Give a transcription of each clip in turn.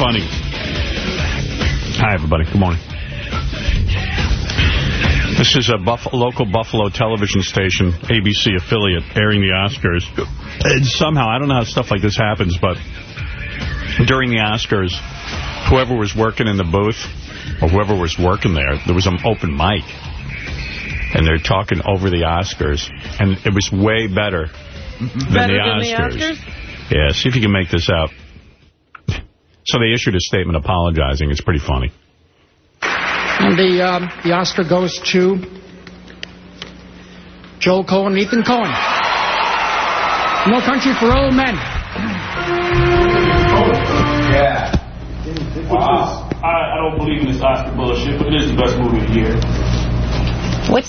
This is pretty funny. Hi, everybody. Good morning. This is a Buff local Buffalo television station, ABC affiliate, airing the Oscars. And somehow, I don't know how stuff like this happens, but during the Oscars, whoever was working in the booth, or whoever was working there, there was an open mic. And they're talking over the Oscars. And it was way better than, Better the, than the Oscars. Oscars? Yeah, see if you can make this out. So they issued a statement apologizing. It's pretty funny. And the um, the Oscar goes to Joel Coen and Ethan Coen. No Country for Old Men. Yeah. Wow. I, I don't believe in this Oscar bullshit, but it is the best movie of the year.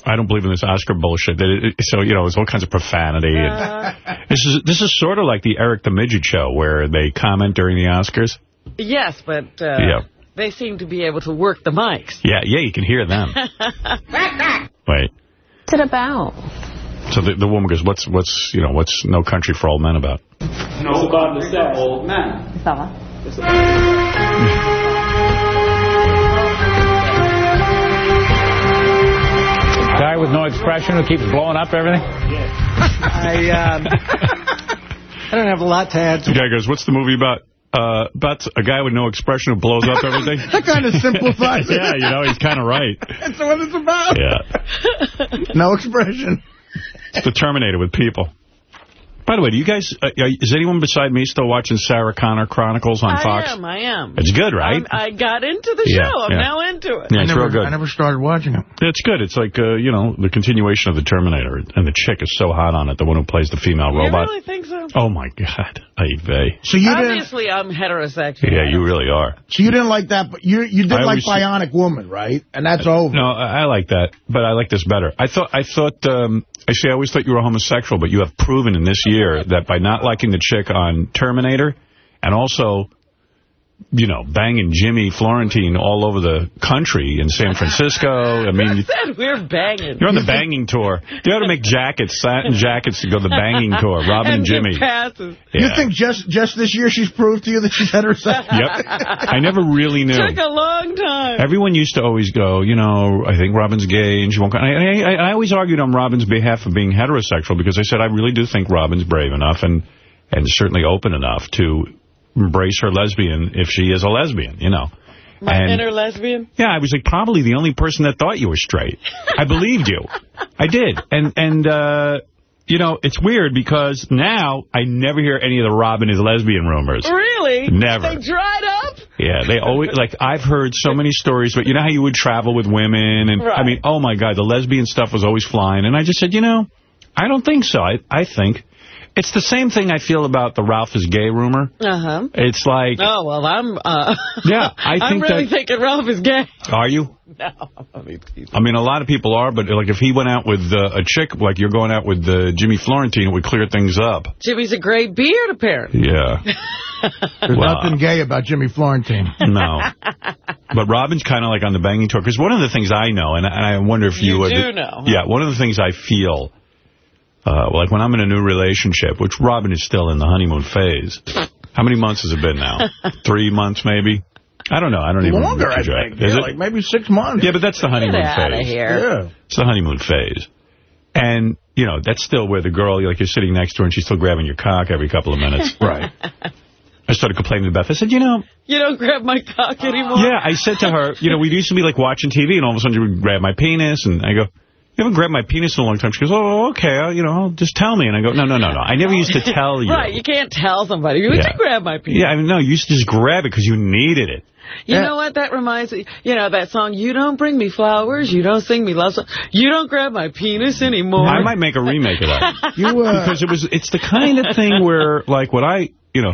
I don't believe in this Oscar bullshit. It, it- so, you know, it's all kinds of profanity. Uh. and this is this is sort of like the Eric the Midget show, where they comment during the Oscars. Yes, but uh, Yeah. they seem to be able to work the mics. Yeah, yeah, you can hear them. Wait. What's it about? So the, the woman goes, what's, what's, you know, what's No Country for Old Men about? No, about the set, old man. Guy with no expression who keeps blowing up everything? I, um, I don't have a lot to add The guy goes, what's the movie about? Uh, about a guy with no expression who blows up everything? That kind of simplifies it. yeah, you know, he's kind of right. That's what it's about. Yeah. No expression. It's the Terminator with people. By the way, do you guys, uh, is anyone beside me still watching Sarah Connor Chronicles on I Fox? I am, I am. It's good, right? I'm- I got into the Yeah, show. I'm yeah. now into it. Yeah, it's never, real good. I never started watching it. It's good. It's like, uh, you know, the continuation of the Terminator. And the chick is so hot on it, the one who plays the female You robot. really think so? Oh, my God. Ay vey. So you didn't. Obviously, I'm heterosexual. Yeah, you really are. So you didn't like that, but you you did I like always- Bionic Woman, right? And that's over. No, I I like that, but I like this better. I thought, I thought, um, actually, I always thought you were homosexual, but you have proven in this year that by not liking the chick on Terminator, and also, you know, banging Jimmy Florentine all over the country in San Francisco. I mean, said we're banging. you're on the banging tour. You ought to make jackets, satin jackets to go the banging tour. Robin and, give Jimmy. passes. You think just just this year she's proved to you that she's heterosexual? Yep. I never really knew. Took a long time. Everyone used to always go, you know, I think Robin's gay and she won't. come. I, I, I always argued on Robin's behalf of being heterosexual because I said I really do think Robin's brave enough and and certainly open enough to embrace her lesbian if she is a lesbian, you know. My and inner lesbian. yeah, I was like probably the only person that thought you were straight. I believed you. I did. And and uh you know, it's weird because now I never hear any of the Robin is lesbian rumors. Really? Never. They dried up? Yeah, they always, like, I've heard so many stories, but you know how you would travel with women, and, Right. I mean, oh my God, the lesbian stuff was always flying, and I just said, you know, I don't think so. I, I think, it's the same thing I feel about the Ralph is gay rumor. Uh-huh. It's like, Oh, well, I'm, uh... Yeah, I I'm really that- thinking Ralph is gay. are you? No. I mean, I mean, a lot of people are, but like if he went out with uh, a chick, like you're going out with uh, Jimmy Florentine, it would clear things up. Jimmy's a great beard, apparently. Yeah. There's Wow. nothing gay about Jimmy Florentine. No. But Robin's kind of like on the banging tour. Because one of the things I know, and I I wonder if you... You would- do know. Yeah, one of the things I feel, uh, like when I'm in a new relationship, which Robin is still in the honeymoon phase. How many months has it been now? Three months, maybe? I don't know. I don't even Longer, I think. Is Yeah, it? like maybe six months. Yeah, but that's the honeymoon Get out of phase. here. Yeah. It's the honeymoon phase. And, you know, that's still where the girl, like, you're sitting next to her and she's still grabbing your cock every couple of minutes. Right. I started complaining to Beth. I said, you know, You don't grab my cock anymore? yeah, I said to her, you know, we used to be like watching TV and all of a sudden you would grab my penis and I go, you haven't grabbed my penis in a long time. She goes, oh, okay, I'll, you know, just tell me. And I go, no, no, no, no. I never used to tell you. Right, you can't tell somebody. Would Yeah. you grab my penis? Yeah, I mean, no, you used to just grab it because you needed it. You Yeah. know what? That reminds me, you know, that song, You Don't Bring Me Flowers, You Don't Sing Me Love Songs, You Don't Grab My Penis Anymore. I might make a remake of that. You, uh, because it was, it's the kind of thing where, like, what I, you know,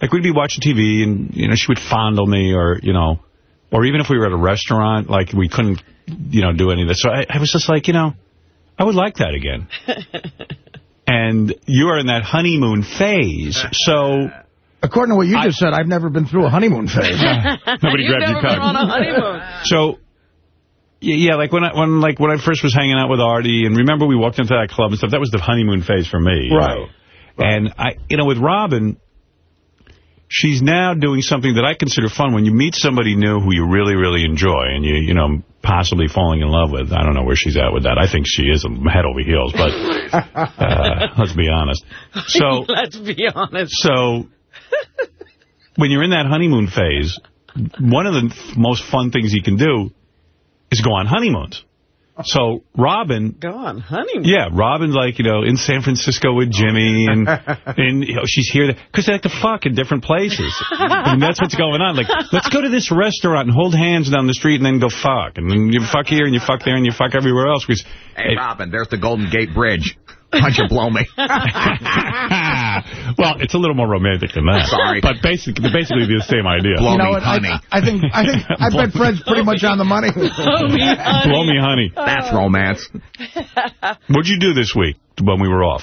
like we'd be watching TV and, you know, she would fondle me or, you know, or even if we were at a restaurant, like we couldn't, you know, do any of this. So I, I was just like, you know, I would like that again. and you are in that honeymoon phase, so according to what you just said, I've never been through a honeymoon phase. nobody You've grabbed never your been on a honeymoon. So, yeah, yeah, like when I when like when I first was hanging out with Artie, and remember we walked into that club and stuff. That was the honeymoon phase for me, you Right. know. And I, you know, with Robin, she's now doing something that I consider fun. When you meet somebody new who you really, really enjoy and you, you know, possibly falling in love with, I don't know where she's at with that. I think she is head over heels, but uh, let's be honest. So, Let's be honest. so when you're in that honeymoon phase, one of the most fun things you can do is go on honeymoons. So Robin Go on, honeymoon. yeah, Robin's like, you know, in San Francisco with Jimmy, and and you know, she's here because they like to fuck in different places. and that's what's going on. Like, let's go to this restaurant and hold hands down the street and then go fuck. And then you fuck here and you fuck there and you fuck everywhere else. Because, Hey, Robin, there's the Golden Gate Bridge. Why'd you blow me? well, it's a little more romantic than that. Sorry. But basically, basically the same idea. Blow You know me, what? honey. I, I think I think I bet Fred's pretty much on the money. Blow me, honey. That's romance. What'd you do this week when we were off?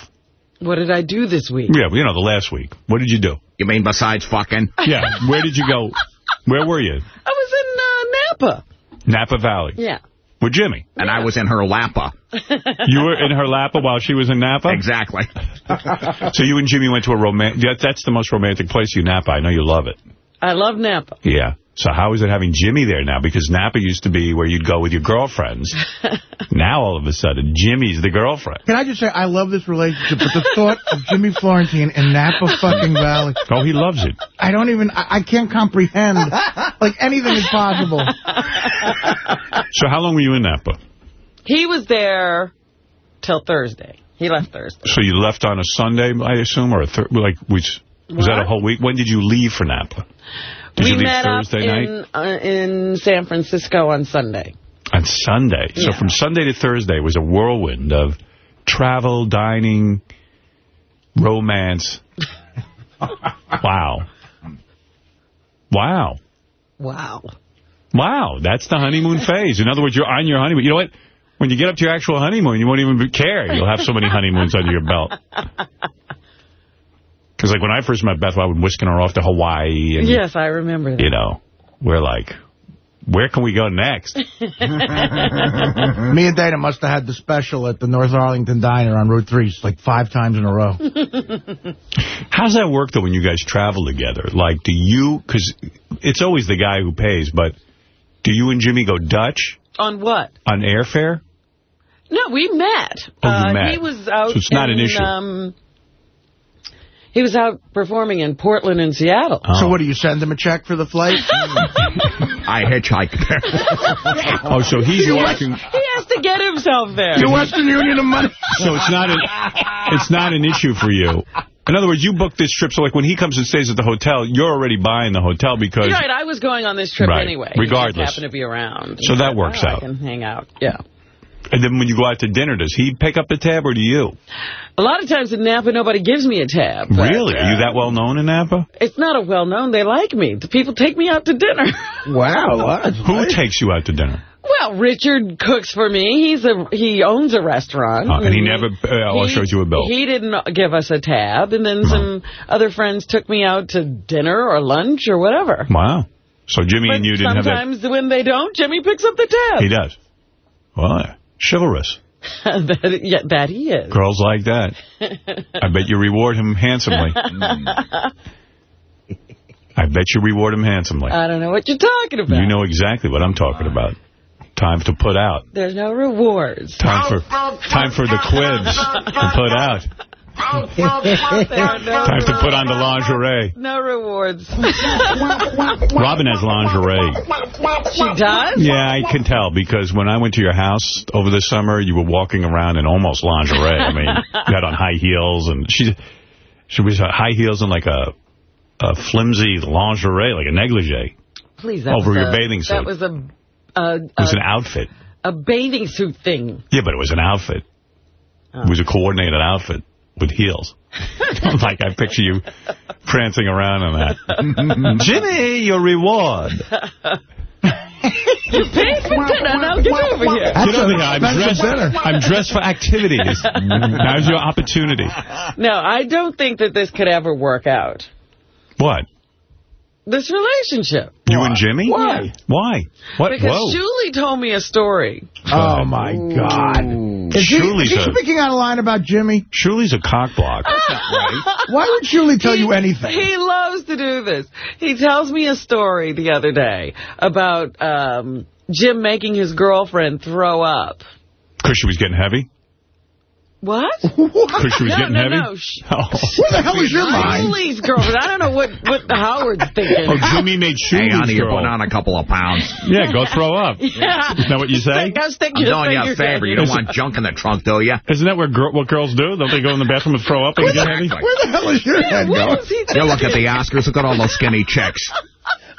What did I do this week? Yeah, you know, the last week. What did you do? You mean besides fucking? Yeah, where did you go? Where were you? I was in uh, Napa. Napa Valley. Yeah. With Jimmy. And I was in her lappa. You were in her Napa while she was in Napa? Exactly. So you and Jimmy went to a romantic... Yeah, that's the most romantic place, you Napa. I know you love it. I love Napa. Yeah. So how is it having Jimmy there now? Because Napa used to be where you'd go with your girlfriends. now, all of a sudden, Jimmy's the girlfriend. Can I just say, I love this relationship, but the thought of Jimmy Florentine in Napa fucking Valley, Oh, he loves it. I don't even, I, I can't comprehend, like, anything is possible. So how long were you in Napa? He was there till Thursday. He left Thursday. So you left on a Sunday, I assume, or a thir like was was that a whole week? When did you leave for Napa? We met Thursday up in, uh, in San Francisco on Sunday. On Sunday. So from Sunday to Thursday was a whirlwind of travel, dining, romance. wow. Wow. Wow. Wow. That's the honeymoon phase. In other words, you're on your honeymoon. You know what? When you get up to your actual honeymoon, you won't even care. You'll have so many honeymoons under your belt. Because like when I first met Beth, I was whisking her off to Hawaii. And, Yes, I remember that. You know, we're like, where can we go next? Me and Dana must have had the special at the North Arlington Diner on Route 3 like five times in a row. How's that work, though, when you guys travel together? Like, do you, because it's always the guy who pays, but do you and Jimmy go Dutch On what? on airfare? No, we met. Oh, you uh, met. He was out. So it's not an issue. Um, he was out performing in Portland and Seattle. Oh. So what, do you send him a check for the flight? I hitchhiked there. Oh, so he's working. He has to get himself there. The Western Union of money. So it's not an it's not an issue for you. In other words, you booked this trip, so like when he comes and stays at the hotel, you're already buying the hotel because You're right, I was going on this trip Right, anyway. regardless. He just happened to be around. So that works Oh, I out. can hang out. Yeah. And then when you go out to dinner, does he pick up the tab or do you? A lot of times in Napa, nobody gives me a tab. but, really? Are you that well known in Napa? It's not a well-known. They like me. The people take me out to dinner. Wow. Who takes you out to dinner? well, Richard cooks for me. He's a He owns a restaurant. Uh, and he never uh, He- shows you a bill. He didn't give us a tab. And then some other friends took me out to dinner or lunch or whatever. Wow. So Jimmy But and you didn't have that. sometimes when they don't, Jimmy picks up the tab. He does. Well, chivalrous. that, yeah, that he is. Girls like that. I bet you reward him handsomely. I bet you reward him handsomely. I don't know what you're talking about. You know exactly what I'm talking about. Time to put out. There's no rewards. Time for time for the quibs to put out. Time to put on the lingerie. No rewards. Robin has lingerie. she does? Yeah, I can tell because when I went to your house over the summer, you were walking around in almost lingerie. I mean, you had on high heels and she she was uh, high heels and like a a flimsy lingerie, like a negligee. Please, Over your a, bathing suit. That was a a, It was a, an outfit. a bathing suit thing. Yeah, but it was an outfit. It was a coordinated outfit with heels. like I picture you prancing around in that. Jimmy, your reward. You paid for dinner. Now get over here. Get over here. I'm dressed, a. I'm dressed for activities. Now's your opportunity. No, I don't think that this could ever work out. What? This relationship. You and Jimmy? Why? Why? What? Because Whoa. Shuli told me a story. Oh, my God. Is, he, is he a, speaking out of line about Jimmy? Shuli's a cockblock. Why would Shuli tell you anything? He loves to do this. He tells me a story the other day about um, Jim making his girlfriend throw up. Because she was getting heavy? What? Because she was No, getting no, heavy? no. Sh- Oh. Where the hell is your mind? Shuli's girlfriend. I don't know what, what Howard's thinking. Oh, Jimmy made Hey, Shuli's honey, you're girl. putting on a couple of pounds. Yeah, go throw up. yeah. Isn't that what you say? Go stick I'm doing you a favor. You don't want junk in the trunk, do you? Isn't that what, gir what girls do? Don't they go in the bathroom and throw up when they get heavy? Where the hell is your head What going? was You look at the Oscars, look at all those skinny chicks.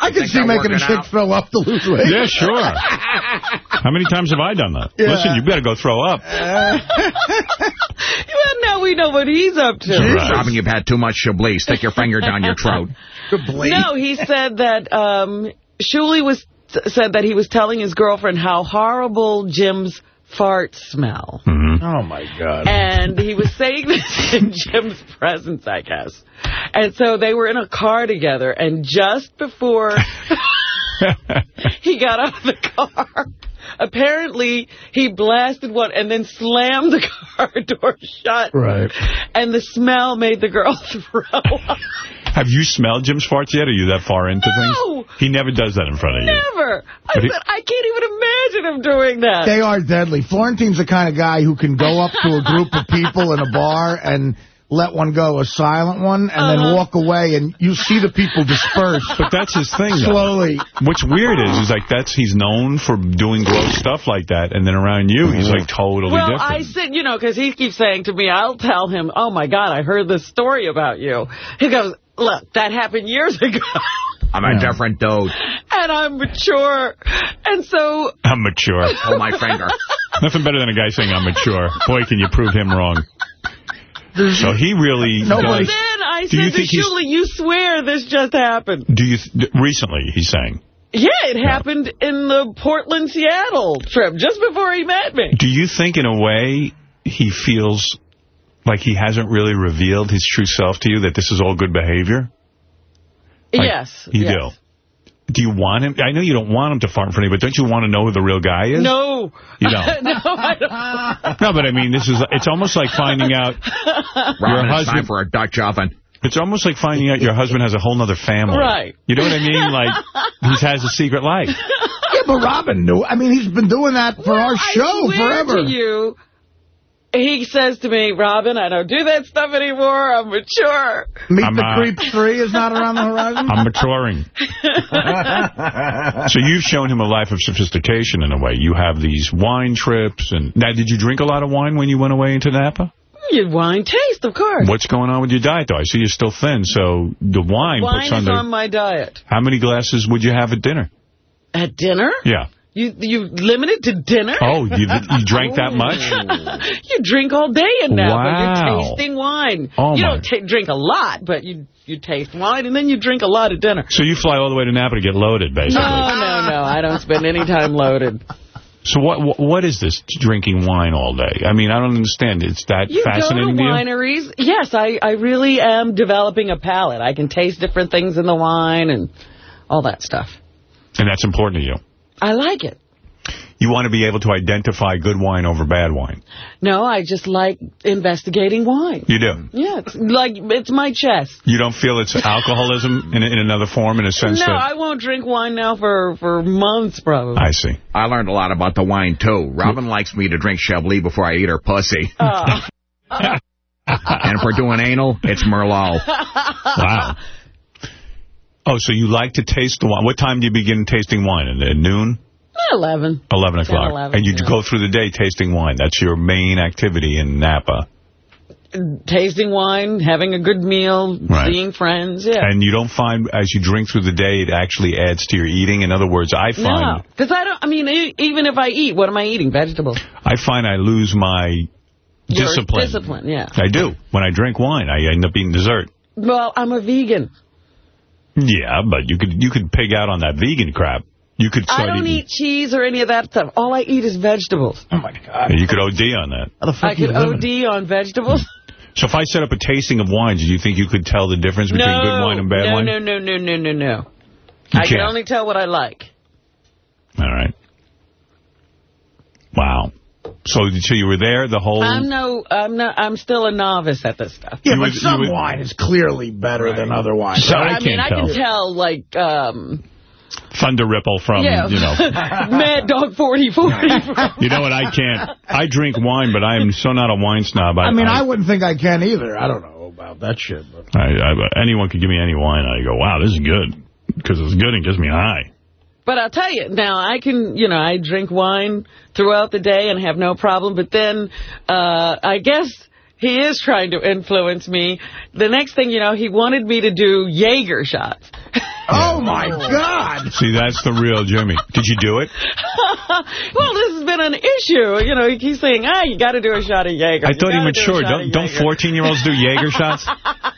I can see making a chick throw up to lose weight. Yeah, sure. How many times have I done that? Yeah. Listen, you better go throw up. Well, now we know what he's up to. Right. Robin, you've had too much Chablis. Stick your finger down your throat. No, he said that um, Shuli was said that he was telling his girlfriend how horrible Jim's farts smell. Mm-hmm. Oh, my God. And he was saying this in Jim's presence, I guess. And so they were in a car together, and just before he got out of the car, apparently he blasted one and then slammed the car door shut. Right. And the smell made the girl throw up. Have you smelled Jim's farts yet? Are you that far into No. things? He never does that in front of you. Never. I But he- said, I can't even imagine him doing that. They are deadly. Florentine's the kind of guy who can go up to a group of people in a bar and let one go, a silent one, and then Uh-huh. walk away, and you see the people disperse. But that's his thing, though. Slowly. What's weird is, is like that's he's known for doing gross stuff like that, and then around you, he's like totally well, different. I said, you know, because he keeps saying to me, I'll tell him, oh, my God, I heard this story about you. He goes, look, that happened years ago. I'm a different dude. and I'm mature. And so, I'm mature. Hold my finger. Nothing better than a guy saying I'm mature. Boy, can you prove him wrong. So he really Nobody- does. then I Do said to Shuli, you swear this just happened. Do you th recently? He's saying. Yeah, it happened in the Portland-Seattle trip, just before he met me. Do you think, in a way, he feels like he hasn't really revealed his true self to you? That this is all good behavior? Like, yes. You yes. do. Do you want him? I know you don't want him to fart in front of you, but don't you want to know who the real guy is? No. You don't. no, I don't. No, but I mean, this is, it's almost like finding out, Robin, it's husband- time for a Dutch oven. it's almost like finding out your husband has a whole other family. Right. You know what I mean? Like, he has a secret life. Yeah, but Robin knew. I mean, he's been doing that for our show I swear forever. to you, he says to me, Robin, I don't do that stuff anymore. I'm mature. Meet I'm, the uh, Creeps 3 is not around the horizon? I'm maturing. so you've shown him a life of sophistication in a way. You have these wine trips. and Now, did you drink a lot of wine when you went away into Napa? Your wine taste, of course. What's going on with your diet, though? I see you're still thin, so the wine, Wine puts is under... on my diet. How many glasses would you have at dinner? At dinner? Yeah. You you limited to dinner? Oh, you, you drank that much? you drink all day in Napa. Wow. You're tasting wine. Oh, you my. don't drink a lot, but you you taste wine, and then you drink a lot at dinner. So you fly all the way to Napa to get loaded, basically. No, no, no. I don't spend any time loaded. So what, what what is this drinking wine all day? I mean, I don't understand. It's that You go to fascinating to you? wineries. Yes, I, I really am developing a palate. I can taste different things in the wine and all that stuff. And that's important to you. I like it. You want to be able to identify good wine over bad wine. No, I just like investigating wine. You do. Yeah, it's like it's my chest. You don't feel it's alcoholism in, in another form, in a sense No, that... I won't drink wine now for, for months, probably. I see. I learned a lot about the wine, too. Robin likes me to drink Chablis before I eat her pussy. Uh, and if we're doing anal, it's Merlot. Wow. Oh, so you like to taste the wine. What time do you begin tasting wine? At noon? Uh, 11. 11 o'clock. 11, and you yeah. go through the day tasting wine. That's your main activity in Napa. Tasting wine, having a good meal, Right. seeing friends, yeah. And you don't find, as you drink through the day, it actually adds to your eating. In other words, I no, find because I don't, I mean, even if I eat, what am I eating? Vegetables. I find I lose my Your discipline. Discipline, yeah. I do. When I drink wine, I end up eating dessert. Well, I'm a vegan. Yeah, but you could you could pig out on that vegan crap. You could I don't eating. eat cheese or any of that stuff. All I eat is vegetables. Oh, my God. You could OD on that. How the fuck I could living? OD on vegetables. So if I set up a tasting of wines, do you think you could tell the difference between no, good wine and bad no, wine? no, no, no, no, no, no. You I can only tell what I like. All right. Wow. So, so you were there the whole... I'm no, I'm not, I'm still a novice at this stuff. Yeah, You but would- some would- wine is clearly better than other wine. So I, I mean, can't I tell. can tell, like, um, Thunder Ripple from, yeah, you know... Mad Dog 4040. You know what? I can't. I drink wine, but I am so not a wine snob. I, I mean, I, wouldn't think I can either. I don't know about that shit. But. I, I, anyone could give me any wine, I go, wow, this is good. Because it's good and gives me high. But I'll tell you, now I can, you know, I drink wine throughout the day and have no problem. But then uh, I guess he is trying to influence me. The next thing you know, he wanted me to do Jaeger shots. Oh, my God. See, that's the real Jimmy. Did you do it? well, this has been an issue. You know, he keeps saying, ah, you got to do a shot of Jaeger. I thought he gotta do matured. Don't, don't 14-year-olds do Jaeger shots?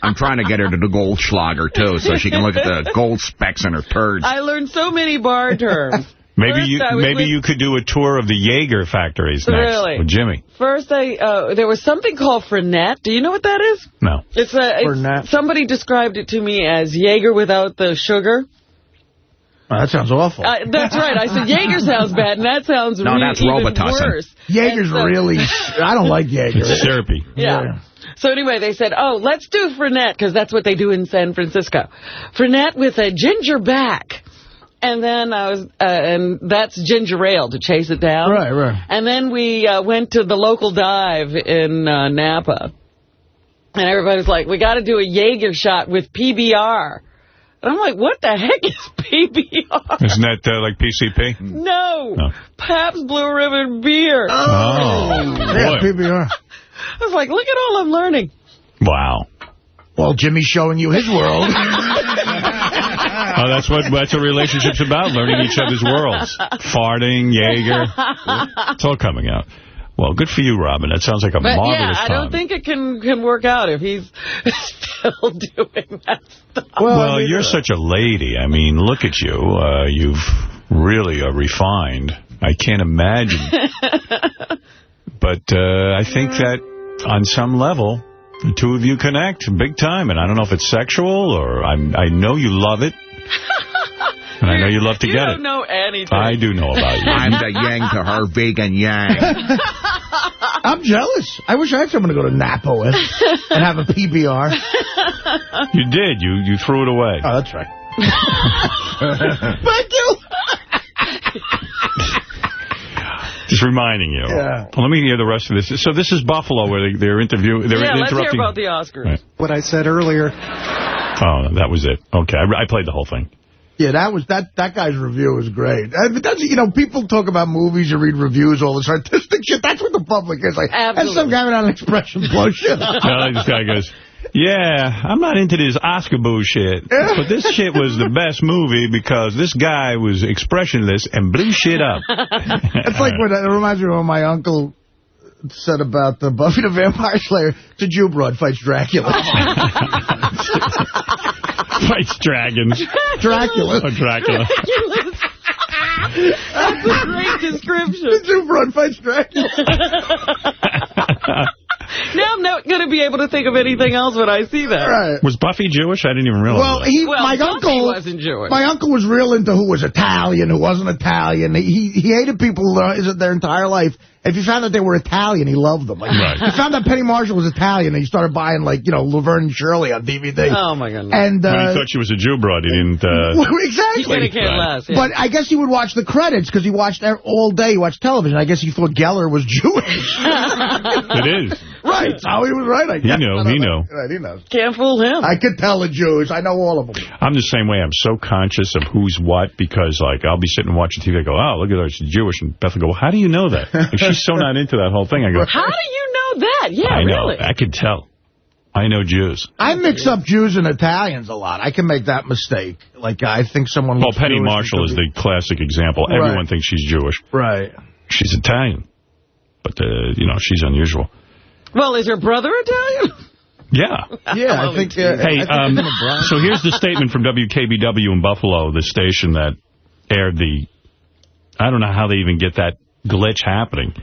I'm trying to get her to do Goldschlager, too, so she can look at the gold specks in her turds. I learned so many bar terms. Maybe First you maybe with- you could do a tour of the Jaeger factories next Really? with Jimmy. First, I uh, there was something called Fernet. Do you know what that is? No. It's a it's, Fernet. somebody described it to me as Jaeger without the sugar. Oh, that sounds awful. Uh, that's right. I said Jaeger sounds bad, and that sounds No, re- that's even Robitussin. worse. Jaeger's so- really... I don't like Jaeger. It's syrupy. Yeah. So anyway, they said, oh, let's do Fernet, because that's what they do in San Francisco. Fernet with a ginger back. And then I was, uh, and that's ginger ale to chase it down. Right, right. And then we uh, went to the local dive in uh, Napa. And everybody was like, we got to do a Jaeger shot with PBR. And I'm like, what the heck is PBR? Isn't that uh, like PCP? No. No. Pabst Blue Ribbon beer. Oh, Yeah. PBR. I was like, look at all I'm learning. Wow. Well, Jimmy's showing you his world. Oh, that's what that's what relationships about, learning each other's worlds. Farting, Jaeger. It's all coming out. Well, good for you, Robin. That sounds like a But marvelous yeah, I time. don't think it can can work out if he's still doing that stuff. Well, you're such a lady. I mean, look at you. Uh, you've really uh, refined. I can't imagine. but uh, I think that on some level, the two of you connect big time. And I don't know if it's sexual or I'm, I know you love it. And I know you love to you get don't it. know anything. I do know about you. I'm the yang to her vegan yang. I'm jealous. I wish I had someone to go to Napa with and have a PBR. You did. You you threw it away. Oh, that's right. but you. Just reminding you. Yeah. Well, let me hear the rest of this. So this is Buffalo where they, they're interviewing. They're yeah, let's hear about the Oscars. Right. What I said earlier. Oh, that was it. Okay, I, I played the whole thing. Yeah, that was that that guy's review was great. Uh, But that's you know, people talk about movies and read reviews, all this artistic shit. That's what the public is like. Absolutely. That's some guy without an expression blow shit. No, this guy goes, yeah, I'm not into this Oscar bullshit, but this shit was the best movie because this guy was expressionless and blew shit up. It's like what it reminds me of what my uncle said about the Buffy the Vampire Slayer. It's a Jew broad fights Dracula. Fights dragons. Dracula. Oh, Dracula. That's a great description. The Jew broad fights Dracula. Now I'm not going to be able to think of anything else when I see that. Right. Was Buffy Jewish? I didn't even realize Well, he, Well, my Buffy uncle wasn't Jewish. My uncle was real into who was Italian, who wasn't Italian. He he hated people uh, his- their entire life. If you found that they were Italian, he loved them. Like, Right. He found that Penny Marshall was Italian, and he started buying like you know Laverne and Shirley on DVD. Oh, my goodness. And when he uh, thought she was a Jew broad, he didn't... Uh, well, You exactly. could have cared Right. less. yeah. But I guess he would watch the credits because he watched all day. He watched television. I guess he thought Gellar was Jewish. it is. right. So he was right. I He guess. knew, I don't he know. Right, he knows. Can't fool him. I could tell the Jews. I know all of them. I'm the same way. I'm so conscious of who's what because, like, I'll be sitting and watching TV. I go, oh, look at her. She's Jewish. And Beth will go, well, how do you know that? Like, so not into that whole thing. I go, How do you know that? Yeah, I know. really. I can tell. I know Jews. I mix up Jews and Italians a lot. I can make that mistake. Like, I think someone Well, Penny Jewish Marshall is because the classic example. Right. Everyone thinks she's Jewish. Right. She's Italian. But, uh, you know, she's unusual. Well, is your brother Italian? Yeah. Yeah, I think... Uh, Hey, I think um, I'm a brown- so here's the statement from WKBW in Buffalo, the station that aired the... I don't know how they even get that glitch happening.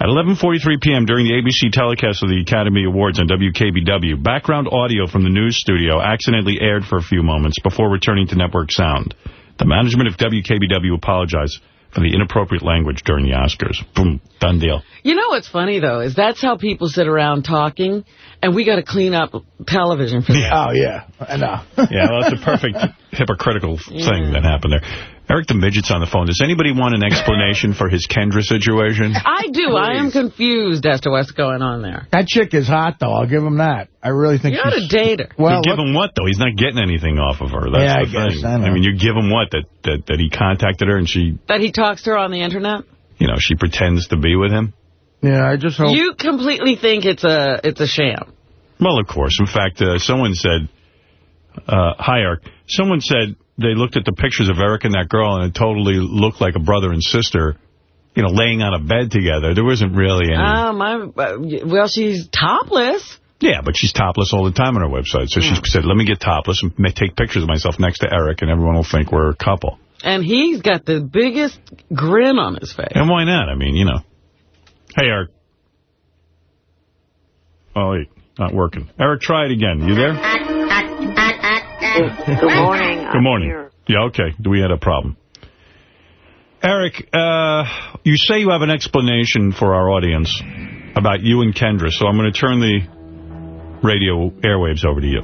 At 11.43 p.m. during the ABC telecast of the Academy Awards on WKBW, background audio from the news studio accidentally aired for a few moments before returning to network sound. The management of WKBW apologized for the inappropriate language during the Oscars. Boom, done deal. You know what's funny, though, is that's how people sit around talking, and we got to clean up television for that. Oh, yeah. I know. yeah, well, it's a perfect hypocritical thing that happened there. Eric the Midget's on the phone. Does anybody want an explanation for his Kendra situation? I do. I am confused as to what's going on there. That chick is hot, though. I'll give him that. I really think You ought she's... to date her. Well, you give him what, though? He's not getting anything off of her. That's Yeah, I the guess, thing. I mean, you give him what? That, that, that he contacted her and she, That he talks to her on the Internet? you know, she pretends to be with him? Yeah, I just hope... You completely think it's a it's a sham. Well, of course. In fact, uh, someone said, uh, hi, Eric. Someone said they looked at the pictures of Eric and that girl, and it totally looked like a brother and sister, you know, laying on a bed together. There wasn't really any... Ah, my, uh, well, she's topless. yeah, but she's topless all the time on her website. So she said, let me get topless and take pictures of myself next to Eric, and everyone will think we're a couple. And he's got the biggest grin on his face. And why not? I mean, you know. Hey, Eric. Oh, wait. Not working. Eric, try it again. You there? Good morning. Good morning. Yeah, okay. We had a problem. Eric, uh, you say you have an explanation for our audience about you and Kendra, so I'm going to turn the radio airwaves over to you.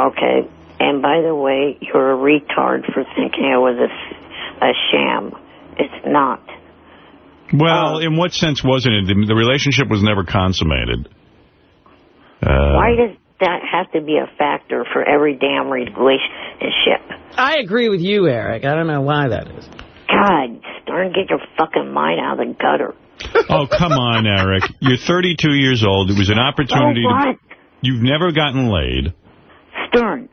Okay. And by the way, you're a retard for thinking it was a, a sham. It's not. Well, in what sense wasn't it? The, the relationship was never consummated. Uh, Why does that have to be a factor for every damn relationship? I agree with you, Eric. I don't know why that is. God, Stern, get your fucking mind out of the gutter. oh, come on, Eric. You're 32 years old. It was an opportunity So to... what? You've never gotten laid. Stern,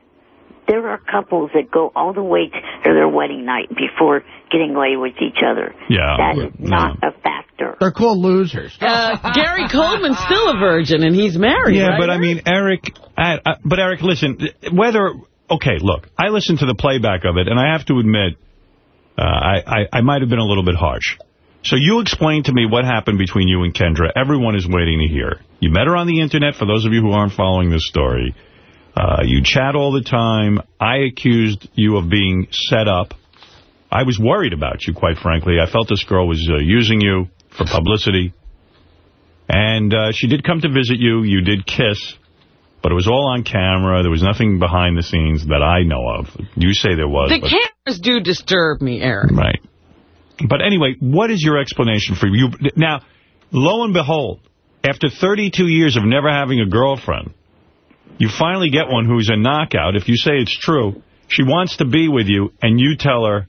there are couples that go all the way to their wedding night before getting away with each other. Yeah. That is No. not a factor. They're called losers. Uh, Gary Coleman's still a virgin, and he's married, Yeah, right? but I mean, Eric, I, I, but Eric, listen, whether, okay, look, I listened to the playback of it, and I have to admit, uh, I, I, I might have been a little bit harsh. So you explain to me what happened between you and Kendra. Everyone is waiting to hear. You met her on the Internet, for those of you who aren't following this story. Uh, you chat all the time. I accused you of being set up. I was worried about you, quite frankly. I felt this girl was uh, using you for publicity. And uh, she did come to visit you. You did kiss. But it was all on camera. There was nothing behind the scenes that I know of. You say there was. the cameras do disturb me, Eric. Right. But anyway, what is your explanation for you? Now, lo and behold, after 32 years of never having a girlfriend, you finally get one who's a knockout. If you say it's true, she wants to be with you, and you tell her,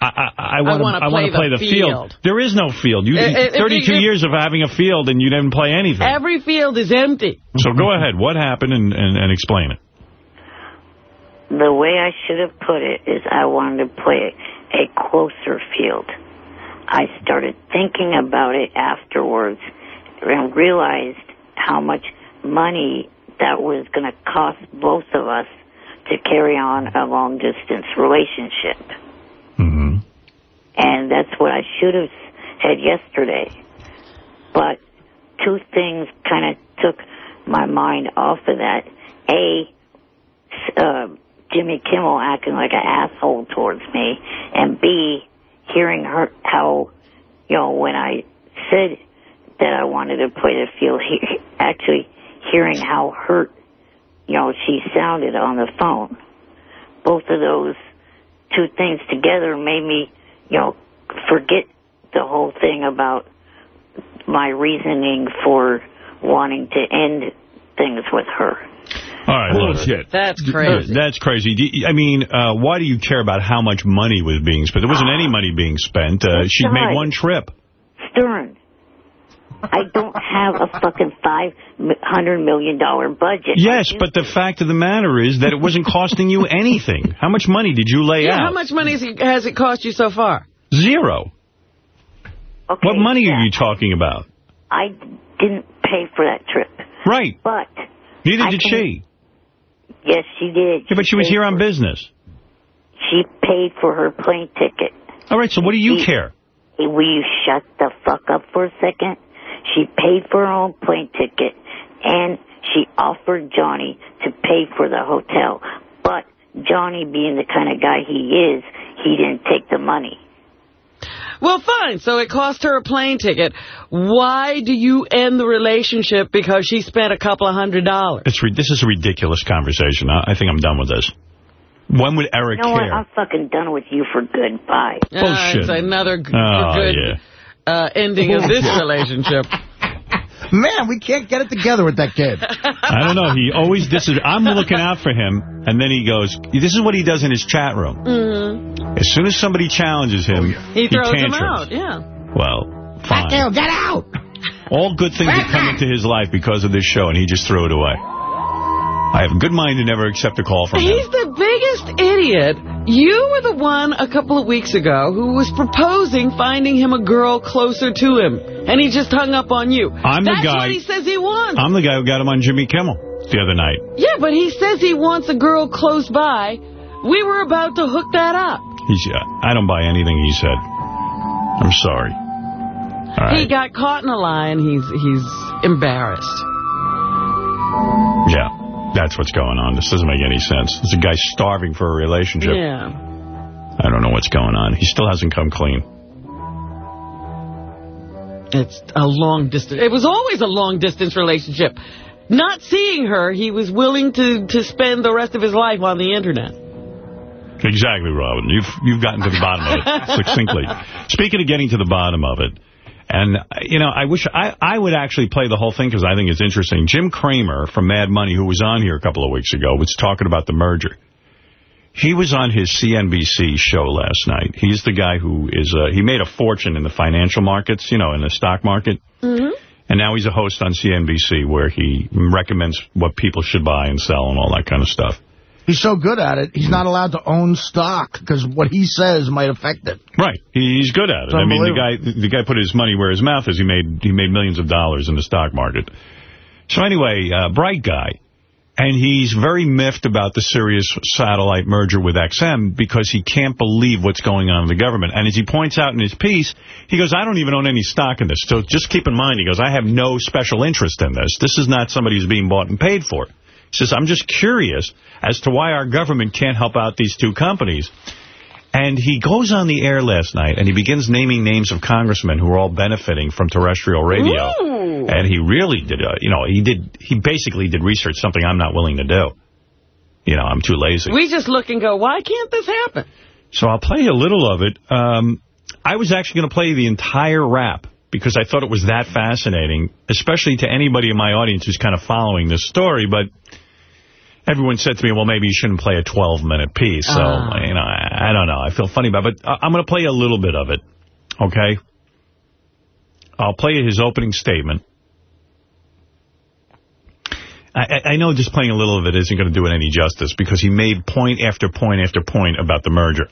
I, I, I want wanna to I wanna play play the the field. field. There is no field. You If- if 32 you- years of having a field, and you didn't play anything. Every field is empty. So go ahead. What happened, and, and, and explain it. The way I should have put it is I wanted to play a closer field. I started thinking about it afterwards and realized how much money that was going to cost both of us to carry on a long distance relationship. Mm-hmm. And that's what I should have said yesterday. But two things kind of took my mind off of that. A, uh, Jimmy Kimmel acting like an asshole towards me, and B, hearing her how, you know, when I said that I wanted to play the field, he, actually hearing how hurt, you know, she sounded on the phone. Both of those two things together made me, you know, forget the whole thing about my reasoning for wanting to end things with her. All right. Bullshit. That's crazy. That's crazy. I mean, uh, why do you care about how much money was being spent? There wasn't any money being spent. Uh, she made one trip. Stern, I don't have a fucking five hundred million dollar budget. Yes, but the fact of the matter is that it wasn't costing you anything. How much money did you lay Yeah, out? how much money has it- cost you so far? Zero. Okay, What money yeah. are you talking about? I didn't pay for that trip, Right. but Neither I did she. yes, she did. Yeah, but she was here on business. She paid for her plane ticket. All right, so what do you She- care? Will you shut the fuck up for a second? She paid for her own plane ticket, and she offered Johnny to pay for the hotel. But Johnny, being the kind of guy he is, he didn't take the money. Well, fine. So it cost her a plane ticket. Why do you end the relationship because she spent a couple of hundred dollars? It's This is a ridiculous conversation. I, I think I'm done with this. When would Eric You know what? care? I'm fucking done with you for good. Bye. Uh, it's another Oh, good yeah. Uh, ending of this relationship. Man, we can't get it together with that kid. I don't know. He always this is. I'm looking out for him, and then he goes. This is what he does in his chat room. hmm As soon as somebody challenges him, He throws him out, yeah. Well, fine. get out! All good things have come into his life because of this show, and he just threw it away. I have a good mind to never accept a call from him. He's the biggest idiot. You were the one a couple of weeks ago who was proposing finding him a girl closer to him, and he just hung up on you. I'm the That's guy- what he says he wants. I'm the guy who got him on Jimmy Kimmel the other night. yeah, but he says he wants a girl close by. We were about to hook that up. He's. Uh, I don't buy anything he said. I'm sorry. All He got caught in a lie, and he's he's embarrassed. Yeah, that's what's going on. This doesn't make any sense. There's a guy starving for a relationship. Yeah. I don't know what's going on. He still hasn't come clean. It's a long distance. It was always a long distance relationship. Not seeing her, he was willing to, to spend the rest of his life on the internet. Exactly, Robin. You've you've gotten to the bottom of it succinctly. Speaking of getting to the bottom of it, and, you know, I wish I, I would actually play the whole thing because I think it's interesting. Jim Cramer from Mad Money, who was on here a couple of weeks ago, was talking about the merger. He was on his CNBC show last night. He's the guy who is, uh, he made a fortune in the financial markets, you know, in the stock market. Mm-hmm. And now he's a host on CNBC where he recommends what people should buy and sell and all that kind of stuff. He's so good at it, he's not allowed to own stock because what he says might affect it. Right. He's good at it. I mean, the guy the guy put his money where his mouth is. He made he made millions of dollars in the stock market. So anyway, uh, bright guy. And he's very miffed about the Sirius satellite merger with XM because he can't believe what's going on in the government. And as he points out in his piece, he goes, I don't even own any stock in this. So just keep in mind, he goes, I have no special interest in this. This is not somebody who's being bought and paid for. He says, I'm just curious as to why our government can't help out these two companies. And he goes on the air last night and he begins naming names of congressmen who are all benefiting from terrestrial radio. Ooh. And he really did, uh, you know, he did, he basically did research, something I'm not willing to do. You know, I'm too lazy. We just look and go, why can't this happen? So I'll play a little of it. Um, I was actually going to play the entire rap because I thought it was that fascinating, especially to anybody in my audience who's kind of following this story. But everyone said to me, well, maybe you shouldn't play a 12-minute piece. So, Ah. you know, I, I don't know. I feel funny about it. But I- I'm going to play a little bit of it, okay? I'll play his opening statement. I, I- I know just playing a little of it isn't going to do it any justice because he made point after point after point about the merger.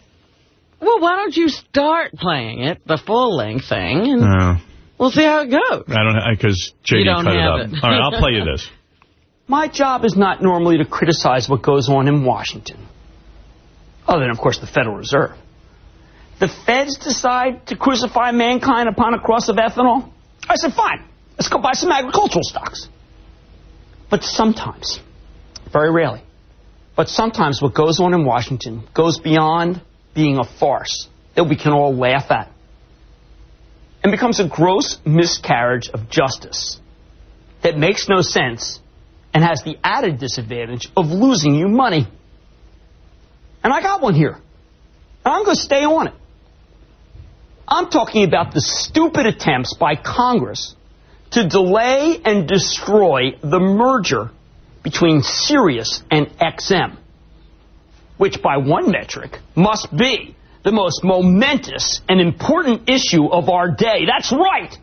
Well, why don't you start playing it, the full-length thing, and Uh, we'll see how it goes. I don't because JD cut it up. it. All right, I'll play you this. My job is not normally to criticize what goes on in Washington. Other than, of course, the Federal Reserve. The feds decide to crucify mankind upon a cross of ethanol. I said, fine, let's go buy some agricultural stocks. But sometimes, very rarely, but sometimes what goes on in Washington goes beyond being a farce that we can all laugh at and becomes a gross miscarriage of justice that makes no sense and has the added disadvantage of losing you money. And I got one here. And I'm going to stay on it. I'm talking about the stupid attempts by Congress to delay and destroy the merger between Sirius and XM, which by one metric must be the most momentous and important issue of our day. That's right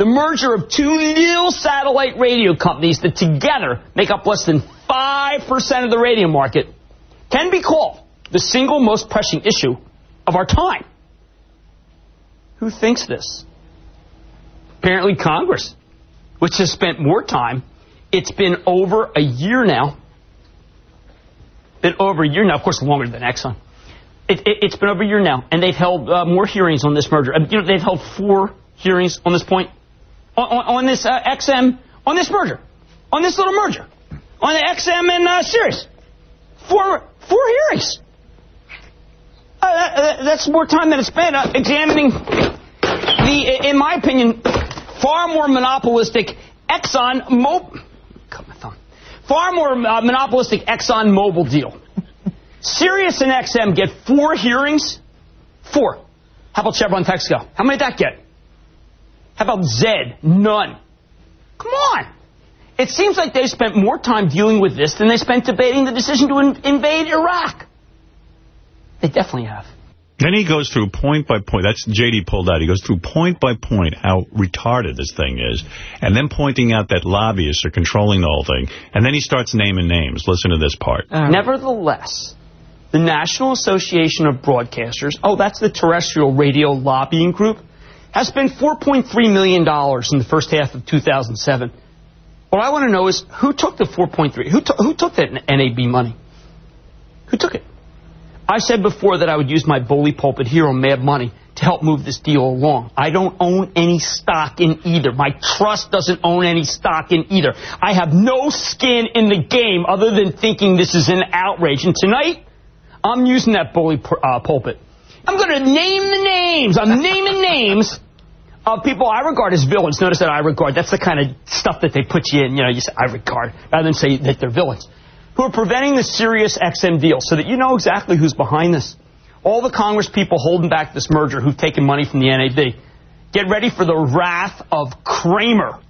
the merger of two new satellite radio companies that together make up less than 5% of the radio market can be called the single most pressing issue of our time. Who thinks this? Apparently Congress, which has spent more time. It's been over a year now. Been over a year now, of course, longer than Exxon. It, it, has been over a year now, and they've held uh, more hearings on this merger. You know, they've held four hearings on this point on, on this uh, XM, on this merger, on this little merger, on the XM and uh, Sirius. Four, four hearings. Uh, uh, that's more time than it's spent uh, examining the, in my opinion, far more monopolistic Exxon Mobil. Cut my thumb. Far more uh, monopolistic Exxon Mobil deal. Sirius and XM get four hearings. Four. How about Chevron Texaco? How many did that get? How about Zed? None. Come on. It seems like they spent more time dealing with this than they spent debating the decision to in invade Iraq. They definitely have. Then he goes through point by point. That's J.D. pulled out. He goes through point by point how retarded this thing is, and then pointing out that lobbyists are controlling the whole thing. And then he starts naming names. Listen to this part. Nevertheless, the National Association of Broadcasters, oh, that's the terrestrial radio lobbying group, has spent $4.3 million in the first half of 2007. What I want to know is who took the 4.3? Who, who took that NAB money? Who took it? I said before that I would use my bully pulpit here on Mad Money, to help move this deal along. I don't own any stock in either. My trust doesn't own any stock in either. I have no skin in the game other than thinking this is an outrage. And tonight, I'm using that bully uh, pulpit. I'm going to name the names. I'm naming names of people I regard as villains. Notice that I regard. That's the kind of stuff that they put you in. You know, you say I regard rather than say that they're villains who are preventing the Sirius XM deal so that you know exactly who's behind this. All the Congress people holding back this merger who've taken money from the NAB. Get ready for the wrath of Cramer.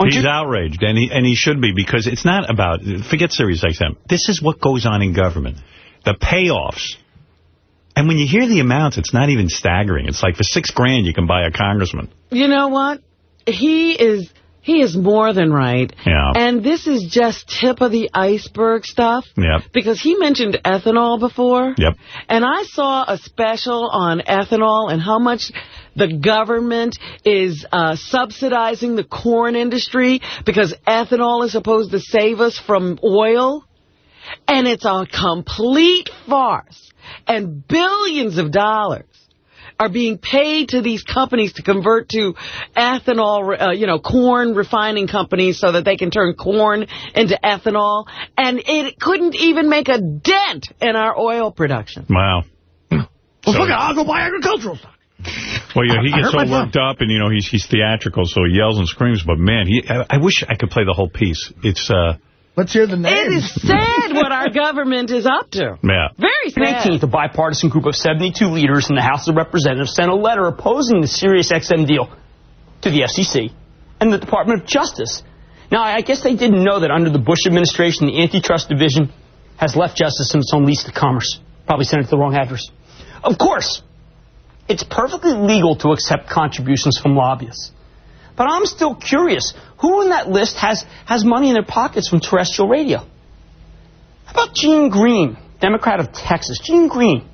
He's you outraged, and he, and he should be, because it's not about, forget Sirius XM. This is what goes on in government. The payoffs. And when you hear the amounts, it's not even staggering. It's like for six grand, you can buy a congressman. You know what? He is he is more than right. Yeah. And this is just tip of the iceberg stuff. Yep. Because he mentioned ethanol before. Yep. And I saw a special on ethanol and how much the government is uh, subsidizing the corn industry because ethanol is supposed to save us from oil. And it's a complete farce. And billions of dollars are being paid to these companies to convert to ethanol, uh, you know, corn refining companies so that they can turn corn into ethanol. And it couldn't even make a dent in our oil production. Wow. Well, so, fuck it, I'll go buy agricultural stock. Well, yeah, he gets all worked up, and, you know, he's he's theatrical, so he yells and screams. But, man, he I, I wish I could play the whole piece. It's... uh Let's hear the names. It is sad what our government is up to. Yeah. Very sad. 18th, a bipartisan group of 72 leaders in the House of Representatives sent a letter opposing the Sirius XM deal to the FCC and the Department of Justice. Now, I guess they didn't know that under the Bush administration, the Antitrust Division has left justice in its own lease to commerce. Probably sent it to the wrong address. Of course, it's perfectly legal to accept contributions from lobbyists. But I'm still curious. Who in that list has, has money in their pockets from terrestrial radio? How about Gene Green, Democrat of Texas? Gene Green,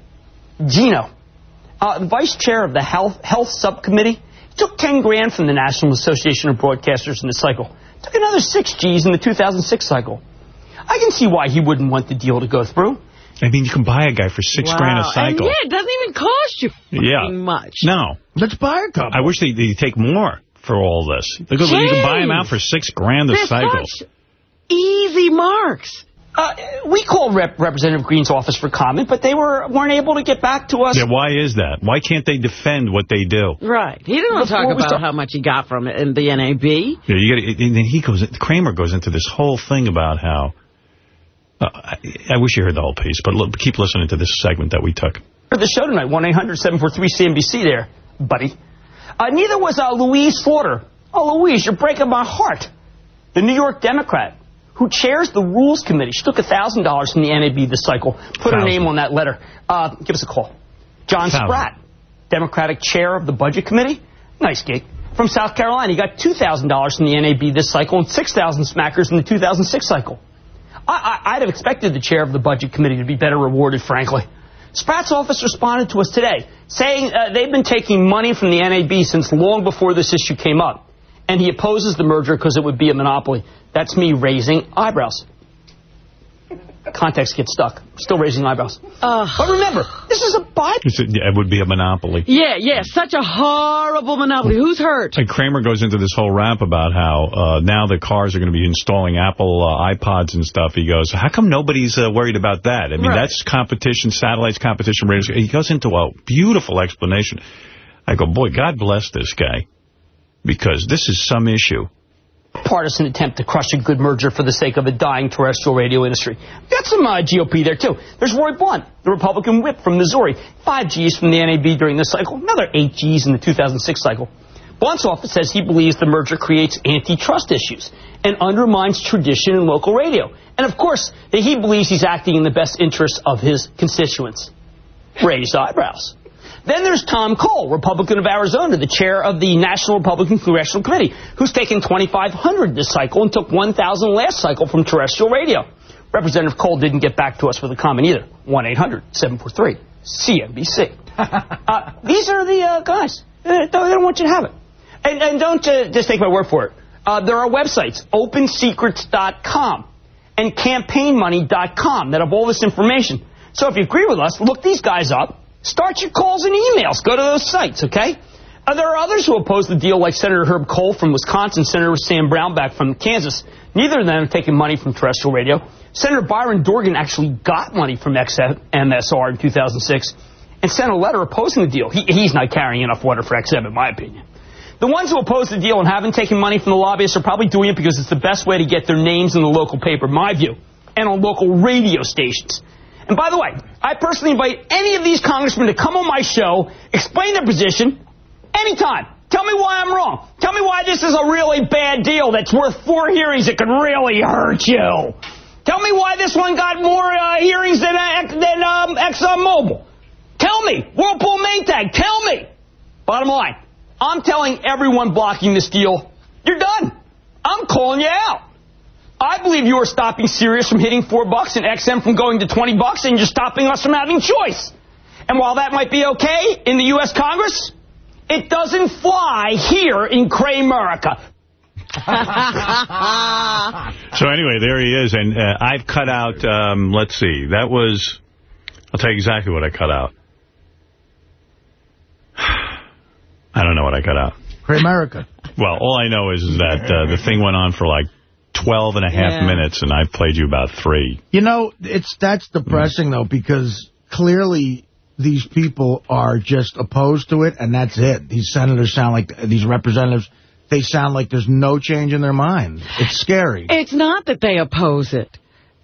Gino, uh, vice chair of the Health, Health Subcommittee, took 10 grand from the National Association of Broadcasters in the cycle. Took another 6 G's in the 2006 cycle. I can see why he wouldn't want the deal to go through. I mean, you can buy a guy for six wow. grand a cycle. And yeah, it doesn't even cost you yeah. much. No. Let's buy a couple. I wish they'd, they'd take more for all this. Look at you can buy them out for six grand a cycle. easy marks. Uh, we called Rep Representative Green's office for comment, but they were, weren't able to get back to us. Yeah, why is that? Why can't they defend what they do? Right. He didn't want to talk about how much he got from it in the NAB. Yeah, you got. And then he goes. Cramer goes into this whole thing about how. Uh, I, I, wish you heard the whole piece, but look, keep listening to this segment that we took. For the show tonight, 1-800-743-CNBC there, buddy. Uh, neither was uh, Louise Slaughter. Oh, Louise, you're breaking my heart. The New York Democrat who chairs the Rules Committee. She took $1,000 from the NAB this cycle. Put Thousand. her name on that letter. Uh, give us a call. John Thousand. Spratt, Democratic chair of the Budget Committee. Nice gig. From South Carolina, he got $2,000 from the NAB this cycle and 6,000 smackers in the 2006 cycle. I, would have expected the chair of the Budget Committee to be better rewarded, frankly. Spratt's office responded to us today, saying uh, they've been taking money from the NAB since long before this issue came up, and he opposes the merger because it would be a monopoly. That's me raising eyebrows. Context gets stuck. Still raising eyebrows. but remember, this is a Biden. It's a- yeah, It would be a monopoly. Yeah, yeah, such a horrible monopoly. Who's hurt? And Cramer goes into this whole rant about how uh, now the cars are going to be installing Apple uh, iPods and stuff. He goes, how come nobody's uh, worried about that? I mean, Right. that's competition, satellites, competition, radios. He goes into a beautiful explanation. I go, boy, God bless this guy, because this is some issue. Partisan attempt to crush a good merger for the sake of a dying terrestrial radio industry. Got some uh, GOP there, too. There's Roy Blunt, the Republican whip from Missouri. Five Gs from the NAB during this cycle, another eight Gs in the 2006 cycle. Blunt's office says he believes the merger creates antitrust issues and undermines tradition in local radio. And, of course, that he believes he's acting in the best interests of his constituents. Raised eyebrows. Then there's Tom Cole, Republican of Arizona, the chair of the National Republican Congressional Committee, who's taken 2,500 this cycle and took 1,000 last cycle from terrestrial radio. Representative Cole didn't get back to us with a comment either. 1-800-743-CNBC. uh, these are the uh, guys. They don't, they don't want you to have it. And, and don't uh, just take my word for it. Uh, there are websites, opensecrets.com and campaignmoney.com that have all this information. So if you agree with us, look these guys up. Start your calls and emails. Go to those sites, okay? Uh, there are others who oppose the deal, like Senator Herb Kohl from Wisconsin, Senator Sam Brownback from Kansas. Neither of them have taken money from terrestrial radio. Senator Byron Dorgan actually got money from XMSR in 2006 and sent a letter opposing the deal. He, he's not carrying enough water for XM, in my opinion. The ones who oppose the deal and haven't taken money from the lobbyists are probably doing it because it's the best way to get their names in the local paper, my view, and on local radio stations. And by the way, I personally invite any of these congressmen to come on my show, explain their position, anytime. Tell me why I'm wrong. Tell me why this is a really bad deal that's worth four hearings that could really hurt you. Tell me why this one got more uh, hearings than, uh, than um, ExxonMobil. Tell me. Whirlpool Maytag, tell me. Bottom line, I'm telling everyone blocking this deal, you're done. I'm calling you out. I believe you are stopping Sirius from hitting four bucks and XM from going to 20 bucks, and you're stopping us from having choice. And while that might be okay in the U.S. Congress, it doesn't fly here in Cray-America. So anyway, there he is, and uh, I've cut out, um, let's see, that was, I'll tell you exactly what I cut out. I don't know what I cut out. Cray America. Well, all I know is, is that uh, the thing went on for like 12 and a half Yeah. minutes, and I've played you about three. You know, it's that's depressing, though, because clearly these people are just opposed to it, and that's it. These senators sound like, these representatives, they sound like there's no change in their mind. It's scary. It's not that they oppose it.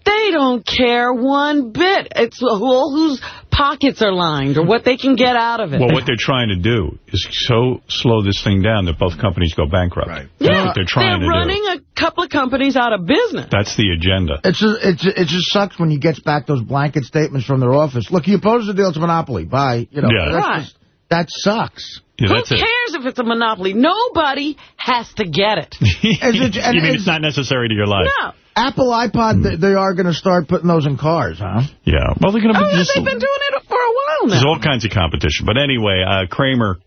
They don't care one bit. It's who, whose pockets are lined or what they can get out of it. Well, what they're trying to do is so slow this thing down that both companies go bankrupt. Right. That's yeah, what they're trying they're to running a couple of companies out of business. That's the agenda. It's just, it's, it just sucks when he gets back those blanket statements from their office. Look, he opposes the deal. to monopoly. Bye. You know, Yeah. that's Right. just- that sucks. Yeah, Who that's it. cares if it's a monopoly? Nobody has to get it. Is it- and you mean it's not necessary to your life? No. Apple iPod, they, they are going to start putting those in cars, huh? Yeah. Well, they're going to Oh, be just... they've been doing it for a while now. There's all kinds of competition. But anyway, uh, Cramer,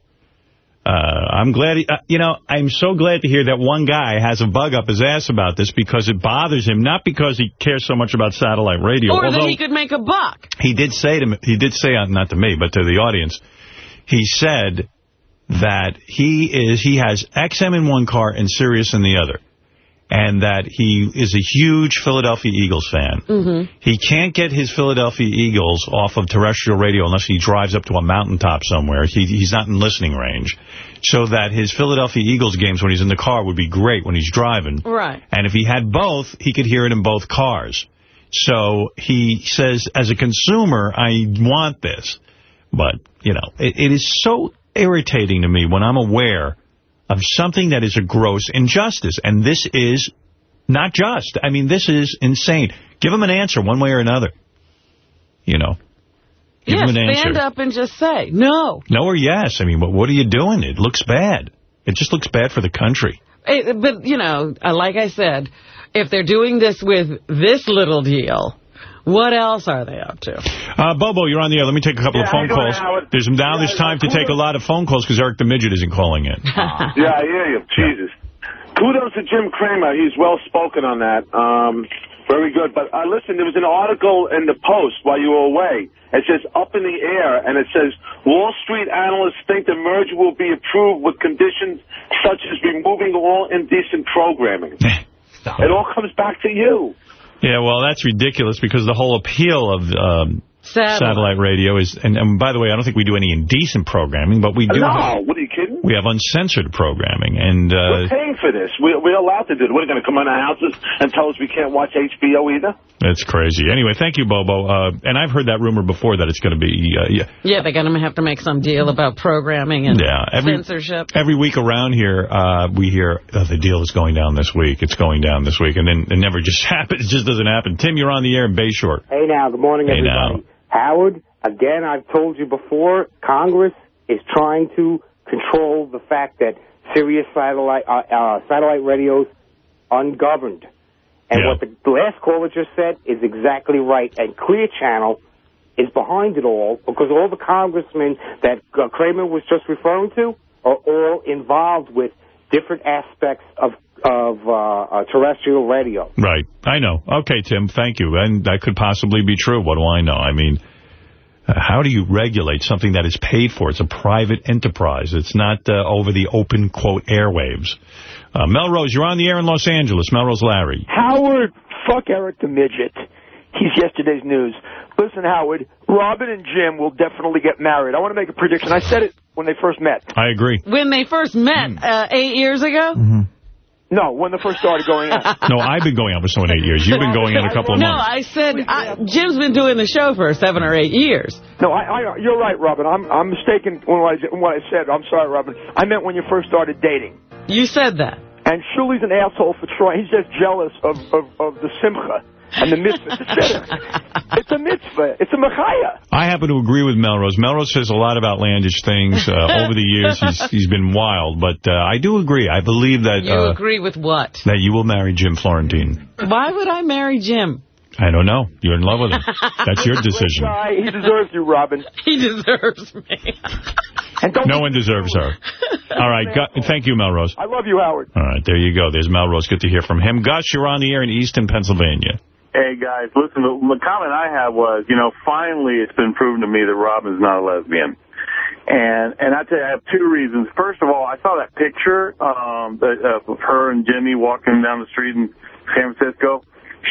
uh, I'm glad, he, uh, you know, I'm so glad to hear that one guy has a bug up his ass about this because it bothers him, not because he cares so much about satellite radio. Or that he could make a buck. he did say to me, he did say, uh, not to me, but to the audience, he said that he is, he has XM in one car and Sirius in the other. And that he is a huge Philadelphia Eagles fan. Mm-hmm. He can't get his Philadelphia Eagles off of terrestrial radio unless he drives up to a mountaintop somewhere. He, he's not in listening range. So that his Philadelphia Eagles games when he's in the car would be great when he's driving. Right. And if he had both, he could hear it in both cars. So he says, as a consumer, I want this. But, you know, it, it is so irritating to me when I'm aware of something that is a gross injustice. And this is not just. I mean, this is insane. Give them an answer one way or another. You know. Give yeah, him an stand answer. up and just say, no. No or yes. I mean, what, what are you doing? It looks bad. It just looks bad for the country. Eh, But, you know, uh, like I said, if they're doing this with this little deal, what else are they up to? Uh, Bobo, you're on the air. Let me take a couple Yeah, of phone how doing, calls. There's now Yeah, there's time to take a lot of phone calls because Eric the Midget isn't calling in. yeah, I hear you. Jesus. Kudos to Jim Cramer. He's well spoken on that. Um, Very good. But uh, listen, there was an article in the Post while you were away. It says up in the air, and it says Wall Street analysts think the merger will be approved with conditions such as removing all indecent programming. it all comes back to you. Yeah, well, that's ridiculous because the whole appeal of um, Satellite. satellite radio is, and, and by the way, I don't think we do any indecent programming, but we do. no, have, what are you kidding? we have uncensored programming, and uh, We're paying for this. We, we're allowed to do it. We're going to come in our houses and tell us we can't watch HBO either. that's crazy. Anyway, thank you, Bobo. Uh, and I've heard that rumor before that it's going to be, uh, yeah, Yeah, they're going to have to make some deal about programming and Yeah, every- censorship. Every week around here, uh, we hear oh, the deal is going down this week. It's going down this week, and then it never just happens. It just doesn't happen. Tim, you're on the air in Bayshore. Hey now, good morning, Hey everybody. now. Howard, again, I've told you before, Congress is trying to control the fact that Sirius satellite uh, uh, satellite radios ungoverned. And Yeah. what the last caller just said is exactly right. And Clear Channel is behind it all because all the congressmen that uh, Cramer was just referring to are all involved with different aspects of of uh, uh, terrestrial radio. Right. I know. Okay, Tim, thank you. And that could possibly be true. What do I know? I mean, uh, how do you regulate something that is paid for? It's a private enterprise. It's not uh, over the open, quote, airwaves. Uh, Melrose, you're on the air in Los Angeles. Melrose Larry. Howard, fuck Eric the Midget. He's yesterday's news. Listen, Howard, Robin and Jim will definitely get married. I want to make a prediction. I said it when they first met. I agree. When they first met Hmm. uh, eight years ago? No, when they first started going out. No, I've been going out for someone eight years. You've been going in a couple of months. no. I said I, Jim's been doing the show for seven or eight years. No, I, I, you're right, Robin. I'm, I'm mistaken when I, when I said. I'm sorry, Robin. I meant when you first started dating. You said that. And Shuli's an asshole for Troy. He's just jealous of, of, of the simcha and the mitzvah. it's a mitzvah. It's a machaya. I happen to agree with Melrose. Melrose says a lot of outlandish things. Uh, over the years, he's he's been wild. But uh, I do agree. I believe that You uh, agree with what? that you will marry Jim Florentine. Why would I marry Jim? I don't know. You're in love with him. That's your decision. Guy, he deserves you, Robin. He deserves me. And don't No one deserves her. All right. Gu- thank you, Melrose. I love you, Howard. All right. There you go. There's Melrose. Good to hear from him. Gus, you're on the air in Easton, Pennsylvania. Hey, guys, listen, the, the comment I have was, you know, finally it's been proven to me that Robin's not a lesbian. And and I tell you, I have two reasons. First of all, I saw that picture um, that, uh, of her and Jimmy walking down the street in San Francisco.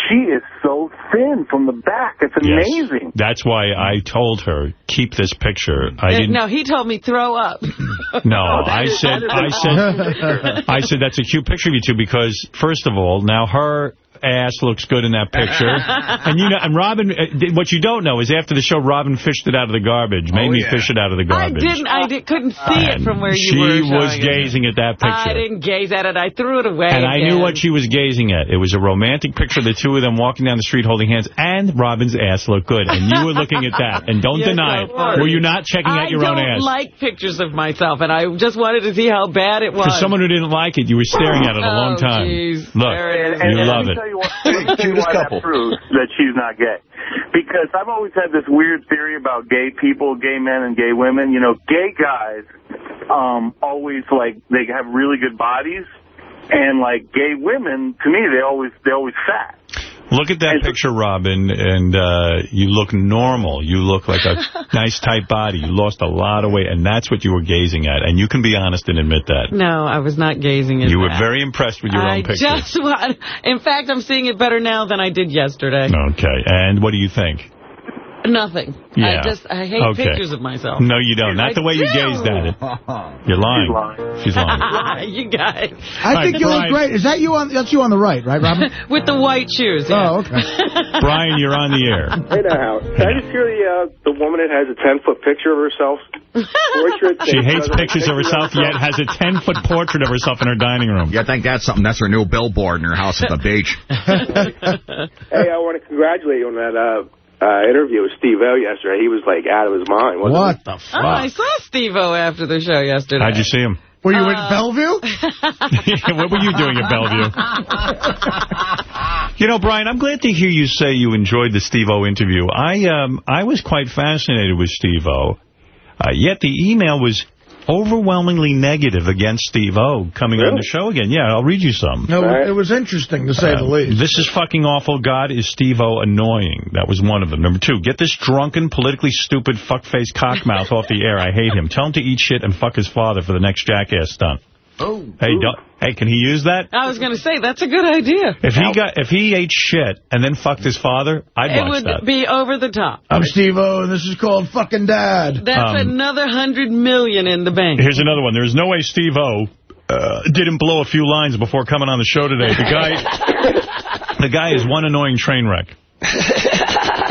She is so thin from the back. It's Yes. amazing. That's why I told her, keep this picture. I didn't. No, he told me throw up. No, I said, I said, I said that's a cute picture of you two because, first of all, now her ass looks good in that picture, and you know, and Robin. uh, What you don't know is after the show, Robin fished it out of the garbage, made Oh, me yeah. fish it out of the garbage. I garbage. didn't. I did, couldn't see it from where you were. she were. was showing it. gazing at that picture. I didn't gaze at it. I threw it away. And I knew what she was gazing at. It was a romantic picture of the two of them walking down the street holding hands, and Robin's ass looked good. And you were looking at that. And don't You're deny it. funny. Were you not checking I out your own ass? don't like pictures of myself, and I just wanted to see how bad it was. For was. someone who didn't like it, you were staring at it a long Oh, time. jeez. Look, And, and, you and love it. You, what, let me tell you why that proves that she's not gay. Because I've always had this weird theory about gay people, gay men and gay women. You know, gay guys um, always, like, they have really good bodies. And, like, gay women, to me, they always they always fat. Look at that picture, Robin, and uh, you look normal. You look like a nice, tight body. You lost a lot of weight, and that's what you were gazing at. And you can be honest and admit that. No, I was not gazing at You were very impressed with your I own picture. just want. In fact, I'm seeing it better now than I did yesterday. Okay, and what do you think? Nothing. Yeah. I just I hate Okay. pictures of myself. No, you don't. Not the way you do. gazed at it. You're lying. She's lying. you guys. I think you look great. Is that you on? That's you on the right, right, Robin? With the white shoes. Yeah. Oh, okay. Brian, you're on the air. Hey there, Howard. Did I just hear the uh, the woman that has a 10-foot picture of herself? Portrait She hates pictures of herself, yet has a 10-foot portrait of herself in her dining room. You think that's something? That's her new billboard in her house at the beach. Hey, I want to congratulate you on that uh, uh, interview with Steve-O yesterday. He was, like, out of his mind. Wasn't What he? the Oh, I saw Steve-O after the show yesterday. How'd you see him? Were you Uh, in Bellevue? what were you doing at Bellevue? You know, Brian, I'm glad to hear you say you enjoyed the Steve-O interview. I um I was quite fascinated with Steve-O. Uh, yet the email was overwhelmingly negative against Steve-O coming on the show again. Yeah, I'll read you some. No, it was interesting, to say uh, the least. This is fucking awful. God, is Steve-O annoying? That was one of them. Number two, get this drunken, politically stupid fuckface cockmouth off the air. I hate him. Tell him to eat shit and fuck his father for the next jackass stunt. Oh. Hey, don't, hey, can he use that? I was going to say, that's a good idea. If he got, if he ate shit and then fucked his father, I'd it watch would be over the top. I'm Steve-O, and this is called fucking dad. That's Um, another hundred million in the bank. Here's another one. There's no way Steve-O uh, didn't blow a few lines before coming on the show today. The guy, the guy is one annoying train wreck.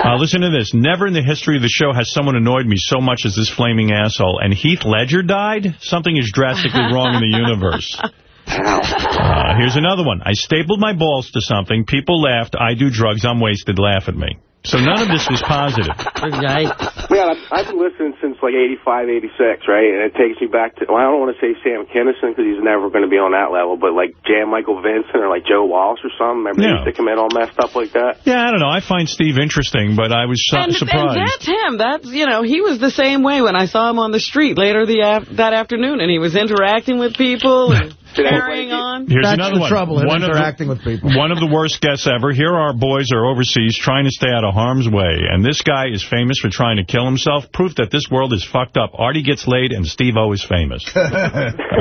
Uh, listen to this. Never in the history of the show has someone annoyed me so much as this flaming asshole. And Heath Ledger died? Something is drastically wrong in the universe. Uh, here's another one. I stapled my balls to something. People laughed. I do drugs. I'm wasted. Laugh at me. So none of this was positive. Right. Man, I've, I've been listening since like 85, 86, right? And it takes me back to, well, I don't want to say Sam Kinison because he's never going to be on that level, but like Jan Michael Vincent or like Joe Walsh or something. Remember Yeah. they used to come in all messed up like that? Yeah, I don't know. I find Steve interesting, but I was su- And, and that's him. That's, you know, he was the same way when I saw him on the street later the af that afternoon, and he was interacting with people and carrying on. Here's That's another the one. trouble, him one interacting of with people. One of the worst guests ever. Here our boys are overseas trying to stay out of harm's way, and this guy is famous for trying to kill himself. Proof that this world is fucked up. Artie gets laid, and Steve-O is famous.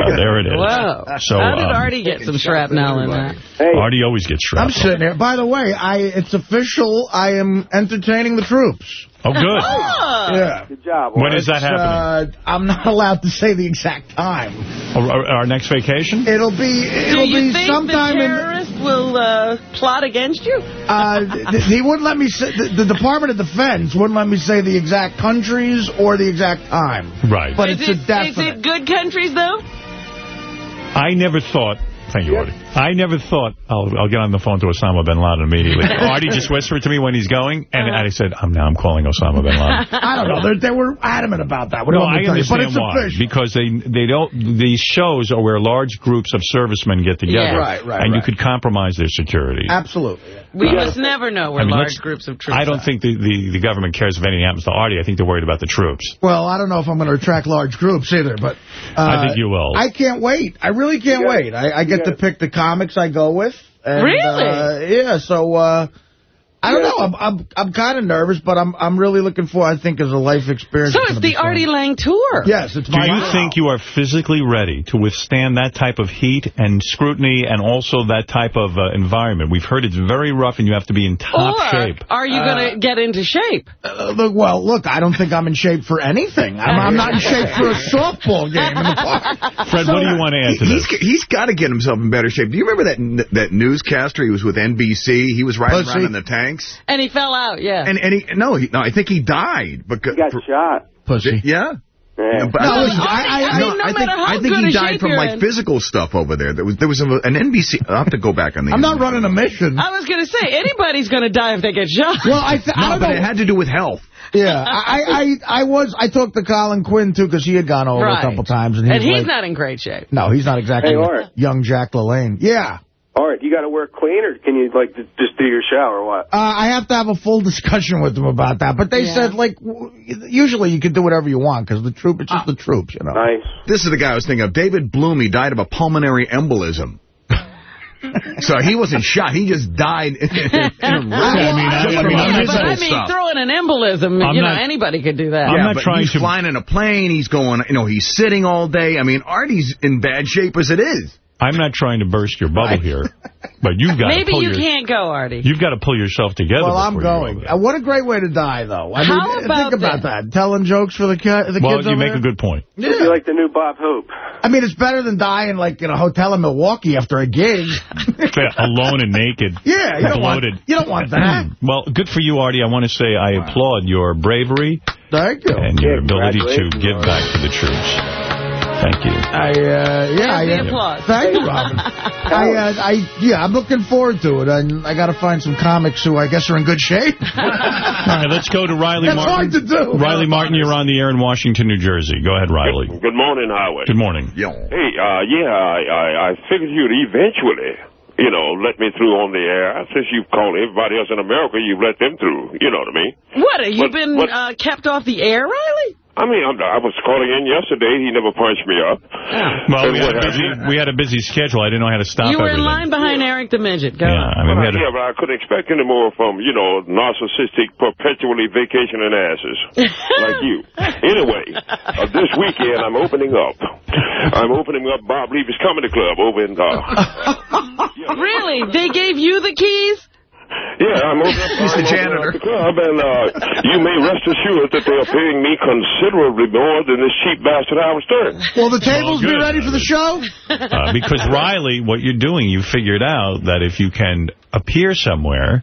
Uh, there it is. Wow. So, How did um, Artie get some shrapnel in that? Artie always gets shrapnel. I'm sitting here. By the way, I it's official. I am entertaining the troops. Oh, good. Yeah. Good job. When is that It's, happening? Uh, I'm not allowed to say the exact time. Our, our next vacation? It'll be Do it'll you be think sometime the in. terrorists will uh, plot against you? Uh, th- he wouldn't let me say. The, the Department of Defense wouldn't let me say the exact countries or the exact time. Right. But is it's it, a definite. Is it good countries, though? I never thought... Thank you, Artie. I never thought... I'll, I'll get on the phone to Osama bin Laden immediately. Artie just whispered to me when he's going, and Uh-huh. I said, I'm, now I'm calling Osama bin Laden. I don't know. They're, they were adamant about that. What no, you want me I to? But understand it's why. official. Because they they don't. These shows are where large groups of servicemen get together, Yeah. Right, right, and you could compromise their security. Absolutely. We must never know where I mean, large groups of troops I don't are. think the, the, the government cares if anything happens to Artie. I think they're worried about the troops. Well, I don't know if I'm going to attract large groups either, but... Uh, I think you will. I can't wait. I really can't Yeah. wait. I, I get to pick the comics I go with. And, Really? Uh, yeah, so... Uh, I don't know. I'm I'm, I'm kind of nervous, but I'm I'm really looking for. I think as a life experience. So it's it's the fun. Artie Lange tour. Yes, it's Do my. you think you are physically ready to withstand that type of heat and scrutiny and also that type of uh, environment? We've heard it's very rough and you have to be in top or shape. are you going to get into shape? Uh, look, well, look, I don't think I'm in shape for anything. I'm, I'm not in shape for a softball game in the park. Fred, what do you want to add to He's he's got to get himself in better shape. Do you remember that that newscaster? He was with NBC. He was riding Pussy. around in the tanks. And he fell out, yeah. And and he no, he, no, I think he died because He got shot. Pussy. yeah. Yeah. But No, I, listen, I- I- I no, no I think I think he died from like in. physical stuff over there. There was there was a, an NBC. I'll have to go back on the. I'm not running a mission. I was going to say, anybody's going to die if they get shot. Well, I, th I No, don't but know. it had to do with health. Yeah, I, I, I was. I talked to Colin Quinn too because he had gone over Right. a couple times, and, he and he's like, not in great shape. No, he's not exactly Hey, young Jack LaLanne. Yeah, All right, you got to work clean, or can you like just do your shower or what? uh, I have to have a full discussion with them about that. But they Yeah. said like, w- usually you can do whatever you want because the troop, it's just the troops, you know. Nice. This is the guy I was thinking of. David Bloom. He died of a pulmonary embolism. so he wasn't shot. He just died. In, in a I mean, I- Just I from mean, I'm physical but I mean, stuff. throwing an embolism, I'm you know, anybody could do that. I'm yeah, not but trying he's to- flying in a plane. He's going, you know, he's sitting all day. I mean, Artie's in bad shape as it is. I'm not trying to burst your bubble here, but you've got to Maybe pull you your, can't go, Artie. You've got to pull yourself together. Well, I'm going. Uh, what a great way to die, though. I How mean, about think about that. Telling jokes for the, ki the. Well, kids you make there. a good point. You'd be like the new Bob Hope. I mean, it's better than dying like in a hotel in Milwaukee after a gig. Yeah, Alone and naked. yeah, you don't want you don't want that. Well, good for you, Artie. I want to say I applaud your bravery Thank you. and your ability to give back to the troops. Thank you. I uh, yeah, There's I, the applause. Thank you, Robin. I, uh, I yeah, I'm looking forward to it. And I got to find some comics who I guess are in good shape. All right, let's go to Riley That's Martin. hard to do. Riley Martin, you're on the air in Washington, New Jersey. Go ahead, Riley. Good morning, Howard. Good morning. Yo. Hey, uh, yeah, I, I, I figured you'd eventually, you know, let me through on the air. Since you've called everybody else in America, you've let them through. You know what I mean? What, have you What- been what- uh, kept off the air, Riley? I mean, I'm, I was calling in yesterday. He never punched me up. Well, we had, a busy, we had a busy schedule. I didn't know how to stop You were in line behind Eric the Midget. Go Yeah, on. I mean, we had a- yeah, but I couldn't expect any more from, you know, narcissistic, perpetually vacationing asses like you. Anyway, uh, this weekend I'm opening up. I'm opening up Bob Levy's Comedy Club over in, uh, Really? They gave you the keys? Yeah, I'm opening up, He's the janitor. up the club, and uh, you may rest assured that they are paying me considerably more than this cheap bastard Howard Stern. Will the tables be good. ready for the show? Uh, because Riley, what you're doing, you figured out that if you can appear somewhere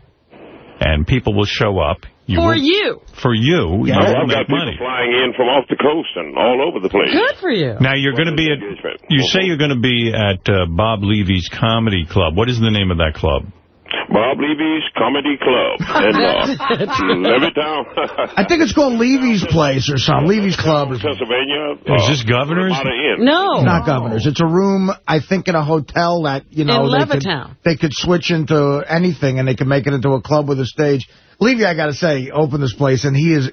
and people will show up. You For will- you. For you, you Oh, I've make got people flying in from off the coast and all over the place. Good for you. Now, you're going to be at, you say you're going to be at uh, Bob Levy's Comedy Club. What is the name of that club? Bob Levy's Comedy Club in uh, Levittown, I think it's called Levy's Place or something. Levy's Club or something. Pennsylvania. Is this Governor's? No. It's not Governor's. It's a room, I think, in a hotel that, you know, In they could, Levittown. they could switch into anything and they could make it into a club with a stage. Levy, I got to say, opened this place and he is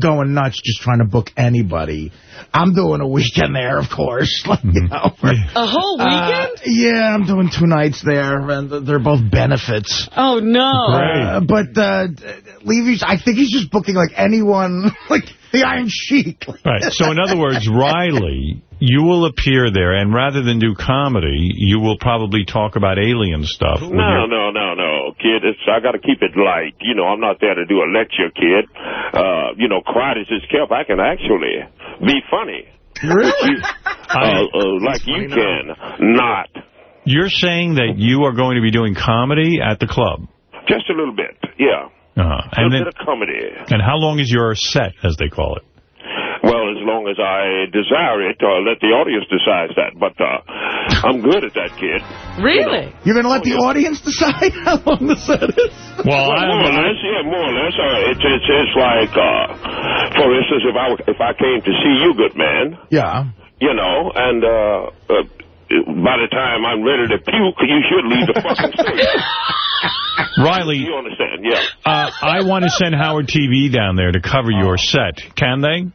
going nuts just trying to book anybody. I'm doing a weekend there, of course. Like, you know, for- A whole Uh, weekend? yeah, I'm doing two nights there, and they're both benefits. oh, no. Uh, but uh, Levy's, I think he's just booking like anyone, like the Iron Sheik. Right. So, in other words, Riley, you will appear there, and rather than do comedy, you will probably talk about alien stuff. with No, your- no, no, no, kid. It's, I got to keep it light. You know, I'm not there to do a lecture, kid. Uh, you know, quiet as it's kept. I can actually be funny. Really? Uh, uh, like you can. Not. You're saying that you are going to be doing comedy at the club. Just a little bit. Yeah. A And then, bit of comedy. and how long is your set, as they call it? Well, as long as I desire it, or let the audience decide that. But uh, I'm good at that, kid. Really? You're going to let the audience decide how long the set is? Well, Well, I more or less, yeah, more or less. Uh, it's, it's, it's like, uh, for instance, if I if I came to see you, good man, Yeah. you know, and uh, uh, by the time I'm ready to puke, you should leave the fucking stage. Riley, You understand? Yeah. uh, I want to send Howard TV down there to cover your set. Can they?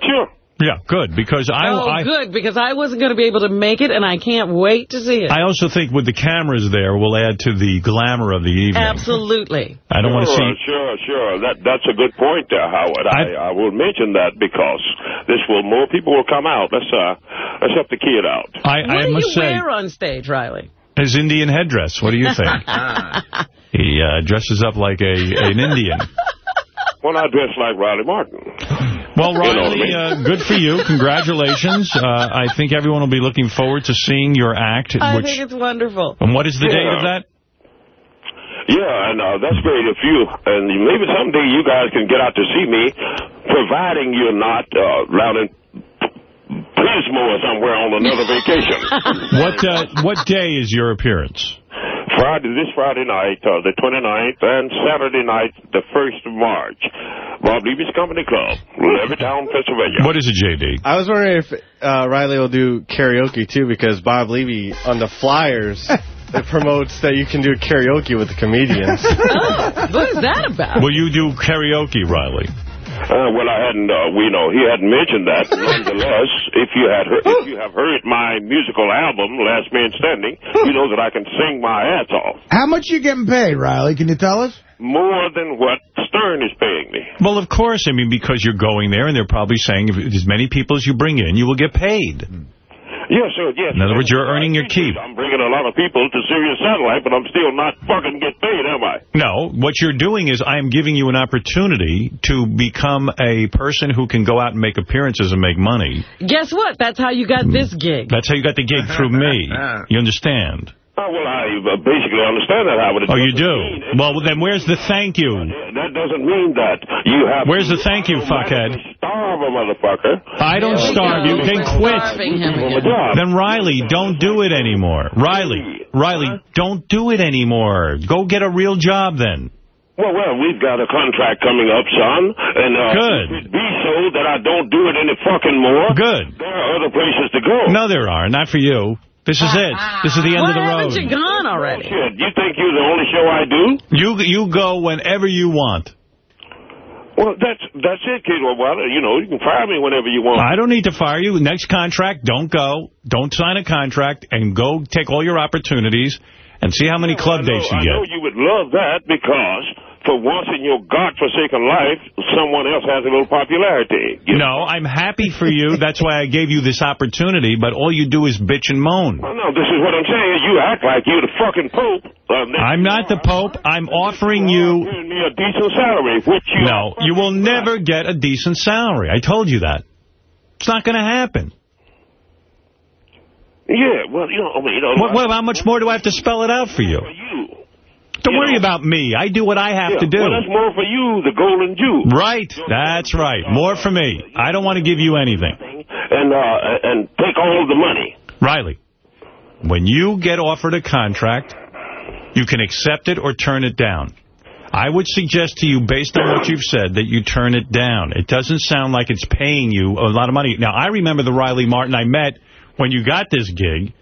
Sure. Yeah, good, because I, oh, I, good, because I wasn't going to be able to make it, and I can't wait to see it. I also think with the cameras there will add to the glamour of the evening. Absolutely. I don't want to Sure, see... Sure, sure. That that's a good point there, Howard. I, I will mention that because this will more people will come out. Let's uh let's help the kid out. I, What I do must you say, wear on stage, Riley? his Indian headdress, what do you think? he uh, dresses up like a an Indian. Well, I dress like Riley Martin. Well, You know I mean? uh, good for you. Congratulations. Uh, I think everyone will be looking forward to seeing your act. I which, think it's wonderful. and what is the date of that? Yeah, and uh, that's great if you, and maybe someday you guys can get out to see me, providing you're not uh, down in Pismo or somewhere on another vacation. What uh, what day is your appearance? Friday, this Friday night, uh, the 29th, and Saturday night, the 1st of March. Bob Levy's Company Club, Levittown, Pennsylvania. What is it, J.D.? I was wondering if uh, Riley will do karaoke, too, because Bob Levy, on the flyers, it promotes that you can do karaoke with the comedians. What is that about? Will you do karaoke, Riley? Uh, well, I hadn't, uh, we know, he hadn't mentioned that. Nonetheless, if you had heard, if you have heard my musical album, Last Man Standing, you know that I can sing my ass off. How much you getting paid, Riley? Can you tell us? More than what Stern is paying me. Well, of course. I mean, because you're going there, and they're probably saying if as many people as you bring in, you will get paid. Yes, sir, yes. In other words, you're earning your keep. I'm bringing a lot of people to Sirius Satellite, but I'm still not fucking get paid, am I? No, what you're doing is I am giving you an opportunity to become a person who can go out and make appearances and make money. Guess what? That's how you got hmm. this gig. That's how you got the gig through me. You understand? Oh, well, I uh, basically understand that, Howard. It Oh, you do? mean- Well, then where's the thank you? That doesn't mean that you have Where's to the thank you, fuckhead? starve a motherfucker. I don't There starve you. Then We're quit. starving him Give him a again. job. Then Riley, don't do it anymore. Riley, Riley, don't do it anymore. Go get a real job then. Well, well, we've got a contract coming up, son. And, uh, Good. it be so that I don't do it any fucking more, Good. there are other places to go. No, there are. Not for you. This is it. This is the end Why of the road. Why haven't you gone already? Shit, you think you're the only show I do? You you go whenever you want. Well, that's that's it, kid. Well, you know, you can fire me whenever you want. I don't need to fire you. Next contract, don't go. Don't sign a contract and go take all your opportunities and see how many club I know, dates you I get. know you would love that because for once in your godforsaken life, someone else has a little popularity. You No, I'm happy for you. That's why I gave you this opportunity, but all you do is bitch and moan. Well, no, this is what I'm saying. You act like you're the fucking Pope. Um, I'm not the Pope. I'm offering you... me a decent salary, which you... No, you will never get a decent salary. I told you that. It's not going to happen. Yeah, well, you know, I mean, you know... What, what, how much more do I have to spell it out for you? Don't worry about me. I do what I have Yeah, to do. Well, that's more for you, the golden Jew. Right. That's right. More for me. I don't want to give you anything. And, uh, and take all of the money. Riley, when you get offered a contract, you can accept it or turn it down. I would suggest to you, based on what you've said, that you turn it down. It doesn't sound like it's paying you a lot of money. Now, I remember the Riley Martin I met when you got this gig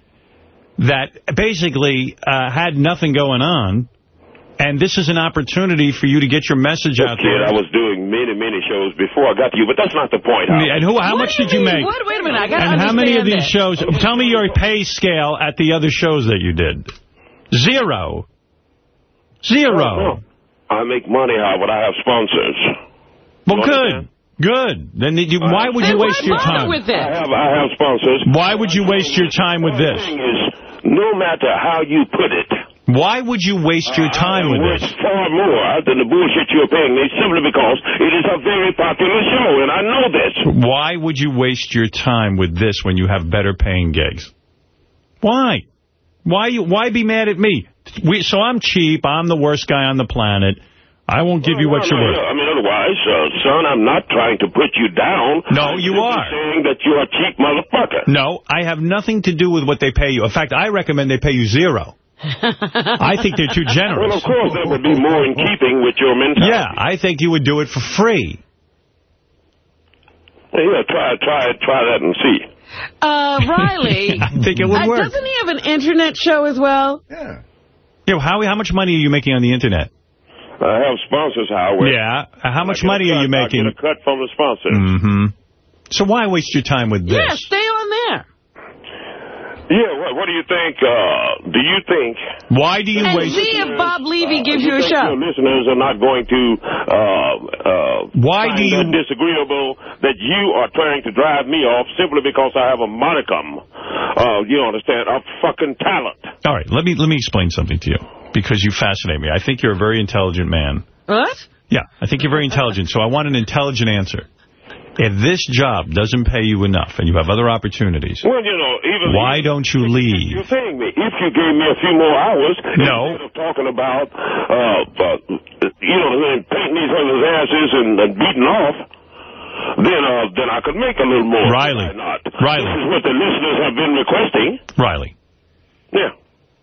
that basically uh, had nothing going on, and this is an opportunity for you to get your message out Kid, there. I was doing many, many shows before I got to you, but that's not the point. Howard. And who? How much did you make? What? Wait a minute. I got to And how many of these this. shows? Tell me your pay scale at the other shows that you did. Zero. Zero. I make money, Howard. I have sponsors. Well, You good. Good. Then you, why would you waste your time? with this? I have- I have sponsors. Why would you waste your time with this? No matter how you put it. Why would you waste your time with worth this? far more than the bullshit you're paying me simply because it is a very popular show, and I know this. Why would you waste your time with this when you have better paying gigs? Why? Why you? Why be mad at me? We, so I'm cheap. I'm the worst guy on the planet. I won't give you what Well, you're no, worth. I mean, otherwise, uh, son, I'm not trying to put you down. No, I'm you are. saying that you're a cheap motherfucker. No, I have nothing to do with what they pay you. In fact, I recommend they pay you zero. I think they're too generous. Well, of course, that would be more in keeping with your mentality. Yeah, I think you would do it for free. Yeah, try, try, try that and see. Uh, Riley. I think it would uh, work. Doesn't he have an internet show as well? Yeah. Yo, how how much money are you making on the internet? I have sponsors, Howard. Yeah. How much I get money are you cut- I making? get a cut from the sponsors. Mm-hmm. So why waste your time with this? Yeah, stay on there. Yeah, what, what do you think? Uh, do you think... Why do you and waste... see if Bob Levy gives do you a show. Your listeners are not going to uh, uh, Why find do you- that disagreeable that you are trying to drive me off simply because I have a modicum, uh, you understand, of fucking talent. All right, let me let me explain something to you because you fascinate me. I think you're a very intelligent man. What? Yeah, I think you're very intelligent, so I want an intelligent answer. If this job doesn't pay you enough and you have other opportunities, Well, you know, even... why don't you leave? You're saying me, if you gave me a few more hours, No. instead of talking about, uh, uh, you know, painting these other asses and, and beating off, then uh, then I could make a little more. Riley. Not? Riley. This is what the listeners have been requesting. Riley, Yeah.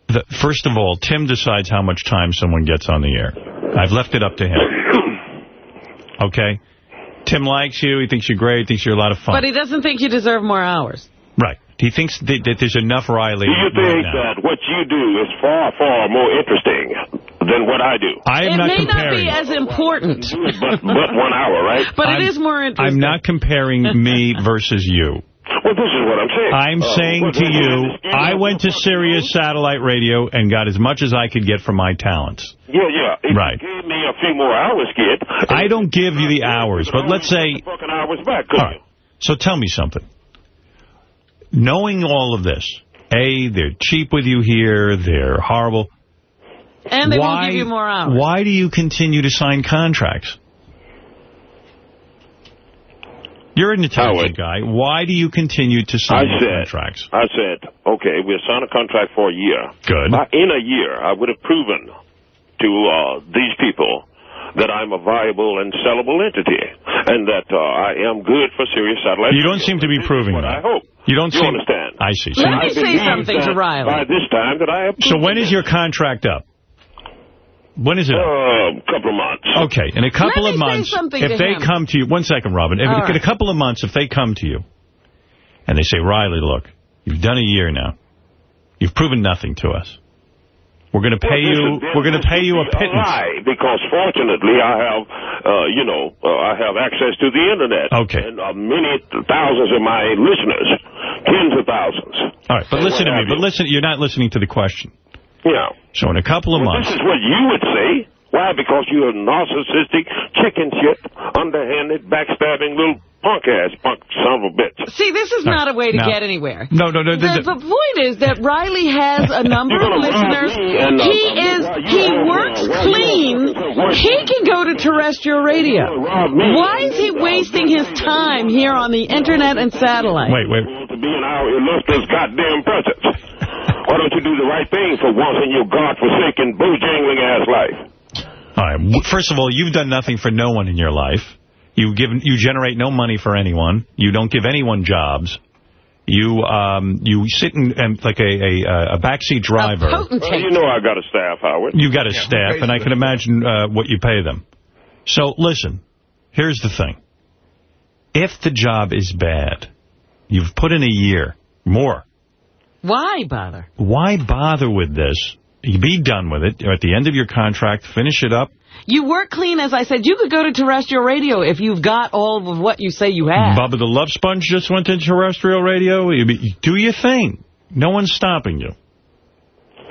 the, first of all, Tim decides how much time someone gets on the air. I've left it up to him. Okay? Tim likes you. He thinks you're great. He thinks you're a lot of fun. But he doesn't think you deserve more hours. right. He thinks that, that there's enough Riley Do you right think now. that what you do is far, far more interesting than what I do? I am it not may comparing. not be as important. But, but one hour, right? But I'm- it is more interesting. I'm not comparing me versus you. Well, this is what I'm saying. I'm Uh, saying to you, I went to Sirius Satellite Radio and got as much as I could get from my talents. Yeah, yeah. If Right. you gave me a few more hours, kid. I don't give you the hours, but let's say... Fucking hours back, could All right, so tell me something. Knowing all of this, A, they're cheap with you here, they're horrible. And they why, won't give you more hours. Why do you continue to sign contracts? You're an intelligent guy. Why do you continue to I sign said, contracts? I said, okay, we'll sign a contract for a year. Good. Uh, in a year, I would have proven to uh, these people that I'm a viable and sellable entity, and that uh, I am good for Sirius Satellite. You don't seem to be proving that. I hope. You don't You seem... understand? I see. Let So- me say something to Riley. By this time that I have So when is your contract up? When is it up? a couple of months. Okay, in a couple Let of months, if they him. come to you, one second, Robin, if, All in a couple of months, if they come to you and they say, Riley, look, you've done a year now. You've proven nothing to us. We're going to pay Well, you. is- We're going to pay you a is pittance. lie, because fortunately I have, uh, you know, uh, I have access to the internet. Okay. And uh, many thousands of my listeners, tens of thousands. All right, but listen to me. But listen, you're not listening to the question. Yeah. So in a couple of Well, months, this is what you would say. Why? Because you're a narcissistic, chicken shit, underhanded, backstabbing little punk ass, punk son of a bitch. See, this is not a way to Now- get anywhere. No, no, no. The, the point is that Riley has a number of listeners. and, uh, He uh, is why he are, works uh, clean. are, He can go to terrestrial radio. me. Why is he wasting his time here on the internet and satellite? Wait, wait. To be in our illustrious goddamn presence. Why don't you do the right thing for once in your godforsaken, bojangling ass life? All right. w- First of all, you've done nothing for no one in your life. You give, you generate no money for anyone. You don't give anyone jobs. You um you sit in and like a a, a backseat driver. Well, you know I got a staff, Howard. You got a staff, and I can imagine uh, what you pay them. So listen, here's the thing: if the job is bad, you've put in a year more. Why bother? Why bother with this? You be done with it. At the end of your contract, finish it up. You work clean, as I said. You could go to terrestrial radio if you've got all of what you say you have. Bubba the Love Sponge just went to terrestrial radio. You be- Do your thing. No one's stopping you.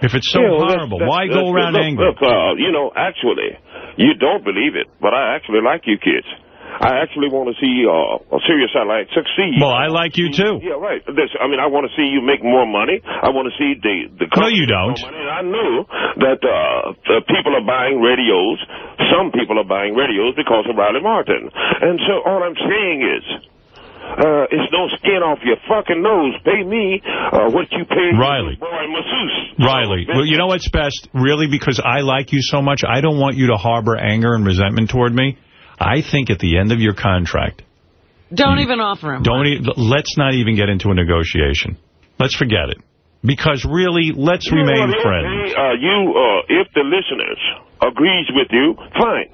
If it's so Yeah, well, horrible, that's- why that's go around look, angry? Look, uh, you know, actually, you don't believe it, but I actually like you kids. I actually want to see uh, a Sirius satellite succeed. Well, I like you, too. Yeah, right. This, I mean, I want to see you make more money. I want to see the the No, you don't. more money. And I know that uh, the people are buying radios. Some people are buying radios because of Riley Martin. And so all I'm saying is. Uh, it's no skin off your fucking nose. Pay me uh, what you pay Riley. boy masseuse. Riley, well, you know what's best? Really, because I like you so much, I don't want you to harbor anger and resentment toward me. I think at the end of your contract, Don't even offer him. don't e let's not even get into a negotiation. Let's forget it. Because really, let's You remain what, friends. okay, Uh, you, uh, if the listeners agrees with you, fine.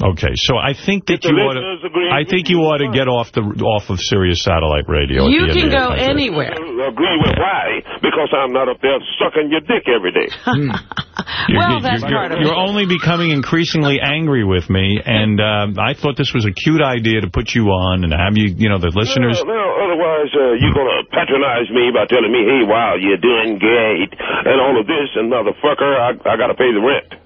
Okay, so I think that you ought to. I think you, you ought to get off the off of Sirius satellite radio. You can go contract. anywhere. Agree with why? Because I'm not up there sucking your dick every day. You're, Well, that's you're, part of you're it. only becoming increasingly angry with me, and um, I thought this was a cute idea to put you on and have you, you know, the listeners. Well, well, otherwise, uh, you're going to patronize me by telling me, hey, wow, you're doing great, and all of this, and motherfucker, I, I got to pay the rent.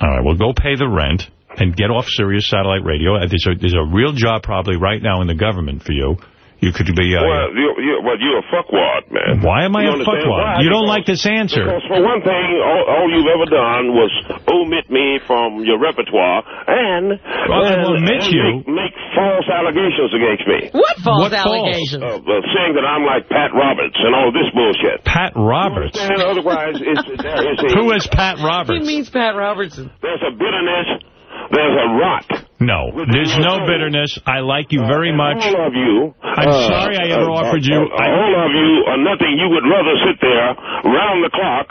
All right, well, go pay the rent and get off Sirius satellite radio. Uh, There's a, there's a real job probably right now in the government for you. You could be... Uh, well, you're, you're, well, you're a fuckwad, man. why am I You a fuckwad? You don't Because- like this answer. Because for one thing, all, all you've ever done was omit me from your repertoire and, Well, and, will admit and you. Make, make false allegations against me. What false What allegations? Uh, uh, saying that I'm like Pat Roberts and all this bullshit. Pat Roberts. And otherwise, it's, there is a, Who is Pat Roberts? He means Pat Robertson. there's a bitterness, there's a rot. No, there's no bitterness. I like you very much. All of you. I'm uh, sorry I ever uh, offered uh, you... uh, I- all of you are nothing. You would rather sit there round the clock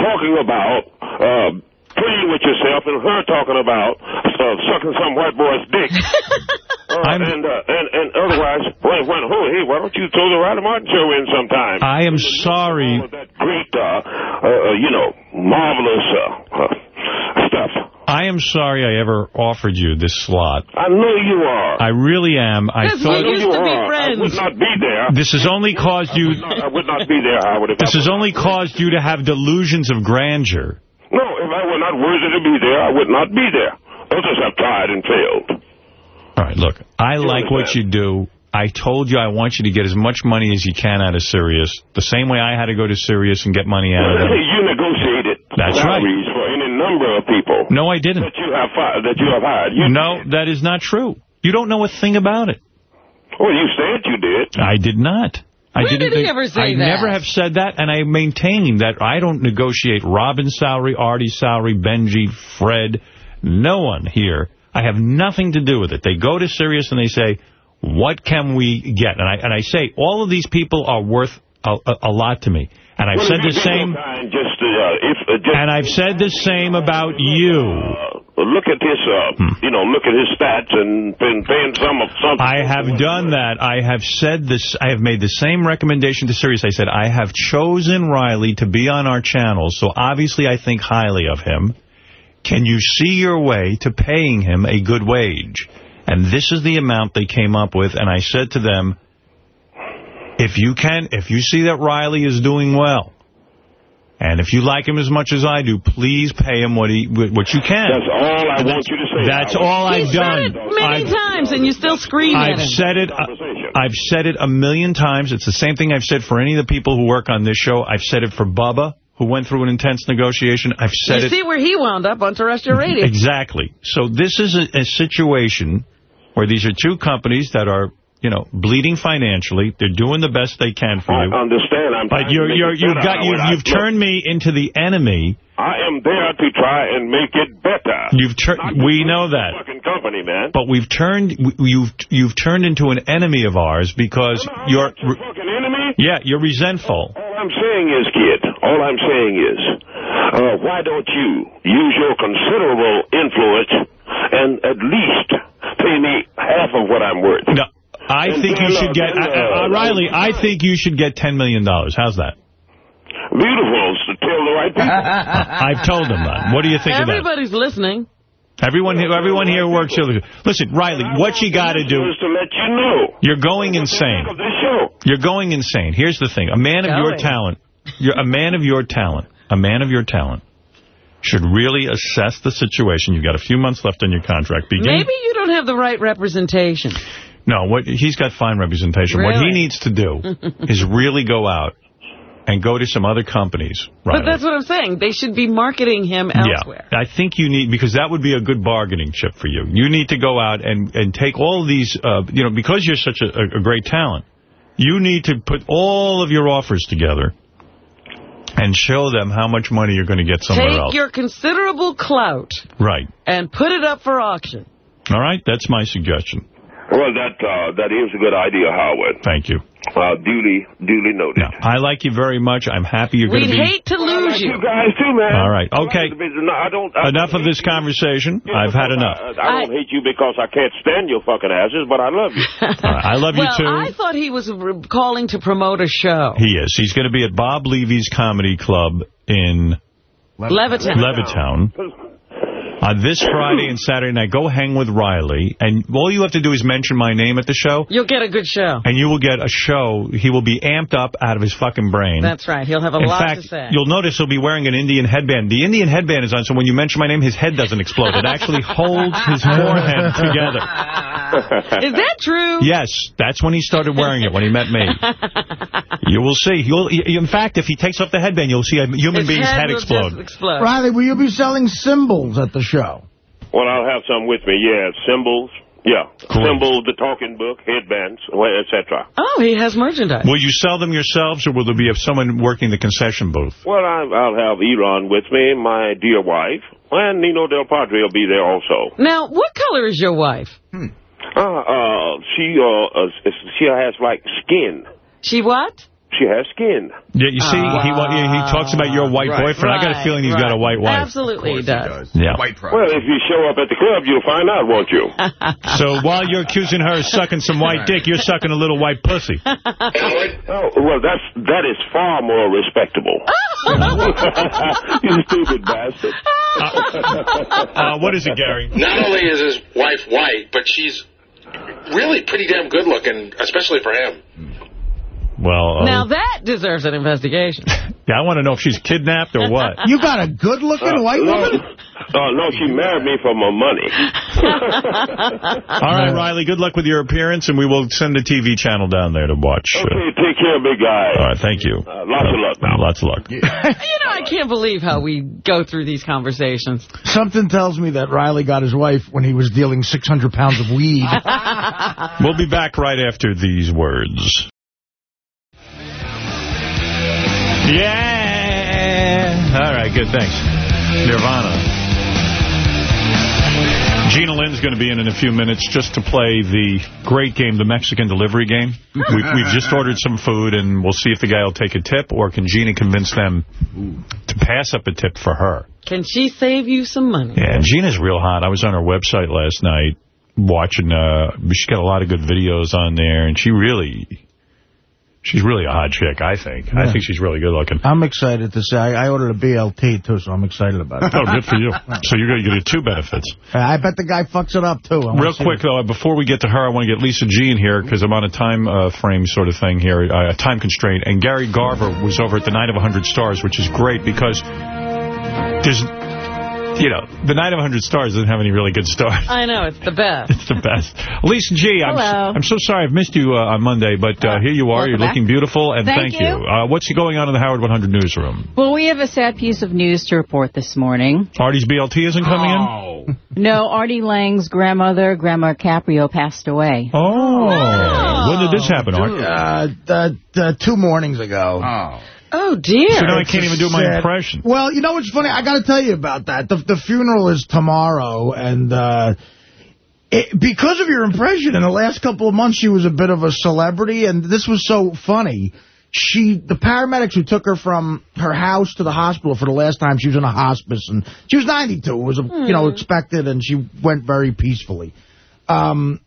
talking about uh, playing with yourself and her talking about uh, sucking some white boy's dick. uh, and, uh, and and otherwise, when, when, oh, hey, why don't you throw the Riley Martin show in sometime? I am sorry. That great, uh, uh, uh, you know, marvelous uh, uh, stuff. I am sorry I ever offered you this slot. I know you are. I really am. I thought we used to be are. I would not be there. this has only caused I you... would not, I would not be there, Howard. This has only caused you to have delusions of grandeur. No, if I were not worthy to be there, I would not be there. Others have tried and failed. All right, look, I like what you do. I told you I want you to get as much money as you can out of Sirius, the same way I had to go to Sirius and get money out of them. you negotiated That's right. salaries for any number of people No, I didn't. that you have fi- that you have hired. You, No, that is not true. You don't know a thing about it. Well, you said you did. I did not. I When didn't did he ever say I that? never have said that, and I maintain that I don't negotiate Robin's salary, Artie's salary, Benji, Fred, no one here. I have nothing to do with it. They go to Sirius and they say, what can we get? And I and I say, all of these people are worth a, a, a lot to me. And I've Well, said the same, just, uh, if, uh, just and I've said the same about you. look at his, uh, Hmm. you know, look at his stats and been paying some of something. I have done that. I have said this. I have made the same recommendation to Sirius. I said, I have chosen Riley to be on our channel, so obviously I think highly of him. Can you see your way to paying him a good wage? And this is the amount they came up with, and I said to them, if you can, if you see that Riley is doing well, and if you like him as much as I do, please pay him what he what you can. That's all I want you to say. That's I want- all I've He said done. it many I've- times, and you still scream at I've said it. uh, I've said it a million times. It's the same thing I've said for any of the people who work on this show. I've said it for Bubba, who went through an intense negotiation. I've said You it see where he wound up on terrestrial radio. exactly. So this is a, a situation where these are two companies that are, you know, bleeding financially. They're doing the best they can for you. I understand. I'm But you're, you're, you've got you. I- you've turned me into the enemy. I am there to try and make it better. You've turned. We know that. Fucking company, man. But we've turned you've you've turned into an enemy of ours because you're fucking enemy. yeah you're resentful. All I'm saying is, kid, all I'm saying is, uh, why don't you use your considerable influence and at least pay me half of what I'm worth? No, I And think you then, should get uh, uh, Riley. I think you should get 10 million. dollars. How's that? Beautiful to tell the right people. I've told them that. What do you think of that? Everybody's listening. Everyone, here- everyone here works. here. Listen, Riley, what you got to do? Just to let you know. You're going insane. This show. You're going insane. Here's the thing: a man of your talent, you're a man of your talent, a man of your talent should really assess the situation. You've got a few months left on your contract. Begin. Maybe you don't have the right representation. No, what he's got fine representation. What he needs to do is really go out and go to some other companies. Right. But that's what I'm saying. They should be marketing him elsewhere. Yeah, I think you need, because that would be a good bargaining chip for you. You need to go out and, and take all these, uh, you know, because you're such a, a great talent, you need to put all of your offers together and show them how much money you're going to get somewhere Take else. Take your considerable clout Right. and put it up for auction. All right? That's my suggestion. Well, that uh, that is a good idea, Howard. Thank you. Uh, duly duly noted. I like you very much. I'm happy you're going We'd to be... hate to lose you. You guys too, man. All right. Okay. to be- no, I don't. I Enough of this conversation. I've had enough. I, I don't hate you because I can't stand your fucking asses, but I love you. All right, I love you well, too. I thought he was calling to promote a show. He is. He's going to be at Bob Levy's Comedy Club in Levittown. Levittown. On this Friday and Saturday night, go hang with Riley, and all you have to do is mention my name at the show, You'll get a good show. and you will get a show. He will be amped up out of his fucking brain. That's right. He'll have a In lot fact, to say. you'll notice he'll be wearing an Indian headband. The Indian headband is on, so when you mention my name, his head doesn't explode. It actually holds his forehead together. Is that true? Yes, that's when he started wearing it, when he met me. You will see. You'll, in fact, if he takes off the headband, you'll see a human His being's head, will explode. explode. Riley, will you be selling symbols at the show? Well, I'll have some with me. Yeah, symbols. Yeah, symbols, the talking book, headbands, etc. Oh, he has merchandise. Will you sell them yourselves, or will there be someone working the concession booth? Well, I, I'll have Elon with me, my dear wife, and Nino Del Padre will be there also. Now, what color is your wife? Uh, uh, she, uh, uh, she has like skin. She what? She has skin. Yeah, you see, he he, he talks about your white Right, boyfriend. I got a feeling he's got a white wife. Absolutely he does. Yeah. Well, if you show up at the club, you'll find out, won't you? So while you're accusing her of sucking some white dick, you're sucking a little white pussy. oh, well, that's that is far more respectable. you stupid bastard. Uh, what is it, Gary? Not only is his wife white, but she's really pretty damn good looking, especially for him. Well, uh, Now that deserves an investigation. yeah, I want to know if she's kidnapped or what. You got a good-looking white no, woman? Uh, no, she married me for my money. All right, Riley, good luck with your appearance, and we will send a TV channel down there to watch. Uh, Okay, take care, big guy. all right, thank you. Uh, lots of luck now. Lots of luck. you know, I can't believe how we go through these conversations. Something tells me that Riley got his wife when he was dealing 600 pounds of weed. We'll be back right after these words. Yeah. All right, good, thanks. Nirvana. Gina Lynn's going to be in in a few minutes just to play the great game, the Mexican delivery game. We've, we've just ordered some food, and we'll see if the guy will take a tip, or can Gina convince them to pass up a tip for her. Can she save you some money? Yeah, Gina's real hot. I was on her website last night watching, uh, she's got a lot of good videos on there, and she really... She's really a hot chick, I think. I think she's really good looking. I'm excited to say I, I ordered a BLT, too, so I'm excited about it. Oh, good for you. So you're going to get two benefits. I bet the guy fucks it up, too. I Real quick, though, before we get to her, I want to get Lisa G in here because I'm on a time uh, frame sort of thing here, uh, a time constraint. And Gary Garver was over at the Night of 100 Stars, which is great because there's, you know, the Night of 100 Stars doesn't have any really good stars. I know, it's the best. It's the best. Lisa G, I'm, Hello. I'm so sorry I've missed you uh, on Monday, but uh, here you are. welcome You're back. looking beautiful, and Thank thank, you. Uh, what's going on in the Howard 100 newsroom? Well, we have a sad piece of news to report this morning. Artie's BLT isn't coming Oh. in? No, Artie Lange's grandmother, Grandma Caprio, passed away. Oh. When did this happen, Art? Uh, uh, uh, two mornings ago. Oh. Oh, dear. So now I can't even do my sad- impression. Well, you know what's funny? I got to tell you about that. The, the funeral is tomorrow, and uh, it, because of your impression, in the last couple of months, she was a bit of a celebrity, and this was so funny. She, the paramedics who took her from her house to the hospital for the last time, she was in a hospice, and she was 92. It was, you know, expected, and she went very peacefully. Um,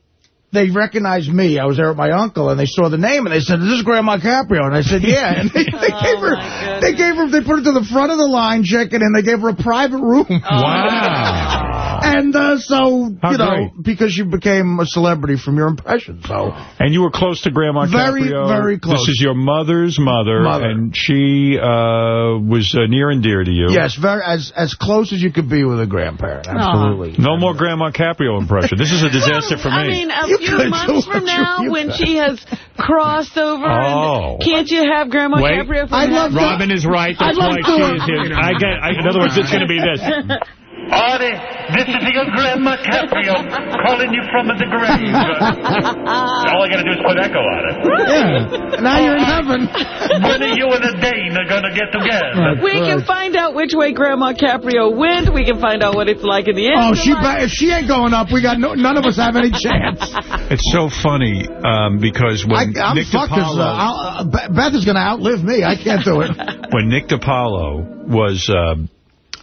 they recognized me. I was there with my uncle, and they saw the name, and they said, "Is this Grandma Caprio?" And I said, "Yeah." And they, they oh, gave her, they gave her, they put her to the front of the line, checking and They gave her a private room. Wow. Oh. and uh, so, How you know, great. because you became a celebrity from your impression, so And you were close to Grandma Very, Caprio. very close. This is your mother's mother, Mother. and she uh, was uh, near and dear to you. yes, very as as close as you could be with a grandparent. Absolutely. No more Grandma Caprio impression. This is a disaster for me. I mean, a You few months from now, when could. she has crossed over, Oh. and can't you have Grandma Wait. Caprio from I'd love Robin is right. I'd That's love why she is here. I get. I, in other words, it's going to be this. Artie, this is your Grandma Caprio calling you from the grave. All I got to do is put echo on it. Yeah. Now you're in heaven. When are you and the Dane are going to get together? We can find out which way Grandma Caprio went. We can find out what it's like in the end. Oh, she if she ain't going up, we got no, none of us have any chance. It's so funny um, because when I'm Nick fucked 'cause, DiPaolo, uh, uh, Beth is going to outlive me. I can't do it. when Nick DiPaolo was uh,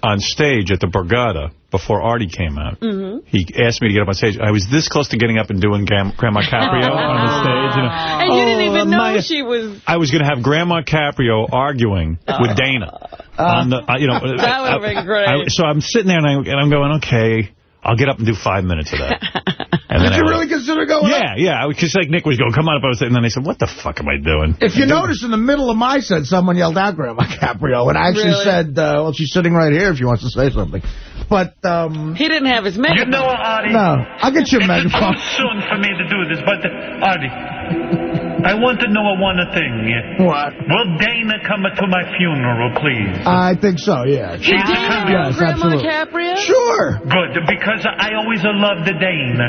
on stage at the Borgata before Artie came out, Mhm. he asked me to get up on stage. I was this close to getting up and doing Gam- Grandma Caprio on the stage. You know. And you didn't Oh, even know my- she was... I was going to have Grandma Caprio arguing with Dana. on the, uh, you know, That would've been great. I- so I'm sitting there and, I, and I'm going, okay, I'll get up and do five minutes of that. And Did you was- really consider going up? Yeah, yeah. Because like Nick was going, come on up. I was sitting, and then I said, what the fuck am I doing? If you notice, in the middle of my set, someone yelled out Grandma Caprio, and I actually Really? said, uh, well, she's sitting right here if she wants to say something. But, um... He didn't have his You megaphone. know, Artie. No, I'll get you a It's too soon for me to do this, but Artie, I want to know one thing. What? Will Dana come to my funeral, please? I think so, yeah. She's Did coming. Yes, Grandma absolutely. Caprio? Sure. Good, because I always loved the Dane.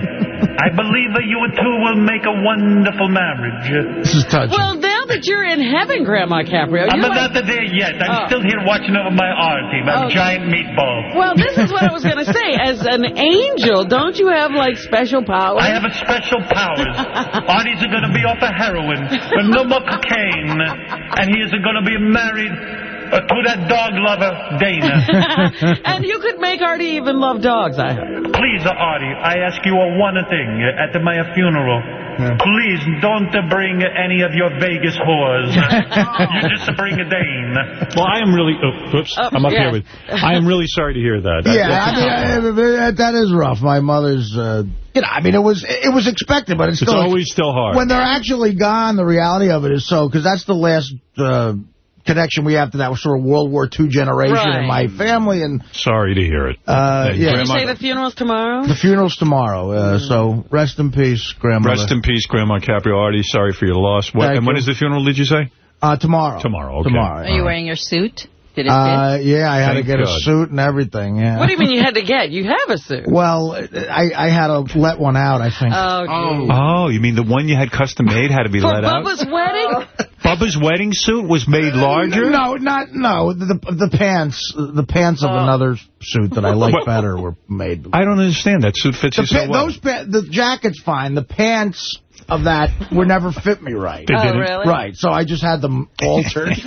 I believe that you two will make a wonderful marriage. This is touching. Well, now that you're in heaven, Grandma Caprio, I'm you're not like... there yet. I'm Oh. still here watching over my Artie, my Okay. giant meatball. Well, this is what I was going to say. As an angel, don't you have, like, special powers? I have a special powers. Artie's going to be off of heroin, and no more cocaine, and he isn't going to be married uh, to that dog lover, Dana. and you could make Artie even love dogs, I heard. Please, Artie, I ask you a one thing at my funeral. Please don't bring any of your Vegas whores. you just bring a Dane. Well, I am really. Oh, oops, Oh, I'm up yeah. here with. I am really sorry to hear that. Yeah, I mean, I, I- that is rough. My mother's, uh, you know, I mean, it was it was expected, but it's it's still... always still hard. When they're actually gone, the reality of it is so, because that's the last uh, connection we have to that was sort of World War II generation Right. in my family, and Sorry to hear it. Uh, Hey, yeah. Did you say the funeral's tomorrow? the funeral's tomorrow, uh, so rest in peace, Grandma. Rest in peace, Grandma Caprio. Artie, sorry for your loss. What, and when you. is the funeral, did you say? Uh, tomorrow. Tomorrow, okay. Tomorrow. Are you wearing your suit? Did it fit? Uh, yeah, I had Thank to get a suit and everything, yeah. What do you mean you had to get? You have a suit. Well, I, I had to let one out, I think. Oh, gee. Oh, you mean the one you had custom made had to be For let out? For Bubba's wedding? Bubba's wedding suit was made uh, larger? No, not, no, the, the pants, the pants of Oh. another suit that I like better were made. I don't understand. That suit fits The you so well. Those pa- the jacket's fine. The pants of that would never fit me right. They Oh, didn't? really? Right. So I just had them altered.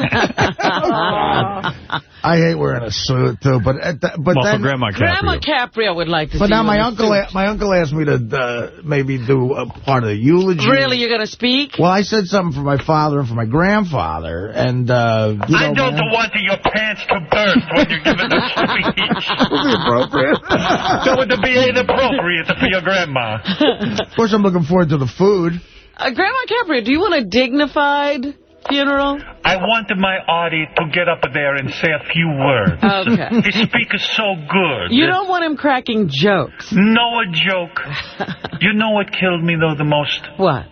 I hate wearing a suit too, but at the, but Well, then Grandma Grandma Caprio would like to But see now my uncle a- my uncle asked me to uh, maybe do a part of the eulogy. Really, you're going to speak? Well, I said something for my father and for my grandfather, and uh, you I know, don't man, want your pants to burst when you're giving a speech. appropriate. that would be inappropriate for your grandma. of course, I'm looking forward to the food. Uh, Grandma Caprio, do you want a dignified funeral? I wanted my Artie to get up there and say a few words. Okay. He speaks so good. You don't want him cracking jokes. No a joke. you know what killed me, though, the most? What?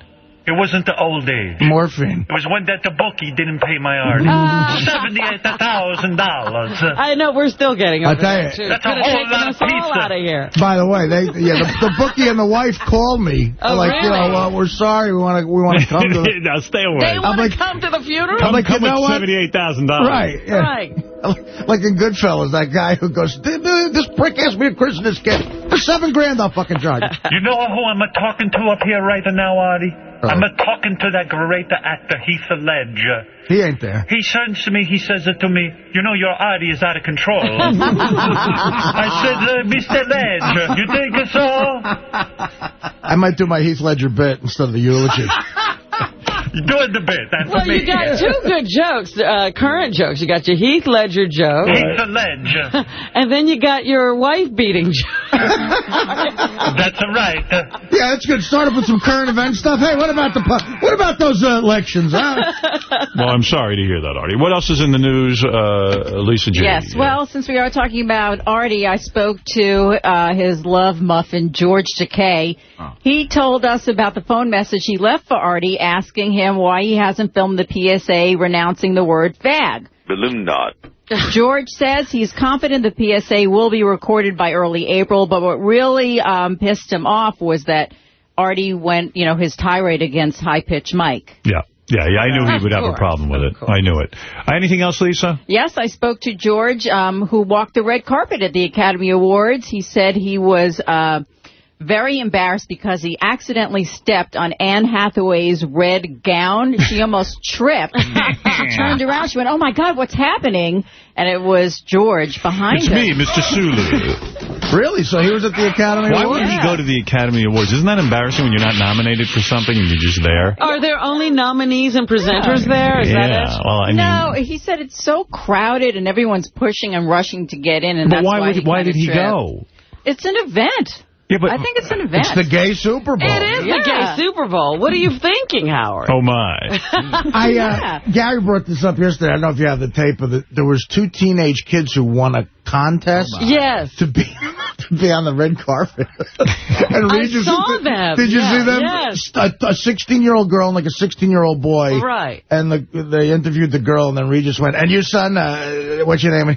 It wasn't the old age. Morphine. It was when that the bookie didn't pay my Artie. Ah. $78,000. I know, we're still getting over I'll tell that, you. too. That's a Could have whole taken lot of pizza. out of here. By the way, they yeah, the, the bookie and the wife called me. Oh, like, you know, really? uh, we're sorry, we want to we want to come to. The, now stay away. They want I'm to like- come to the funeral? I'm like, come you know with $78,000. Right, yeah. Right. Like in Goodfellas, that guy who goes, "Dude, dude, this prick asked me to christen this kid. For seven grand, I'll fucking charge you. You know who I'm talking to up here right now, Artie? I'm a talking to that great actor, Heath Ledger. He ain't there. He turns to me, he says it to me, you know, your Artie is out of control. I said, uh, Mr. Ledger, you think so? I might do my Heath Ledger bit instead of the eulogy. You're doing the bit, that's Well, me. you got two good jokes, uh, current jokes. You got your Heath Ledger joke. Heath Ledger. And then you got your wife beating joke. That's right. Yeah, that's good. Start up with some current event stuff. Hey, what about the what about those uh, elections? Huh? Well, I'm sorry to hear that, Artie. What else is in the news, uh, Lisa G? Yes, well, since we are talking about Artie, I spoke to uh, his love muffin, George Takei. He told us about the phone message he left for Artie asking him why he hasn't filmed the PSA renouncing the word fag. Balloon knot. George says he's confident the PSA will be recorded by early April, but what really um, pissed him off was that Artie went, you know, his tirade against High Pitch Mike. Yeah. Yeah, yeah, I knew he would have a problem with it. I knew it. Anything else, Lisa? Yes, I spoke to George, um, who walked the red carpet at the Academy Awards. He said he was uh, very embarrassed because he accidentally stepped on Anne Hathaway's red gown. She almost tripped. she turned around. She went, "Oh my God, what's happening?" And it was George behind It's her. me, Mr. Sulu. Really? So he was at the Academy Why Awards? would he go to the Academy Awards? Isn't that embarrassing when you're not nominated for something and you're just there? Are there only nominees and presenters there? Is yeah, that it? well, I mean... no, he said it's so crowded and everyone's pushing and rushing to get in, and But that's why why would he why did he tripped. go? It's an event. Yeah, but I think it's an event. It's the gay Super Bowl. It is the gay Super Bowl. What are you thinking, Howard? Oh, my. I uh, Gary brought this up yesterday. I don't know if you have the tape of it. There was two teenage kids who won a contest. Yes. To be to be on the red carpet. and I Regis- saw them. Did you Yeah, see them? yes. A 16 year old girl and like a 16 year old boy. Right. And the, they interviewed the girl, and then Regis went, "And your son, uh, what's your name?"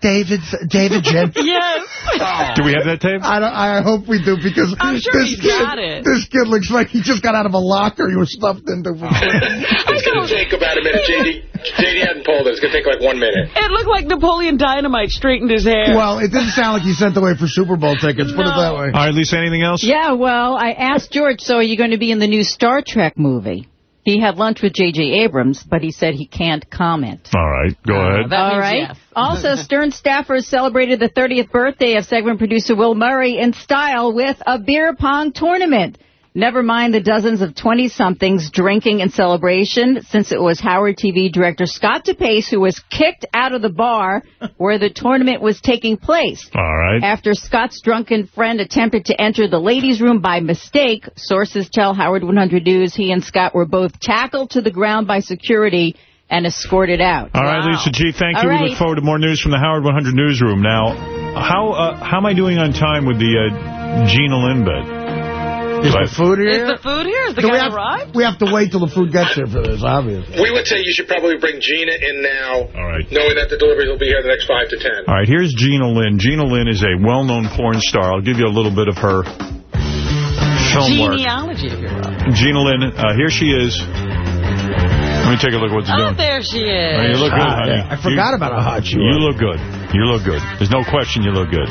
And he goes, David, David Jen. yes. Do we have that tape? I don't, I hope we do because I'm sure this he's kid, got it. this kid looks like he just got out of a locker he was stuffed into. It's going to take about a minute. JD, JD hadn't pulled it. It's going to take like one minute. It looked like Napoleon Dynamite straightened his hair. Well, it didn't sound like he sent away for Super Bowl tickets. Put it that way. All right, Lisa, anything else? Yeah, well, I asked George, so are you going to be in the new Star Trek movie? He had lunch with J.J. Abrams, but he said he can't comment. All right, go uh, ahead. that All means right. yes. Also, Stern staffers celebrated the 30th birthday of segment producer Will Murray in style with a beer pong tournament. Never mind the dozens of 20-somethings drinking in celebration, since it was Howard TV director Scott DePace who was kicked out of the bar where the tournament was taking place. All right. After Scott's drunken friend attempted to enter the ladies' room by mistake, sources tell Howard 100 News he and Scott were both tackled to the ground by security and escorted out. All right, Lisa G, thank you. All We look forward to more news from the Howard 100 newsroom. Now, how uh, how am I doing on time with the uh, Gina Lynn bit? Is Right. the food here? Is the food here? Is the Do we guy have, arrived? we have to wait till the food gets here for this, obviously. We would say you should probably bring Gina in now, All right. knowing that the delivery will be here the next five to ten. All right, here's Gina Lynn. Gina Lynn is a well-known porn star. I'll give you a little bit of her film work. Genealogy, if you're. Gina Lynn, uh, here she is. Let me take a look at what you're Oh, there she Oh, you is. look good, Ah, honey. yeah. I forgot You- about how hot she You look good. You look good. There's no question you look good.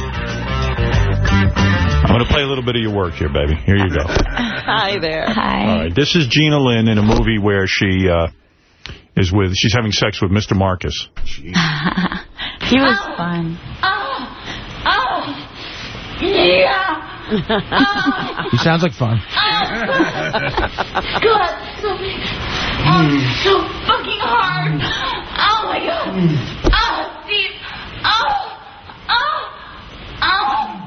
I'm going to play a little bit of your work here, baby. Here you go. Hi there. Hi. All right. This is Gina Lynn in a movie where she uh, is with, she's having sex with Mr. Marcus. he was fun. Oh, oh, yeah. he sounds like fun. God, so big. Oh, so fucking hard. Oh my god. Oh, Steve. Oh, oh, oh.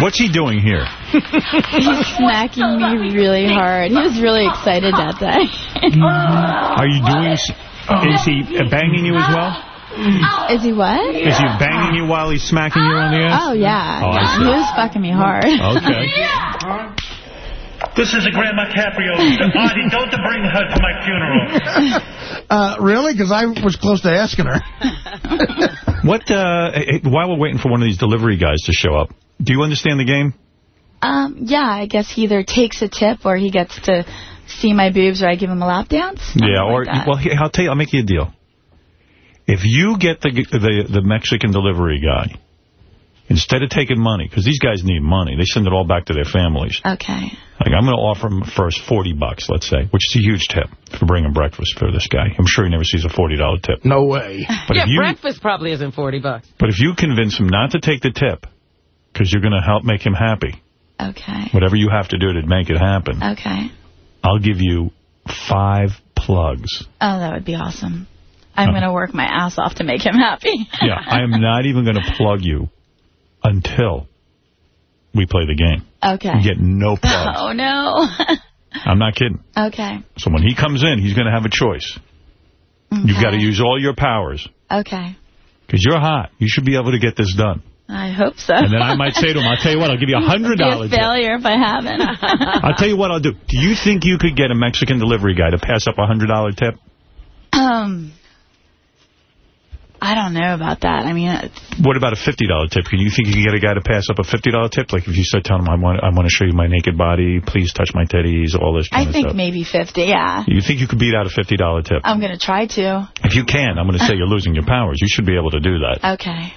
What's he doing here? He's smacking me really hard. He was really excited that day. Are you doing, is he banging you as well? Is he what? Is he banging you while he's smacking you on the ass? Oh, yeah. Oh, I yeah. see. He was fucking me hard. Okay. This is a Grandma Caprio. Artie, don't bring her to my funeral. Uh, really? Because I was close to asking her. What, uh, eh, while we're waiting for one of these delivery guys to show up, do you understand the game? Um, yeah, I guess he either takes a tip or he gets to see my boobs or I give him a lap dance. Yeah, or, like well, I'll tell you, I'll make you a deal. If you get the the, the Mexican delivery guy, instead of taking money, because these guys need money, they send it all back to their families. Okay. Like, I'm going to offer him first 40 bucks, let's say, which is a huge tip for bringing breakfast for this guy. I'm sure he never sees a $40 tip. No way. But yeah, if you breakfast probably isn't 40 bucks. but if you convince him not to take the tip, because you're going to help make him happy, Okay. whatever you have to do to make it happen, Okay. I'll give you five plugs. Oh, that would be awesome. I'm uh-huh. going to work my ass off to make him happy. Yeah, I am not even going to plug you until we play the game. Okay. You get no plugs. Oh, no. I'm not kidding. okay. So when he comes in, he's going to have a choice. You've got to use all your powers. Okay. Because you're hot. You should be able to get this done. I hope so. And then I might say to him, I'll tell you what, I'll give you a $100 Be a tip. failure if I haven't. I'll tell you what I'll do. Do you think you could get a Mexican delivery guy to pass up a $100 tip? um, I don't know about that. I mean, What about a $50 tip? Can you think you can get a guy to pass up a $50 tip? Like if you start telling him, I want, I want to show you my naked body, please touch my titties, all this I think stuff. maybe 50, yeah. You think you could beat out a $50 tip? I'm going to try to. If you can, I'm going to say you're losing your powers. You should be able to do that. Okay.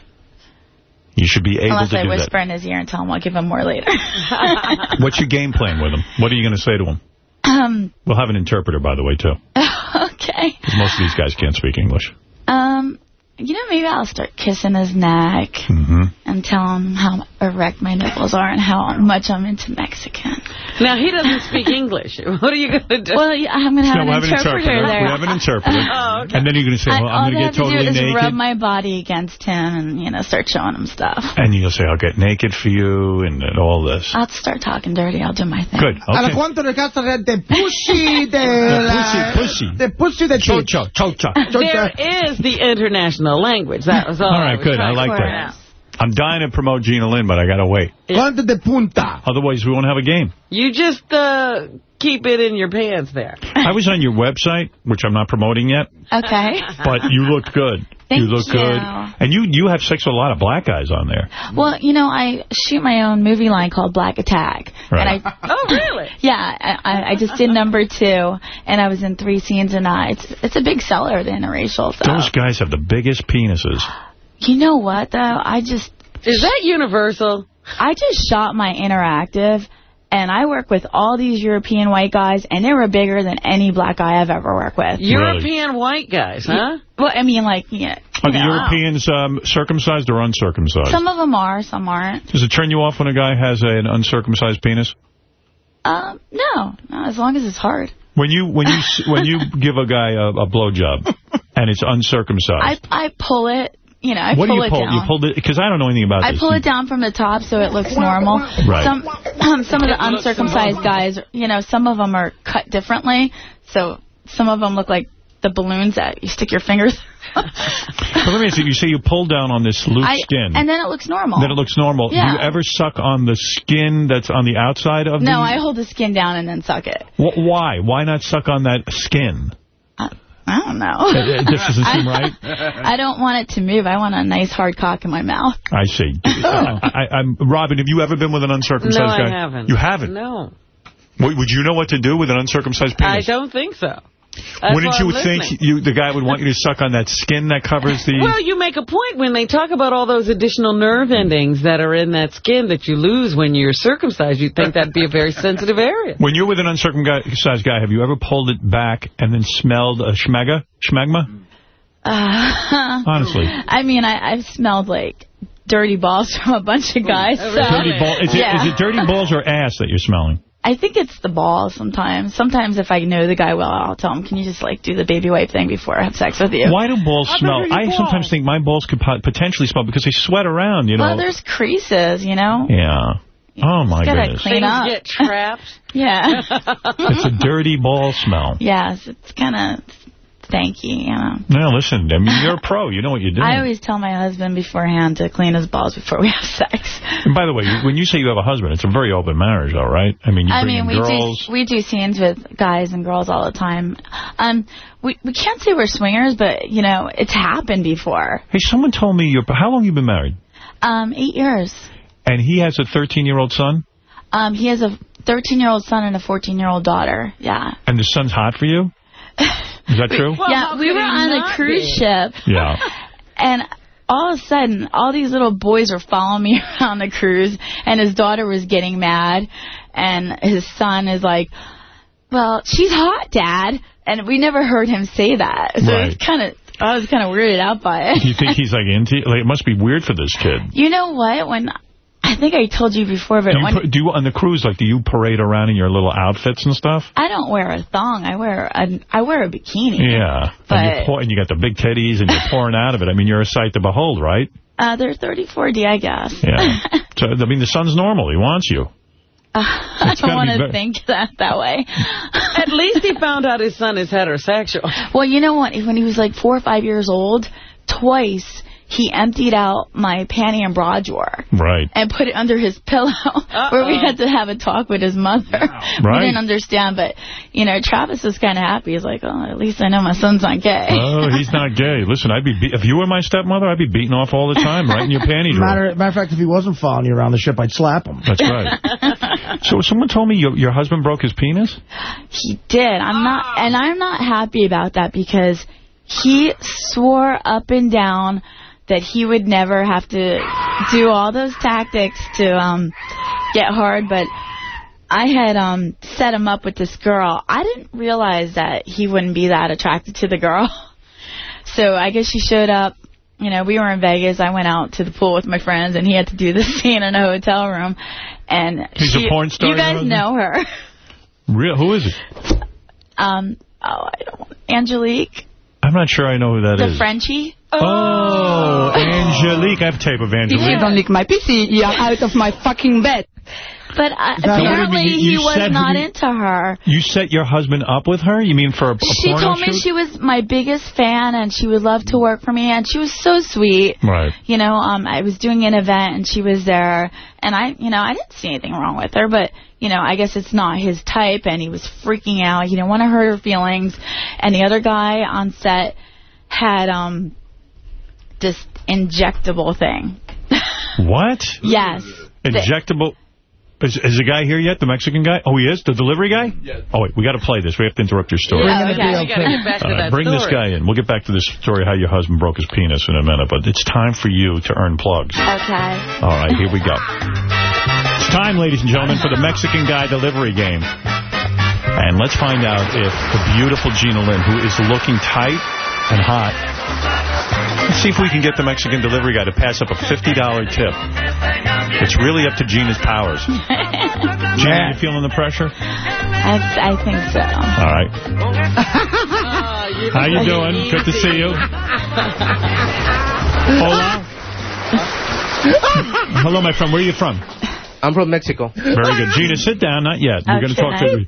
You should be able to. Unless to I do whisper in his ear and tell him I'll give him more later. What's your game plan with him? What are you going to say to him? um, We'll have an interpreter, by the way, too. okay. most of these guys can't speak English. Um, you know, maybe I'll start kissing his neck Mm-hmm. and tell him how erect my nipples are and how much I'm into Mexican. Now, he doesn't speak English. What are you going to do? Well, yeah, I'm going to have No, an we'll have an interpreter interpreter. there. We have an interpreter. Oh, okay. And then you're going to say, well, I- I'm going to get totally to do is naked. rub my body against him and, you know, start showing him stuff. And you'll say, I'll get naked for you and, and all this. I'll start talking dirty. I'll do my thing. Good. A la Okay. cuánto le gasta de pussy de la... pussy, pussy. De pussy de Chocha, chocha. There is the international language. That was all. All I right, was good. I like point that. Out. I'm dying to promote Gina Lynn, but I got to wait. Cuánto de punta. Otherwise, we won't have a game. You just uh, keep it in your pants there. I was on your website, which I'm not promoting yet, Okay. but you looked good. Thank you look you. good. And you, you have sex with a lot of black guys on there. Well, you know, I shoot my own movie line called Black Attack. Right. And I, Oh, really? yeah, I, I- I just did number two, and I was in three scenes, and uh, it's it's a big seller, the interracial. So. Those guys have the biggest penises. You know what, though? I just... Is that universal? I just shot my interactive, and I work with all these European white guys, and they were bigger than any black guy I've ever worked with. European white guys, huh? Well, I mean, like, yeah. Are the you know, Europeans um, circumcised or uncircumcised? Some of them are, some aren't. Does it turn you off when a guy has an uncircumcised penis? Um, no, no, as long as it's hard. When you when you when you give a guy a, a blowjob and it's uncircumcised, I I pull it, you know, I what do pull you it pull? down. You pull it because I don't know anything about I this. pull it down from the top so it looks normal. Right. Some um, some of the uncircumcised guys, you know, some of them are cut differently. So some of them look like the balloons that you stick your fingers. But let me ask you, you say you pull down on this loose I, skin. and then it looks normal. Then it looks normal. Yeah. Do you ever suck on the skin that's on the outside of no, the... No, I hold the skin down and then suck it. Wh- Why? Why not suck on that skin? I don't know. It- it just doesn't seem right? I don't want it to move. I want a nice hard cock in my mouth. I see. I, I, I'm Robin. Have you ever been with an uncircumcised No, guy? I haven't. You haven't. No. Would, would you know what to do with an uncircumcised penis? I don't think so. That's Wouldn't you I'm think you the guy would want you to suck on that skin that covers the? Well, you make a point when they talk about all those additional nerve endings that are in that skin that you lose when you're circumcised. You'd think that'd be a very sensitive area. when you're with an uncircumcised guy, have you ever pulled it back and then smelled a schmega? Schmegma? Uh, Honestly. I mean, I, I've smelled like dirty balls from a bunch of guys. So. Dirty ball. Is, yeah. it, is it dirty balls or ass that you're smelling? I think it's the balls sometimes. Sometimes if I know the guy well, I'll tell him, can you just like do the baby wipe thing before I have sex with you? Why do balls smell? I sometimes think my balls could pot- potentially smell because they sweat around, you know. Well, there's creases, you know? yeah. Oh, my gotta goodness. clean Things up. get trapped. Yeah. It's a dirty ball smell. yes, it's kind of stanky, you know. No, listen, I mean, you're a pro. You know what you're doing. I always tell my husband beforehand to clean his balls before we have sex. And by the way, when you say you have a husband, it's a very open marriage, all right? I mean, you I mean, we girls. do we do scenes with guys and girls all the time. Um, we we can't say we're swingers, but you know, it's happened before. Hey, someone told me, you're, how long you been married? Um, eight years. And he has a 13-year-old son? Um, he has a 13-year-old son and a 14-year-old daughter. Yeah. And the son's hot for you? Is that true? yeah, we were on a cruise be? ship, Yeah. and all of a sudden, all these little boys were following me around the cruise, and his daughter was getting mad, and his son is like, well, she's hot, Dad. And we never heard him say that. So Right. it's kind of, I was kind of weirded out by it. You think he's like into Like, it must be weird for this kid. You know what? When I think I told you before, but Do you, do you, on the cruise, like, do you parade around in your little outfits and stuff? I don't wear a thong, I wear a I wear a bikini. Yeah. But- and, you pour, and you got the big titties and you're pouring out of it. I mean, you're a sight to behold, right? Uh, they're 34D, I guess. Yeah. so, I mean, the son's normal. He wants you. I don't want to think that that way. At least he found out his son is heterosexual. Well, you know what? When he was like four or five years old, twice he emptied out my panty and bra drawer Right. and put it under his pillow where we had to have a talk with his mother. We Right. didn't understand, but, you know, Travis is kind of happy. He's like, oh, at least I know my son's not gay. Oh, he's not gay. Listen, I'd be be if you were my stepmother, I'd be beating off all the time, right in your panty drawer. Matter, matter of fact, if he wasn't following you around the ship, I'd slap him. That's right. so someone told me your, your husband broke his penis? He did. I'm not, oh. and I'm not happy about that because he swore up and down that he would never have to do all those tactics to um get hard, but I had um set him up with this girl. I didn't realize that he wouldn't be that attracted to the girl. So I guess she showed up. You know, we were in Vegas. I went out to the pool with my friends, and he had to do the scene in a hotel room. And He's a she- porn star, You guys know her. Real? Who is it? Um, oh, I don't. Angelique, I'm not sure I know who that the is. Frenchie. Oh, Angelique. I have tape of If you Angelique. don't lick my pussy, you're out of my fucking bed. But uh, apparently You- you he was not you- into her. You set your husband up with her? You mean for a, a She porno told me shoot? she was my biggest fan and she would love to work for me and she was so sweet. Right. You know, um, I was doing an event and she was there and I, you know, I didn't see anything wrong with her, but you know, I guess it's not his type and he was freaking out. He didn't want to hurt her feelings. And the other guy on set had, um, this injectable thing. What? Yes. Injectable. Is, is the guy here yet? The Mexican guy? Oh, he is? The delivery guy? Yes. Oh, wait. We got to play this. We have to interrupt your story. Yeah, okay. We got to get back to All right, that bring this guy in. We'll get back to this story how your husband broke his penis in a minute, but it's time for you to earn plugs. Okay. All right, here we go. It's time, ladies and gentlemen, for the Mexican Guy delivery game. And let's find out if the beautiful Gina Lynn, who is looking tight and hot, let's see if we can get the Mexican delivery guy to pass up a $50 tip. It's really up to Gina's powers. Gina, you feeling the pressure? I, I think so. All right. How you doing? Good to see you. Hola. Hello, my friend. Where are you from? I'm from Mexico. Very good. Gina, sit down. Not yet. We're going to talk to you.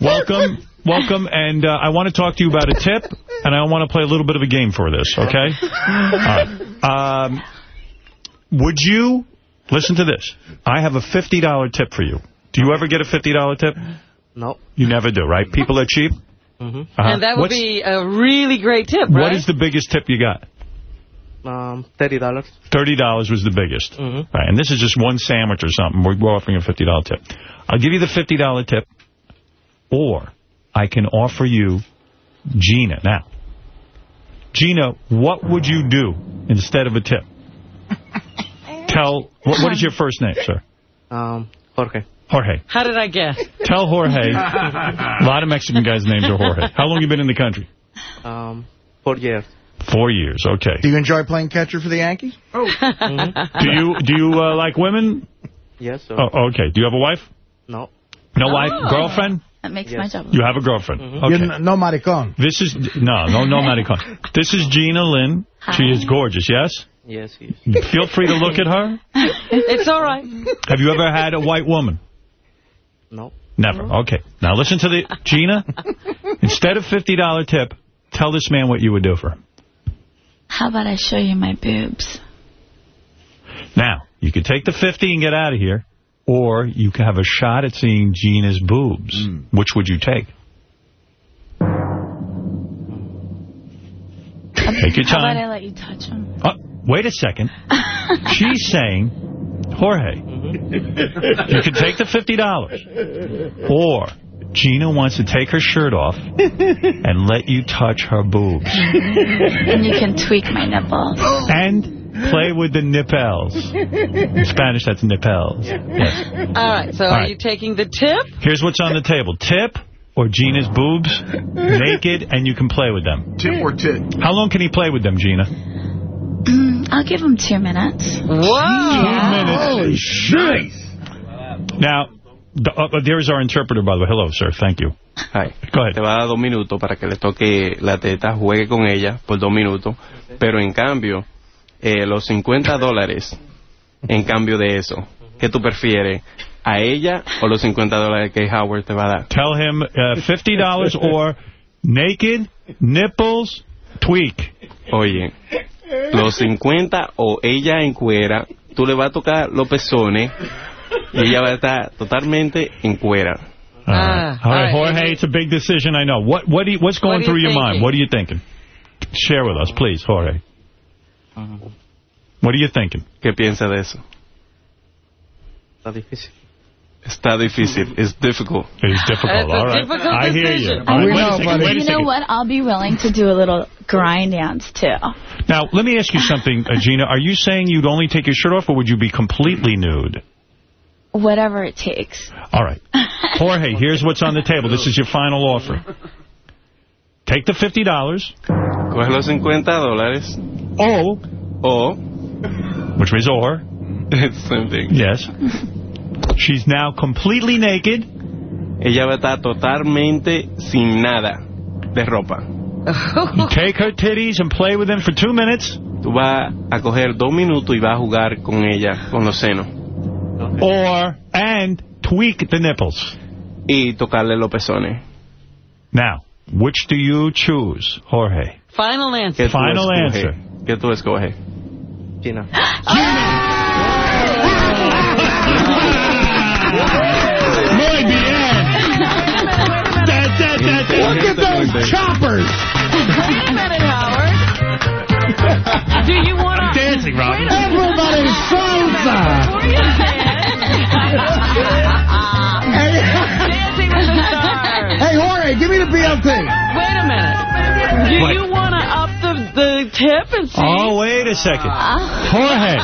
Welcome. welcome, and uh, I want to talk to you about a tip, and I want to play a little bit of a game for this, okay? All right. Um, would you, listen to this, I have a $50 tip for you. Do you ever get a $50 tip? No. You never do, right? People are cheap? Mm-hmm. Uh-huh. And that would What's- be a really great tip, right? What is the biggest tip you got? Um, thirty dollars. $30 was the biggest. Mhm. Right, and this is just one sandwich or something. We're, we're offering a $50 tip. I'll give you the $50 tip, or I can offer you Gina. Now, Gina, what would you do instead of a tip? Tell, what, what is your first name, sir? Um, Jorge. Jorge. How did I guess? Tell Jorge. a lot of Mexican guys' names are Jorge. How long you been in the country? Um, four years. Four years, okay. Do you enjoy playing catcher for the Yankees? Oh. Do you do you uh, like women? Yes, sir. Oh, okay. Do you have a wife? No. No Oh. wife? Girlfriend? That makes my job. You have a girlfriend. You're Okay. n- no maricon. This is, no, no, no, maricon. This is Gina Lynn. Hi. She is gorgeous, yes? Yes, yes. Feel free to look at her. it's all right. Have you ever had a white woman? No. Never. Okay. Now listen to the, Gina, instead of $50 tip, tell this man what you would do for him. How about I show you my boobs? Now, you could take the 50 and get out of here, or you could have a shot at seeing Gina's boobs. Hmm. Which would you take? Um, take your time. How about I let you touch them? Oh, uh, wait a second. She's saying, Jorge, you can take the $50, or Gina wants to take her shirt off and let you touch her boobs. and you can tweak my nipples. And play with the nipples. In Spanish, that's nipples. Yes. All right, so All are right. you taking the tip? Here's what's on the table. Tip or Gina's boobs, naked, and you can play with them. Tip or tit? How long can he play with them, Gina? Mm, I'll give him two minutes. Whoa! Two minutes. Holy shit. Now, uh, there's our interpreter, by the way. Hello, sir. Thank you. Hi. Go ahead. Te va a dar dos minutos para que le toque la teta, juegue con ella por dos minutos, pero en cambio, eh, los 50 dólares, en cambio de eso, ¿qué tú prefieres? ¿A ella o los 50 dólares que Howard te va a dar? Tell him uh, $50 or naked, nipples, tweak. Oye, los 50 o ella en cuera, tú le vas a tocar los pezones y ella va a estar totalmente en cuera. All right, all right Jorge, it's a big decision, I know. What, what do you, what's going What through you your mind? What are you thinking? Share with us, please, Jorge. What are you thinking? ¿Qué piensa de eso? Está difícil. Está difícil. It's difficult. It's difficult, It's all right. difficult I hear you. decision. All right, We wait a second, buddy. wait a You know what? I'll be willing to do a little grind dance, too. Now, let me ask you something, uh, Gina. Are you saying you'd only take your shirt off, or would you be completely nude? Whatever it takes. All right. Jorge, here's what's on the table. This is your final offer. Take the $50. Coge los 50 dólares. O. O. Which means or. It's the same thing. Yes. She's now completely naked. Ella va a estar totalmente sin nada de ropa. You take her titties and play with them for two minutes. Tú vas a coger dos minutos y vas a jugar con ella, con los senos. Or, and tweak the nipples. Y tocarle los pezones. Now, which do you choose, Jorge? Final answer. ¿Qué tú Final escoges? answer. ¿Qué tú escoges? Gina. Muy bien. Da, da, da, da. Look at those choppers. Wait a minute, Howard. Do you want to... Dancing, Robin. Everybody's salsa. Dancing with the stars. Hey, Jorge, give me the BLT. Wait a minute. Do What? you want to up the, the tip and see? Oh, wait a second. Jorge.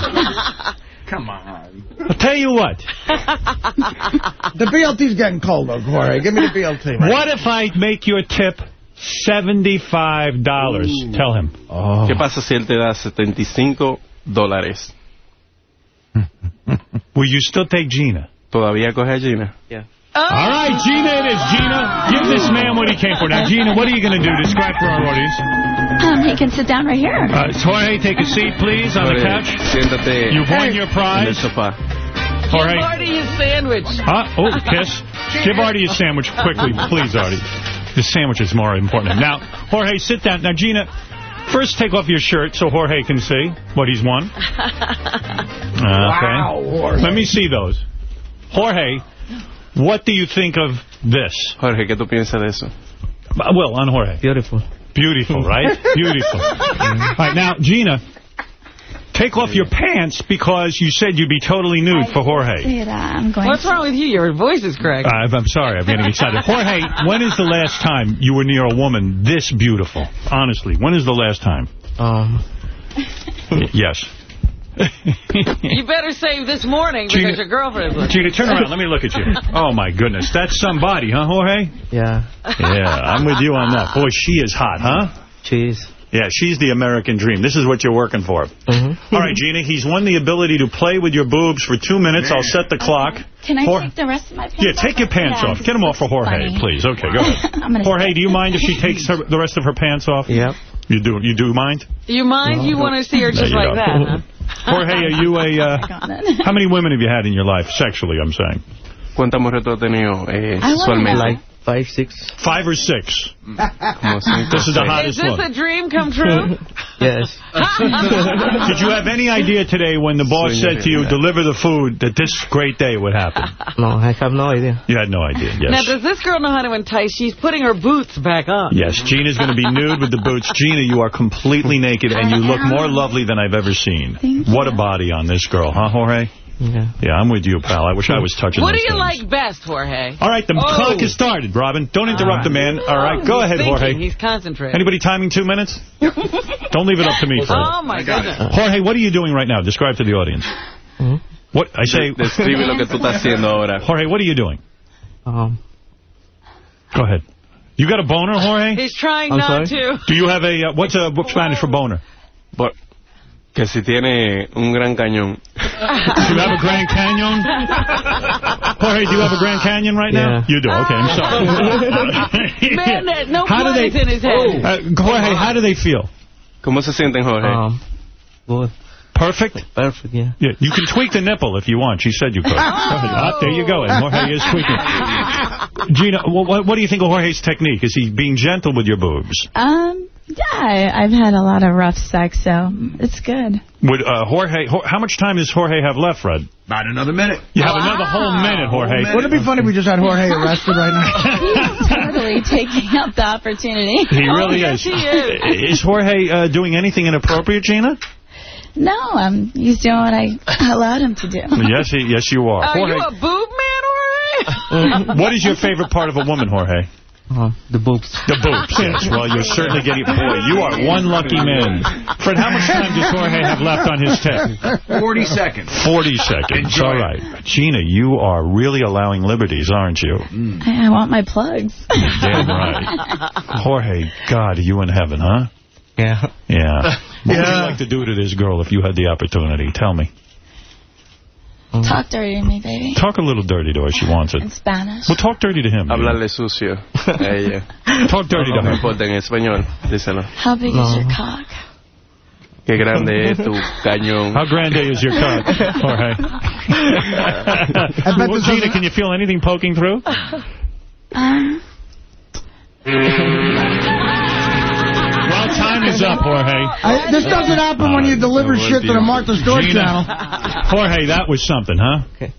Come on. I'll tell you what. The BLT's getting cold, though, Jorge. Give me the BLT. man. What if I make your tip $75? Tell him. ¿Qué pasa si él te da 75 dólares? Will you still take Gina? ¿Todavía coge a Gina? All right, Gina it is. Gina, give this man what he came for. Now, Gina, what are you going to do? Describe for our audience. Um, he can sit down right here. Uh, Jorge, take a seat, please, on the couch. Siéntate You've won your en el prize. sofá. Jorge. Give Artie his sandwich. Huh? Oh, kiss. Give Artie a sandwich quickly, please, Artie. The sandwich is more important. Now, Jorge, sit down. Now, Gina, first take off your shirt so Jorge can see what he's won. Okay. Wow, Jorge. Let me see those. Jorge, what do you think of this? Jorge, ¿qué tú piensas de eso? Uh, Well, on Jorge. Beautiful. Beautiful, right? Beautiful. All right, now, Gina, take off your pants because you said you'd be totally nude for Jorge. Say that. I'm going What's to. wrong with you? Your voice is cracked. Uh, I'm sorry, I'm getting excited. Jorge, when is the last time you were near a woman this beautiful? Honestly, when is the last time? Um, yes. You better save this morning because Gina- your girlfriend's looking. Gina, turn around. Let me look at you. Oh, my goodness. That's somebody, huh, Jorge? yeah. Yeah, I'm with you on that. Boy, she is hot, huh? Cheese. Yeah, she's the American dream. This is what you're working for. Mm-hmm. All right, Gina, he's won the ability to play with your boobs for two minutes. I'll set the clock. Can I Jor- take the rest of my pants Yeah, off? take your pants Yeah, off. Get them off for Jorge, funny. please. Okay, go ahead. I'm gonna Jorge, do you mind if she takes her, the rest of her pants off? Yep. You do You do mind? You mind? You want to see her just like go. that, huh? Jorge, are you a... Uh, how many women have you had in your life, sexually, I'm saying? ¿Cuántas mujeres tú has tenido eh, I wanna sexualmente? Know. Like five, six. Five or six? This is the seis. hottest Is this one. a dream come true? Yes. Did you have any idea today when the boss said to you, deliver the food, that this great day would happen? No, I have no idea. You had no idea, yes. Now, does this girl know how to entice? She's putting her boots back on. Yes, Gina's going to be nude with the boots. Gina, you are completely naked, and you look more lovely than I've ever seen. What a body on this girl, huh, Jorge? Yeah. Yeah, I'm with you, pal. I wish I was touching What do you things. like best, Jorge? All right, the Oh. clock has started, Robin. Don't interrupt the man. All right, go He's ahead, thinking. Jorge. He's concentrating. Anybody timing two minutes? Don't leave it up to me, Fred. Oh, my goodness. Jorge, what are you doing right now? Describe to the audience. What I say? Describe lo que tú estás haciendo ahora. Jorge, what are you doing? Um, Go ahead. You got a boner, Jorge? He's trying I'm not sorry? to. Do you have a, uh, what's a what's Spanish for boner? But, que si tiene un gran cañón. Do you have a Grand Canyon? Jorge, do you have a Grand Canyon right now? Yeah. You do. Okay, I'm sorry. Man, that no How do they- in his head. Uh, Jorge, how do they feel? ¿Cómo se sienten, Jorge? Um, Good. Perfect? Perfect, yeah. Yeah, you can tweak the nipple if you want. She said you could. Go ahead. Ah, there you go. And Jorge is tweaking. Gina, what, what do you think of Jorge's technique? Is he being gentle with your boobs? Um, yeah, I, I've had a lot of rough sex, so it's good. Would uh, Jorge? How much time does Jorge have left, Fred? About another minute. You have another whole minute, Jorge. Wouldn't it be funny if we just had Jorge arrested right now? He's totally taking up the opportunity. He really yes, is. he is. Is Jorge uh, doing anything inappropriate, Gina? No, um, he's doing what I allowed him to do. Yes, he, yes, you are. Are Jorge, you a boob man, Jorge? what is your favorite part of a woman, Jorge? Uh, the boobs. The boobs, yes. Well, you're certainly getting... Boy, you are one lucky man. Fred, how much time does Jorge have left on his tip? 40 seconds. 40 seconds. Enjoy All it. Gina, you are really allowing liberties, aren't you? I, I want my plugs. Damn right. Jorge, God, are you in heaven, huh? Yeah. Yeah. What would you like to do to this girl if you had the opportunity? Tell me. Mm-hmm. Talk dirty to me, baby. Talk a little dirty to her. She wants it. In Spanish. Well, talk dirty to him. Hablarle sucio a ella. Eh. Talk dirty No to me her. importa en español. Díselo. How big is your cock? Qué grande es tu cañón. How grande is your cock, Jorge? bet well, Gina, can you feel anything poking through? Um, Well, time is up, Jorge. I, this doesn't happen when you uh, deliver shit to the Martha Stewart Gina. channel. Jorge, that was something, huh? Okay.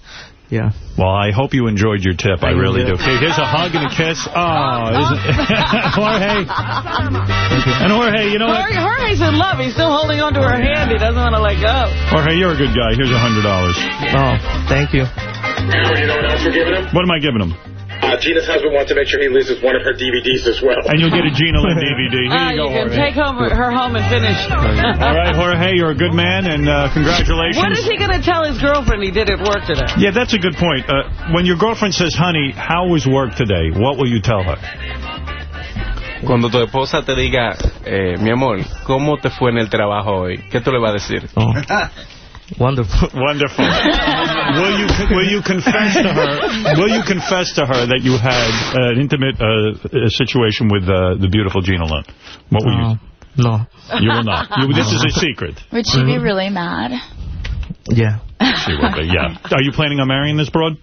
Yeah. Well, I hope you enjoyed your tip. I really do. Okay, here's a hug and a kiss. Oh, isn't Jorge. And Jorge, you know what? Jorge's in love. He's still holding on to her hand. He doesn't want to let go. Jorge, you're a good guy. Here's a $100. Oh, thank you. Now, you know what else we're giving him? What am I giving him? Uh, Gina's husband wants to make sure he loses one of her DVDs as well. And you'll get a Gina Lynn DVD. Here Ah, you go, you can Jorge. take home her home and finish. All right, Jorge, you're a good man, and uh, congratulations. What is he going to tell his girlfriend he did at work today? Yeah, that's a good point. Uh, when your girlfriend says, honey, how was work today? What will you tell her? Cuando tu esposa te diga, eh, mi amor, ¿cómo te fue en el trabajo hoy? ¿Qué tú le vas a decir? Wonderful. Wonderful. will you will you confess to her? Will you confess to her that you had an intimate uh, situation with uh, the beautiful Gina Lynn? What will you? No. You will not. You, this is a secret. would she be really mad? Yeah. She will be. Yeah. Are you planning on marrying this broad?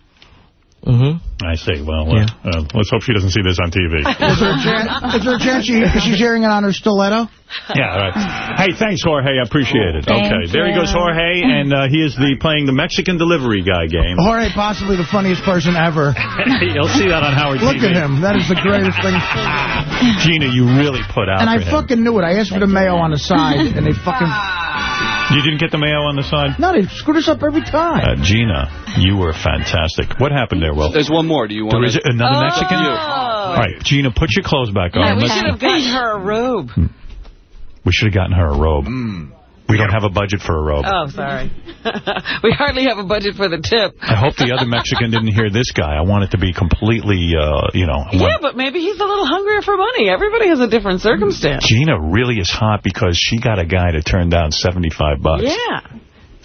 Mm-hmm. I see. Well, uh, uh, let's hope she doesn't see this on TV. Is there a chance, there a chance she, she's hearing it on her stiletto? yeah, right. Hey, thanks, Jorge. I appreciate it. Thank okay, there he goes, Jorge, and uh, he is the playing the Mexican delivery guy game. Jorge, possibly the funniest person ever. You'll see that on Howard Look TV. at him. That is the greatest thing. Gina, you really put out And I for him. fucking knew it. I asked for the mayo on the side, and they fucking... You didn't get the mayo on the side? No, they screwed us up every time. Uh, Gina, you were fantastic. What happened there, Will? There's one more. Do you want There is another Mexican? You. All right, Gina, put your clothes back on. Yeah, we should have gotten her a robe. we should have gotten her a robe. We don't have a budget for a robe. Oh, sorry. we hardly have a budget for the tip. I hope the other Mexican didn't hear this guy. I want it to be completely, uh, you know. Yeah, but maybe he's a little hungrier for money. Everybody has a different circumstance. Gina really is hot because she got a guy to turn down 75 bucks. Yeah.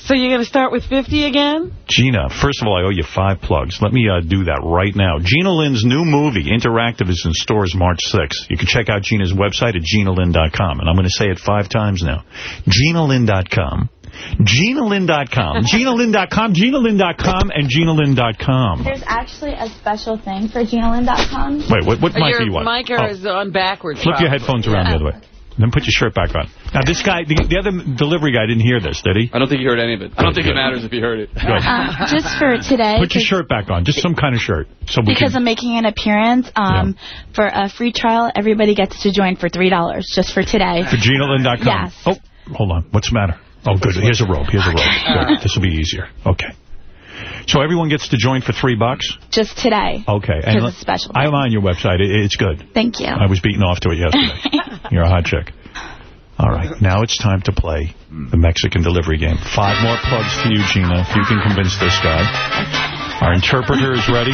So you're going to start with 50 again? Gina, first of all, I owe you five plugs. Let me uh, do that right now. Gina Lynn's new movie, Interactive, is in stores March 6th. You can check out Gina's website at ginalynn.com. And I'm going to say it five times now. ginalynn.com. GinaLynn.com. GinaLynn.com, GinaLynn.com, and GinaLynn.com. There's actually a special thing for GinaLynn.com. Wait, what, what mic Your do you want? mic Oh. is on backwards. Flip your headphones around the other way. Then put your shirt back on. Now, this guy, the, the other delivery guy didn't hear this, did he? I don't think he heard any of it. I don't think Good. it matters if he heard it. Um, just for today, Put your 'cause- shirt back on. Just some kind of shirt. So we because can, I'm making an appearance um, for a free trial, everybody gets to join for $3 just for today. For GinaLynn.com? Yes. Oh, hold on. What's the matter? Oh, good. Here's a rope. Here's a rope. Good. This will be easier. Okay. So everyone gets to join for three bucks? Just today. Okay. Because it's special. I'm on your website. It, it's good. Thank you. I was beaten off to it yesterday. You're a hot chick. All right. Now it's time to play the Mexican delivery game. Five more plugs to you, Gina, if you can convince this guy. Our interpreter is ready.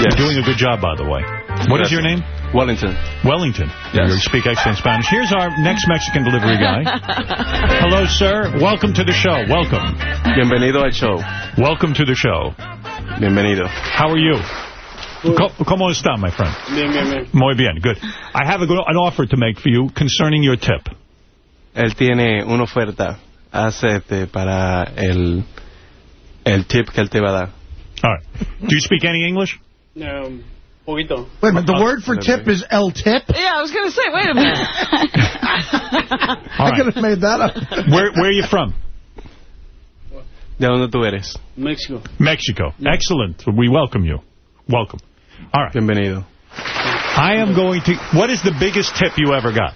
You're doing a good job, by the way. What is your name? Wellington. Wellington. Yes. You speak excellent Spanish. Here's our next Mexican delivery guy. Hello, sir. Welcome to the show. Welcome. Bienvenido al show. Welcome to the show. Bienvenido. How are you? Co- ¿Cómo está, my friend? Bien, bien, bien. Muy bien. Good. I have a, go- an offer to make for you concerning your tip. Él tiene una oferta hace este, para el, el tip que él te va a dar. All right. Do you speak any English? Um, poquito. Wait a minute, the word for tip is L-tip? Yeah, I was going to say, wait a minute. All I could have made that up. Where, where are you from? ¿De dónde tú eres? Mexico. Mexico. Excellent. We welcome you. Welcome. All right. Bienvenido. I am going to... What is the biggest tip you ever got?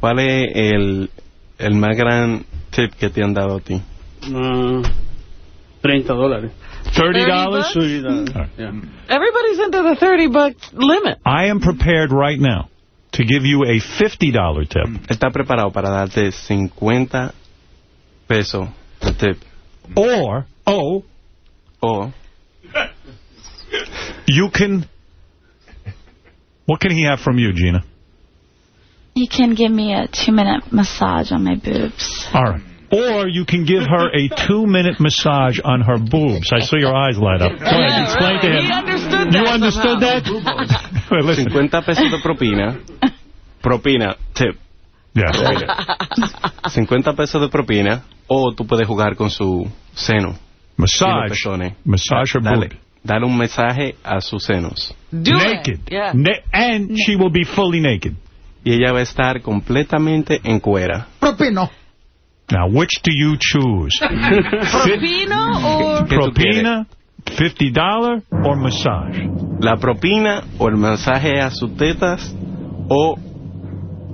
¿Cuál es el, el más gran tip que te han dado a ti? Uh, 30 dólares. $30? bucks? $30 dólares. All right. Yeah. Everybody's into the 30 buck limit. I am prepared right now to give you a $50 tip. Mm. Está preparado para darte 50 pesos de tip. Or, oh, O you can... What can he have from you, Gina? You can give me a two-minute massage on my boobs. All right. Or you can give her a two-minute massage on her boobs. I saw your eyes light up. Go ahead, explain to him. He understood You that understood somehow. that? Wait, listen. 50 pesos de propina. Propina, tip. Yeah. 50 pesos de propina. O tú puedes jugar con su seno. y los Massage. Massage her Dale, boob. dale un mensaje a sus senos. Do naked. it. Yeah. Na- and she will be fully naked. Y ella va a estar completamente en cuera. Propino. Now, which do you choose? Propino or... ¿Qué tú Propina, $50, or massage? La propina o el masaje a sus tetas o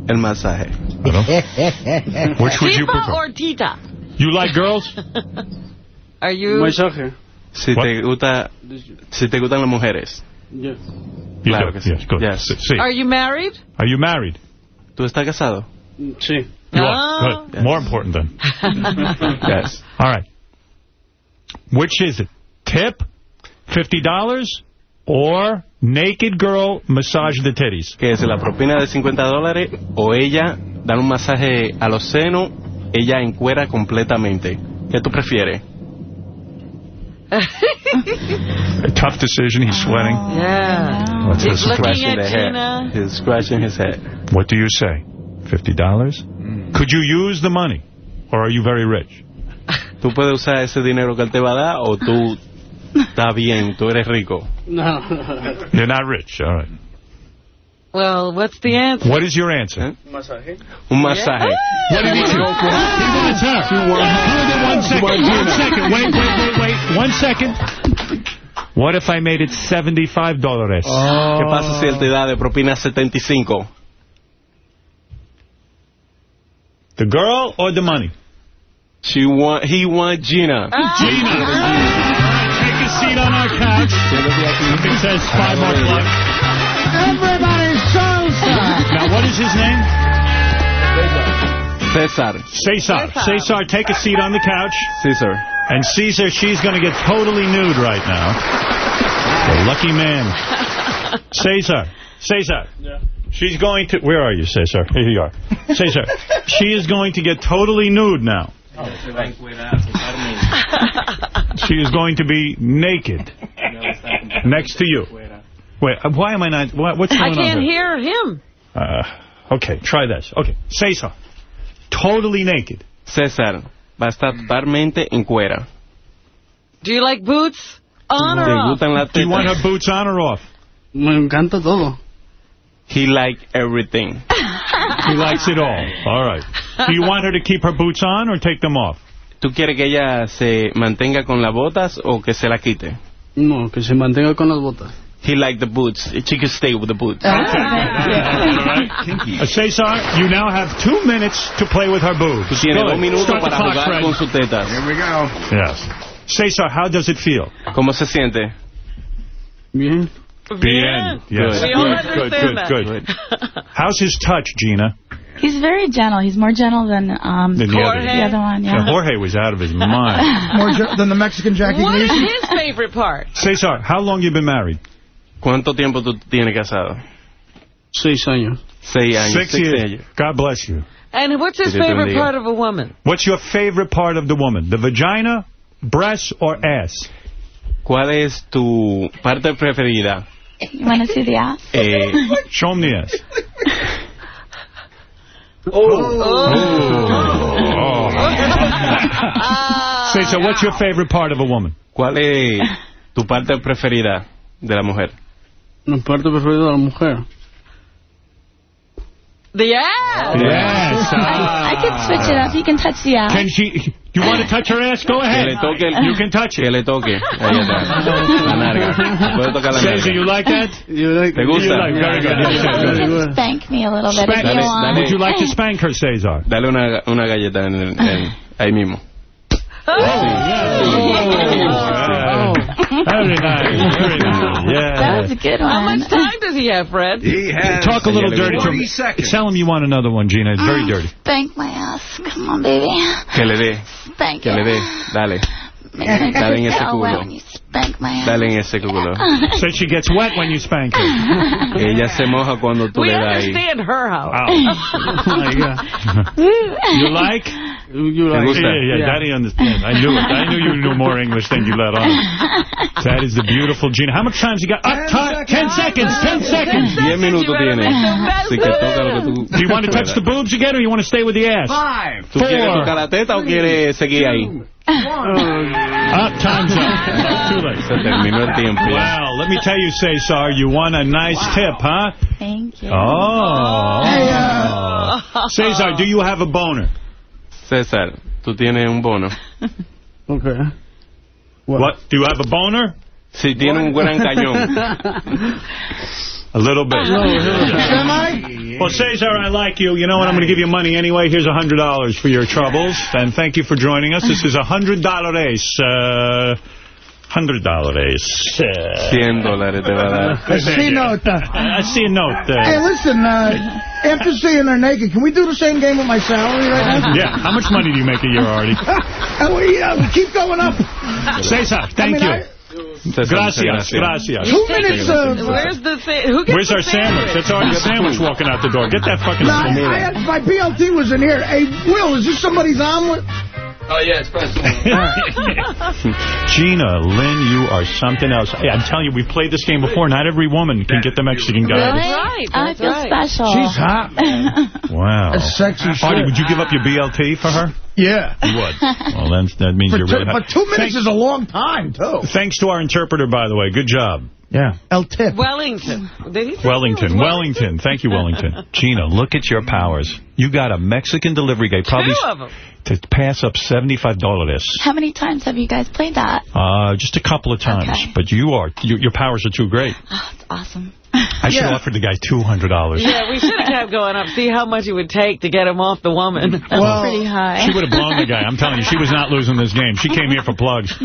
el masaje. Which would you prefer? or tita? You like girls? Are you... Mensaje. Si What? te gusta, si te gustan las mujeres. You Claro que sí. Yes, good. Yes. S- See, Are you married? are you married? ¿Tú estás casado? Sí. You No. are. Oh, Good. More important then. Yes. All right. Which is it? Tip, $50, or naked girl massage the titties? Que es la propina de 50 dólares o ella dar un masaje a los senos, ella encuera completamente. ¿Qué tú prefieres? A tough decision. He's sweating. Ah, yeah. What's He's looking at the. Gina. He's scratching his head. What do you say? $50? Could you use the money? Or are you very rich? Tú puedes usar ese dinero que él te va a dar o tú Está bien, tú eres rico. No. You're not rich. All right. Well, what's the answer? What is your answer? Masaje. Un masaje. What did he do? He wants her. One second. One second. Wait, wait, wait, wait. One second. What if I made it $75? ¿Qué pasa si él te da de propina 75? The girl or the money? She want, he want Gina. Ah. Gina. Take a seat on our couch. It says five more club. Everybody's salsa. Now, what is his name? César. Cesar. Cesar, take a seat on the couch. César. And Caesar, she's going to get totally nude right now. The lucky man. Cesar. Cesar. Yeah. She's going to... Where are you, Cesar? Here you are. Cesar. She is going to get totally nude now. She is going to be naked next to you. Wait, uh, why am I not... What, what's I can't on hear him. Uh, okay, try this. Okay, Cesar. Totally naked. César va a estar totalmente en cuera. Do you like boots? On or off? Do you want tetas? her boots on or off? Me encanta todo. He like everything. He likes it all. All right. Do you want her to keep her boots on or take them off? ¿Tú quieres que ella se mantenga con las botas o que se la quite? No, que se mantenga con las botas. He like the boots. She can stay with the boots. All right. Uh, Cesar, you now have two minutes to play with her boobs. Tú tienes Go dos minutos Start the para clock, jugar Fred. con sus tetas. Here we go. Yes. Cesar, how does it feel? ¿Cómo se siente? Bien. Bien. Yes. Good. We all Good, good, understand good, that. good. How's his touch, Gina? He's very gentle. He's more gentle than um Than the other. the other one. Yeah, Yeah. Jorge was out of his mind. More ge- than the Mexican Jackie What is Gleason? his favorite part? Cesar, how long you been married? ¿Cuánto tiempo tú tienes casado? Seis años. Seis años. Six years. God bless you. And what's his favorite part of a woman? What's your favorite part of the woman? The vagina, breast, or ass? ¿Cuál es tu parte preferida? You want to see the ass? Eh, Show him the ass. Ah. Cesar, what's your favorite part of a woman? ¿Cuál es tu parte preferida de la mujer? La parte preferida de la mujer. The ass. Yes. I, I can ah. switch it up. You can touch the ass. Can she... You want to touch her ass? Go Que ahead. le el- You can touch Que it. le toque. Ahí está. La narga. Puede tocar la Cesar, you like that? You like, ¿Te gusta? You like, very good. Yes, yes, Very good. Spank me a little bit Spank- if you Dale, want. dale. Would you like to spank her, Cesar? Dale una, una galleta en el- en- ahí mismo. Oh. Oh, oh. Very nice. Very nice. That Yeah. was a good one. How much time does he have, Fred? He has Talk a little dirty to 40 him. seconds. Tell him you want another one, Gina. It's very ah, dirty. Thank my ass. Come on, baby. Que le dé. Spank Que le dé. Dale. Make me Dale en ese feel wet culo. you spank my ass. Dale en ese culo. So she gets wet when you spank her. Ella se moja cuando tú We le das ahí. understand her house. Oh, you like? You ¿Te like gusta? Yeah, yeah, Daddy understands. I knew it. I knew you knew more English than you let on. That is the beautiful Gina. How much time you got? Up, time. Ten seconds. Ten seconds. Diez minutos tiene. Así que toca lo que tú Do you want to touch the boobs again, or you want to stay with the ass? Five. ¿Tú quieres Four. tocar la teta o quieres seguir ahí? Up, time's up. Too late. Se terminó el tiempo ya. Wow, let me tell you, Cesar, you won a nice tip, huh? Thank you. Oh. Uh, Cesar, do you have a boner? César, tú tienes un bono. Okay. What? Do you have a boner? Si tiene un gran cañón. A little bit. Well, Cesar, I like you. You know what? I'm going to give you money anyway. Here's a $100 for your troubles. And thank you for joining us. This is a $100 ace. Uh, $100 ace. Uh, 100 dólares te va a dar. I see note. uh, I see a note. Hey, Uh, listen, uh, after seeing her naked, can we do the same game with my salary right now? yeah. How much money do you make a year, Artie? and we, uh, we keep going up. Cesar, thank I mean, you. I- César, Gracias, gracias. Two minutes of... Where's the sa- who gets Where's the our sandwich? That's already a sandwich walking out the door. Get that fucking No, I, I sandwich. had, my BLT was in here. Hey, Will, is this somebody's omelet? Oh, yeah, it's press Gina, Lynn, you are something else. Hey, I'm telling you, we've played this game before. Not every woman can get the Mexican guy. Really? right, I feel right. special. She's hot, man. Wow. That's sexy Artie, would you give up your BLT for her? Yeah. You would. Well, then, that means For you're two, really hot. but two minutes Thank- is a long time, too. Thanks to our interpreter, by the way. Good job. Yeah. El Tip. Wellington. Did he Wellington, was Wellington. Thank you, Wellington. Gina, look at your powers. You got a Mexican delivery guy, probably Two of them. to pass up $75. How many times have you guys played that? Uh, just a couple of times. Okay. But you are, you, your powers are too great. Oh, it's awesome. I should have offered the guy $200. Yeah, we should have kept going up. See how much it would take to get him off the woman. That's pretty high. She would have blown the guy. I'm telling you, she was not losing this game. She came here for plugs.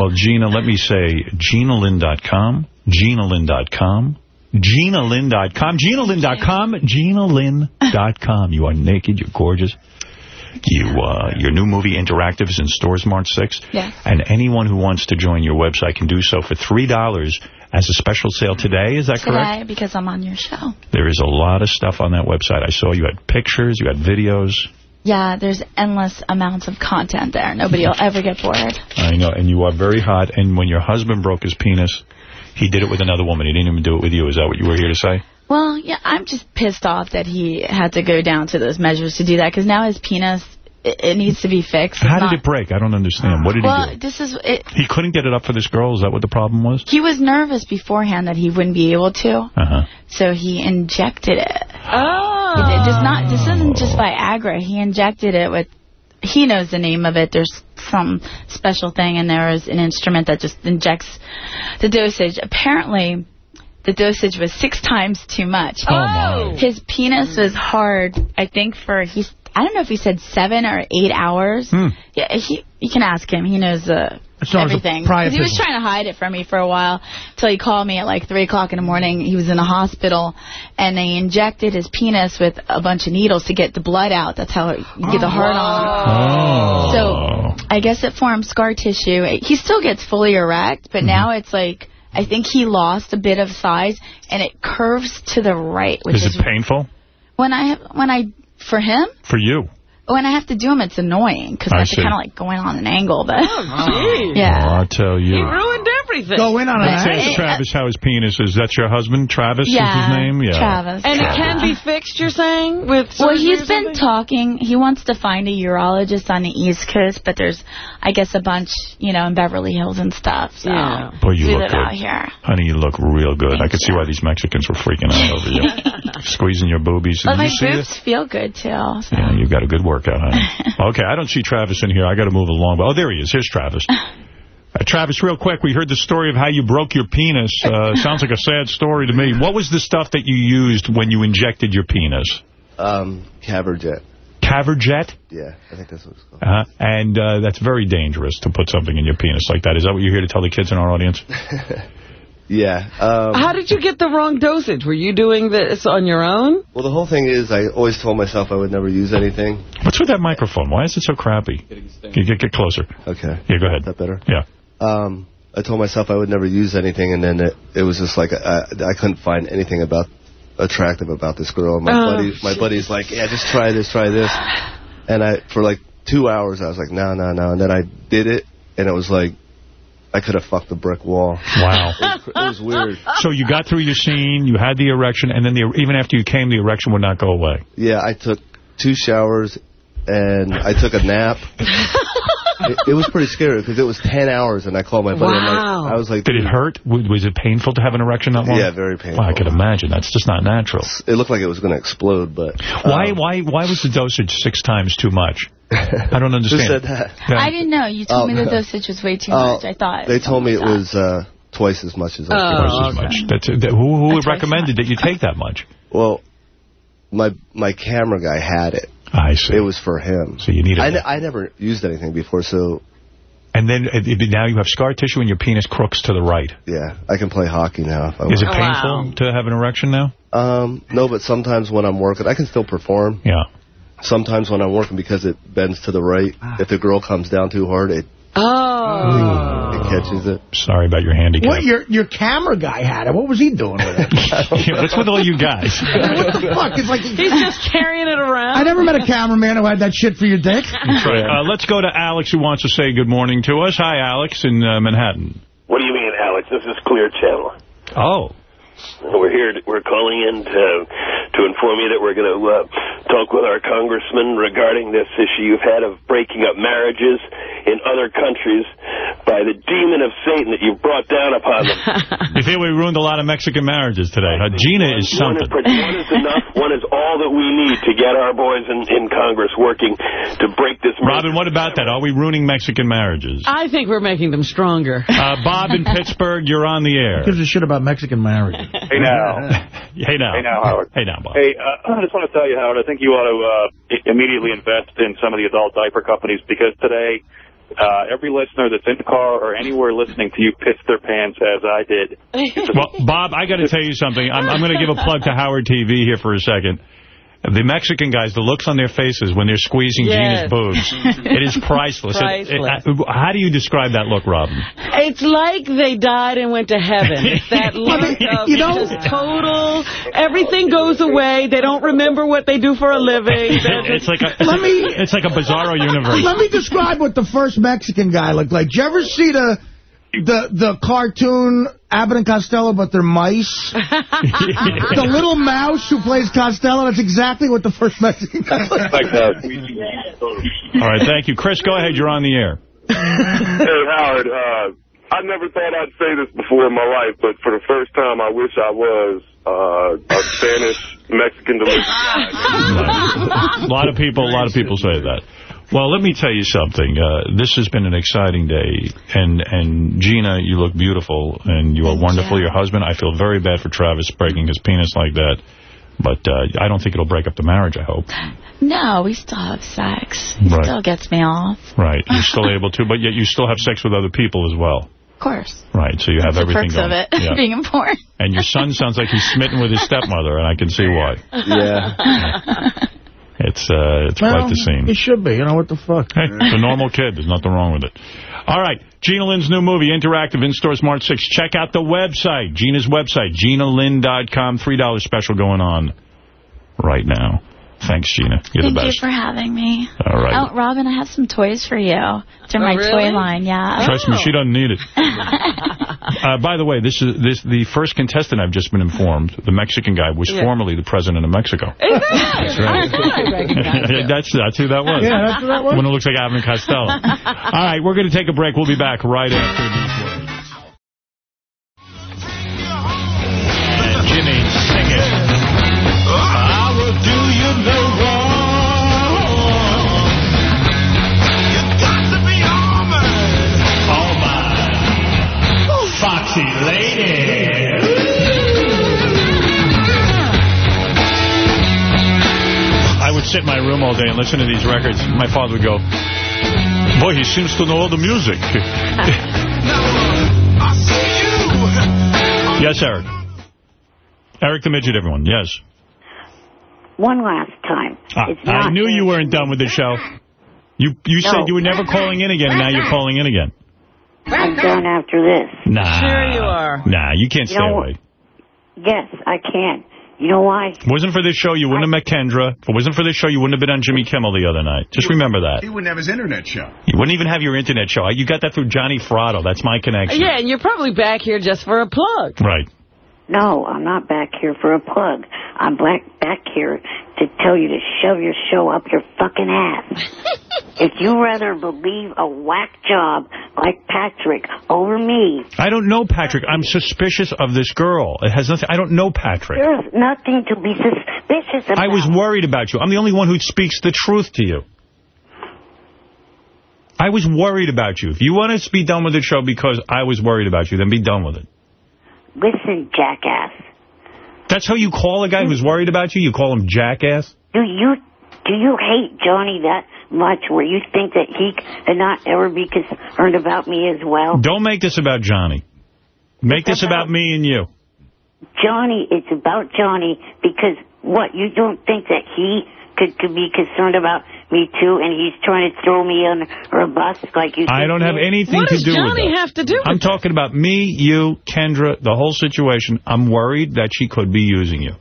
Well, Gina, let me say, GinaLynn.com, GinaLynn.com, GinaLynn.com, GinaLynn.com, GinaLynn.com. You are naked, you're gorgeous. You, uh, your new movie, Interactive, is in stores March 6th. Yes. And anyone who wants to join your website can do so for $3 as a special sale today. Is that correct? Today, because I'm on your show. There is a lot of stuff on that website. I saw you had pictures, you had videos. Yeah, there's endless amounts of content there. Nobody will ever get bored. I know, and you are very hot. And when your husband broke his penis, he did it with another woman. He didn't even do it with you. Is that what you were here to say? Well, yeah, I'm just pissed off that he had to go down to those measures to do that, because now his penis, it, it needs to be fixed. It's How did it break? I don't understand. What did Well, he do? this is... It, He couldn't get it up for this girl? Is that what the problem was? he was nervous beforehand that he wouldn't be able to, Uh-huh. so he injected it. Oh. He did just not. This isn't just Viagra. He injected it with. He knows the name of it. There's some special thing, and there is an instrument that just injects the dosage. Apparently, the dosage was six times too much. Oh, my. His penis was hard. I think for he's. I don't know if he said seven or eight hours. Hmm. Yeah, he. You can ask him. He knows uh, It's known as a everything. 'Cause He was trying to hide it from me for a while until he called me at like 3 o'clock in the morning. He was in the hospital, and they injected his penis with a bunch of needles to get the blood out. That's how you get the hard on. So I guess it formed scar tissue. He still gets fully erect, but now it's like I think he lost a bit of size, and it curves to the right, which Is is, it painful? when I when I for him. For you? Oh, when I have to do them, it's annoying because I I have to kind of like go in on an angle. But oh, Gee. yeah, Oh, I'll tell you. He ruined everything. Go in on Let's an ask. Travis how his penis is. That's your husband, Travis is yeah, his name? Yeah. Travis. And yeah. it can be fixed, you're saying? with Well, he's been talking. He wants to find a urologist on the East Coast, but there's, I guess, a bunch, you know, in Beverly Hills and stuff. So Yeah. Boy, you we look live good. out here. Honey, you look real good. I could see why these Mexicans were freaking out over you. Squeezing your boobies. But Did my you see boobs this? feel good too. So. Yeah, you've got a good workout, honey. okay, I don't see Travis in here. I got to move along. But Oh, there he is. Here's Travis. Uh, Travis, real quick, we heard the story of how you broke your penis. Uh, sounds like a sad story to me. What was the stuff that you used when you injected your penis? Um, Caverject. Caverject? Yeah, I think that's what it's called. Uh, and uh, that's very dangerous to put something in your penis like that. Is that what you're here to tell the kids in our audience? Yeah. Um, How did you get the wrong dosage? Were you doing this on your own? well, the whole thing is I always told myself I would never use anything. What's with that microphone? Why is it so crappy? Get, get, get closer. Okay. Yeah, go ahead. Is that better? Yeah. Um, I told myself I would never use anything, and then it, it was just like I, I couldn't find anything about attractive about this girl. And my Oh, buddy, my buddy's like, yeah, just try this, try this. And I, for like two hours, I was like, no, no, no. And then I did it, and it was like, I could have fucked a brick wall. Wow. It was, it was weird. So you got through your scene, you had the erection, and then the, even after you came, the erection would not go away. Yeah, I took two showers, and I took a nap. it, it was pretty scary because it was 10 hours, and I called my buddy. I'm Wow. like, I was like, Did it hurt? Was it painful to have an erection that long? Yeah, very painful. Well, I could imagine. That's just not natural. It looked like it was going to explode, but... Why um, Why? Why was the dosage six times too much? I don't understand. Who said that? Yeah. I didn't know. You told Oh. me the dosage was way too Oh, much. I thought. They told me it was uh, twice as much as I Oh, Twice as okay. much. That's, that, who who recommended that you take that much? Well, my my camera guy had it. I see. It was for him. So you needed I, it. ne- I never used anything before, so And then uh, now you have scar tissue and your penis crooks to the right. yeah, I can play hockey now. If I Is it want. Wow. painful to have an erection now? Um, no, but sometimes when I'm working, I can still perform. Yeah. Sometimes when I'm working, because it bends to the right, Ah. if the girl comes down too hard, it Oh. Oh. It catches it. Sorry about your handicap. What, your your camera guy had it. What was he doing with it? Yeah, What's with all you guys? what the fuck? It's like He's just carrying it around. I never met a cameraman who had that shit for your dick. Right. Uh, let's go to Alex, who wants to say good morning to us. Hi, Alex, in uh, Manhattan. What do you mean, Alex? This is Clear Channel. Oh. We're here. To, we're calling in to to inform you that we're going to uh, talk with our congressman regarding this issue you've had of breaking up marriages in other countries by the demon of Satan that you've brought down upon them. You feel we ruined a lot of Mexican marriages today. Uh, Gina is One something. is, one is enough. One is all that we need to get our boys in, in Congress working to break this. Robin, what about that? Are we ruining Mexican marriages? I think we're making them stronger. Uh, Bob in Pittsburgh, you're on the air. Gives a shit about Mexican marriage. Hey now. Hey now. Hey now, Howard. Hey now, Bob. Hey, uh, I just want to tell you, Howard, I think you ought to uh, immediately invest in some of the adult diaper companies because today, uh, every listener that's in the car or anywhere listening to you pissed their pants as I did. Well, Bob, I got to tell you something. I'm, I'm going to give a plug to Howard TV here for a second. The Mexican guys, the looks on their faces when they're squeezing Yes. Gina's boobs, it is priceless. It- it- Priceless. uh, how do you describe that look, Robin? It's like they died and went to heaven. It's that look of you know- just total, everything goes away. They don't remember what they do for a living. It's like a, Let me- it's like a bizarro universe. Let me describe what the first Mexican guy looked like. Did you ever see the the the cartoon Abbott and Costello, but they're mice? the little mouse who plays Costello, that's exactly what the first Mexican guy looked like. All right, thank you. Chris, go ahead. You're on the air. Hey, Howard, uh, I never thought I'd say this before in my life, but for the first time, I wish I was uh, a Spanish Mexican delivery. A lot of people, a lot of people say that. Well, let me tell you something. Uh, this has been an exciting day, and and Gina, you look beautiful, and you are wonderful. Your husband, I feel very bad for Travis breaking his penis like that, but uh, I don't think it'll break up the marriage. I hope. No, we still have sex. He Right. still gets me off. Right, you're still able to, but yet you still have sex with other people as well. Of course. Right, so you have That's the everything perks going. of it, Yeah. being important. And your son sounds like he's smitten with his stepmother, and I can see why. Yeah. It's uh, it's Well, quite the scene. It should be. You know what the fuck? Hey, it's a normal kid. There's nothing wrong with it. All right. Gina Lynn's new movie, Interactive in stores March 6. Check out the website, Gina's website, GinaLynn.com. $3 special going on right now. Thanks, Gina. You're Thank the you best. for having me. All right. Oh, Robin, I have some toys for you. Through Oh, my really? toy line, yeah. Trust me, she doesn't need it. Uh, by the way, this is this the first contestant I've just been informed. The Mexican guy was Yeah. formerly the president of Mexico. That's right. I recognize him. that's that's who that was. Yeah, that's who that was. When it looks like Abbott and Costello. All right, we're going to take a break. We'll be back right after these Foxy lady. I would sit in my room all day and listen to these records. My father would go, boy, he seems to know all the music. yes, Eric. Eric the Midget, everyone. Yes. One last time. Ah, I knew you weren't done with the show. You you No. said you were never calling in again, and now you're calling in again. I'm done after this. Nah. Sure you are. Nah, you can't You stay away. Yes, I can. You know why? it Wasn't for this show, you wouldn't have met Kendra. If it wasn't for this show, you wouldn't have been on Jimmy Kimmel the other night. Just remember that. He wouldn't have his internet show. You wouldn't even have your internet show. You got that through Johnny Fratto. That's my connection. Yeah, and you're probably back here just for a plug. Right. No, I'm not back here for a plug. I'm back back here to tell you to shove your show up your fucking ass. if you rather believe a whack job like Patrick over me, I don't know Patrick. I'm suspicious of this girl. It has nothing. I don't know Patrick. there's nothing to be suspicious about. I was worried about you. I'm the only one who speaks the truth to you. I was worried about you. If you want to be done with the show because I was worried about you, then be done with it. Listen, jackass. That's how you call a guy who's worried about you? You call him jackass? Do you do you hate Johnny that much where you think that he could not ever be concerned about me as well? Don't make this about Johnny. Make this about me and you. Johnny, it's about Johnny because what, you don't think that he could, could be concerned about me too, and he's trying to throw me on a bus like you. I don't have anything to do with that. have to do I'm talking about me, you, Kendra, the whole situation. I'm worried that she could be using you.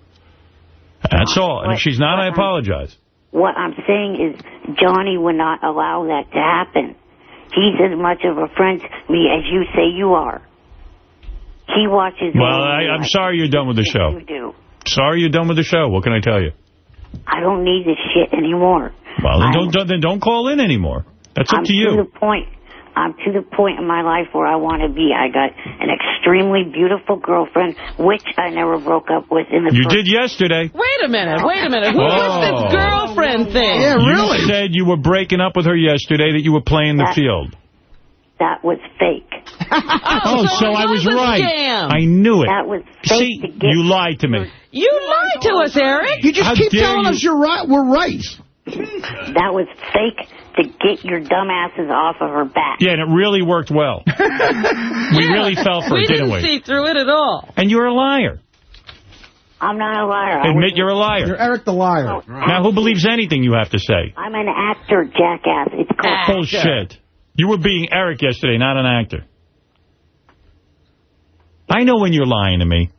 That's all. And if she's not, I apologize. What I'm saying is Johnny would not allow that to happen. He's as much of a friend to me as you say you are. He watches. Well, all I, I'm sorry you're done with the show. You do. Sorry you're done with the show. What can I tell you? I don't need this shit anymore. Well, then don't, don't, then don't call in anymore. That's up I'm to you. to the point. I'm to the point in my life where I want to be. I got an extremely beautiful girlfriend, which I never broke up with in the You did yesterday. Wait a minute, wait a minute. Who was Whoa. this girlfriend thing? Yeah, Really? You said you were breaking up with her yesterday, that you were playing the field. That was fake. Oh, oh, so, I was, right. scam. I knew it. That was See, you lied to me. You lied to us, Eric. You just How keep telling you. us you're right. We're right. That was fake to get your dumbasses off of her back. Yeah, and it really worked well. we really fell for we it, didn't we? see through it at all. And you're a liar. I'm not a liar. I Admit you're a liar. You're Eric the liar. Oh. Now, who believes anything you have to say? I'm an actor, jackass. It's called ah. Bullshit. You were being Eric yesterday, not an actor. I know when you're lying to me.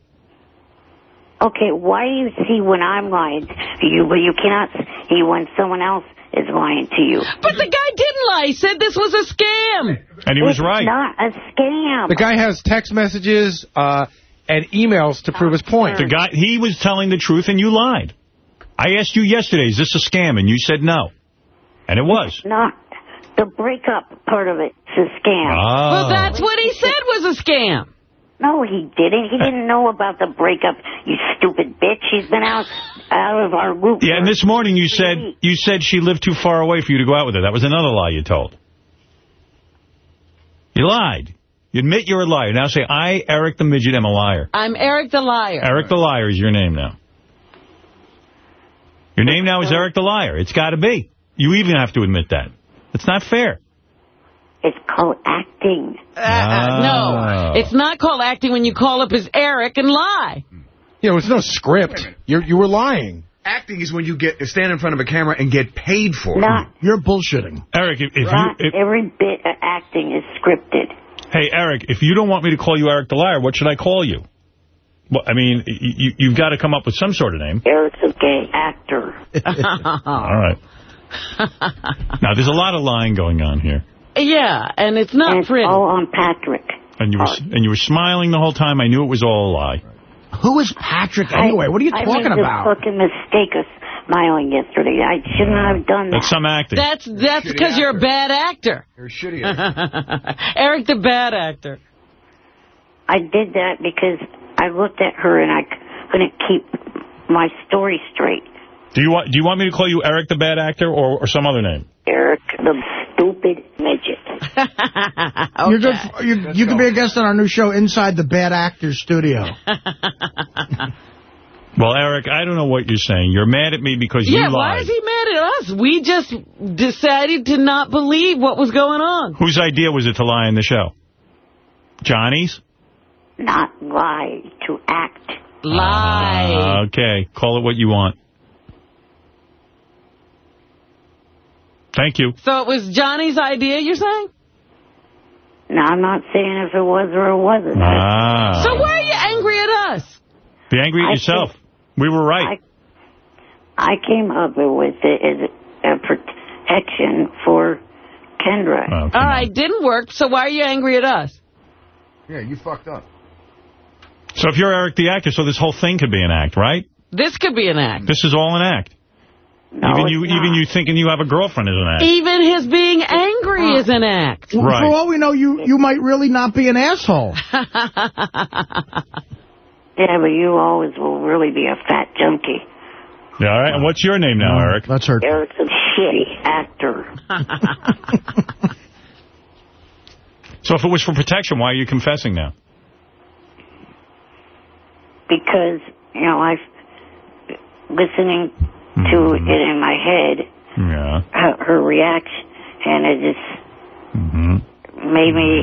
Okay, why do you see when I'm lying to you, but you cannot see when someone else is lying to you? But the guy didn't lie. He said this was a scam. And he was right. not a scam. The guy has text messages uh, and emails to prove his point. The guy, he was telling the truth and you lied. I asked you yesterday, is this a scam? And you said no. And it was. Not the breakup part of it's a scam. Oh. Well, that's what he said was a scam. No, he didn't. He didn't know about the breakup. You stupid bitch. She's been out out of our group. Yeah, and this morning you said you said she lived too far away for you to go out with her. That was another lie you told. You lied. You admit you're a liar. Now say, I, Eric the Midget, am a liar. I'm Eric the liar. Eric the Liar is your name now. Your name now is Eric the Liar. It's got to be. You even have to admit that. It's not fair. It's called acting. Uh, uh, no, it's not called acting when you call up as Eric and lie. You know, it's no script. You you were lying. Acting is when you get stand in front of a camera and get paid for it. Not, You're bullshitting. Eric, if, if not you... If, every bit of acting is scripted. hey, Eric, if you don't want me to call you Eric the Liar, what should I call you? Well, I mean, you, you've got to come up with some sort of name. Eric's a gay actor. All right. now, there's a lot of lying going on here. Yeah, and it's not and pretty. all on Patrick. And you were and you were smiling the whole time. I knew it was all a lie. Who is Patrick anyway? What are you talking about? I talking made about? the fucking mistake of smiling yesterday. I shouldn't have done that. That's some acting. That's that's because you're a bad actor. You're a shitty Eric the bad actor. I did that because I looked at her and I couldn't keep my story straight. Do you want Do you want me to call you Eric the bad actor or, or some other name? Eric, the stupid midget. You're good. For, you you can be a guest on our new show, Inside the Bad Actors Studio. Well, Eric, I don't know what you're saying. You're mad at me because yeah, you why is he mad at us? We just decided to not believe what was going on. Whose idea was it to lie in the show? Johnny's? Not lie, to act. Lie. Uh, okay, call it what you want. Thank you. So it was Johnny's idea, you're saying? No, I'm not saying if it was or it wasn't. Ah. So why are you angry at us? Be angry at I yourself. We were right. I came up with it as a protection for Kendra. Oh, All right, didn't work, so why are you angry at us? Yeah, you fucked up. So if you're Eric the actor, so this whole thing could be an act, right? This could be an act. This is all an act. Even you, even you thinking you have a girlfriend is an act. Even his being angry is an act. Well, For all we know, you you might really not be an asshole. Yeah, but you always will really be a fat junkie. Yeah, all right. And what's your name now, mm, Eric? That's her. Eric's a shitty actor. So if it was for protection, why are you confessing now? because, you know, I've listening to Mm-hmm. it in my head, Yeah. her, her reaction, and it just Mm-hmm. made me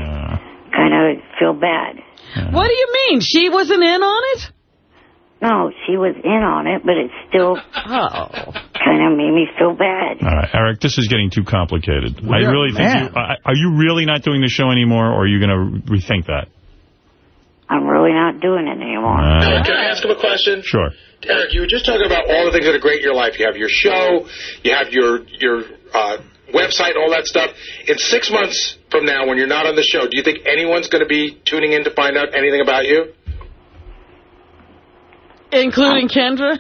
kind of feel bad. What do you mean? She wasn't in on it? No, she was in on it, but it still Oh. kind of made me feel bad. All right, Eric, this is getting too complicated. I Yeah, really think you, I, Are you really not doing the show anymore, or are you going to rethink that? I'm really not doing it anymore. Uh, Can I ask him a question? Sure. Eric, you were just talking about all the things that are great in your life. You have your show, you have your your uh, website, all that stuff. In six months from now, when you're not on the show, do you think anyone's going to be tuning in to find out anything about you? Including Kendra?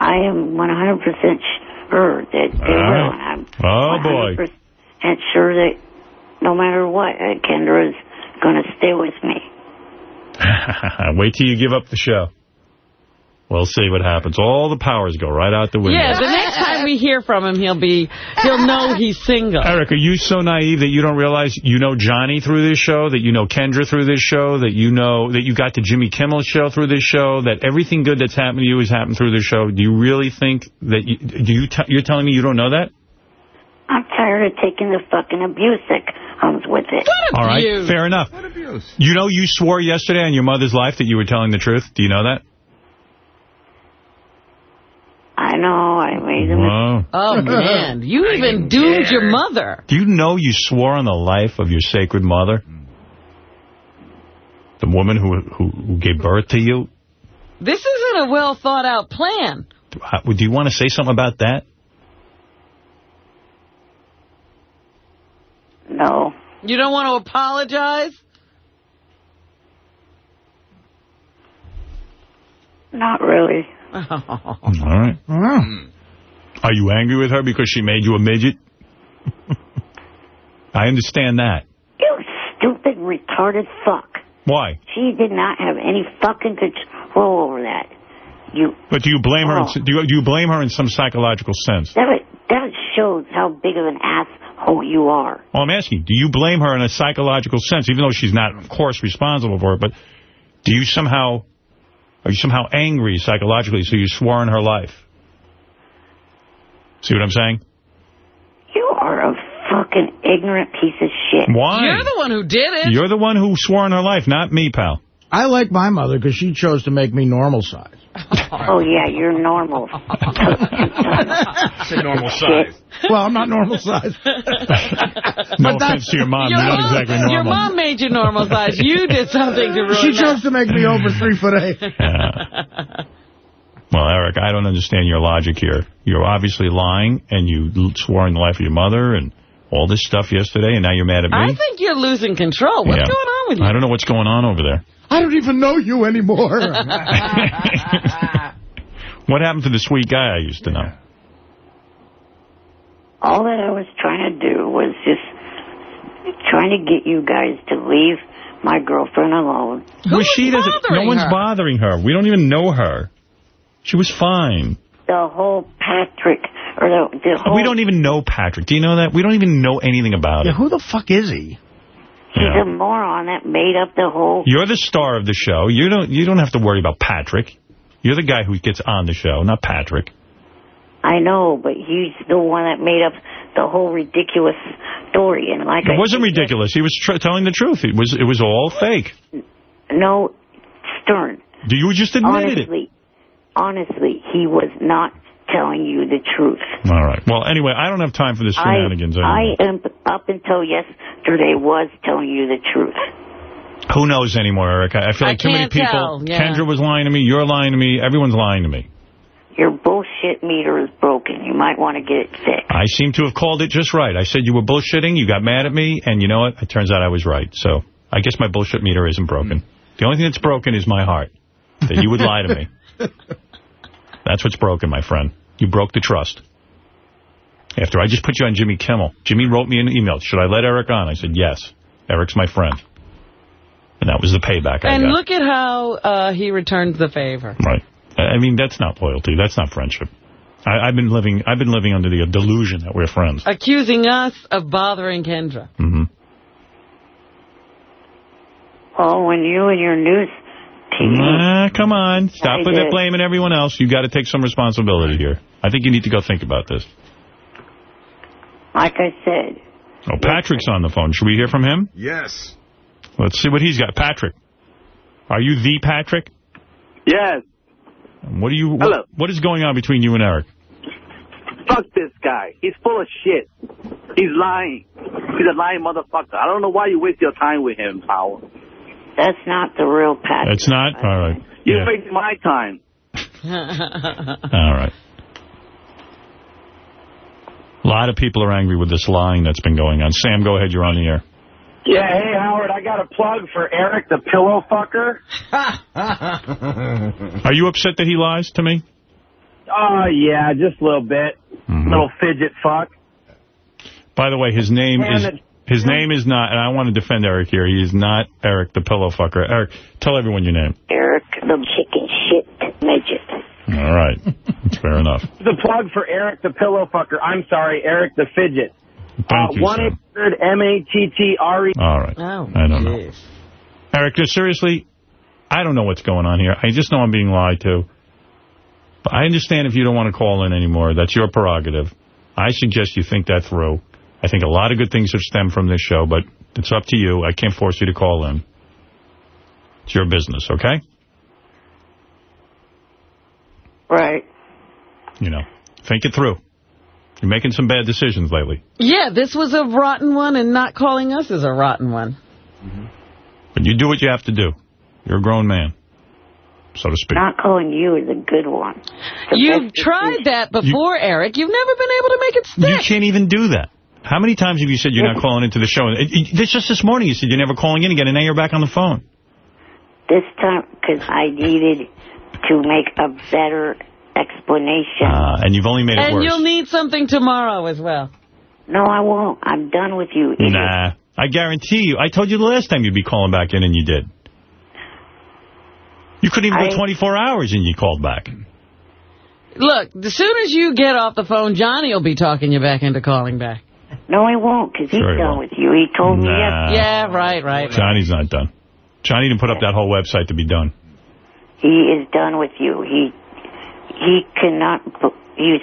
I am 100% sure that they All will. I'm Oh, boy. 100% sure that no matter what, uh, Kendra is going to stay with me. Wait till you give up the show. We'll see what happens. All the powers go right out the window. Yeah, the next time we hear from him, he'll be, he'll know he's single. Eric, are you so naive that you don't realize you know Johnny through this show, that you know Kendra through this show, that you know that you got the Jimmy Kimmel show through this show, that everything good that's happened to you has happened through this show? Do you really think that you, do you t you're telling me you don't know that? I'm tired of taking the fucking abuse that comes with it. All right, fair enough. You know you swore yesterday on your mother's life that you were telling the truth. Do you know that? I know, I made a mistake. Oh, man. You even doomed your mother. Do you know you swore on the life of your sacred mother? The woman who who, who gave birth to you? This isn't a well thought out plan. How- Do you want to say something about that? No. You don't want to apologize? Not really. Oh. All right. Hmm. Are you angry with her because she made you a midget? I understand that. You stupid, retarded fuck. Why? She did not have any fucking control over that. You But do you blame her? In, Oh. do, you, do you blame her in some psychological sense? that that shows how big of an asshole you are. Well, I'm asking, do you blame her in a psychological sense, even though she's not, of course, responsible for it? But do you somehow, are you somehow angry psychologically, so you swore on her life? See what I'm saying? You are a fucking ignorant piece of shit. Why? You're the one who did it. You're the one who swore on her life, not me, pal. I like my mother because she chose to make me normal size. Oh yeah, you're normal. Say normal size. Well, I'm not normal size. No offense to your mom, Your you're not mom- exactly normal. Your mom made you normal size. You did something to ruin She that. chose to make me over three foot eight. Well, Eric, I don't understand your logic here. You're obviously lying, and you swore on the life of your mother and all this stuff yesterday, and now you're mad at me? I think you're losing control. What's Yeah. going on with you? I don't know what's going on over there. I don't even know you anymore. What happened to the sweet guy I used to know? All that I was trying to do was just trying to get you guys to leave my girlfriend alone. well, she doesn't. No bothering one's her? bothering her. We don't even know her. She was fine. The whole Patrick, or the, the whole... We don't even know Patrick. Do you know that? We don't even know anything about yeah, him. who the fuck is he? He's a moron that made up the whole... You're the star of the show. You don't. You don't have to worry about Patrick. You're the guy who gets on the show, not Patrick. I know, but he's the one that made up the whole ridiculous story. And like It I wasn't said, ridiculous. He was tr telling the truth. It was. It was all fake. No, Stern. Do you just admitted it? honestly, honestly, he was not telling you the truth. All right. Well, anyway, I don't have time for this shenanigans I. I am up until yesterday was telling you the truth. Who knows anymore, Eric? I I feel I like too many people. yeah. Kendra was lying to me. You're lying to me. Everyone's lying to me. Your bullshit meter is broken. You might want to get it fixed. I seem to have called it just right. I said you were bullshitting. You got mad at me, and you know what? It turns out I was right. So I guess my bullshit meter isn't broken. The only thing that's broken is my heart. That you would lie to me. That's what's broken, my friend. You broke the trust. After I just put you on Jimmy Kimmel. Jimmy wrote me an email. Should I let Eric on? I said, yes. Eric's my friend. And that was the payback I And got. look at how uh, he returned the favor. Right. I I mean, that's not loyalty. That's not friendship. I, I've been living. I've been living under the delusion that we're friends. Accusing us of bothering Kendra. hmm Oh, when you and your news team... Ah, come on. Stop I with did. that blaming everyone else. you got to take some responsibility here. I think you need to go think about this. Like I said, Oh, Patrick's on the phone. Should we hear from him? Yes. Let's see what he's got. Patrick, are you the Patrick? Yes. What are you? What, Hello. what is going on between you and Eric? Fuck this guy. He's full of shit. He's lying. He's a lying motherfucker. I don't know why you waste your time with him, Powell. That's not the real Patrick. It's not? All right. You're Yeah. wasting my time. All right. A lot of people are angry with this lying that's been going on. Sam, go ahead. You're on the air. Yeah, hey, Howard, I got a plug for Eric the pillow fucker. Are you upset that he lies to me? Oh, yeah, just a little bit. Mm-hmm. Little fidget fuck. By the way, his name Damn is it. His name is not, and I want to defend Eric here. He is not Eric the pillow fucker. Eric, tell everyone your name. Eric the chicken shit midget. All right. That's fair enough. The plug for Eric the pillow fucker. I'm sorry, Eric the fidget. Thank you, One sir. eight hundred M A T T R E. All right. Oh, I don't know. Eric, just seriously, I don't know what's going on here. I just know I'm being lied to. But I understand if you don't want to call in anymore. That's your prerogative. I suggest you think that through. I think a lot of good things have stemmed from this show, but it's up to you. I can't force you to call in. It's your business, okay? Right. You know, think it through. You're making some bad decisions lately. Yeah, this was a rotten one, and not calling us is a rotten one. Mm-hmm. But you do what you have to do. You're a grown man, so to speak. Not calling you is a good one. You've tried that before, Eric. You've never been able to make it stick. You can't even do that. How many times have you said you're not calling into the show? It, it, this just this morning you said you're never calling in again, and now you're back on the phone. This time, because I needed to make a better explanation. Uh, and you've only made it and worse. you'll need something tomorrow as well. No, I won't. I'm done with you. idiot. Nah. I guarantee you. I told you the last time you'd be calling back in, and you did. You couldn't even I- go 24 hours, and you called back. Look, as soon as you get off the phone, Johnny will be talking you back into calling back. No, he won't, because he's Sure he done won't. with you. He told me Nah. yesterday. Yeah, right, right. Johnny's not done. Johnny didn't put up that whole website to be done. He is done with you. He he cannot. He's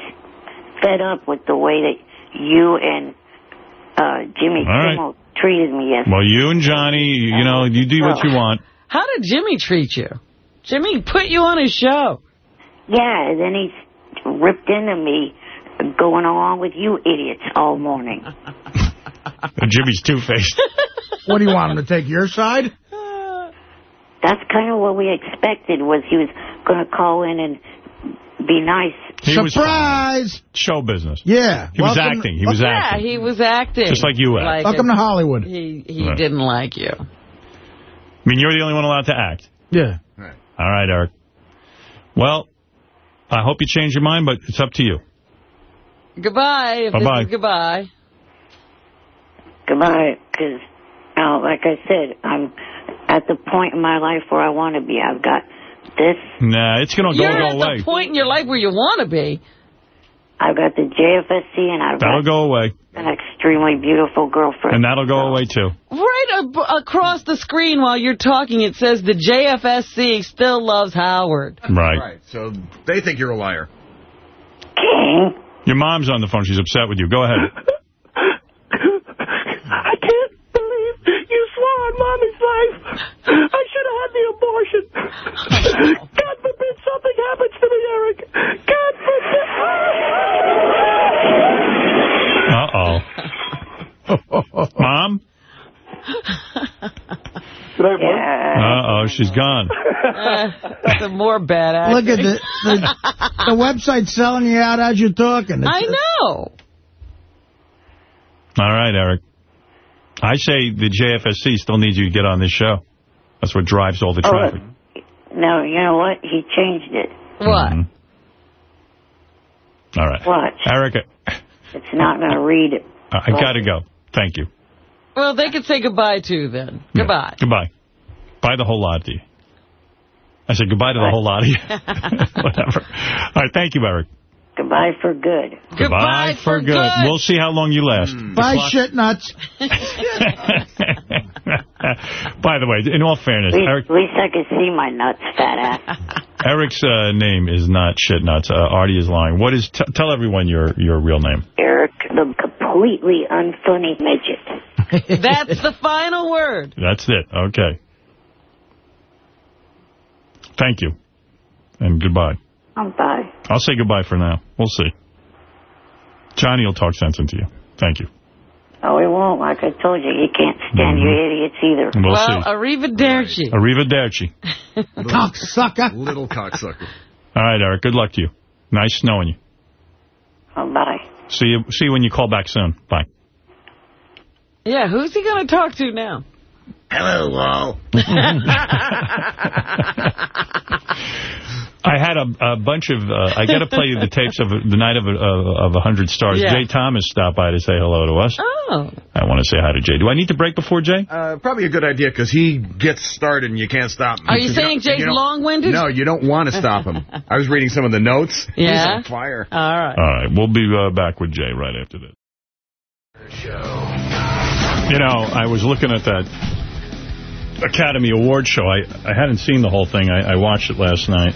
fed up with the way that you and uh, Jimmy All right. Kimmel treated me yesterday. Well, you and Johnny, you know, you do what you want. How did Jimmy treat you? Jimmy put you on his show. Yeah, and then he's ripped into me, going along with you idiots all morning. Jimmy's two-faced. What do you want him to take your side? That's kind of what we expected. Was he was going to call in and be nice. He was Surprise! show business. Yeah. He was acting. He was yeah, acting. he was acting. Just like you act. Like Welcome to Hollywood. He, he Right. didn't like you. I mean, you're the only one allowed to act. Yeah. All right, Eric. Well, I hope you change your mind, but it's up to you. Goodbye. If Bye-bye. is goodbye. Goodbye, because, uh, like I said, I'm at the point in my life where I want to be. I've got this. Nah, it's going to go, away. You're at away. the point in your life where you want to be. I've got the JFSC, and I've That'll got go away. an extremely beautiful girlfriend. And that'll go away, too. Right ab- across the screen while you're talking, it says the JFSC still loves Howard. Right. Right. So they think you're a liar. King. Your mom's on the phone. She's upset with you. Go ahead. I can't believe you swore on Mommy's life. I should have had the abortion. God forbid something happens to me, Eric. God forbid. Uh-oh. Mom? Uh-oh, she's gone. Uh, some more bad acting. Look at the, the the website selling you out as you're talking. It's- I know. All right, Eric. I say the JFSC still needs you to get on this show. That's what drives all the Oh, traffic. No, you know what? He changed it. What? Mhm. All right. Watch. Erica, It's not going to read it. I got to go. Thank you. Well, they could say goodbye too then. Goodbye. Goodbye. Bye the whole lot of you. I said goodbye to the whole lot of you. Whatever. All right, thank you, Eric. Goodbye for good. Goodbye for good. We'll see how long you last. Mm. Bye, Clock- shit nuts. By the way, in all fairness, least, Eric, at least I can see my nuts, fat ass. Eric's uh, name is not shit nuts. Uh, Artie is lying. What is? T tell everyone your your real name. Eric, the completely unfunny midget. That's the final word. That's it. Okay. Thank you. And goodbye. Oh, bye. I'll say goodbye for now. We'll see. Johnny will talk sense into you. Thank you. Oh, he won't. Like I told you, he can't stand you mm-hmm. idiots either. We'll well, see. arrivederci. Arrivederci. Cocksucker. Little cocksucker. All right, Eric. Good luck to you. Nice knowing you. Oh, bye. See you. See you when you call back soon. Bye. Yeah, who's he going to talk to now? Hello, Wall. I had a, a bunch of, uh, I got to play you the tapes of the night of a, of a 100 stars. Yeah. Jay Thomas stopped by to say hello to us. Oh. I want to say hi to Jay. Do I need to break before Jay? Uh, probably a good idea because he gets started and you can't stop him. Are you You saying don't- Jay's long-winded? No, you don't want to stop him. I was reading some of the notes. He's Yeah? on fire. All right. All right. We'll be uh, back with Jay right after this. You know, I was looking at that Academy Award show. I, I hadn't seen the whole thing. I, I watched it last night.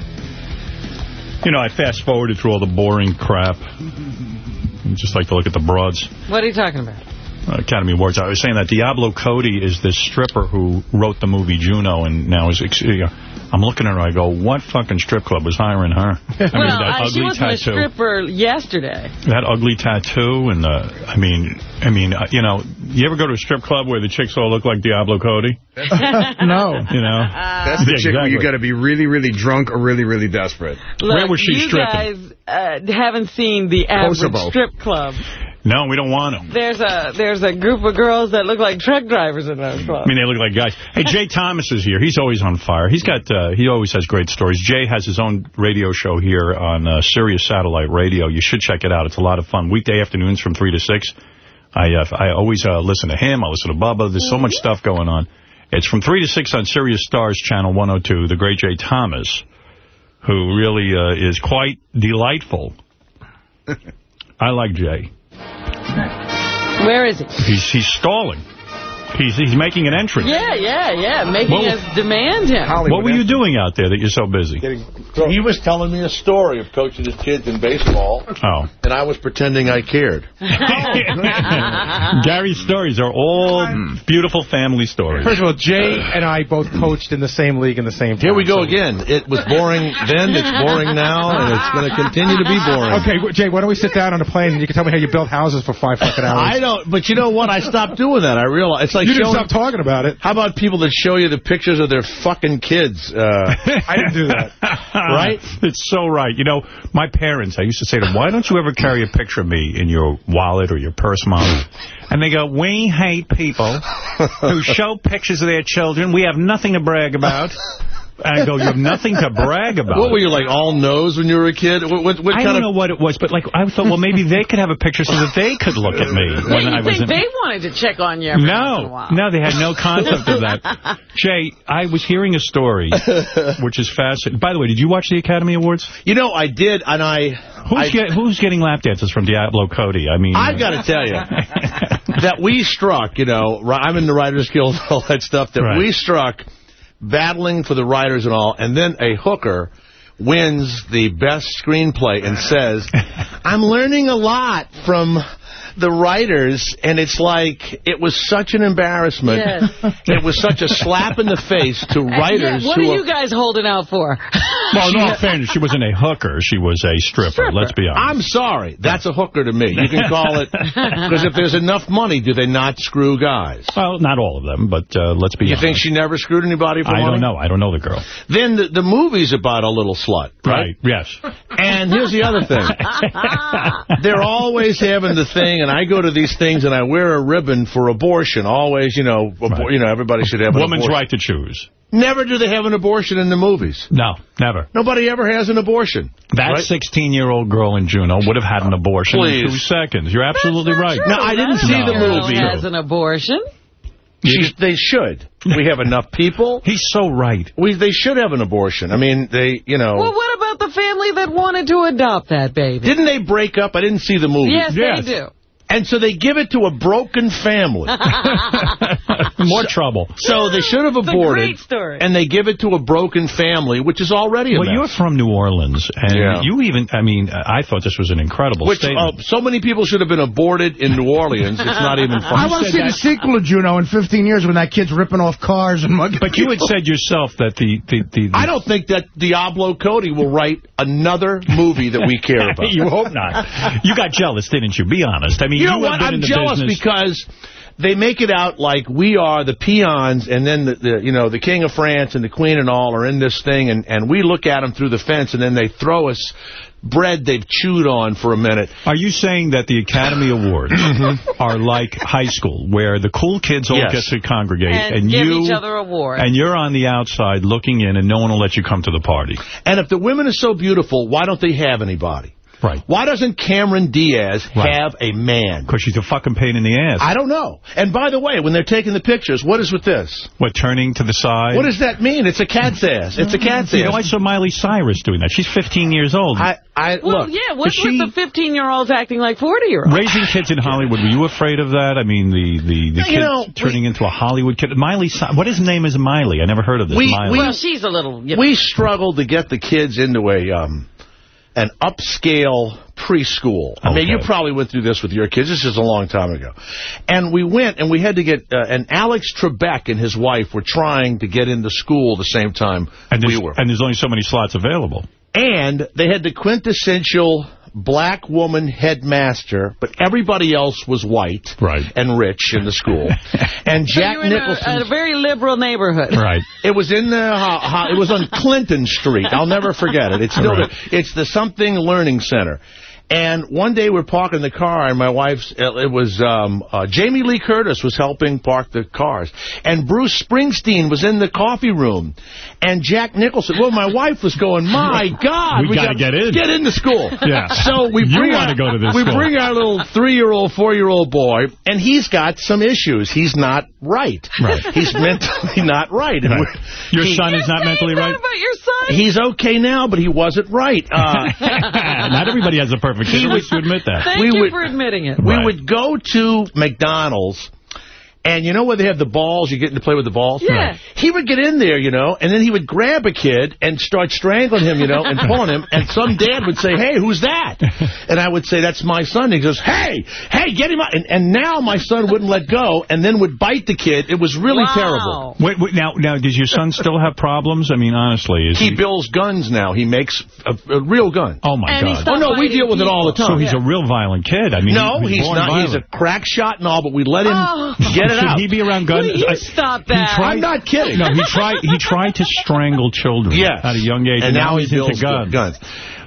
You know, I fast-forwarded through all the boring crap. I just like to look at the broads. What are you talking about? Academy Awards. I was saying that Diablo Cody is this stripper who wrote the movie Juno and now is... you know, I'm looking at her, I go, what fucking strip club was hiring her? I mean, well, that uh, she wasn't a stripper yesterday. That ugly tattoo and the... I mean, I mean, uh, you know, you ever go to a strip club where the chicks all look like Diablo Cody? no. You know? That's the Yeah, chick where you got to be really, really drunk or really, really desperate. Look, Where was she you stripping? guys uh, haven't seen the average Kosovo. strip club. No, we don't want them. There's a there's a group of girls that look like truck drivers in those I mean, they look like guys. Hey, Jay Thomas is here. He's always on fire. He's got, uh, he always has great stories. Jay has his own radio show here on uh, Sirius Satellite Radio. You should check it out. It's a lot of fun. Weekday afternoons from 3 to 6. I uh, I always uh, listen to him. I listen to Bubba. There's so much stuff going on. It's from 3 to 6 on Sirius Stars Channel 102. The great Jay Thomas, who really uh, is quite delightful. I like Jay. Where is he? He's he's stalling. He's he's making an entrance. Yeah, yeah, yeah. Making Well- us demand him. What were you doing out there that you're so busy? He was telling me a story of coaching his kids in baseball, Oh. and I was pretending I cared. Oh. Gary's stories are all beautiful family stories. First of all, Jay and I both coached in the same league in the same time. Here we go so- again. It was boring then, it's boring now, and it's going to continue to be boring. Okay, Jay, why don't we sit down on a plane and you can tell me how you build houses for five fucking hours? I don't, but you know what? I stopped doing that. I realized it's like you didn't stop talking about it. How about people that show you the pictures of their fucking kids? Uh, I didn't do that. right? It's so right. You know, my parents, I used to say to them, why don't you ever carry a picture of me in your wallet or your purse, Mom? And they go, we hate people who show pictures of their children. We have nothing to brag about. And I go, you have nothing to brag about. what were you like, all nose when you were a kid? What, what, what I kind don't of? know what it was, but like I thought, well, maybe they could have a picture so that they could look at me when Yeah, I you was think in. they wanted to check on you every once in a No, while. no, they had no concept of that. Jay, I was hearing a story, which is fascinating. By the way, did you watch the Academy Awards? You know, I did, and I. Who's, I, get, who's getting lap dances from Diablo Cody? I mean, I've got to tell you that we struck, you know, I'm in the Writers Guild, all that stuff, that Right. we struck battling for the writers and all, and then a hooker wins the best screenplay and says, I'm learning a lot from the writers, and it's like, it was such an embarrassment. Yes. It was such a slap in the face to writers Yeah, what who are you guys holding out for? well, no offense, she wasn't a hooker. She was a stripper. Let's be honest. I'm sorry. That's a hooker to me. You can call it, because if there's enough money, do they not screw guys? Well, not all of them, but uh, let's be You honest. think she never screwed anybody for I money? don't know. I don't know the girl. Then the, the movie's about a little slut, right? Right, yes. And here's the other thing. They're always having the thing, and I go to these things, and I wear a ribbon for abortion. Always, you know, abor- you know, everybody should have an Woman's abortion. right to choose. Never do they have an abortion in the movies. No, never. Nobody ever has an abortion. That right? 16-year-old girl in Juno would have had an abortion in two seconds. You're absolutely right. No, I didn't see the Girl movie. has an abortion. She's, they should. We have enough people. He's so right. We they should have an abortion. I mean, they, you know. Well, what about the family that wanted to adopt that baby? Didn't they break up? I didn't see the movie. Yes, Yes. they do. And so they give it to a broken family. More trouble. So they should have It's a aborted. great story. And they give it to a broken family, which is already a Well, you're from New Orleans, and Yeah. you even, I mean, I thought this was an incredible Which statement. uh, so many people should have been aborted in New Orleans. It's not even funny. I want to see the sequel of Juno in 15 years when that kid's ripping off cars and mugging But you had said yourself that the... the, the, the I don't think that Diablo Cody will write another movie that we care about. you hope not. You got jealous, didn't you? Be honest. I mean, you know what? I'm jealous business. because they make it out like we are the peons, and then the, the you know the king of France and the queen and all are in this thing, and and we look at them through the fence, and then they throw us bread they've chewed on for a minute. Are you saying that the Academy Awards mm-hmm. are like high school, where the cool kids all Yes. get to congregate, And and, give you each other awards. and you're on the outside looking in, and no one will let you come to the party? And if the women are so beautiful, why don't they have anybody? Right. Why doesn't Cameron Diaz Right. have a man? Because she's a fucking pain in the ass. I don't know. And by the way, when they're taking the pictures, what is with this? What, turning to the side? What does that mean? It's a cat's ass. It's a cat's ass. You know, I saw Miley Cyrus doing that. She's 15 years old. I, I Well, look. yeah, what's she- with the 15-year-olds acting like 40-year-olds? Raising kids in Hollywood, were you afraid of that? I mean, the the, the kid know, turning into a Hollywood kid. Miley, Cy- what his name is Miley? I never heard of this. We- Miley. Well, she's a little... You know, We struggled to get the kids into a um, an upscale preschool. I mean, you probably went through this with your kids. This is a long time ago. And we went, and we had to get, uh, and Alex Trebek and his wife were trying to get into school the same time and we were. and there's only so many slots available. And they had the quintessential black woman headmaster, but everybody else was white Right. and rich in the school. and so Jack you're a, Nicholson... a very liberal neighborhood. Right. It was in the ho- ho- it was on Clinton Street. I'll never forget it. It's still Right. the, it's the something learning center. And one day we're parking the car, and my wife's, it was, um, uh, Jamie Lee Curtis was helping park the cars. And Bruce Springsteen was in the coffee room. And Jack Nicholson, well, my wife was going, my God. We gotta gotta get in. Get into school. Yeah. So we You bring wanna our, go to this We bring our little three-year-old, four-year-old boy, and he's got some issues. He's not right. Right. He's mentally not right. Right. we're- Your he- son is not mentally right? about your son? He's okay now, but he wasn't right. Uh, not everybody has a perfect kid. Who wants to admit that? Thank we you would- for admitting it. we Right. would go to McDonald's, and you know where they have the balls? You get to play with the balls? Yeah. He would get in there, you know, and then he would grab a kid and start strangling him, you know, and pulling him. And some dad would say, hey, who's that? And I would say, that's my son. And He goes, hey, hey, get him out. And, and now my son wouldn't let go and then would bite the kid. It was really Wow. terrible. Wait, wait, now, now, does your son still have problems? I mean, honestly, is He builds guns now. He makes a, a real gun. Oh my And God! Oh, no, we deal with it all the time. So he's a real violent kid. I mean, No, he, he's born not. He's a crack shot and all, but we let him Oh. get it Should out. he be around guns? Will you I, stop that? Tried, I'm not kidding. No, he tried. He tried to strangle children. Yes. at a young age, and, now, he's he into guns. guns.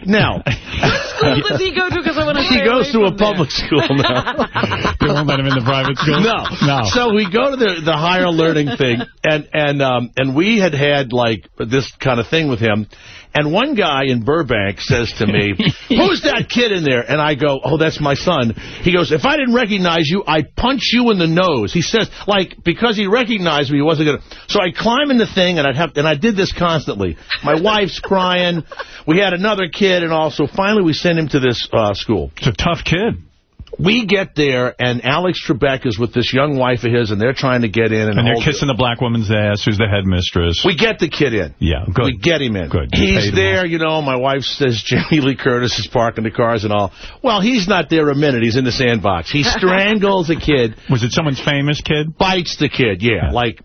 Now, What school does he go to? Because I want to he goes to a public school now. They won't let him in the private school. No, no. So we go to the the higher learning thing, and and um and we had had like this kind of thing with him, and one guy in Burbank says to me, "Who's that kid in there?" And I go, "Oh, that's my son." He goes, "If I didn't recognize you, I'd punch you in the nose." He says, like because he recognized me, he wasn't gonna. So I climb in the thing, and I'd have, and I did this constantly. My wife's crying. We had another kid, and also finally we sent him to this uh, school. It's a tough kid. We get there, and Alex Trebek is with this young wife of his, and they're trying to get in. And, And they're hold- kissing the black woman's ass, who's the headmistress. We get the kid in. yeah, good. We get him in. Good. You He's there, you know, my wife says Jamie Lee Curtis is parking the cars and all. Well, he's not there a minute. He's in the sandbox. He strangles a kid, Was it someone's famous kid? bites the kid, yeah, like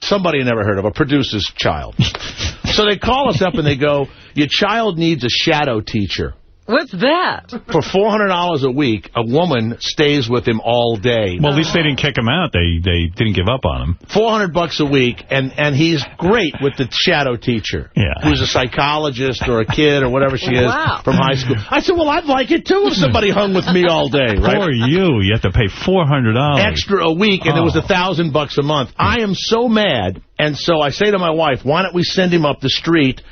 somebody I never heard of, a producer's child. so they call us up and they go, your child needs a shadow teacher. What's that? For $400 a week, a woman stays with him all day. Well, at least they didn't kick him out. They they didn't give up on him. 400 bucks a week, and, and he's great with the shadow teacher, Yeah. who's a psychologist or a kid or whatever she is Wow. from high school. I said, well, I'd like it, too, if somebody hung with me all day, right? Poor you. You have to pay $400. Extra a week, and it was Oh. a thousand bucks a month. I am so mad, and so I say to my wife, why don't we send him up the street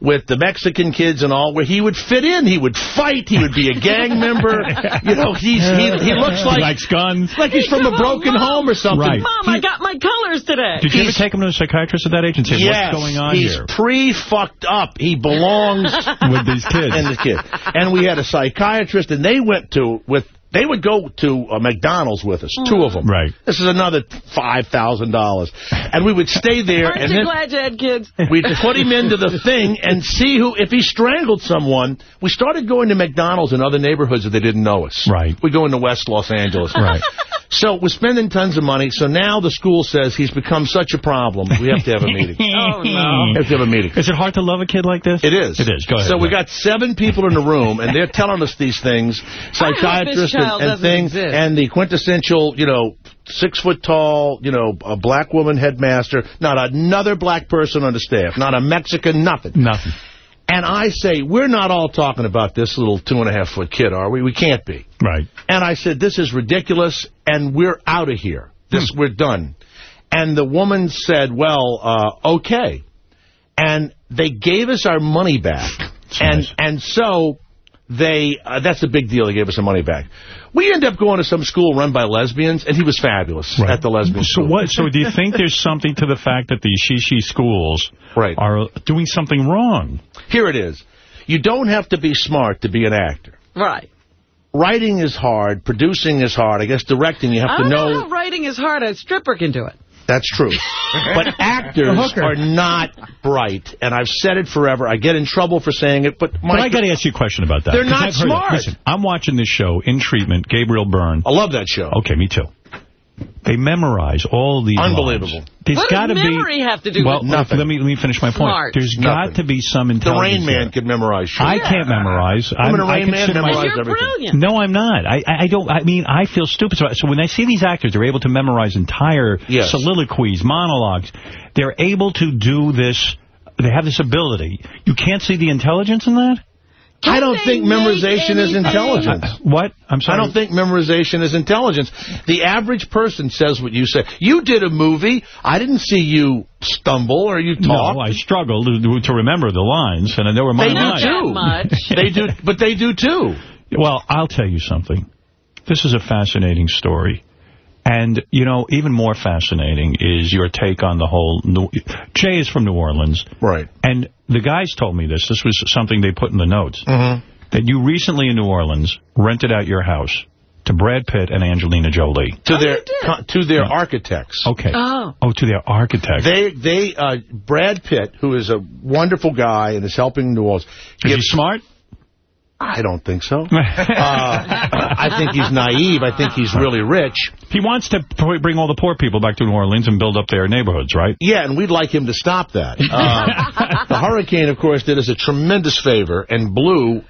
with the Mexican kids and all, where he would fit in. He would fight. He would be a gang member. You know, he's he, he looks like He likes guns. like he's from a broken home or something. Right. Mom, I got my colors today. Did you ever take him to a psychiatrist at that age and say, Yes, what's going on he's here? pre-fucked up. He belongs With these kids. and the kid. And we had a psychiatrist, and they went to with They would go to uh, McDonald's with us, two of them. Right. This is another $5,000. And we would stay there. Aren't and you then glad you had kids? We'd put him into the thing and see who, if he strangled someone. We started going to McDonald's in other neighborhoods that they didn't know us. Right. We go into West Los Angeles. Right. So we're spending tons of money. So now the school says he's become such a problem. We have to have a meeting. oh, We have to have a meeting. Is it hard to love a kid like this? It is. It is. Go ahead. So we got seven people in the room, and they're telling us these things, psychiatrists and, things, exist. and the quintessential, you know, six-foot-tall, you know, a black woman headmaster, not another black person on the staff, not a Mexican, nothing. Nothing. And I say, we're not all talking about this little two-and-a-half-foot kid, are we? We can't be. Right. And I said, this is ridiculous, and we're out of here. This, Hmm. We're done. And the woman said, well, uh, okay. And they gave us our money back. and and so they uh, that's a big deal. They gave us some money back. We end up going to some school run by lesbians, and he was fabulous at the lesbian So school. what? So do you think there's something to the fact that these she-she schools Right. are doing something wrong? Here it is. You don't have to be smart to be an actor. Right. Writing is hard. Producing is hard. I guess directing, you have I to don't know... know how writing is hard. A stripper can do it. That's true. but actors are not bright, and I've said it forever. I get in trouble for saying it, but... My, but I got to ask you a question about that. They're 'cause not I've heard it. smart. Listen, I'm watching this show, In Treatment, Gabriel Byrne. I love that show. Okay, me too. They memorize all these Unbelievable. lines. There's What got does to be memory have to do well, with let me let me finish my point. Smart. There's Nothing. got to be some intelligence. The intelligence. Rain Man there. could memorize shit. I can't memorize. I'm I'm, a I Rain Man memorize You're everything. brilliant. No, I'm not. I, I I don't. I mean, I feel stupid. So, so when I see these actors, they're able to memorize entire Yes. soliloquies, monologues. They're able to do this. They have this ability. You can't see the intelligence in that. I don't think memorization is intelligence. Uh, what? I'm sorry. I don't think memorization is intelligence. The average person says what you say. You did a movie. I didn't see you stumble or you talk. No, I struggle to, to remember the lines, and there were my They do lines. too. they do, but they do too. Well, I'll tell you something. This is a fascinating story. And, you know, even more fascinating is your take on the whole... New Jay is from New Orleans. Right. And the guys told me this. This was something they put in the notes. Mm-hmm. That you recently in New Orleans rented out your house to Brad Pitt and Angelina Jolie. To their to their architects. Okay. Oh. Oh, to their architects. They they uh, Brad Pitt, who is a wonderful guy and is helping New Orleans. Is he smart? I don't think so. uh, I think he's naive. I think he's really rich. He wants to bring all the poor people back to New Orleans and build up their neighborhoods, right? Yeah, and we'd like him to stop that. Uh, the hurricane, of course, did us a tremendous favor and blew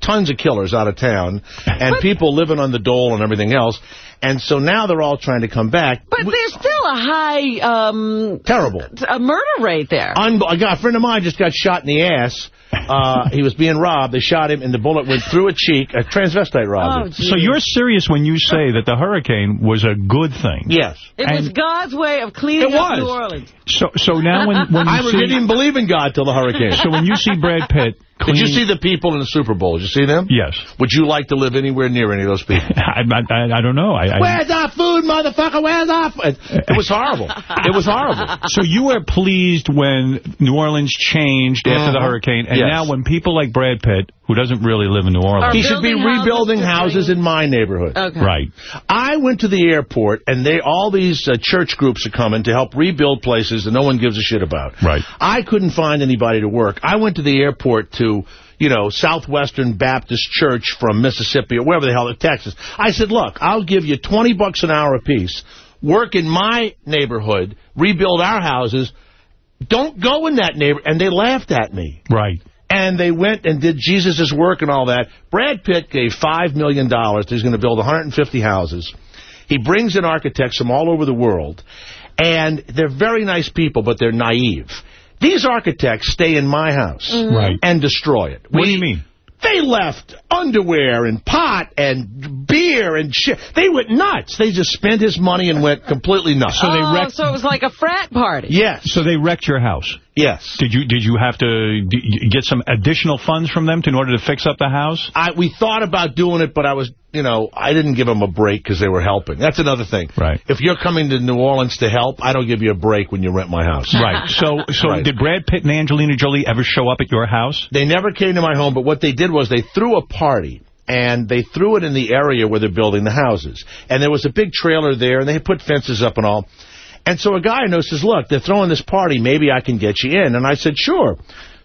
tons of killers out of town and people living on the dole and everything else. And so now they're all trying to come back. But there's still a high um, Terrible. a murder rate there. Unbe I got a friend of mine just got shot in the ass. Uh, he was being robbed. They shot him, and the bullet went through a cheek. A transvestite robbed him. So you're serious when you say that the hurricane was a good thing? Yes. It was God's way of cleaning It up was. New Orleans. So so now when, when you I see... didn't even believe in God till the hurricane. So when you see Brad Pitt... Did you see the people in the Super Bowl? Did you see them? Yes. Would you like to live anywhere near any of those people? I, I, I don't know. I, I, Where's our food, motherfucker? Where's our food? It was horrible. It was horrible. So you were pleased when New Orleans changed after the Mhm. hurricane, and Yes. now when people like Brad Pitt, who doesn't really live in New Orleans... He should be building houses rebuilding houses in my neighborhood. Okay. Right. I went to the airport, and they all these uh, church groups are coming to help rebuild places that no one gives a shit about. Right. I couldn't find anybody to work. I went to the airport to, you know, Southwestern Baptist Church from Mississippi or wherever the hell, Texas. I said, look, I'll give you 20 bucks an hour apiece. Work in my neighborhood, rebuild our houses. Don't go in that neighbor. And they laughed at me. Right. And they went and did Jesus' work and all that. Brad Pitt gave $5 million. dollars. He's going to build 150 houses. He brings in architects from all over the world. And they're very nice people, but they're naive. These architects stay in my house mm-hmm. Right. and destroy it. What do you mean? They left underwear and pot and beer and shit. They went nuts. They just spent his money and went completely nuts. Oh, so they oh, so it was like a frat party. Yes. So they wrecked your house. Yes. Did you did you have to d- get some additional funds from them to, in order to fix up the house? I, we thought about doing it, but I was, you know, I didn't give them a break because they were helping. That's another thing. Right. If you're coming to New Orleans to help, I don't give you a break when you rent my house. Right. So so Right. did Brad Pitt and Angelina Jolie ever show up at your house? They never came to my home, but what they did was they threw a party. and they threw it in the area where they're building the houses. And there was a big trailer there, and they had put fences up and all. And so a guy I know says, look, they're throwing this party. Maybe I can get you in. And I said, sure.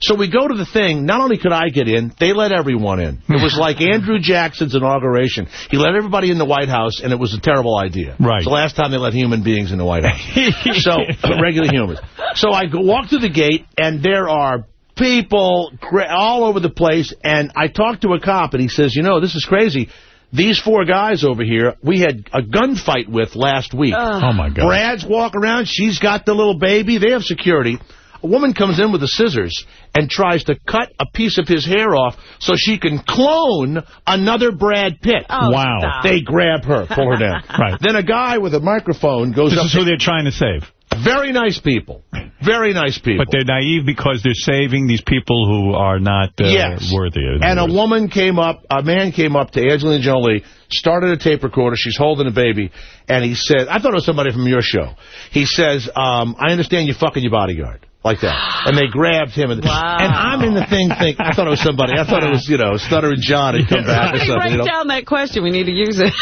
So we go to the thing. Not only could I get in, they let everyone in. It was like Andrew Jackson's inauguration. He let everybody in the White House, and it was a terrible idea. Right. It's the last time they let human beings in the White House. so, regular humans. So I go, walk through the gate, and there are people all over the place, and I talk to a cop, and he says, you know, this is crazy. These four guys over here, we had a gunfight with last week. Oh, my God. Brad's walk around. She's got the little baby. They have security. A woman comes in with the scissors and tries to cut a piece of his hair off so she can clone another Brad Pitt. Oh, Wow. stop. They grab her, pull her down. Right. Then a guy with a microphone goes This up is to who they're trying to save. Very nice people. Very nice people. But they're naive because they're saving these people who are not uh, Yes. worthy. And other a woman came up, a man came up to Angelina Jolie, started a tape recorder, she's holding a baby, and he said, I thought it was somebody from your show. He says, um, I understand you're fucking your bodyguard. Like that. And they grabbed him. And, and I'm in the thing think I thought it was somebody. I thought it was, you know, Stuttering John had come back or something. write You know? down that question. We need to use it.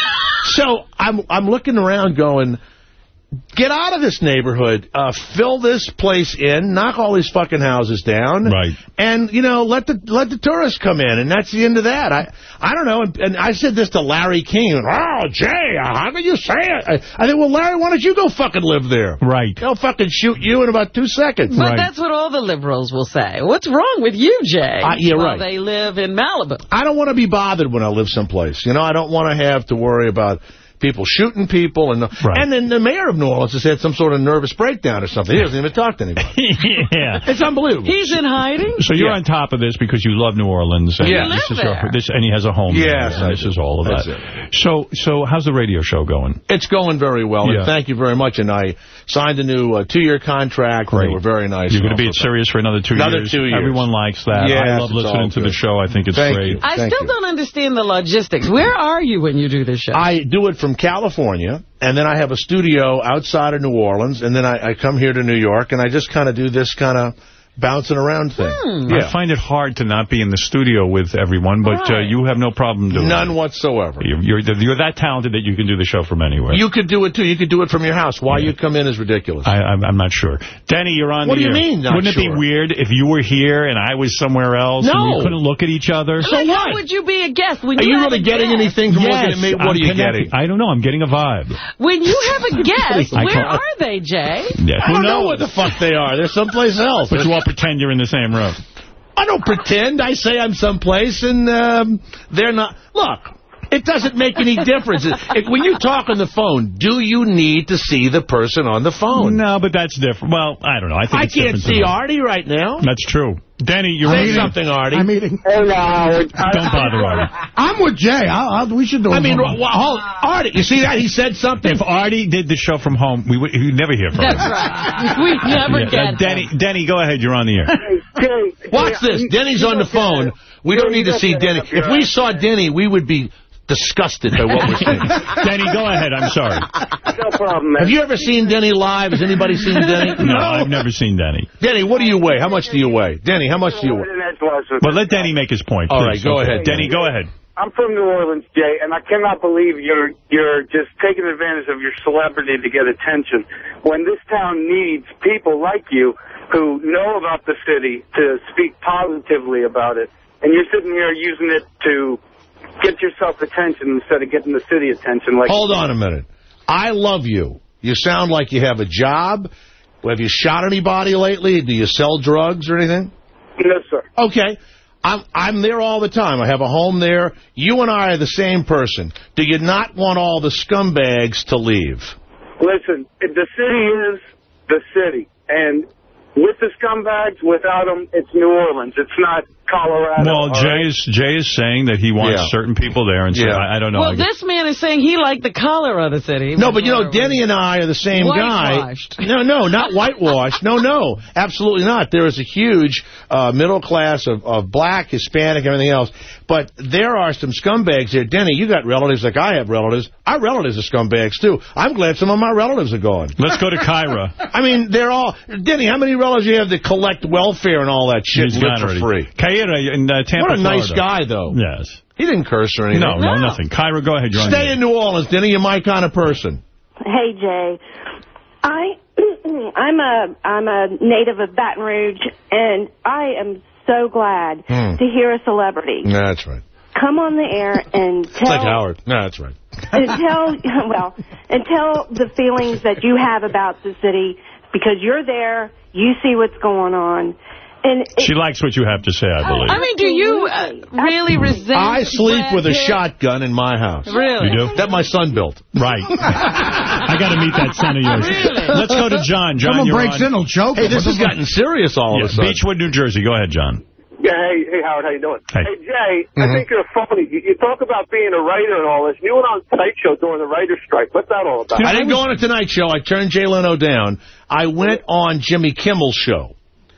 So I'm I'm looking around going, get out of this neighborhood, uh, fill this place in, knock all these fucking houses down, right? And you know, let the let the tourists come in, and that's the end of that. I I don't know. And, and I said this to Larry King. Oh, Jay, how can you say it? I, I think, well, Larry, why don't you go fucking live there? Right. They'll fucking shoot you in about two seconds. But that's what all the liberals will say. What's wrong with you, Jay? Uh, yeah, While right. they live in Malibu. I don't want to be bothered when I live someplace. You know, I don't want to have to worry about people shooting people. And the and then the mayor of New Orleans has had some sort of nervous breakdown or something. He doesn't even talk to anybody. yeah. It's unbelievable. He's in hiding? So you're on top of this because you love New Orleans. And Yeah. This live is your, this, and he has a home Yes, there. and This do. is all of That's that. So, so how's the radio show going? It's going very well, Yeah. and thank you very much. And I signed a new uh, two-year contract. and They were very nice. You're going to be at Sirius for another two Another years. two years. Everyone likes that. Yes, I love listening to the show. I think it's Thank great. you. I Thank still you. don't understand the logistics. Where are you when you do this show? I do it from California, and then I have a studio outside of New Orleans, and then I, I come here to New York, and I just kind of do this kind of bouncing around thing. I find it hard to not be in the studio with everyone, but uh, you have no problem doing None it. whatsoever. You're, you're, you're that talented that you can do the show from anywhere. You could do it, too. You could do it from your house. Why you come in is ridiculous. I, I'm, I'm not sure. Denny, you're on What the do you air. mean, not Wouldn't it be weird if you were here and I was somewhere else and we couldn't look at each other? like, how would you be a guest when Are you, you really getting guest? anything from Yes, looking at me? What I'm are you connecting. getting? I don't know. I'm getting a vibe. When you have a guest, where are they, Jay? Yeah, I don't know what the fuck they are. They're someplace else. But you all pretend you're in the same room. I don't pretend. I say I'm someplace, and um, they're not. Look, it doesn't make any difference. If- when you talk on the phone, do you need to see the person on the phone? No, but that's different. Well, I don't know. I think I can't see. Artie right now. That's true. Denny, you're Say eating. something, Artie. I'm eating. Don't bother Artie. I'm with Jay. I'll, I'll, we should do I mean, well, hold, Artie, you see that? He said something. If Artie did the show from home, we would we'd never hear from That's him. right. We never Yeah, get uh, Denny, Denny, go ahead. You're on the air. Jay, Watch this. Denny's on the phone. We don't need to see Denny. If we saw Denny, we would be disgusted by what we're seeing. Denny, go ahead. I'm sorry. No problem, man. Have you ever seen Denny live? Has anybody seen Denny? No, I've never seen Denny. Denny, what do you weigh? How much do you weigh? Denny, how much do you weigh? Well, let Denny make his point. All please. right, go Okay. ahead, Denny, go ahead. I'm from New Orleans, Jay, and I cannot believe you're you're just taking advantage of your celebrity to get attention. When this town needs people like you who know about the city to speak positively about it, and you're sitting here using it to get yourself attention instead of getting the city attention. Like, Hold on a minute. I love you. You sound like you have a job. Have you shot anybody lately? Do you sell drugs or anything? No, sir. Okay. I'm I'm there all the time. I have a home there. You and I are the same person. Do you not want all the scumbags to leave? Listen, the city is the city, and with the scumbags, without them, it's New Orleans. It's not Colorado. Well, Jay right? is Jay is saying that he wants Yeah. certain people there, and so Yeah. I, I don't know. Well, this man is saying he liked the color of the city. No, but you know, Denny and I are the same guy. Whitewashed. No, no, not whitewashed. No, no, absolutely not. There is a huge uh, middle class of, of black, Hispanic, everything else. But there are some scumbags here. Denny, you got relatives like I have relatives. Our relatives are scumbags, too. I'm glad some of my relatives are gone. Let's go to Kyra. I mean, they're all... Denny, how many relatives do you have that collect welfare and all that shit He's live for free? in, uh, in uh, Tampa, What a nice Florida. guy, though. Yes. He didn't curse or anything. No, no, nothing. Kyra, go ahead. You're Stay in New Orleans, Denny. You're my kind of person. Hey Jay, I I'm a I'm a native of Baton Rouge, and I am so glad Hmm. to hear a celebrity Yeah, that's right. come on the air and It's tell like Howard. No, that's right. and tell well and tell the feelings that you have about the city because you're there, you see what's going on, and it, She likes what you have to say, I believe. I mean, do you uh, really resent... I sleep with a Pitt? shotgun in my house. Really? You do? That my son built. Right. I got to meet that son of yours. Really? Let's go to John. John, Someone you're breaks on. in, he'll choke Hey, this What has gotten serious all Yeah, of a sudden. Beechwood, New Jersey. Go ahead, John. Yeah, hey, hey, Howard, how you doing? Hey. Jay, I Mhm. think you're phony. You, you talk about being a writer and all this. You went on Tonight Show during the writer's strike. What's that all about? I didn't go on a Tonight Show. I turned Jay Leno down. I went on Jimmy Kimmel's show.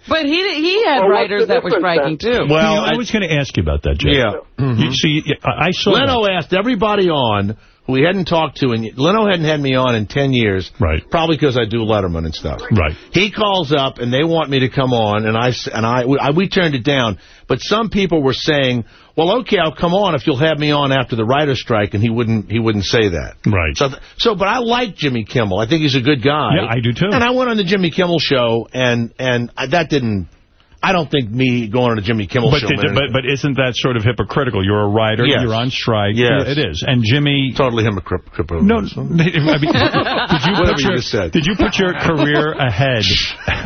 But he he had Well, writers that were difference striking, too. Well, You know, I was going to ask you about that, Jay. Yeah. Mm-hmm. You see, I I saw Leno that. asked everybody on who he hadn't talked to, and Leno hadn't had me on in 10 years. Right. Probably because I do Letterman and stuff. Right. He calls up, and they want me to come on, and I and I, we, I, we turned it down. But some people were saying, well, okay, I'll come on if you'll have me on after the writer's strike, and he wouldn't, he wouldn't say that. Right. So, th- so, but I like Jimmy Kimmel. I think he's a good guy. Yeah, I do too. And I went on the Jimmy Kimmel show, and, and I, that didn't, I don't think me going on a Jimmy Kimmel But, show. did- but but isn't that sort of hypocritical? You're a writer. Yes. You're on strike. Yes. It is. And Jimmy... Totally hypocritical. No, I mean, did you Whatever put you your, just said. Did you put your career ahead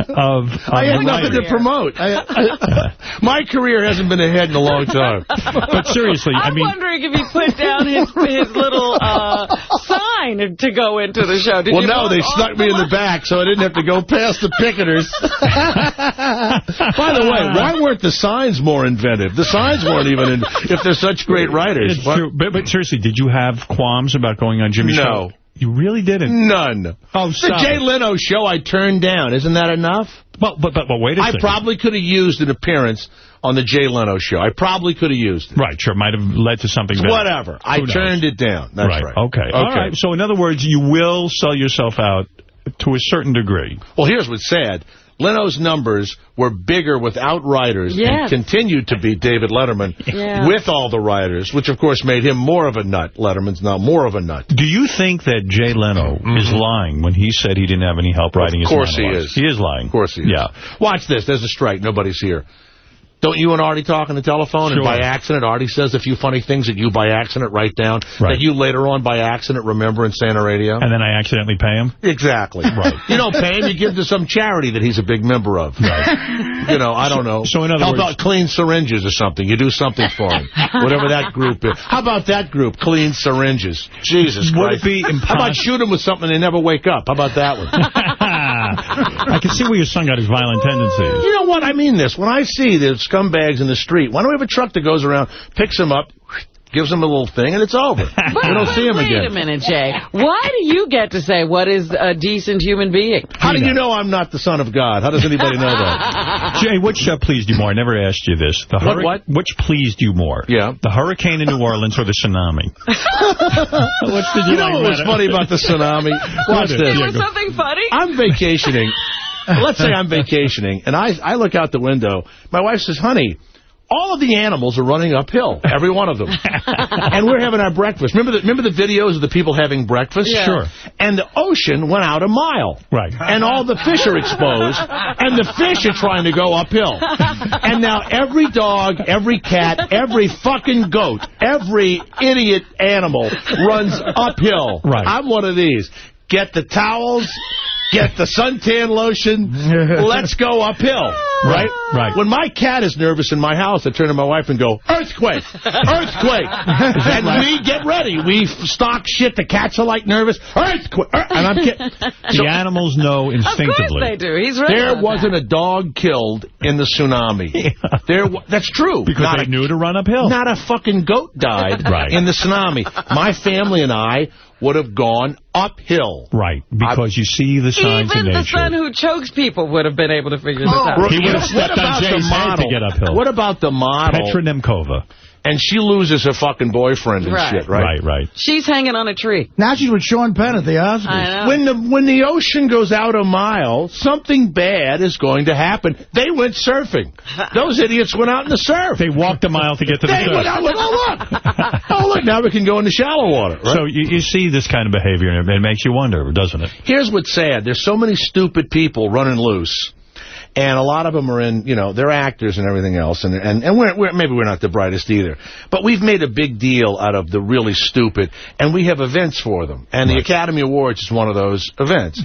of, of I have the nothing writer? to promote. I, I, my career hasn't been ahead in a long time. But seriously, I mean I'm wondering if he put down his his little uh, sign to go into the show. Did well, you no, they snuck on stuck me in the back, so I didn't have to go past the picketers. By the way, why ah. weren't the signs more inventive? The signs weren't even in, if they're such great writers. But, but seriously, did you have qualms about going on Jimmy's No. show? You really didn't? None. Oh, The Jay. Leno show I turned down. Isn't that enough? Well, but, but, but wait a I second. I probably could have used an appearance on the Jay Leno show. I probably could have used it. Right, sure. Might have led to something better. Whatever. I turned it down. That's right. Okay. All right. So, in other words, you will sell yourself out to a certain degree. Well, here's what's sad. Leno's numbers were bigger without writers Yes. and continued to be David Letterman Yeah. with all the writers, which, of course, made him more of a nut. Letterman's now more of a nut. Do you think that Jay Leno is lying when he said he didn't have any help writing his Mm-hmm. Of course he is. He is lying. Of course he is. Yeah. Watch this. There's a strike. Nobody's here. Don't you and Artie talk on the telephone? Sure. And by accident, Artie says a few funny things that you by accident write down Right. that you later on by accident remember and say on the radio? And then I accidentally pay him? Exactly. Right. You don't pay him, you give to some charity that he's a big member of. Right. You know, I don't know. so in other How words- about clean syringes or something? You do something for him. Whatever that group is. How about that group, clean syringes? Jesus Would Christ. it be How about shoot him with something and they never wake up? How about that one? I can see where your son got his violent tendencies. You know what? I mean this. When I see the scumbags in the street, why don't we have a truck that goes around, picks them up, gives them a little thing, and it's over. we don't see them Wait again. Wait a minute, Jay. Why do you get to say what is a decent human being? How do you know I'm not the son of God? How does anybody know that? Jay, which uh, pleased you more? I never asked you this. The What, what? Which pleased you more? Yeah. The hurricane in New Orleans or the tsunami? Which did you, You know like what was funny about the tsunami? Watch What? this. Yeah, There was something funny? I'm vacationing. Let's say I'm vacationing, and I, I look out the window. My wife says, honey, all of the animals are running uphill, every one of them. and we're having our breakfast. Remember the, remember the videos of the people having breakfast? Yeah. Sure. And the ocean went out a mile. Right. And all the fish are exposed, and the fish are trying to go uphill. And now every dog, every cat, every fucking goat, every idiot animal runs uphill. Right. I'm one of these. Get the towels, get the suntan lotion, let's go uphill. Right? Right. When my cat is nervous in my house, I turn to my wife and go, earthquake, earthquake. and we get ready. We stock shit. The cats are like nervous. Earthquake. Er- And I'm kidding. The animals know instinctively. Of course instinctively. they do. He's right. There wasn't a dog killed in the tsunami. There, That's true. Because Not they a knew to run uphill. not a fucking goat died Right. in the tsunami. My family and I would have gone uphill. Right, because you see the signs Even in the nature. son who chokes people would have been able to figure this oh, out. He would have What stepped on about Jay's the head to get uphill. What about the model? Petra Nemcova. And she loses her fucking boyfriend and Right. shit, right? Right, right. She's hanging on a tree. Now she's with Sean Penn at the Oscars. I know. When the when the ocean goes out a mile, something bad is going to happen. They went surfing. Those idiots went out in the surf. They walked a mile to get to the They surf. went out like, oh look, oh look, now we can go into shallow water. Right? So you, you see this kind of behavior, and it makes you wonder, doesn't it? Here's what's sad. There's so many stupid people running loose. And a lot of them are in, you know, they're actors and everything else. And and, and we're, we're maybe we're not the brightest either. But we've made a big deal out of the really stupid. And we have events for them. And the Academy Awards is one of those events.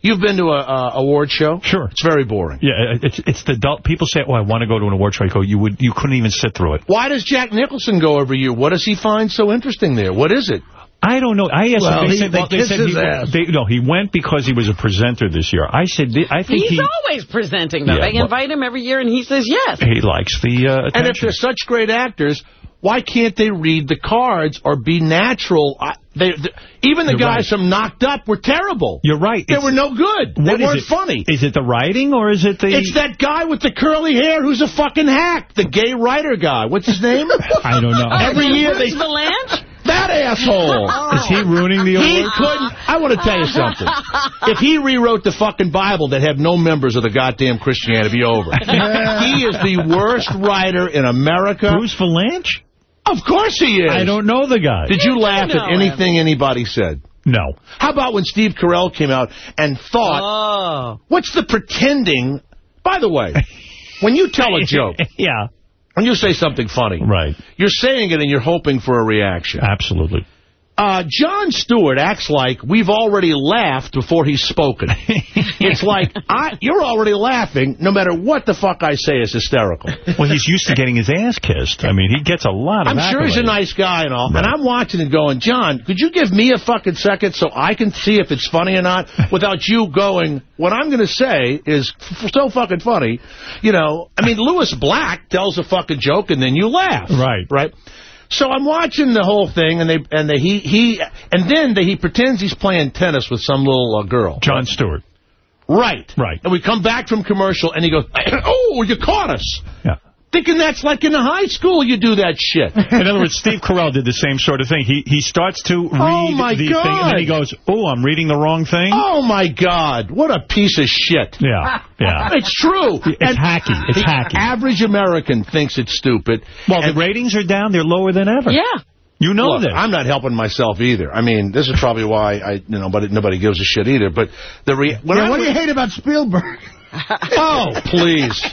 You've been to a, a award show? Sure. It's very boring. Yeah, it's it's the adult. People say, "Oh, I want to go to an award show." I go, "You would, you couldn't even sit through it." Why does Jack Nicholson go every year? What does he find so interesting there? What is it? I don't know. I asked Well, him. They he- said, they, well, they said his he, ass. they, no, he went because he was a presenter this year. I said, I think He's he always presenting them. Yeah, they well- invite him every year, and he says yes. he likes the uh, And if they're such great actors, why can't they read the cards or be natural? I, they, they- even the You're guys right. from Knocked Up were terrible. You're right. They It's- were no good. They weren't it? funny. Is it the writing or is it the? It's that guy with the curly hair who's a fucking hack. The gay writer guy. What's his name? I don't know. Every year they... Bruce Vilanch? That asshole. Is he ruining the He award? couldn't. I want to tell you something. If he rewrote the fucking Bible that had no members of the goddamn Christianity, it'd be over. he is the worst writer in America. Bruce Vilanch? Of course he is. I don't know the guy. Did you laugh at anything anybody said? No. How about when Steve Carell came out and thought, Oh. what's the pretending? By the way, when you tell a joke, yeah. When you say something funny, Right. you're saying it and you're hoping for a reaction. Absolutely. Uh, Jon Stewart acts like we've already laughed before he's spoken. it's like, I, you're already laughing no matter what the fuck I say is hysterical. Well, he's used to getting his ass kissed. I mean, he gets a lot of I'm sure he's a nice guy and all. Right. And I'm watching it going, John, could you give me a fucking second so I can see if it's funny or not without you going, what I'm going to say is f so fucking funny. You know, I mean, Lewis Black tells a fucking joke and then you laugh. Right. Right. So I'm watching the whole thing, and they and they, he he and then they, he pretends he's playing tennis with some little uh, girl. Jon Stewart. Right. Right. And we come back from commercial, and he goes, "Oh, you caught us." Yeah. Thinking that's like in the high school you do that shit. In other words, Steve Carell did the same sort of thing. He he starts to oh read Oh, my the thing, and then he goes, "Oh, I'm reading the wrong thing." Oh, my God. What a piece of shit. Yeah, yeah. It's true. It's hacky. It's the hacky. average American thinks it's stupid. Well, the ratings are down. They're lower than ever. Yeah. You know Look, this. I'm not helping myself either. I mean, this is probably why I, you know, but nobody gives a shit either. But the re when Yeah, I what do you hate about Spielberg? Oh, please.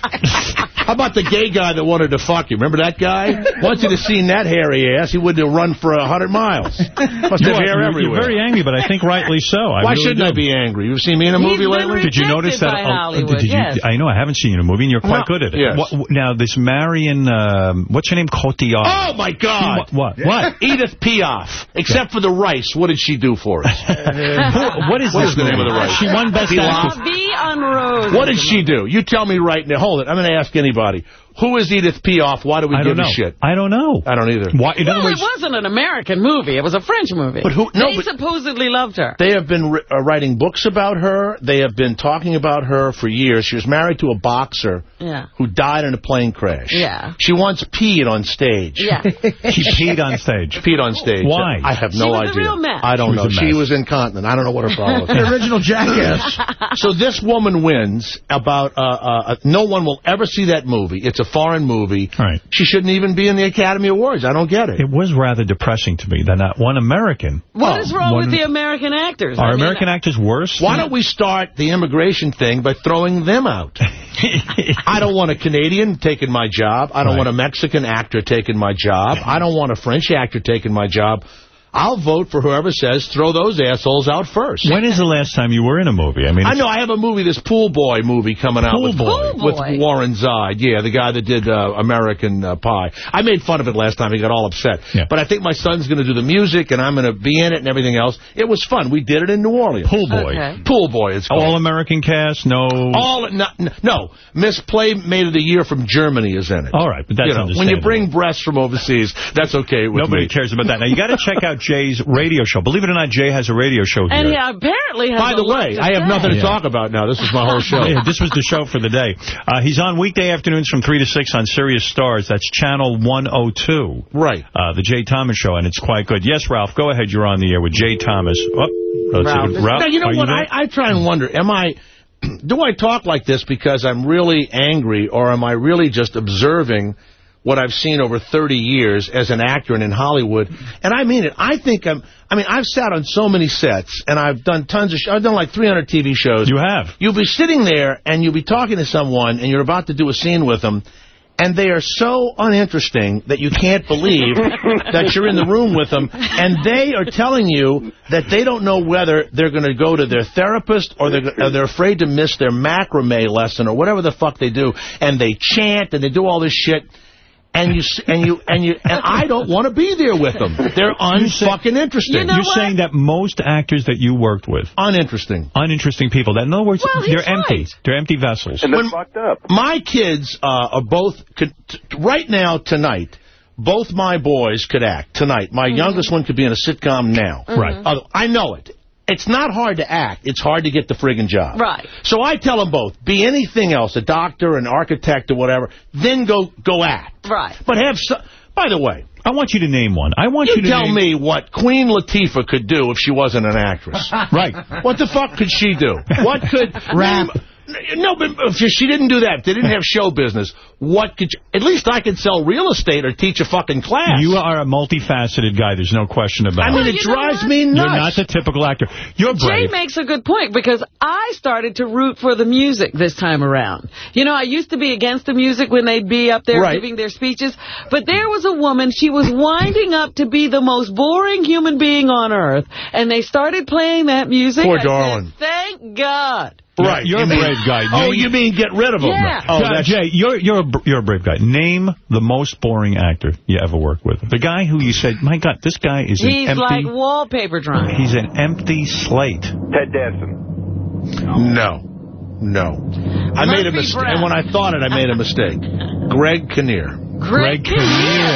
How about the gay guy that wanted to fuck you? Remember that guy? Once he'd have seen that hairy ass, he wouldn't have run for a hundred miles. Must You have are- hair everywhere. you're very angry, but I think rightly so. I Why really shouldn't do. I be angry? You've seen me in a movie He's lately? Did you notice that? Rejected by oh, did you, yes. I know. I haven't seen you in a movie, and you're quite No. good at it. Yes. What, now, this Marion, um, what's her name? Cotillard. Oh, my God. What? What? what? Edith Piaf. Except for the rice, what did she do for us? Who- what is What this is the name of the rice? She won Best Piaf. Actress. Vie en Rose. What did she do? You tell me right now. Hold it. I'm going to ask anybody. Who is Edith Piaf? Why do we I give don't a shit? I don't know. I don't either. Why? In other Well, it wasn't an American movie. It was a French movie. But who- no, they but- supposedly loved her. They have been uh, writing books about her. They have been talking about her for years. She was married to a boxer Yeah. who died in a plane crash. Yeah. She once peed on stage. Yeah. she peed on stage. Peed on stage. Why? I have no idea. She no was a idea. real mess. I don't She know. a She was incontinent. I don't know what her problem was. The original Jackass. so this woman wins about, uh, uh, no one will ever see that movie. It's a foreign movie. Right. She shouldn't even be in the Academy Awards. I don't get it. It was rather depressing to me that not one American. What is wrong one- with the American actors? Are I mean, American actors worse? Why don't we start the immigration thing by throwing them out? I don't want a Canadian taking my job. I don't Right. want a Mexican actor taking my job. I don't want a French actor taking my job. I'll vote for whoever says throw those assholes out first. When is the last time you were in a movie? I mean, I know I have a movie, this Pool Boy movie coming out Pool with, Boy. With Warren Zide. Yeah, the guy that did uh, American uh, Pie. I made fun of it last time. He got all upset. Yeah. But I think my son's going to do the music, and I'm going to be in it and everything else. It was fun. We did it in New Orleans. Pool Boy. Okay. Pool Boy, it's. All American cast, no. All no, no, Miss Playmate of the Year from Germany is in it. All right, but that's you know, when you bring breasts from overseas, that's okay with Nobody me. cares about that. Now, you got to check out Jay's radio show. Believe it or not, Jay has a radio show here. And he apparently has By the lot way, I have nothing to Yeah. talk about now. This is my whole show. Yeah, this was the show for the day. Uh, he's on weekday afternoons from 3 to 6 on Sirius Stars. That's channel 102. Right. Uh, the Jay Thomas Show, and it's quite good. Yes, Ralph, go ahead. You're on the air with Jay Thomas. Oh, let's. Ralph, now, you know are what? there? I, I try and wonder, am I... Do I talk like this because I'm really angry, or am I really just observing what I've seen over 30 years as an actor and in Hollywood? And I mean it. I think I'm... I mean, I've sat on so many sets, and I've done tons of... Sh I've done like 300 TV shows. You have. You'll be sitting there, and you'll be talking to someone, and you're about to do a scene with them, and they are so uninteresting that you can't believe that you're in the room with them, and they are telling you that they don't know whether they're going to go to their therapist or they're, or they're afraid to miss their macrame lesson or whatever the fuck they do, and they chant and they do all this shit. And you and you and you and I don't want to be there with them. They're unfucking interesting. You're saying that most actors that you worked with... Uninteresting. Uninteresting people. That, in other words, Well, they're empty. right. They're empty vessels. When My kids uh, are both, could, right now, tonight, both my boys could act tonight. My youngest one could be in a sitcom now. Right. Uh, I know it. It's not hard to act. It's hard to get the friggin' job. Right. So I tell them both, be anything else, a doctor, an architect, or whatever, then go go act. Right. But have so, By the way, I want you to name one. I want you, you to tell name- me what Queen Latifah could do if she wasn't an actress. right. What the fuck could she do? What could... Rap. No, but if she didn't do that, if they didn't have show business, what could... You, at least I could sell real estate or teach a fucking class. You are a multifaceted guy. There's no question about that. I it. mean, it drives me nuts. You're not the typical actor. You're Jay makes a good point because I started to root for the music this time around. You know, I used to be against the music when they'd be up there Right. giving their speeches, but there was a woman, she was winding up to be the most boring human being on earth, and they started playing that music. Poor I said, darling. Thank God. Right. You're you a mean- brave guy. Oh, you mean get rid of him. Yeah. Oh, Jay, that's... Jay, you're you're a, you're a brave guy. Name the most boring actor you ever worked with. The guy who you said, my God, this guy is He's an empty. like wallpaper drawing. he's an empty slate. Ted Danson. No. No. I made a mistake. And when I thought it, I made a mistake. Greg Kinnear. Greg Kinnear.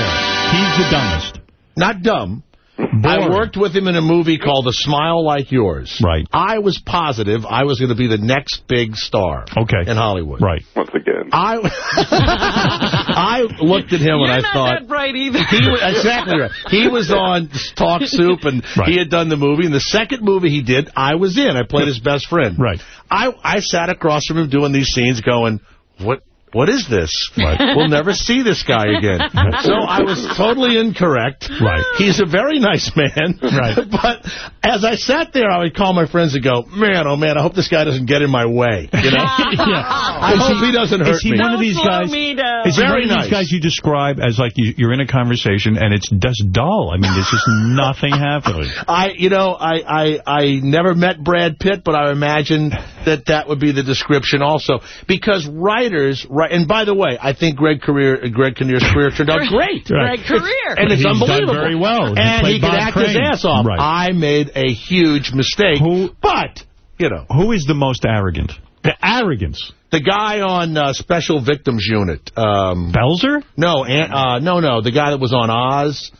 He's the dumbest. Not dumb. I worked with him in a movie called A Smile Like Yours. Right. I was positive I was going to be the next big star Okay. in Hollywood. Right. Once again. I I looked at him You're and I not thought... that bright either. He was, exactly right. He was on Talk Soup, and Right. he had done the movie. And the second movie he did, I was in. I played his best friend. Right. I I sat across from him doing these scenes going, what what is this? Right. We'll never see this guy again. so I was totally incorrect. Right. He's a very nice man. Right. But as I sat there, I would call my friends and go, man, oh man, I hope this guy doesn't get in my way. You know? I Is hope he, doesn't hurt me. Is he me. one of these guys? me down. Is he Very one of nice. these guys you describe as like you, you're in a conversation and it's just dull? I mean, there's just nothing happening. I, you know, I, I, I never met Brad Pitt, but I imagine that that would be the description also. Because writers, right, and by the way, I think Greg career, Greg Kinnear's career turned out great. Greg Career. And it's He's done unbelievable. very well. He and he could Bob act his ass off. Right. I made a huge mistake. Who- But, you know, Who is the most arrogant? The arrogance. the guy on uh, Special Victims Unit. Um, Belzer? no, an, uh, no, no, the guy that was on Oz.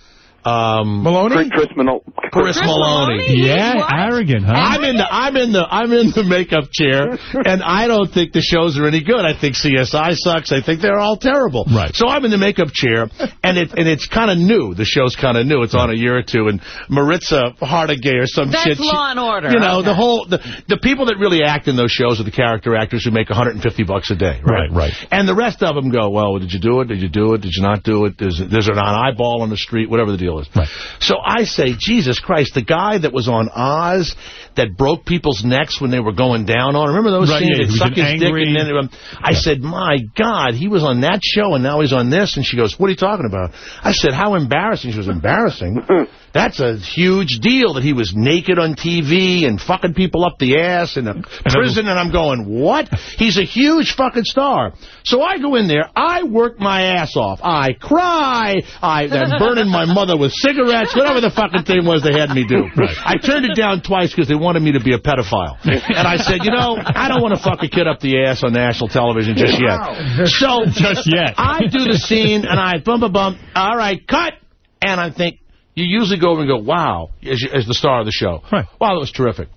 Um, Meloni? Chris Meloni. Chris Meloni. Yeah, What? arrogant, huh? I'm in the I'm in the I'm in the makeup chair, and I don't think the shows are any good. I think CSI sucks. I think they're all terrible. Right. So I'm in the makeup chair, and it and it's kind of new. The show's kind of new. It's on a year or two, and Mariska Hargitay or some That's shit. she- Law and Order. You know Okay. the whole the the people that really act in those shows are the character actors who make 150 bucks a day. Right. Right, right. And the rest of them go, well, did you do it? Did you do it? Did you not do it? There's, there's an eyeball on the street, whatever the deal is. Right. So I say, Jesus Christ, the guy that was on Oz that broke people's necks when they were going down on, remember those Right, scenes? yeah, He'd he was suck an his angry- dick and then, um, I said, my God, he was on that show and now he's on this. And she goes, what are you talking about? I said, how embarrassing. She was embarrassing. That's a huge deal that he was naked on TV and fucking people up the ass in a prison. And I'm going, what? He's a huge fucking star. So I go in there. I work my ass off. I cry. I, I'm burning my mother with cigarettes, whatever the fucking thing was they had me do. I turned it down twice because they wanted me to be a pedophile. And I said, you know, I don't want to fuck a kid up the ass on national television just yet. So Just yet. I do the scene and I bum bum bum. All right, cut. And I think, you usually go over and go, wow, as, you, as the star of the show. Right. Wow, that was terrific.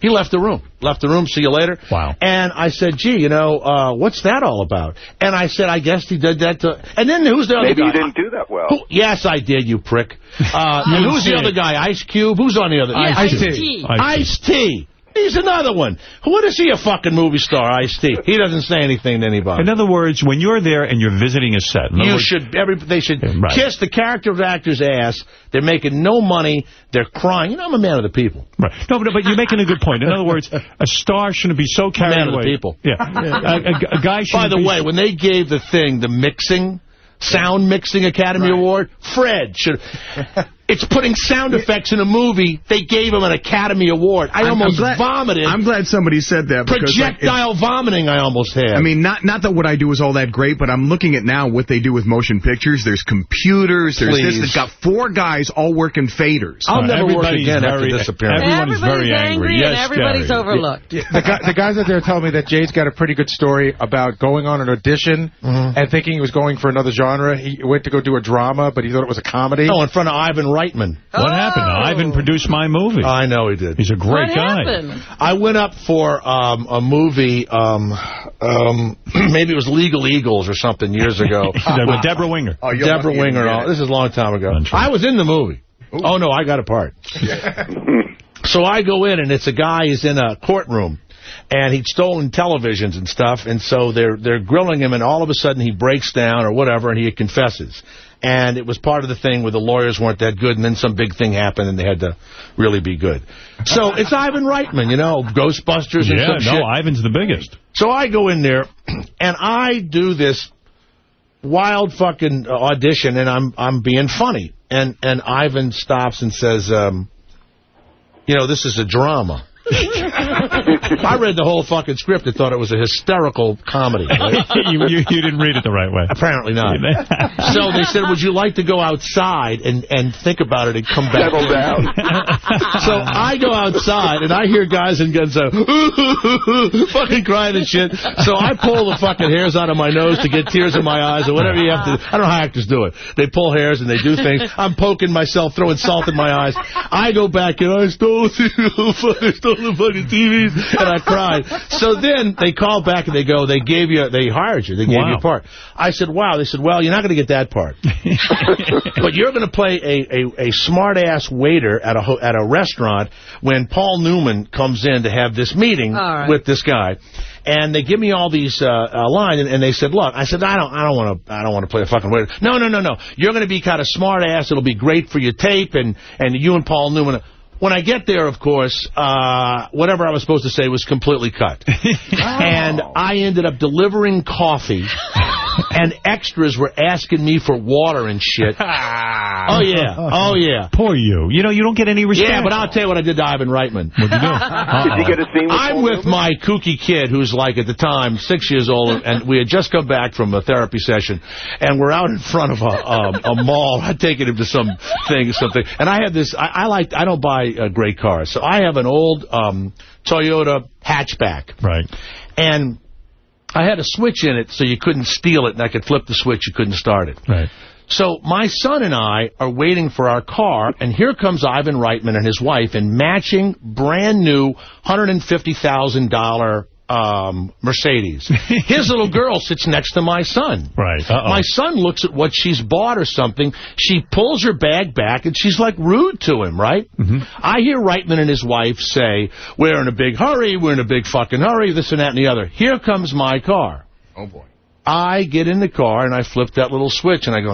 He left the room. Left the room. See you later. Wow. And I said, gee, you know, uh, what's that all about? And I said, I guess he did that to... And then who's the other Maybe guy? you didn't do that well. Who, yes, I did, you prick. Uh, You and who's the other guy? Ice Cube? Who's on the other? Yeah, Ice Ice-T. Ice-T. He's another one. What is he a fucking movie star, Ice-T? He doesn't say anything to anybody. In other words, when you're there and you're visiting a set, You words- should, every, they should Right. kiss the character of the actor's ass. They're making no money. They're crying. You know, I'm a man of the people. Right. No, but, but you're making a good point. In other words, a star shouldn't be so carried man of away. the people. Yeah. A, a- a guy By shouldn't the way, when they gave the thing, the mixing, sound mixing Academy Award, Fred should. It's putting sound effects in a movie. They gave him an Academy Award. I I'm- I'm almost glad- vomited. I'm glad somebody said that. because, like, Projectile vomiting I almost had. I mean, not not that what I do is all that great, but I'm looking at now what they do with motion pictures. There's computers. There's this. Please. They've got four guys all working faders. I'll never work everybody's again after this appearance. Everyone is very angry. angry and Yes, everybody's Gary. overlooked. The, guy, the guys out there tell me that Jay's got a pretty good story about going on an audition Mm-hmm. and thinking he was going for another genre. He went to go do a drama, but he thought it was a comedy. No, in front of Ivan Reitman. What happened? Ivan produced my movie. I know he did. He's a great what guy. happened? I went up for um, a movie, um, um, maybe it was Legal Eagles or something years ago. With Debra Winger. Oh, Debra Winger. and all. This is a long time ago. Untrue. I was in the movie. Oh, no, I got a part. so I go in, and it's a guy who's in a courtroom. And he'd stolen televisions and stuff, and so they're they're grilling him, and all of a sudden he breaks down or whatever, and he confesses. And it was part of the thing where the lawyers weren't that good, and then some big thing happened, and they had to really be good. So it's Ivan Reitman, you know, Ghostbusters and Yeah, no, shit. Ivan's the biggest. So I go in there, and I do this wild fucking audition, and I'm I'm being funny. And and Ivan stops and says, um, you know, this is a drama. I read the whole fucking script and thought it was a hysterical comedy. right? you, you, you didn't read it the right way. Apparently not. so they said, would you like to go outside and, and think about it and come back? Settle down. so I go outside and I hear guys in guns go, fucking crying and shit. So I pull the fucking hairs out of my nose to get tears in my eyes or whatever you have to. do. I don't know how actors do it. They pull hairs and they do things. I'm poking myself, throwing salt in my eyes. I go back and I stole, I stole the fucking TVs and I cried. So then they call back and they go, they gave you, they hired you, they gave you a part. I said, wow. They said, well, you're not going to get that part. but you're going to play a, a, a smart-ass waiter at a ho- at a restaurant when Paul Newman comes in to have this meeting All right. with this guy. And they give me all these uh, uh, lines, and, and they said, "Look," I said, "I don't, I don't want to, I don't want to play a fucking waiter." No, no, no, no. You're going to be kind of smart ass. It'll be great for your tape, and and you and Paul Newman. When I get there, of course, uh, whatever I was supposed to say was completely cut. And I ended up delivering coffee, and extras were asking me for water and shit. oh, yeah. Oh, yeah. Poor you. You know, you don't get any respect. Yeah, but I'll tell you what I did to Ivan Reitman. What'd you do? Did you get a scene with I'm Paul with Newman? my kooky kid who's like at the time six years old, and we had just come back from a therapy session, and we're out in front of a um, a mall. I'd taken him to some thing, something, and I had this. I, I like I don't buy uh, great cars, so I have an old um, Toyota hatchback, Right. and I had a switch in it so you couldn't steal it, and I could flip the switch, you couldn't start it. Right. So my son and I are waiting for our car, and here comes Ivan Reitman and his wife in matching, brand new, $150,000 um, Mercedes. His little girl sits next to my son. Right. Uh-oh. My son looks at what she's bought or something. She pulls her bag back, and she's like rude to him, right? Mm-hmm. I hear Reitman and his wife say, we're in a big hurry, we're in a big fucking hurry, this and that and the other. Here comes my car. Oh, boy. I get in the car and I flip that little switch and I go.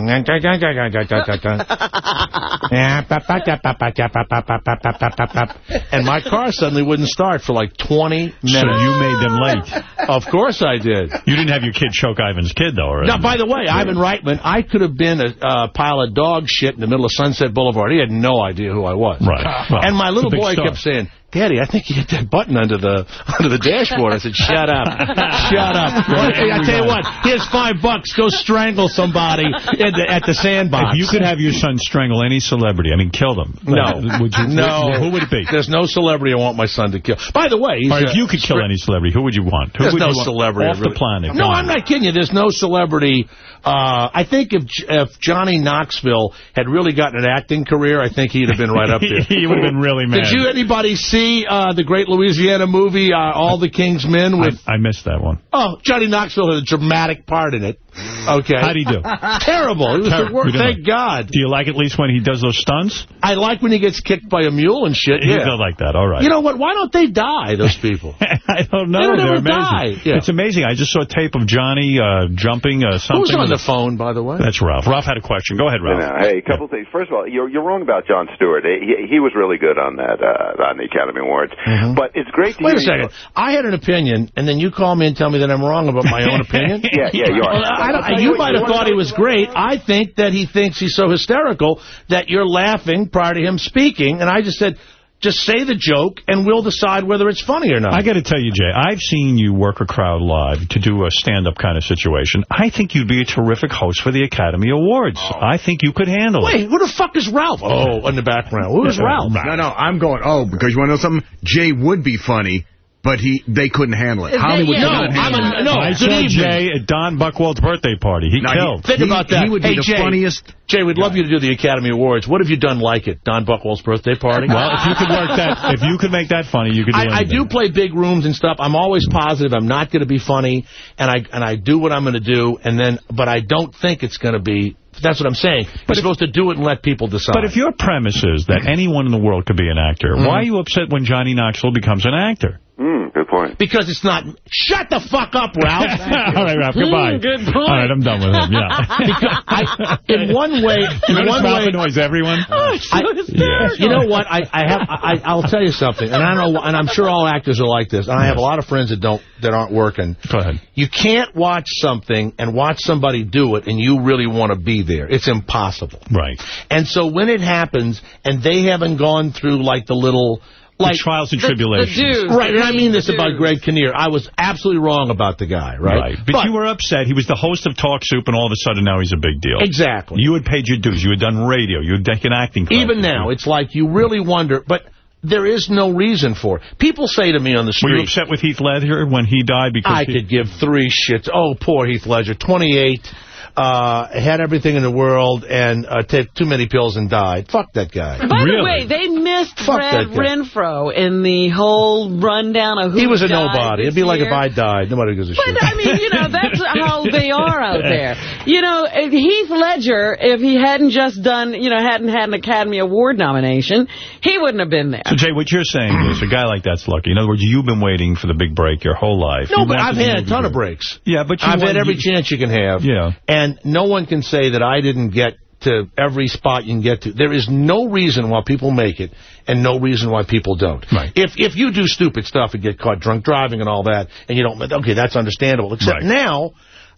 and my car suddenly wouldn't start for like 20 minutes. So you made them late. Of course I did. You didn't have your kid choke Ivan's kid, though, or Now, by the way, Ivan Reitman, I could have been a uh, pile of dog shit in the middle of Sunset Boulevard. He had no idea who I was. Right. Well, and my little boy star. kept saying, Daddy, I think you hit that button under the under the dashboard. I said, shut up. shut up. Hey, I tell you what, here's five bucks. Go strangle somebody at the, at the sandbox. If you could have your son strangle any celebrity, I mean, kill them. No. Would you, no. Who would it be? There's no celebrity I want my son to kill. By the way, he's if you could kill any celebrity, who would you want? Who There's would no you want celebrity. off the planet. No. I'm not kidding you. There's no celebrity. Uh, I think if if Johnny Knoxville had really gotten an acting career, I think he'd have been right up there. He would have been really mad. Did you anybody see uh, the great Louisiana movie, uh, All the King's Men? With I, I missed that one. Oh, Johnny Knoxville had a dramatic part in it. Okay. How'd he do? Terrible. It was the worst. Thank know. God. Do you like at least when he does those stunts? I like when he gets kicked by a mule and shit. You Yeah. don't like that. All right. You know what? Why don't they die, those people? I don't know. They don't They're ever amazing. die. Yeah. It's amazing. I just saw a tape of Johnny uh, jumping uh, something. Who's on the phone, by the way? That's Ralph. Ralph had a question. Go ahead, You Ralph. know, hey, a couple things. First of all, you're you're wrong about Jon Stewart. He he was really good on that uh, on the Academy Awards. But it's great to Wait a hear you- second. I had an opinion, and then you call me and tell me that I'm wrong about my own opinion? Yeah, yeah, you are. Well, I I'll don't- tell you might you have thought he was great. I think that he thinks he's so hysterical that you're laughing prior to him speaking, and I just said, just say the joke, and we'll decide whether it's funny or not. I got to tell you, Jay, I've seen you work a crowd live to do a stand-up kind of situation. I think you'd be a terrific host for the Academy Awards. Oh. I think you could handle it. Wait, who the fuck is Ralph? Oh, in the background. Who's Ralph? No, no, I'm going, oh, because you want to know something? Jay would be funny, but he they couldn't handle it. Is that- Hollywood yeah, couldn't no, handle I'm it. a- no, I good saw evening. Jay at Don Buchwald's birthday party. He No, he- killed. Think He- about that. he would be the Jay, funniest Jay, we'd love you to do the Academy Awards. What have you done like it? Don Buchwald's birthday party? Well, if you could work that, if you could make that funny, you could do I, I do play big rooms and stuff. I'm always positive. I'm not going to be funny, and I and I do what I'm going to do, and then, but I don't think it's going to be. That's what I'm saying. You're supposed to do it and let people decide. But if your premise is that anyone in the world could be an actor, Mhm. why are you upset when Johnny Knoxville becomes an actor? Hmm, good point. because it's not. Shut the fuck up, Ralph. All right, Ralph, goodbye. Mm, good point. All right, I'm done with him, yeah. Because I, in one way, in Notice one Ralph way, annoys everyone. I, you know what? I, I have. I, I'll tell you something, and I know, and I'm sure all actors are like this. And I have a lot of friends that don't that aren't working. Go ahead. You can't watch something and watch somebody do it, and you really want to be there. It's impossible. Right. And so when it happens, and they haven't gone through like the little. Like trials and tribulations. right, and I mean this about Greg Kinnear. I was absolutely wrong about the guy, right? But, you were upset. He was the host of Talk Soup, and all of a sudden now he's a big deal. Exactly. You had paid your dues. You had done radio. You had taken acting classes. Even now, it's like you really wonder, but there is no reason for it. People say to me on the street... Were you upset with Heath Ledger when he died? Because I he- could give three shits. Oh, poor Heath Ledger, 28, uh, had everything in the world, and uh, took too many pills and died. Fuck that guy. By the way, they missed Fuck Brad. Renfro in the whole rundown of who He was a nobody. It'd be like if I died. Nobody gives a But, shit. I mean, you know, that's how they are out there. You know, if Heath Ledger, if he hadn't just done, you know, hadn't had an Academy Award nomination, he wouldn't have been there. So, Jay, what you're saying is a guy like that's lucky. In other words, you've been waiting for the big break your whole life. No, You but I've had a ton to- of breaks. Yeah, but you I've had wanted- every chance you can have. Yeah. And no one can say that I didn't get to every spot you can get to. There is no reason why people make it and no reason why people don't. Right. If if you do stupid stuff and get caught drunk driving and all that, and you don't, okay, that's understandable. Except Right. now,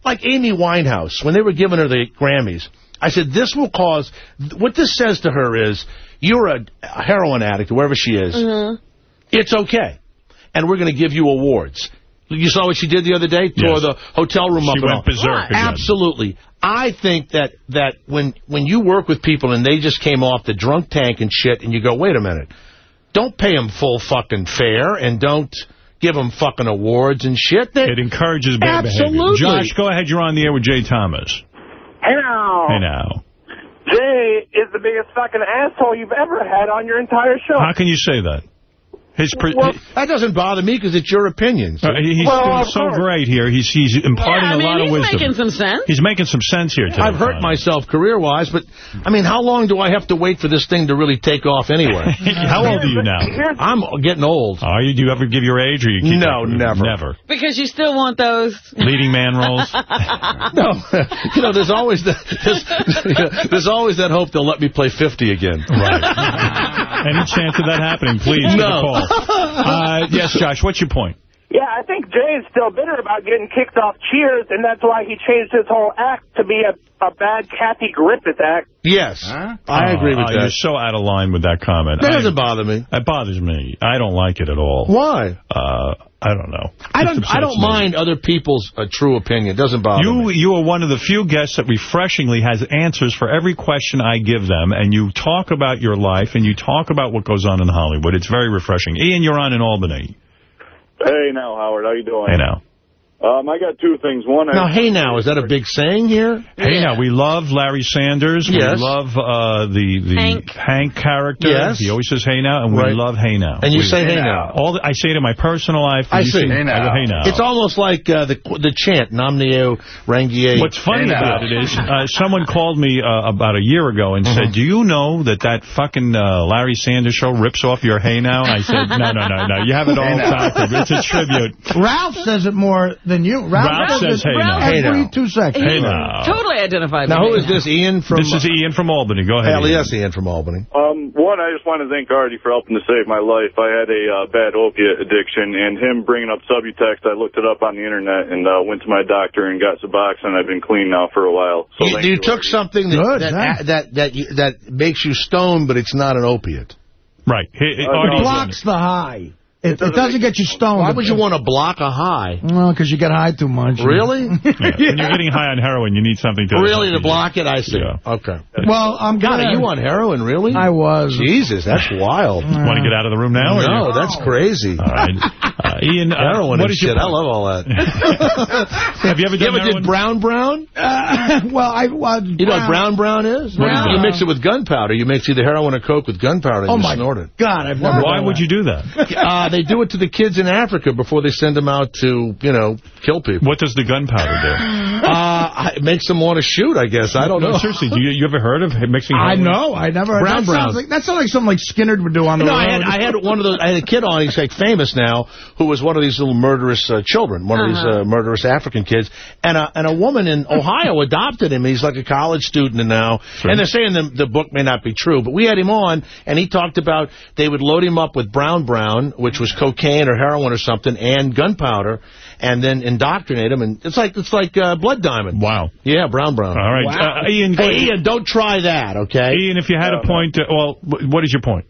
like Amy Winehouse, when they were giving her the Grammys, I said, this will cause, what this says to her is, you're a heroin addict, or wherever she is, mm-hmm. it's okay. And we're going to give you awards. You saw what she did the other day? Tore Yes. the hotel room She up and went berserk again. Absolutely. I think that, that when, when you work with people and they just came off the drunk tank and shit, and you go, wait a minute, don't pay them full fucking fare and don't give them fucking awards and shit. They, It encourages bad Absolutely. behavior. Josh, go ahead. You're on the air with Jay Thomas. Hey now. Hey, now. Jay is the biggest fucking asshole you've ever had on your entire show. How can you say that? His pre- Well, that doesn't bother me because it's your opinion. Uh, he's Well, doing so course. great here. He's he's imparting Yeah, I a mean, lot of wisdom. he's wisdom. making some sense. He's making some sense here today. I've hurt myself career-wise, but, I mean, how long do I have to wait for this thing to really take off anyway? How old are you now? I'm getting old. Are you? Do you ever give your age, or you keep No, it- never. never Because you still want those. leading man roles? No, you know, there's always the, there's, there's always that hope they'll let me play 50 again. Right. Any chance of that happening? Please give No. A call. Uh, yes, Josh. What's your point? Yeah, I think Jay is still bitter about getting kicked off Cheers, and that's why he changed his whole act to be a, a bad Kathy Griffith act. Yes, I agree with Oh, that. You're so out of line with that comment. That I- doesn't bother me. It bothers me. I don't like it at all. Why? Uh, I don't know. I don't. I don't me. mind other people's uh, true opinion. It doesn't bother me. You you are one of the few guests that refreshingly has answers for every question I give them, and you talk about your life, and you talk about what goes on in Hollywood. It's very refreshing. Ian, you're on in Albany. Hey now, Howard, how you doing? Hey now. Um, I got two things. One, Now, I, hey now, is that a big saying here? Hey now, we love Larry Sanders. Yes. We love uh, the the Hank. character. Yes. He always says hey now, and we love hey now. And you We- say hey now. All the, I say it in my personal life. and I you see. say- I go, hey now. It's almost like uh, the the chant, Namneo Rangier. What's funny about it is, uh, someone called me uh, about a year ago and said, do you know that that fucking uh, Larry Sanders show rips off your hey now? And I said, no, no, no, no. You have it all Hey now. It's a tribute. Ralph says it more than you. Ralph, Ralph does says it hey now. every Hey now. two seconds. Hey now. Totally identified Now, with who me. is this, Ian from... This is Ian from Albany. Go ahead. Hell, yes, Ian from Albany. um, one, I just want to thank Artie for helping to save my life. I had a uh, bad opiate addiction, and him bringing up Subutex, I looked it up on the internet and uh, went to my doctor and got Suboxone. I've been clean now for a while. So You, you you, took something that Good, that, thanks. that that you, that makes you stoned, but it's not an opiate. Right. Hey, Uh, It no. blocks the high. It, it doesn't get you stoned. Why would you want to block a high? Well, because you get high too much. Really? Yeah. When you're getting high on heroin, you need something to... Really, to block it? I see. Yeah. Okay. Well, I'm God, glad. are you on heroin, really? I was. Jesus, that's wild. Want to get out of the room now? No, you- that's crazy. All right. Uh, Ian, uh, Heroin what and is your shit. I love all that. Have you ever You done ever heroin? did brown brown? Uh, well, I was. You know what brown brown is? Brown. You mix it with gunpowder. You mix either heroin or coke with gunpowder and Oh you snort it. God, I've never. Why would you do that? Uh, they do it to the kids in Africa before they send them out to, you know, kill people. What does the gunpowder do? Uh, it makes them want to shoot, I guess. I don't know. No, seriously, do you, you ever heard of mixing I know. I never. heard Brown, that brown. Sounds like, that sounds like something like Skinner would do on the No, road. I had I had one of those. I had a kid on. He's like famous now, who was one of these little murderous uh, children, one of these uh, murderous African kids, and a and a woman in Ohio adopted him. He's like a college student now, and they're saying the the book may not be true, but we had him on, and he talked about they would load him up with brown brown, which was cocaine or heroin or something, and gunpowder, and then indoctrinate them. and it's like it's like uh, blood diamond. Wow. Yeah, brown brown. All right. Wow. Uh, Ian, Hey, Ian, don't try that, okay? Ian, if you had a point, uh, well, what is your point?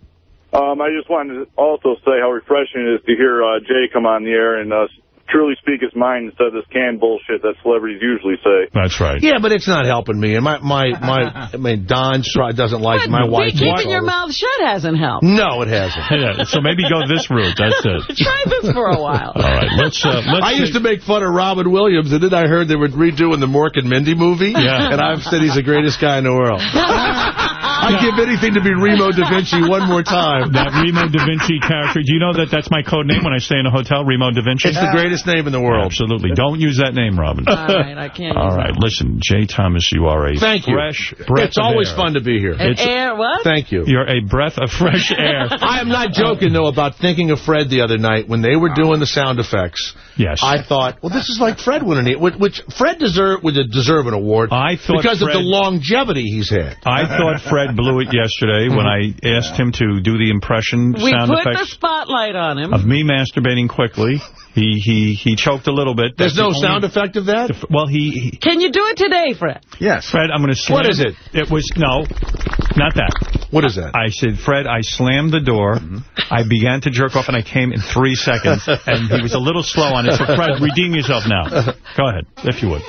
Um, I just wanted to also say how refreshing it is to hear uh, Jay come on the air and uh, truly speak his mind instead of this canned bullshit that celebrities usually say. That's right. Yeah, but it's not helping me. And my my my I mean Don try, doesn't like it. my But wife. keeping hates your mouth shut hasn't helped. No, it hasn't. Yeah, so maybe go this route. That's it. Try this for a while. All right, let's uh, let's. I used to make fun of Robin Williams, and then I heard they were redoing the Mork and Mindy movie. Yeah. And I've said he's the greatest guy in the world. I'd give anything to be Remo Da Vinci one more time. that Remo Da Vinci character. Do you know that that's my code name when I stay in a hotel? Remo Da Vinci. It's the greatest name in the world. Absolutely. Don't use that name, Robin. All right, I can't All use right, listen, Jay Thomas, you are a Thank you. fresh breath It's of always air. fun to be here. An It's- air, what? Thank you. You're a breath of fresh air. I am not joking, though, about thinking of Fred the other night when they were doing the sound effects. Yes. I thought, well, this is like Fred winning it, which, which Fred deserve, would deserve an award I thought because of the longevity he's had. I thought Fred blew it yesterday when I asked him to do the impression We sound put the spotlight on him. of me masturbating quickly. He he he choked a little bit. There's That's no the only- sound effect of that? Well, he, he Can you do it today, Fred? Yes. Fred, I'm going to slam. What is it? It was no, not that. What is that? I said, Fred, I slammed the door. Mm-hmm. I began to jerk off, and I came in three seconds. and he was a little slow on it. So, Fred, redeem yourself now. Go ahead, if you would.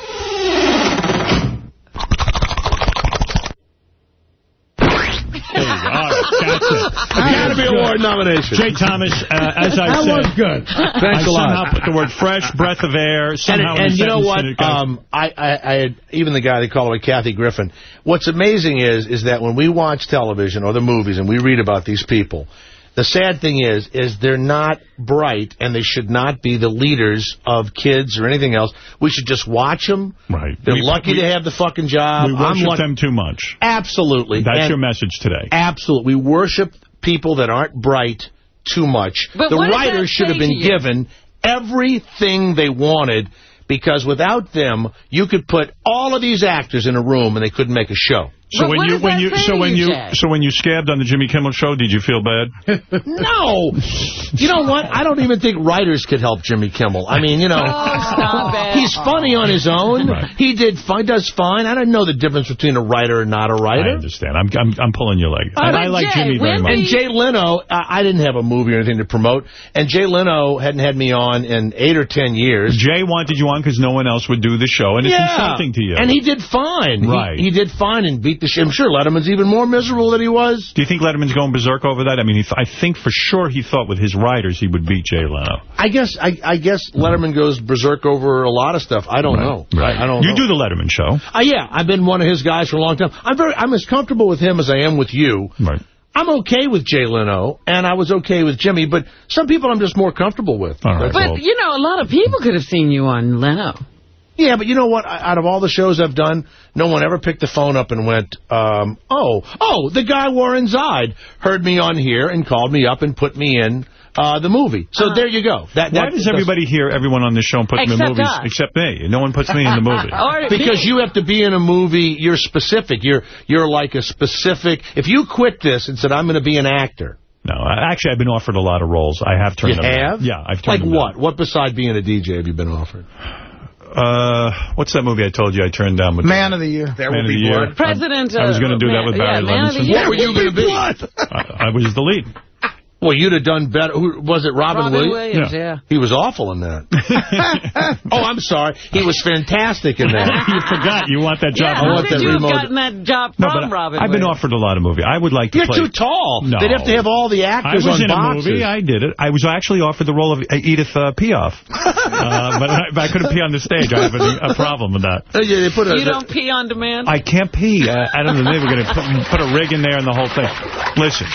There you go. All right, that's it. Academy Award nomination. Jay Thomas, uh, as I That said, was good. Thanks I a lot. somehow put the word fresh, breath of air, And, somehow in and you know what? and it got- Um, I, I, I had even the guy they call away Kathy Griffin. What's amazing is is that when we watch television or the movies and we read about these people, the sad thing is is they're not bright and they should not be the leaders of kids or anything else. We should just watch them. right. They're We- lucky we, to have the fucking job. We I'm worship them too much. Absolutely. That's And your message today. Absolutely. We worship people that aren't bright too much. But the what does that writers should have been given everything they wanted because without them, you could put all of these actors in a room and they couldn't make a show. So But when you when you so when you, you so when you scabbed on the Jimmy Kimmel show, did you feel bad? no. You know what? I don't even think writers could help Jimmy Kimmel. I mean, you know, Oh, stop it. he's funny on his own. He did fine, does fine. I don't know the difference between a writer and not a writer. understand. I'm I'm, I'm pulling your leg. Uh, and I like Jay, Jimmy very much. And Jay Leno, I, I didn't have a movie or anything to promote, and Jay Leno hadn't had me on in eight or ten years. Jay wanted you on because no one else would do the show, and it's yeah. insulting to you. And he did fine. He- Right. He, did fine and beat the shit. I'm sure Letterman's even more miserable than he was. Do you think Letterman's going berserk over that? I mean, he th I think for sure he thought with his writers he would beat Jay Leno. I guess I, I guess Letterman goes berserk over a lot of stuff. I don't know. Right. I, I don't you know. do the Letterman show. Uh, yeah, I've been one of his guys for a long time. I'm very, I'm as comfortable with him as I am with you. Right. I'm okay with Jay Leno, and I was okay with Jimmy, but some people I'm just more comfortable with. All right. That's all. But, you know, a lot of people could have seen you on Leno. Yeah, but you know what? Out of all the shows I've done, no one ever picked the phone up and went, um, oh, oh, the guy Warren Zide heard me on here and called me up and put me in uh, the movie. So there you go. That, Why does that's- everybody here, everyone on this show, and put them in Except movies us. except me? No one puts me in the movie. Because you have to be in a movie, you're specific. You're you're like a specific. If you quit this and said, I'm going to be an actor, No, actually, I've been offered a lot of roles. I have turned you them have? down. Yeah, I've Like turned them what? What beside being a DJ have you been offered? Down. Uh, what's that movie I told you I turned down with? Man of the Year. There Man will of be the Year. blood. President. I was uh, going to do that with Barry yeah, Man of Levinson. What were you going to be? I, I was the lead. Well, you'd have done better. Who Was it Robin, Robin Williams? Williams, yeah. He was awful in that. oh, I'm sorry. He was fantastic in that. you forgot. You want that Yeah, job. I how want did that you have gotten that job No, from but Robin I've been offered a lot of movies. I would like to You're play. too tall. No. They'd have to have all the actors on boxes. I actors was in boxes. a movie. I did it. I was actually offered the role of Edith uh, Piaf. uh, but I, but I couldn't pee on the stage. I have a, a problem with that. Uh, yeah, they put a, You don't pee on demand? I can't pee. Uh, I don't know. They were going to put, put a rig in there and the whole thing. Listen,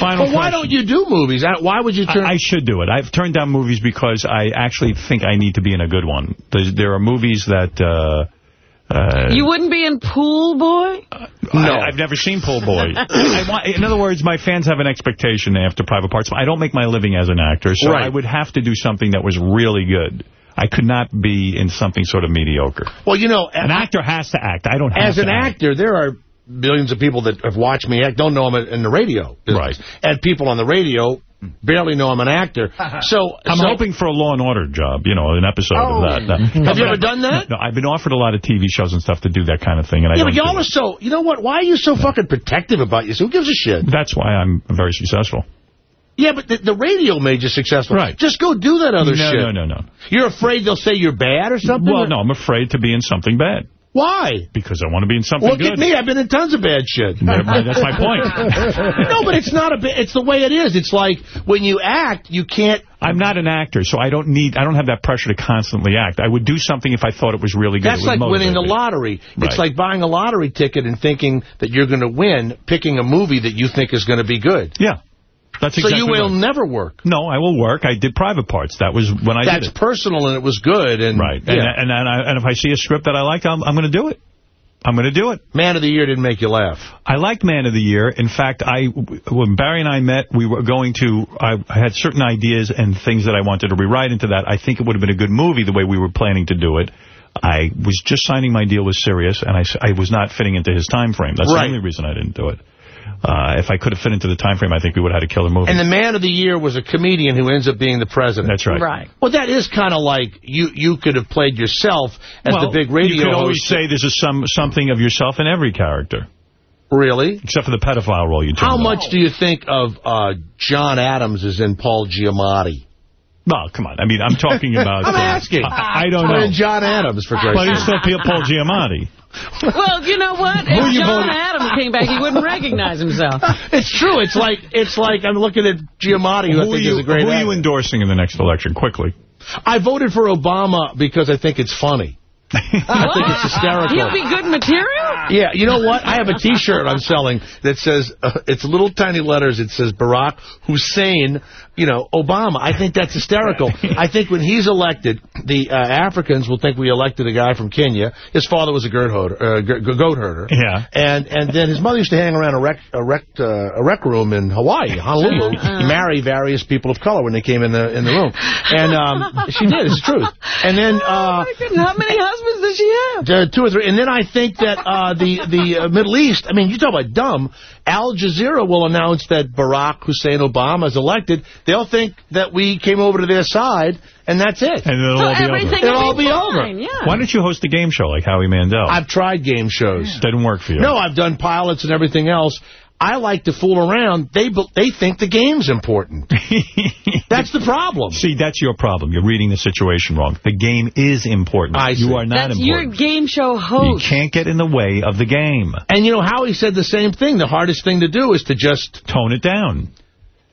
final But why question. don't you do movies? I- Why would you turn... I, I should do it. I've turned down movies because I actually think I need to be in a good one. There's, there are movies that... Uh, uh, you wouldn't be in Pool Boy? no, I, have never seen Pool Boy. I want, in other words, my fans have an expectation after Private Parts. I don't make my living as an actor, so Right. I would have to do something that was really good. I could not be in something sort of mediocre. Well, you know... An actor has to act. I don't have As to an act. actor, there are millions of people that have watched me act, don't know I'm in the radio business. Right. And people on the radio barely know I'm an actor. So I'm so- hoping for a Law and Order job, you know, an episode Oh. of that. No. Have you ever done that? No, I've been offered a lot of TV shows and stuff to do that kind of thing, and I Yeah, don't but y'all are so... You know what? Why are you so fucking protective about yourself? Who gives a shit? That's why I'm very successful. Yeah, but the, the radio made you successful. Right. Just go do that other no, shit. no, no, no. no. You're afraid they'll say you're bad or something? Well, no, I'm afraid to be in something bad Why? because I want to be in something Look good. at me. I've been in tons of bad shit. But That's my point. no, but it's not a bit. It's the way it is. It's like when you act, you can't. I'm not an actor, so I don't need. I don't have that pressure to constantly act. I would do something if I thought it was really good. That's like winning the lottery. Right. It's like buying a lottery ticket and thinking that you're going to win, picking a movie that you think is going to be good. Yeah, that's so you will right. never work. No, I will work. I did private parts. That was when I That's did it. personal and it was good. And Right. And, yeah. and, and, I, and if I see a script that I like, I'm, I'm going to do it. I'm going to do it. Man of the Year didn't make you laugh. I liked Man of the Year. In fact, I when Barry and I met, we were going to, I had certain ideas and things that I wanted to rewrite into that. I think it would have been a good movie the way we were planning to do it. I was just signing my deal with Sirius, and I, I was not fitting into his time frame. That's Right. the only reason I didn't do it. Uh, if I could have fit into the time frame, I think we would have had a killer movie. And the Man of the Year was a comedian who ends up being the president. That's right. Right. Well, that is kind of like you you could have played yourself as well, the big radio you could always host. say there's a some something of yourself in every character, Really? except for the pedophile role you took. How much do you think of uh, John Adams is in Paul Giamatti? Well, come on. I mean, I'm talking about... I'm uh, asking. I, I don't Or know. John Adams, for Christ's But sake. he's still Paul Giamatti. Well, you know what? If John voting- Adams came back, he wouldn't recognize himself. It's true. It's like it's like I'm looking at Giamatti, who, I Who are think you, is a great who are actor. you endorsing in the next election? Quickly. I voted for Obama because I think it's funny. I think it's hysterical. He'll be good material? Yeah, you know what? I have a T-shirt I'm selling that says, uh, it's little tiny letters. It says Barack Hussein, you know, Obama. I think that's hysterical. I think when he's elected, the uh, Africans will think we elected a guy from Kenya. His father was a goat herder. Uh, goat herder. Yeah. And and then his mother used to hang around a rec a rec uh, a rec room in Hawaii, Honolulu, Uh-uh. marry various people of color when they came in the in the room. And um, she did. It's the truth. And then. Uh, How many husbands does she have? two or three. And then I think that uh, the the uh, Middle East, I mean, you talk about dumb, Al Jazeera will announce that Barack Hussein Obama is elected. They'll think that we came over to their side, and that's it. And it'll all be over. It'll all be over. Why don't you host a game show like Howie Mandel? I've tried game shows. Didn't work for you. No, I've done pilots and everything else. I like to fool around. They they think the game's important. That's the problem. See, that's your problem. You're reading the situation wrong. The game is important. I You see. are not That's important. your game show host. You can't get in the way of the game. And you know, Howie said the same thing. The hardest thing to do is to just... Tone it down.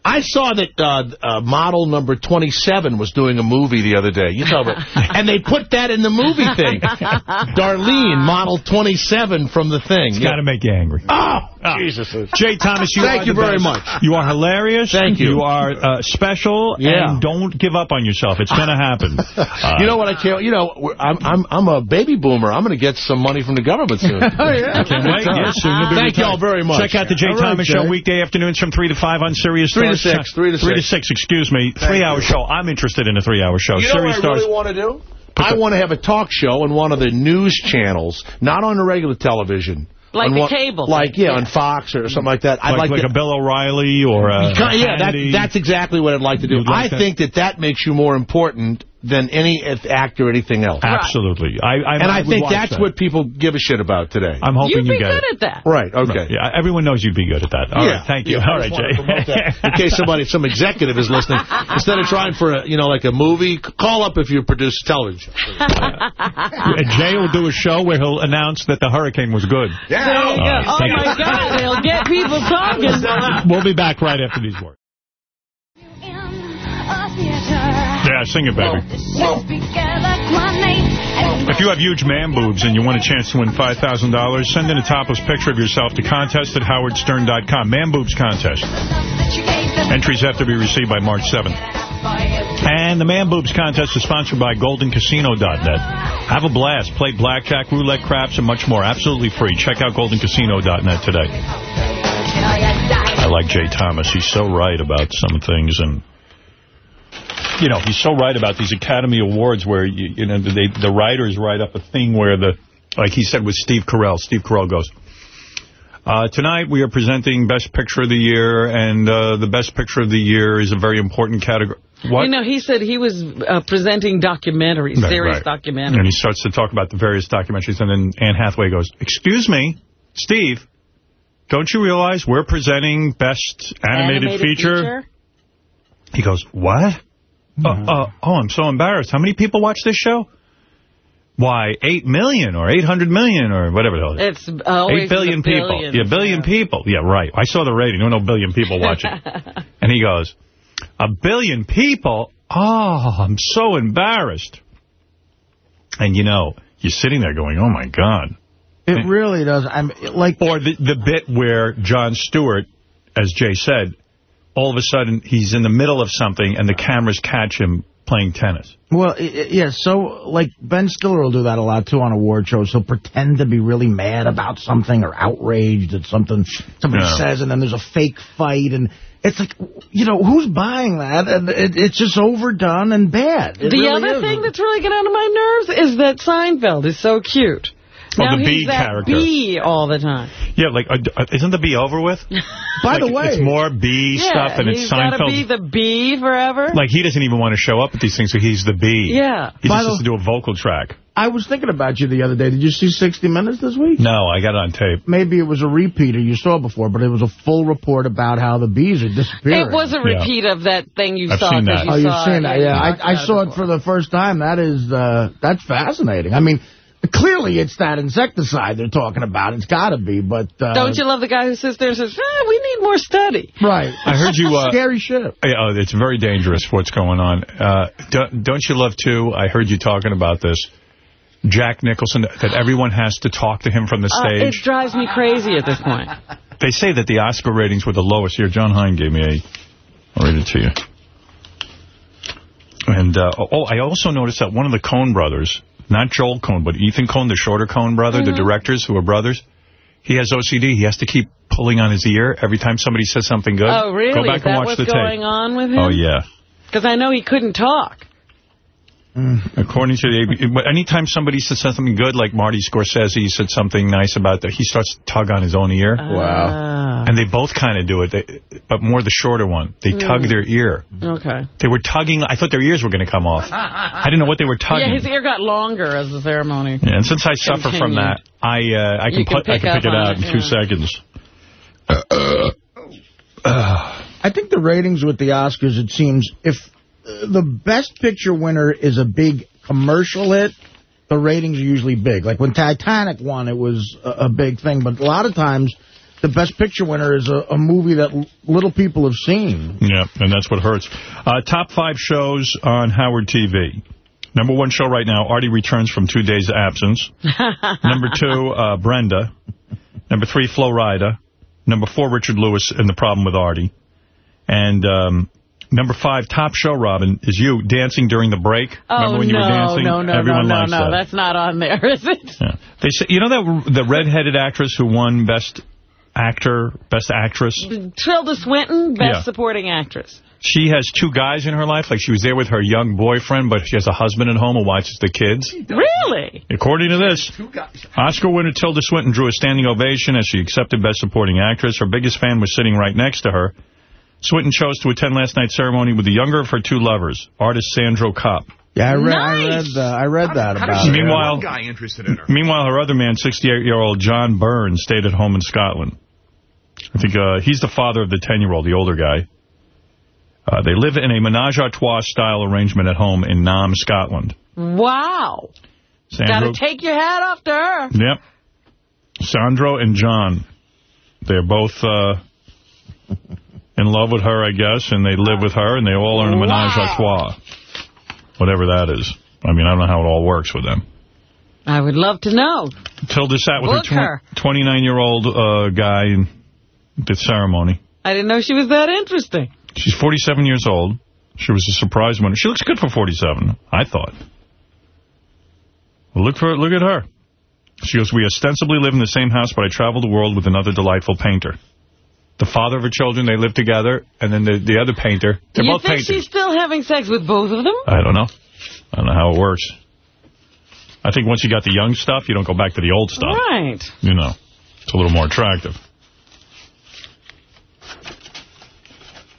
I saw that uh, uh, model number 27 was doing a movie the other day. You know, and they put that in the movie thing. Darlene, model 27 from the thing. It's got to make you angry. Oh, Jesus. Jay Thomas, you Thank are you the very best. much. You are hilarious. Thank you. You are uh, special. Yeah. And don't give up on yourself. It's going to happen. Uh, you know what I can't, you know, I'm, I'm, I'm a baby boomer. I'm going to get some money from the government soon. oh, yeah. Can't wait. Yes, soon you'll be Thank y'all very much. Check out the Jay All right, Thomas Show Jay. weekday afternoons from 3 to 5 on Sirius Three to six, three to 3 to six. excuse me. Three-hour show. I'm interested in a three-hour show. You know Sirius what I Stars. really want to do? I want to have a talk show on one of the news channels, not on the regular television. Like On the one- cable Like, yeah, yeah. on Fox or something like that. I'd like, like, like to, a Bill O'Reilly or a yeah, that, that's exactly what I'd like to do. Like I that? think that that makes you more important than any act or anything else. Absolutely. I, I, and I, would think that's that. what people give a shit about today. I'm hoping You'd you be get good it. at that. Right, okay. Yeah, everyone knows you'd be good at that. All right, Yeah. thank you. Yeah, All right, Jay. to promote that. In case somebody, some executive is listening, instead of trying for a, you know, like a movie, call up if you produce television. And Jay will do a show where he'll announce that the hurricane was good. There you All go. right, Oh, thank my you. God. They'll get people talking. We'll be back right after these words. Sing it. If you have huge man boobs and you want a chance to win $5,000, send in a topless picture of yourself to contest at howardstern.com. Man boobs contest. Entries have to be received by March 7th. And the Man Boobs contest is sponsored by GoldenCasino.net. Have a blast. Play blackjack, roulette, craps, and much more. Absolutely free. Check out GoldenCasino.net today. I like Jay Thomas. He's so right about some things. And, you know, he's so right about these Academy Awards where, you, you know, they, the writers write up a thing where the, like he said with Steve Carell, Steve Carell goes, uh, tonight we are presenting Best Picture of the Year, and uh, the Best Picture of the Year is a very important category. What? You know, he said he was uh, presenting documentaries, Right, serious right. documentaries. And he starts to talk about the various documentaries, and then Anne Hathaway goes, excuse me, Steve, don't you realize we're presenting Best Animated, feature? He goes, what? Uh, uh, oh, I'm so embarrassed. How many people watch this show? Why, 8 million or 800 million or whatever the hell. it is. It's always Eight billion people. billions, yeah, billion people. Yeah, right. I saw the rating. There were no billion people watching. and he goes, a billion people? Oh, I'm so embarrassed. And, you know, you're sitting there going, oh, my God. It really does. I'm like, Or the, the bit where Jon Stewart, as Jay said, all of a sudden he's in the middle of something and the cameras catch him playing tennis. Well, i- i- yeah, so, like, Ben Stiller will do that a lot, too, on award shows. He'll pretend to be really mad about something or outraged at something somebody Yeah. says, and then there's a fake fight, and it's like, you know, who's buying that? And it, it's just overdone and bad. It the really other is. thing that's really getting under my nerves is that Seinfeld is so cute. Oh, now the he's bee that character. bee all the time. Yeah, like, uh, uh, isn't the bee over with? By the way... It's more bee yeah, stuff and it's Seinfeld. he's got to be the bee forever. Like, he doesn't even want to show up at these things, so he's the bee. Yeah. He By just the- has to do a vocal track. I was thinking about you the other day. Did you see 60 Minutes this week? No, I got it on tape. Maybe it was a repeater you saw before, but it was a full report about how the bees are disappearing. It was a Yeah. repeat of that thing you I've saw. seen 'cause that. You oh, you've seen it, that? Yeah, I, I saw it it for the first time. That is, uh, that's fascinating. I mean, clearly it's that insecticide they're talking about. It's got to be, but... Uh, Don't you love the guy who sits there and says, ah, we need more study? Right. I heard you... Uh, Scary shit. Yeah, Oh, it's very dangerous what's going on. Uh, don't, don't you love, too, I heard you talking about this, Jack Nicholson, that everyone has to talk to him from the Uh, it drives me crazy at this point. They say that the Oscar ratings were the lowest. Here, Jon Hein gave me a... I'll read it to you. And, uh, oh, I also noticed that one of the Coen brothers, not Joel Coen, but Ethan Coen, the shorter Coen brother, Mm-hmm. the directors who are brothers, he has OCD. He has to keep pulling on his ear every time somebody says something good. Oh, really? Go back Is and watch what's going on with him? Oh, yeah. Because I know he couldn't talk. According to the AB, but anytime somebody says something good, like Marty Scorsese said something nice about that, he starts to tug on his own ear. Wow. And they both kind of do it, they, but more the shorter one. They tug Mm. their ear. Okay. They were tugging. I thought their ears were going to come off. I didn't know what they were tugging. Yeah, his ear got longer as the ceremony. Yeah, and since I suffer from that, I uh, I can, can put, I pick can pick it out it, in two yeah. seconds. I think the ratings with the Oscars, it seems, if the Best Picture winner is a big commercial hit, the ratings are usually big. Like when Titanic won, it was a, a big thing. But a lot of times, the Best Picture winner is a, a movie that l- little people have seen. Yeah, and that's what hurts. Uh, top five shows on Howard TV. Number one show right now, Artie returns from two days' absence. Number two, uh, Brenda. Number three, Flo Rida. Number four, Richard Lewis and the Problem with Artie. And um, number five, top show, Robin, is you dancing during the break. Oh, Remember when you no, were dancing? no, no, Everyone no, no, no. that. That's not on there, is it? Yeah. They say, you know that the redheaded actress who won Best Actor, Best Actress? Tilda Swinton, Best Yeah. Supporting Actress. She has two guys in her life. Like she was there with her young boyfriend, but she has a husband at home who watches the kids. Really? According to this, Oscar winner Tilda Swinton drew a standing ovation as she accepted Best Supporting Actress. Her biggest fan was sitting right next to her. Swinton chose to attend last night's ceremony with the younger of her two lovers, artist Sandro Kopp. Yeah, I read, I read, uh, I read that How about does it. Meanwhile- guy interested in her? Meanwhile, her other man, 68-year-old John Byrne, stayed at home in Scotland. I think uh, he's the father of the 10-year-old, the older guy. Uh, they live in a menage-a-trois-style arrangement at home in Nairn, Scotland. Wow. Sandro, Gotta take your hat off to her. Yep. Sandro and John. They're both uh, in love with her, I guess, and they live with her, and they all are in a menage-a-trois. Whatever that is. I mean, I don't know how it all works with them. I would love to know. Tilda sat with Book her her. 29-year-old uh, guy in the ceremony. I didn't know she was that interesting. She's 47 years old. She was a surprise winner. She looks good for 47, I thought. Well, look for look at her. She goes, we ostensibly live in the same house, but I travel the world with another delightful painter. The father of her children, they live together, and then the, the other painter. They're you both think painters. she's still having sex with both of them? I don't know. I don't know how it works. I think once you got the young stuff, you don't go back to the old stuff. Right. You know, it's a little more attractive.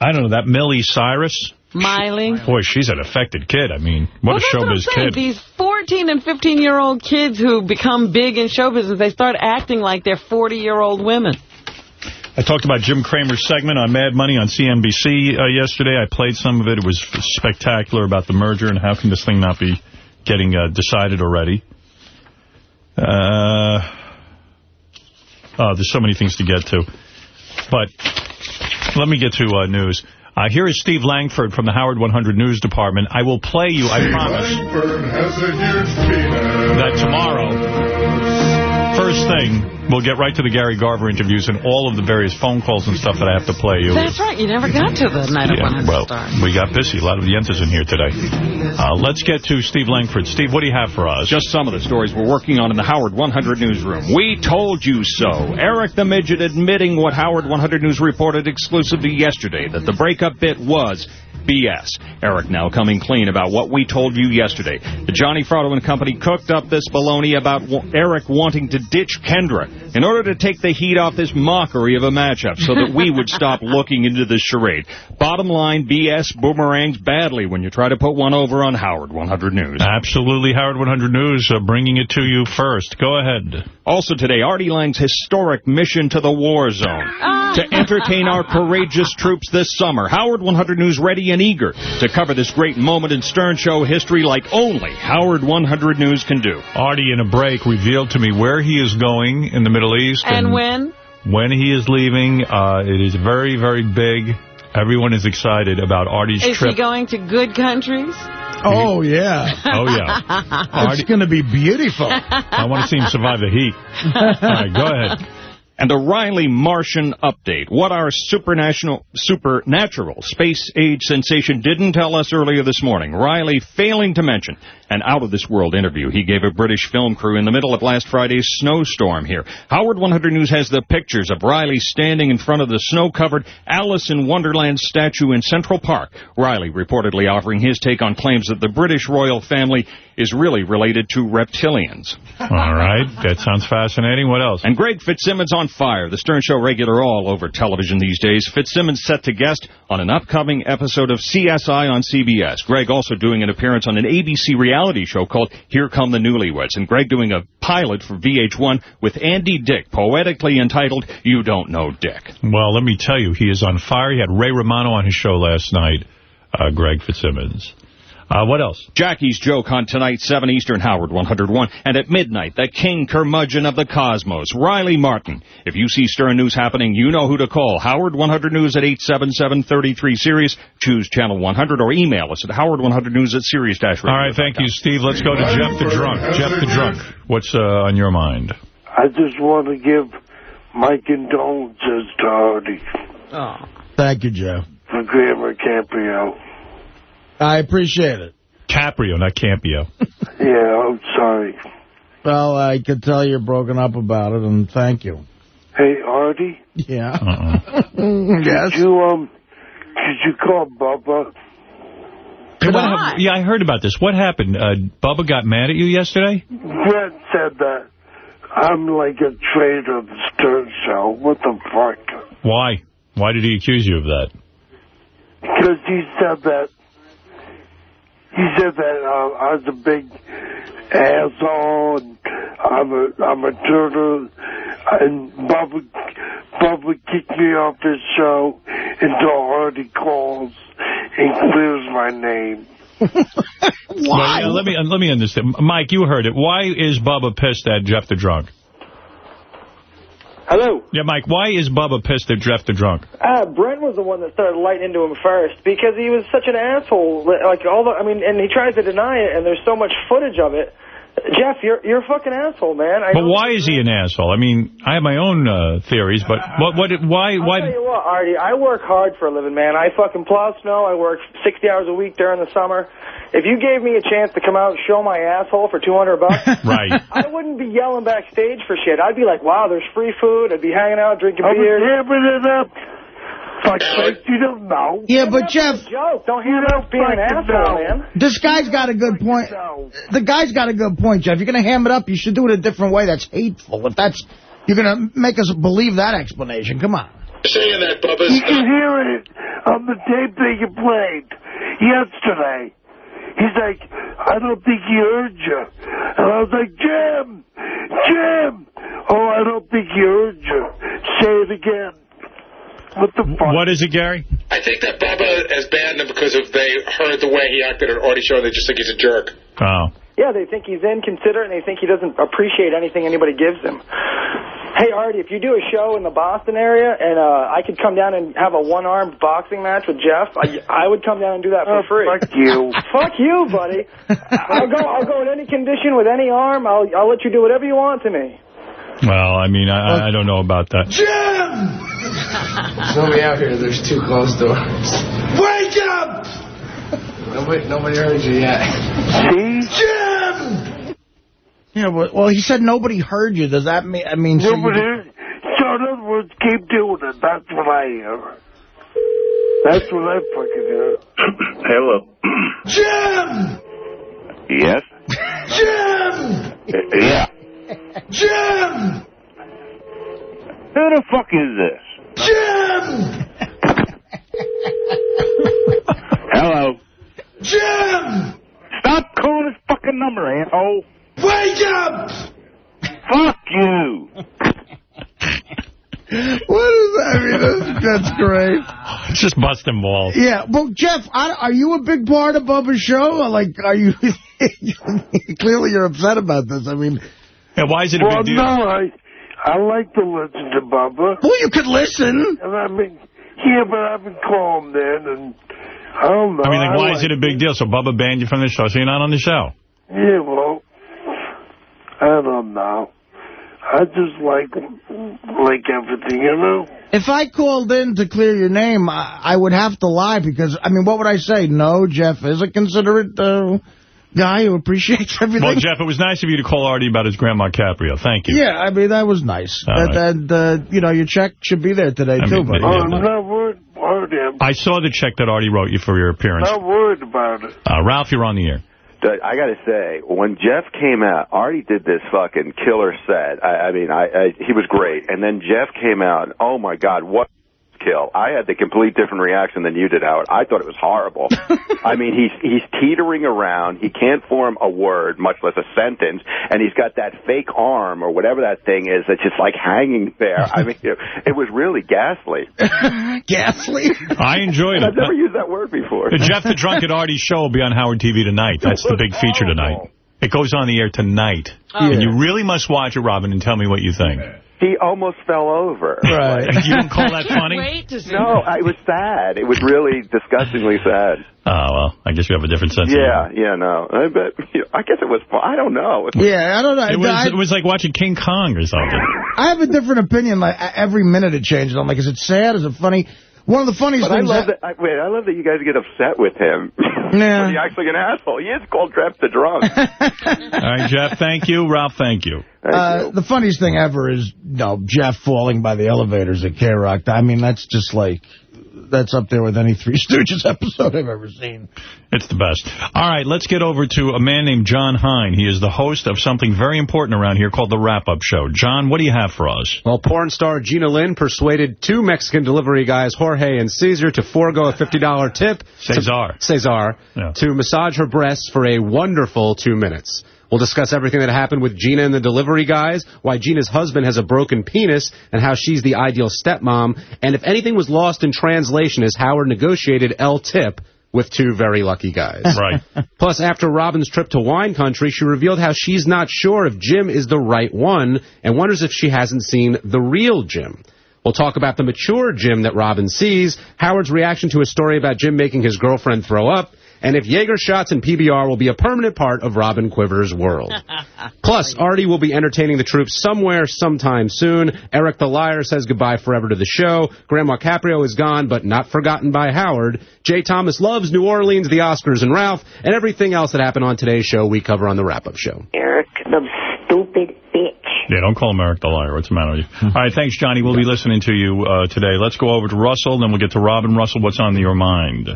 I don't know, that Millie Cyrus, Miley. boy, she's an affected kid. I mean, what well, a that's what showbiz kid. These 14 and 15-year-old kids who become big in show business, they start acting like they're 40-year-old women. I talked about Jim Cramer's segment on Mad Money on CNBC uh, yesterday. I played some of it. It was spectacular about the merger and how can this thing not be getting uh, decided already. Uh, oh, there's so many things to get to. But let me get to uh, news. Uh, here is Steve Langford from the Howard 100 News Department. I will play you, I promise, that tomorrow, first thing, we'll get right to the Gary Garver interviews and all of the various phone calls and stuff that I have to play you. That's right. You never got to the night of Yeah, 100 well, stars. we got busy. A lot of the Yentas in here today. Uh, let's get to Steve Langford. Steve, what do you have for us? Just some of the stories we're working on in the Howard 100 newsroom. We told you so. Eric the Midget admitting what Howard 100 News reported exclusively yesterday, that the breakup bit was BS. Eric now coming clean about what we told you yesterday. The Johnny Frodo and Company cooked up this baloney about wa- Eric wanting to ditch Kendra in order to take the heat off this mockery of a matchup so that we would stop looking into this charade. Bottom line, BS boomerangs badly when you try to put one over on Howard 100 News. Absolutely, Howard 100 News, uh, bringing it to you first. Go ahead. Also today, Artie Lange's historic mission to the war zone. to entertain our courageous troops this summer. Howard 100 News ready and eager to cover this great moment in Stern Show history like only Howard 100 News can do. Artie, in a break, revealed to me where he is going in the Middle East. And when? When he is leaving. Uh, it is very, very big. Everyone is excited about Artie's Is trip. Is he going to good countries? Oh, yeah. Oh, yeah. It's going to be beautiful. I want to see him survive the heat. All right, go ahead. And a Riley Martin update. What our supernatural, supernatural space age sensation didn't tell us earlier this morning. Riley failing to mention an out-of-this-world interview he gave a British film crew in the middle of last Friday's snowstorm here. Howard 100 News has the pictures of Riley standing in front of the snow-covered Alice in Wonderland statue in Central Park. Riley reportedly offering his take on claims that the British royal family is really related to reptilians. All right. That sounds fascinating. What else? And Greg Fitzsimmons on fire. The Stern Show regular all over television these days. Fitzsimmons set to guest on an upcoming episode of CSI on CBS. Greg also doing an appearance on an ABC reality show called Here Come the Newlyweds. And Greg doing a pilot for VH1 with Andy Dick, poetically entitled You Don't Know Dick. Well, let me tell you, he is on fire. He had Ray Romano on his show last night, uh, Greg Fitzsimmons. Uh, what else? Jackie's joke on tonight, 7 Eastern, Howard 101. And at midnight, the king curmudgeon of the cosmos, Riley Martin. If you see Stern News happening, you know who to call. Howard 100 News at 877-33 Sirius. Choose Channel 100 or email us at Howard100News at Sirius Dash. All right, thank you, Steve. Let's go to Jeff the Drunk. Jeff the Drunk, what's uh, on your mind? I just want to give my condolences to Artie Thank you, Jeff. for Grandma Campio. I appreciate it. Caprio, not Campio. Yeah, I'm sorry. Well, I could tell you're broken up about it, and thank you. Hey, Artie, Yeah. Uh-uh. could you, um, could you call Bubba? Hey, what yeah, I heard about this. What happened? Uh, Bubba got mad at you yesterday? Brett said that I'm like a traitor of the Stern Show. What the fuck? Why? Why did he accuse you of that? Because he said that he said that uh, I was a big asshole and I'm a I'm a turtle and Bubba Bubba kicked me off his show until Hardy calls and clears my name. Why? let me let me understand. Mike, you heard it. Why is Bubba pissed at Jeff the Drunk? Hello. Yeah, Mike, why is Bubba pissed at Jeff the Drunk? Uh, Brent was the one that started lighting into him first because he was such an asshole. Like all the, I mean, and he tries to deny it, and there's so much footage of it. Jeff, you're you're a fucking asshole, man. I But why is he an asshole? I mean, I have my own uh, theories, but what, what, why, I'll why? tell you what, Artie, I work hard for a living, man. I fucking plow snow. I work 60 hours a week during the summer. If you gave me a chance to come out and show my asshole for 200 bucks, right. I wouldn't be yelling backstage for shit. I'd be like, wow, there's free food. I'd be hanging out, drinking I was beer. hamming it up. Fuck, like, you don't know. Yeah, but Jeff, Joke. Don't hear about being an asshole, know. man. this guy's got a good point. The guy's got a good point, Jeff. You're going to ham it up. You should do it a different way. That's hateful. If that's, you're going to make us believe that explanation. Come on. Saying that, Bubba's... You can hear it on the tape that you played yesterday. He's like, I don't think he heard you. And I was like, Jim! Jim! Oh, I don't think he heard you. Say it again. What the fuck? What is it, Gary? I think that Bubba has banned him because of they heard the way he acted at Artie's show and they just think he's a jerk. Oh. Yeah, they think he's inconsiderate and they think he doesn't appreciate anything anybody gives him. Hey, Artie, if you do a show in the Boston area and uh, I could come down and have a one-armed boxing match with Jeff, I, I would come down and do that for free. Fuck you. Fuck you, buddy. I'll go. I'll go in any condition with any arm. I'll I'll let you do whatever you want to me. Well, I mean, I, I don't know about that. There's nobody out here. There's two closed doors. Wake up! Nobody, nobody heard you yet. See? Jim! Yeah, well, well, he said nobody heard you. Does that mean, I mean... so you- Nobody heard So in other words, keep doing it. That's what I hear. That's what I fucking hear. Hello. Jim! Yes? Jim! Uh, yeah. Jim! Who the fuck is this? Jim! Hello. Jim! Stop calling this fucking number, asshole. Wake up! Fuck you. What is that? I mean, that's, that's great. It's just busting balls. Yeah, well, Jeff, I, are you a big part of Bubba's show? Or, Like, are you... clearly you're upset about this. I mean... Yeah, why is it a well, big deal? Well, no, I, I like to listen to Bubba. Well, you could listen. And I mean, yeah, but I've been calm then, and I don't know. I mean, like, why is like it a big deal? So Bubba banned you from the show, so you're not on the show. Yeah, well, I don't know. I just like like everything, you know. If I called in to clear your name, I, I would have to lie because, I mean, what would I say? No, Jeff is a considerate uh, guy who appreciates everything. Well, Jeff, it was nice of you to call Artie about his Grandma Caprio. Thank you. Yeah, I mean, that was nice. All That, right. and, uh, you know, your check should be there today, I too, mean, buddy. yeah, Oh, I'm not worried about him. I saw the check that Artie wrote you for your appearance. Not worried about it. Uh, Ralph, you're on the air. I got to say, when Jeff came out, Artie did this fucking killer set. I, I mean, I, I he was great. And then Jeff came out. and, Oh my God, what kill! I had the complete different reaction than you did, Howard. I thought it was horrible. I mean, he's he's teetering around. He can't form a word, much less a sentence, and he's got that fake arm or whatever that thing is that's just like hanging there. I mean, it, it was really ghastly. ghastly. I enjoyed it. I've never used that word before. The Jeff the Drunk at Artie show will be on Howard TV tonight. That's the big feature tonight. It goes on the air tonight. Oh. And you really must watch it, Robin, and tell me what you think. He almost fell over. Right. You don't call that funny? Wait to see. No, I was sad. It was really disgustingly sad. Oh, well, I guess you have a different sense Yeah, of yeah, no. Uh, I bet. I guess it was. fun. I don't know. Yeah, I don't know. It was, I, it was like watching King Kong or something. I have a different opinion. Like Every minute it changes. I'm like, is it sad? Is it funny? One of the funniest But I love that. I, wait, I love that you guys get upset with him. Yeah. He's actually an asshole. He is called Jeff the Drunk. All right, Jeff, thank you. Ralph, thank you. Uh, the funniest thing ever is, you know, Jeff falling by the elevators at K-Rock. I mean, that's just like, that's up there with any Three Stooges episode I've ever seen. It's the best. All right, let's get over to a man named Jon Hein. He is the host of something very important around here called The Wrap-Up Show. John, what do you have for us? Well, porn star Gina Lynn persuaded two Mexican delivery guys, Jorge and Caesar, to forego a $50 tip. Cesar. To, Cesar. Yeah. To massage her breasts for a wonderful two minutes. We'll discuss everything that happened with Gina and the delivery guys, why Gina's husband has a broken penis, and how she's the ideal stepmom. And if anything was lost in translation, is Howard negotiated L tip with two very lucky guys. Right. Plus, after Robin's trip to wine country, she revealed how she's not sure if Jim is the right one and wonders if she hasn't seen the real Jim. We'll talk about the mature Jim that Robin sees, Howard's reaction to a story about Jim making his girlfriend throw up, and if Jaeger shots and PBR will be a permanent part of Robin Quivers' world. Plus, Artie will be entertaining the troops somewhere, sometime soon. Eric the Liar says goodbye forever to the show. Grandma Caprio is gone, but not forgotten by Howard. Jay Thomas loves New Orleans, the Oscars, and Ralph, and everything else that happened on today's show we cover on the wrap-up show. Eric, the stupid bitch. Yeah, don't call him Eric the Liar. What's the matter with you? All right, thanks, Johnny. We'll be listening to you uh, today. Let's go over to Russell, then we'll get to Robin. Russell, what's on your mind?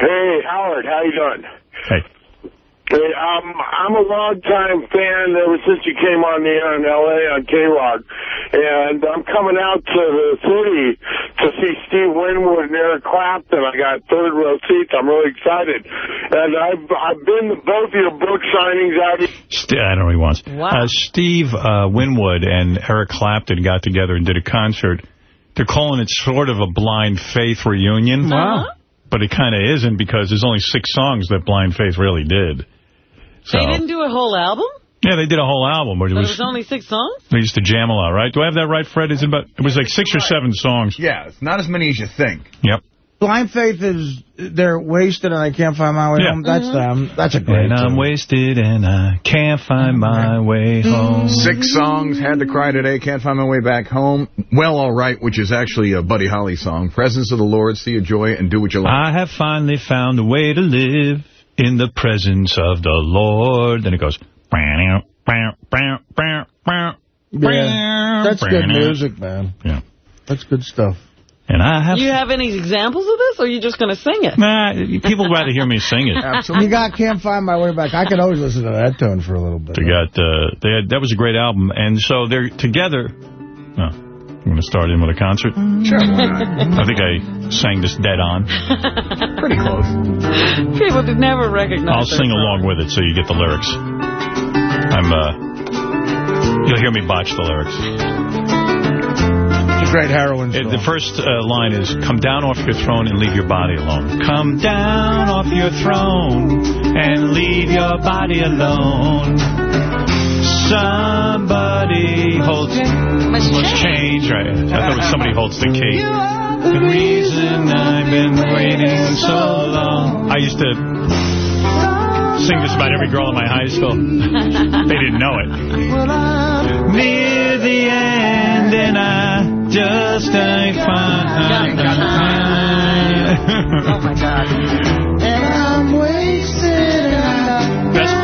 Hey, Howard, how you doing? Hey. Hey, um, I'm a long-time fan ever since you came on the air in L.A. on K-Rock. And I'm coming out to the city to see Steve Winwood and Eric Clapton. I got third row seats. I'm really excited. And I've, I've been to both of your book signings out St I don't know what he wants. Wow. Uh, Steve uh, Winwood and Eric Clapton got together and did a concert. They're calling it sort of a Blind Faith reunion. Wow. But it kind of isn't because there's only six songs that Blind Faith really did. So, They didn't do a whole album? yeah, they did a whole album, but it But it was, was only six songs? they used to jam a lot, right? Do I have that right, Fred? Is it about? It was like six or seven songs. Yeah, it's not as many as you think. Yep. Blind Faith is, they're wasted and I can't find my way Yeah. home. That's mm-hmm. them. That's a great And I'm tune. wasted and I can't find mm-hmm. my way mm-hmm. home. Six songs, Had to Cry Today, Can't Find My Way Back Home, Well All Right, which is actually a Buddy Holly song, Presence of the Lord, Sea of Joy, and Do What You Like. I have finally found a way to live in the presence of the Lord. Then it goes. Yeah, that's good music, man. Yeah. That's good stuff. And I have... you have any examples of this, or are you just going to sing it? Nah, people would rather hear me sing it. You got Can't Find My Way Back. I could always listen to that tune for a little bit. They got, uh, they had, that was a great album. And so they're together. Oh, I'm going to start in with a concert. Sure. I think I sang this dead on. Pretty close. People would never recognize I'll sing song. along with it so you get the lyrics. I'm, uh, you'll hear me botch the lyrics. It's great heroin It, the first uh, line is, come down off your throne and leave your body alone. Come down off your throne and leave your body alone. Somebody holds... Must change. Right. I thought it was somebody holds the key. The reason I've been waiting so long. I used to sing this about every girl in my high school. they didn't know it. Near the end, and I just ain't fine. oh, my God. And I'm wasted and Best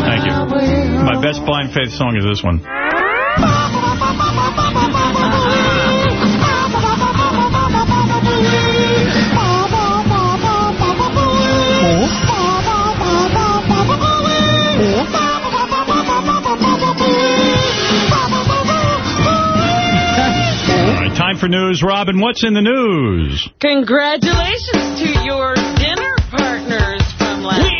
Thank you. My best blind faith song is this one. Time for news. Robin, what's in the news? Congratulations to your dinner partners from last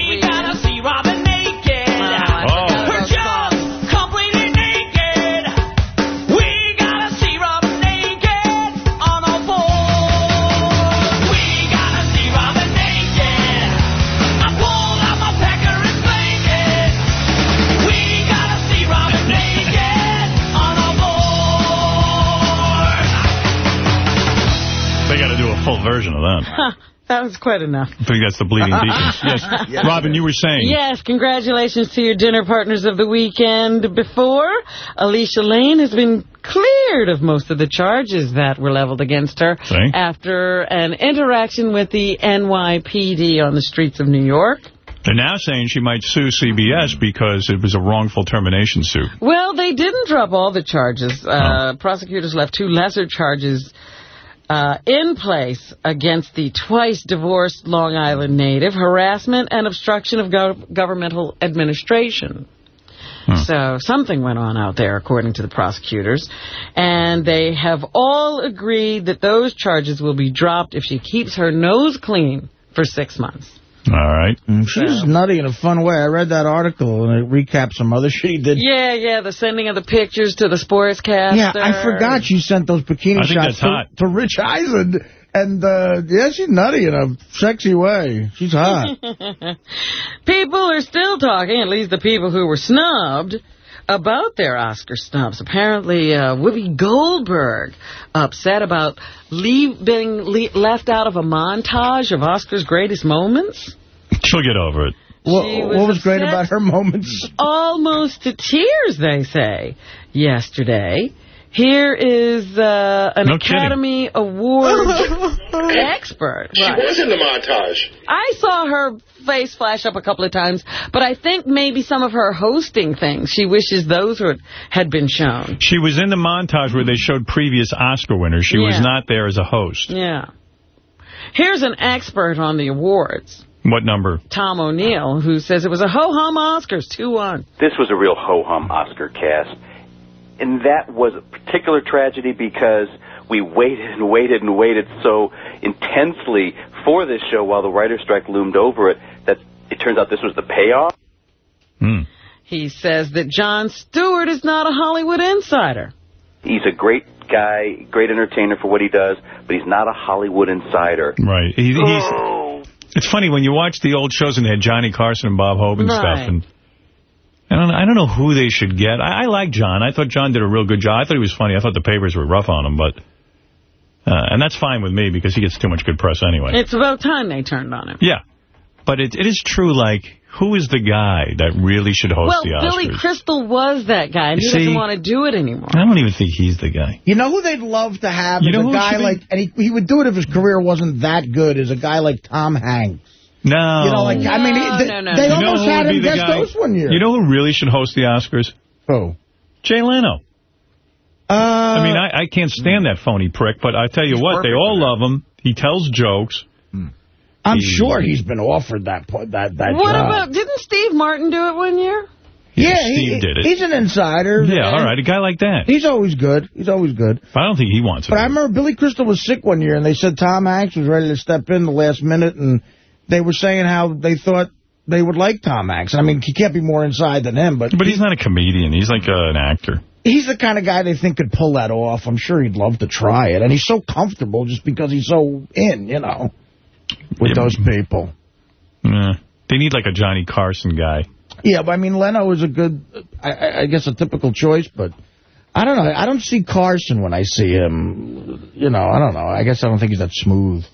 full version of that. That was quite enough. I think that's the Bleeding Deacons. Yes. Robin, you were saying. Yes, congratulations to your dinner partners of the weekend before. Alicia Lane has been cleared of most of the charges that were leveled against her See? after an interaction with the NYPD on the streets of New York. They're now saying she might sue CBS because it was a wrongful termination suit. Well, they didn't drop all the charges. Uh, Prosecutors left two lesser charges uh, in place against the twice-divorced Long Island native, harassment and obstruction of gov governmental administration. So something went on out there, according to the prosecutors. And they have all agreed that those charges will be dropped if she keeps her nose clean for six months. All right. She's nutty in a fun way. I read that article, and it recaps some other shit he did. Yeah, yeah, the sending of the pictures to the sportscaster. Yeah, I forgot you sent those bikini shots to, to Rich Eisen. And, uh, yeah, she's nutty in a sexy way. She's hot. people are still talking, at least the people who were snubbed, about their Oscar snubs. Apparently, uh, Whoopi Goldberg upset about leave, being le left out of a montage of Oscar's greatest moments. She'll get over it. What, She what was great about her moments? Almost to tears, they say, yesterday. Here is uh, an No kidding. Academy Award expert. She Right. was in the montage. I saw her face flash up a couple of times, but I think maybe some of her hosting things, she wishes those were, had been shown. She was in the montage where they showed previous Oscar winners. She was not there as a host. Yeah. Here's an expert on the awards, What number? Tom O'Neill, who says it was a ho-hum Oscars, 2-1. This was a real ho-hum Oscar cast. And that was a particular tragedy because we waited and waited and waited so intensely for this show while the writer's strike loomed over it that it turns out this was the payoff. Hmm. He says that Jon Stewart is not a Hollywood insider. He's a great guy, great entertainer for what he does, but he's not a Hollywood insider. Right. He, he's. Oh. It's funny when you watch the old shows and they had Johnny Carson and Bob Hope and Right. stuff, and I don't, I don't know who they should get. I, I like John. I thought John did a real good job. I thought he was funny. I thought the papers were rough on him, but uh, and that's fine with me because he gets too much good press anyway. It's about time they turned on him. yeah, but it, it is true. Like, who is the guy that really should host Well, the Oscars? Well, Billy Crystal was that guy, and he see- doesn't want to do it anymore. I don't even think he's the guy. You know who they'd love to have You is know a who guy like, and he, he would do it if his career wasn't that good, is a guy like Tom Hanks. No. You know, like, I mean, he- they, they You know almost had him guest guy? host one year. You know who really should host the Oscars? Who? Jay Leno. Uh, I mean, I, I can't stand that phony prick, but I tell you what, they all love him. He tells jokes. I'm sure he's been offered that po- that that What job. about, didn't Steve Martin do it one year? yeah, Steve he, did it. he's an insider. Yeah, all right, a guy like that. He's always good. He's always good. I don't think he wants it. But I remember Billy Crystal was sick one year, and they said Tom Hanks was ready to step in the last minute, and they were saying how they thought they would like Tom Hanks. I mean, he can't be more inside than him, but But he's not a comedian. He's like uh, an actor. he's the kind of guy they think could pull that off. I'm sure he'd love to try it, and he's so comfortable just because he's so in, you know, with those people. Yeah. They need like a Johnny Carson guy. Yeah, but I mean, Leno is a good, I- I, I guess, a typical choice, but I don't know. I don't see Carson when I see him. You know, I don't know. I guess I don't think he's that smooth.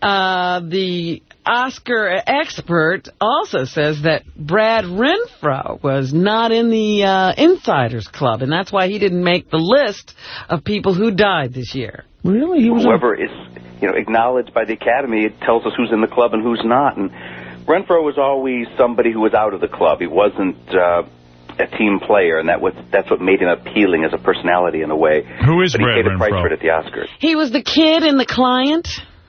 Uh, the Oscar expert also says that Brad Renfro was not in the uh, Insiders Club, and that's why he didn't make the list of people who died this year. Really? He was Whoever is, you know, acknowledged by the Academy, it tells us who's in the club and who's not. And Renfro was always somebody who was out of the club. He wasn't uh, a team player, and that was that's what made him appealing as a personality in a way. Who is but he Brad paid a price Renfro? for it at the Oscars. He was the kid in The Client,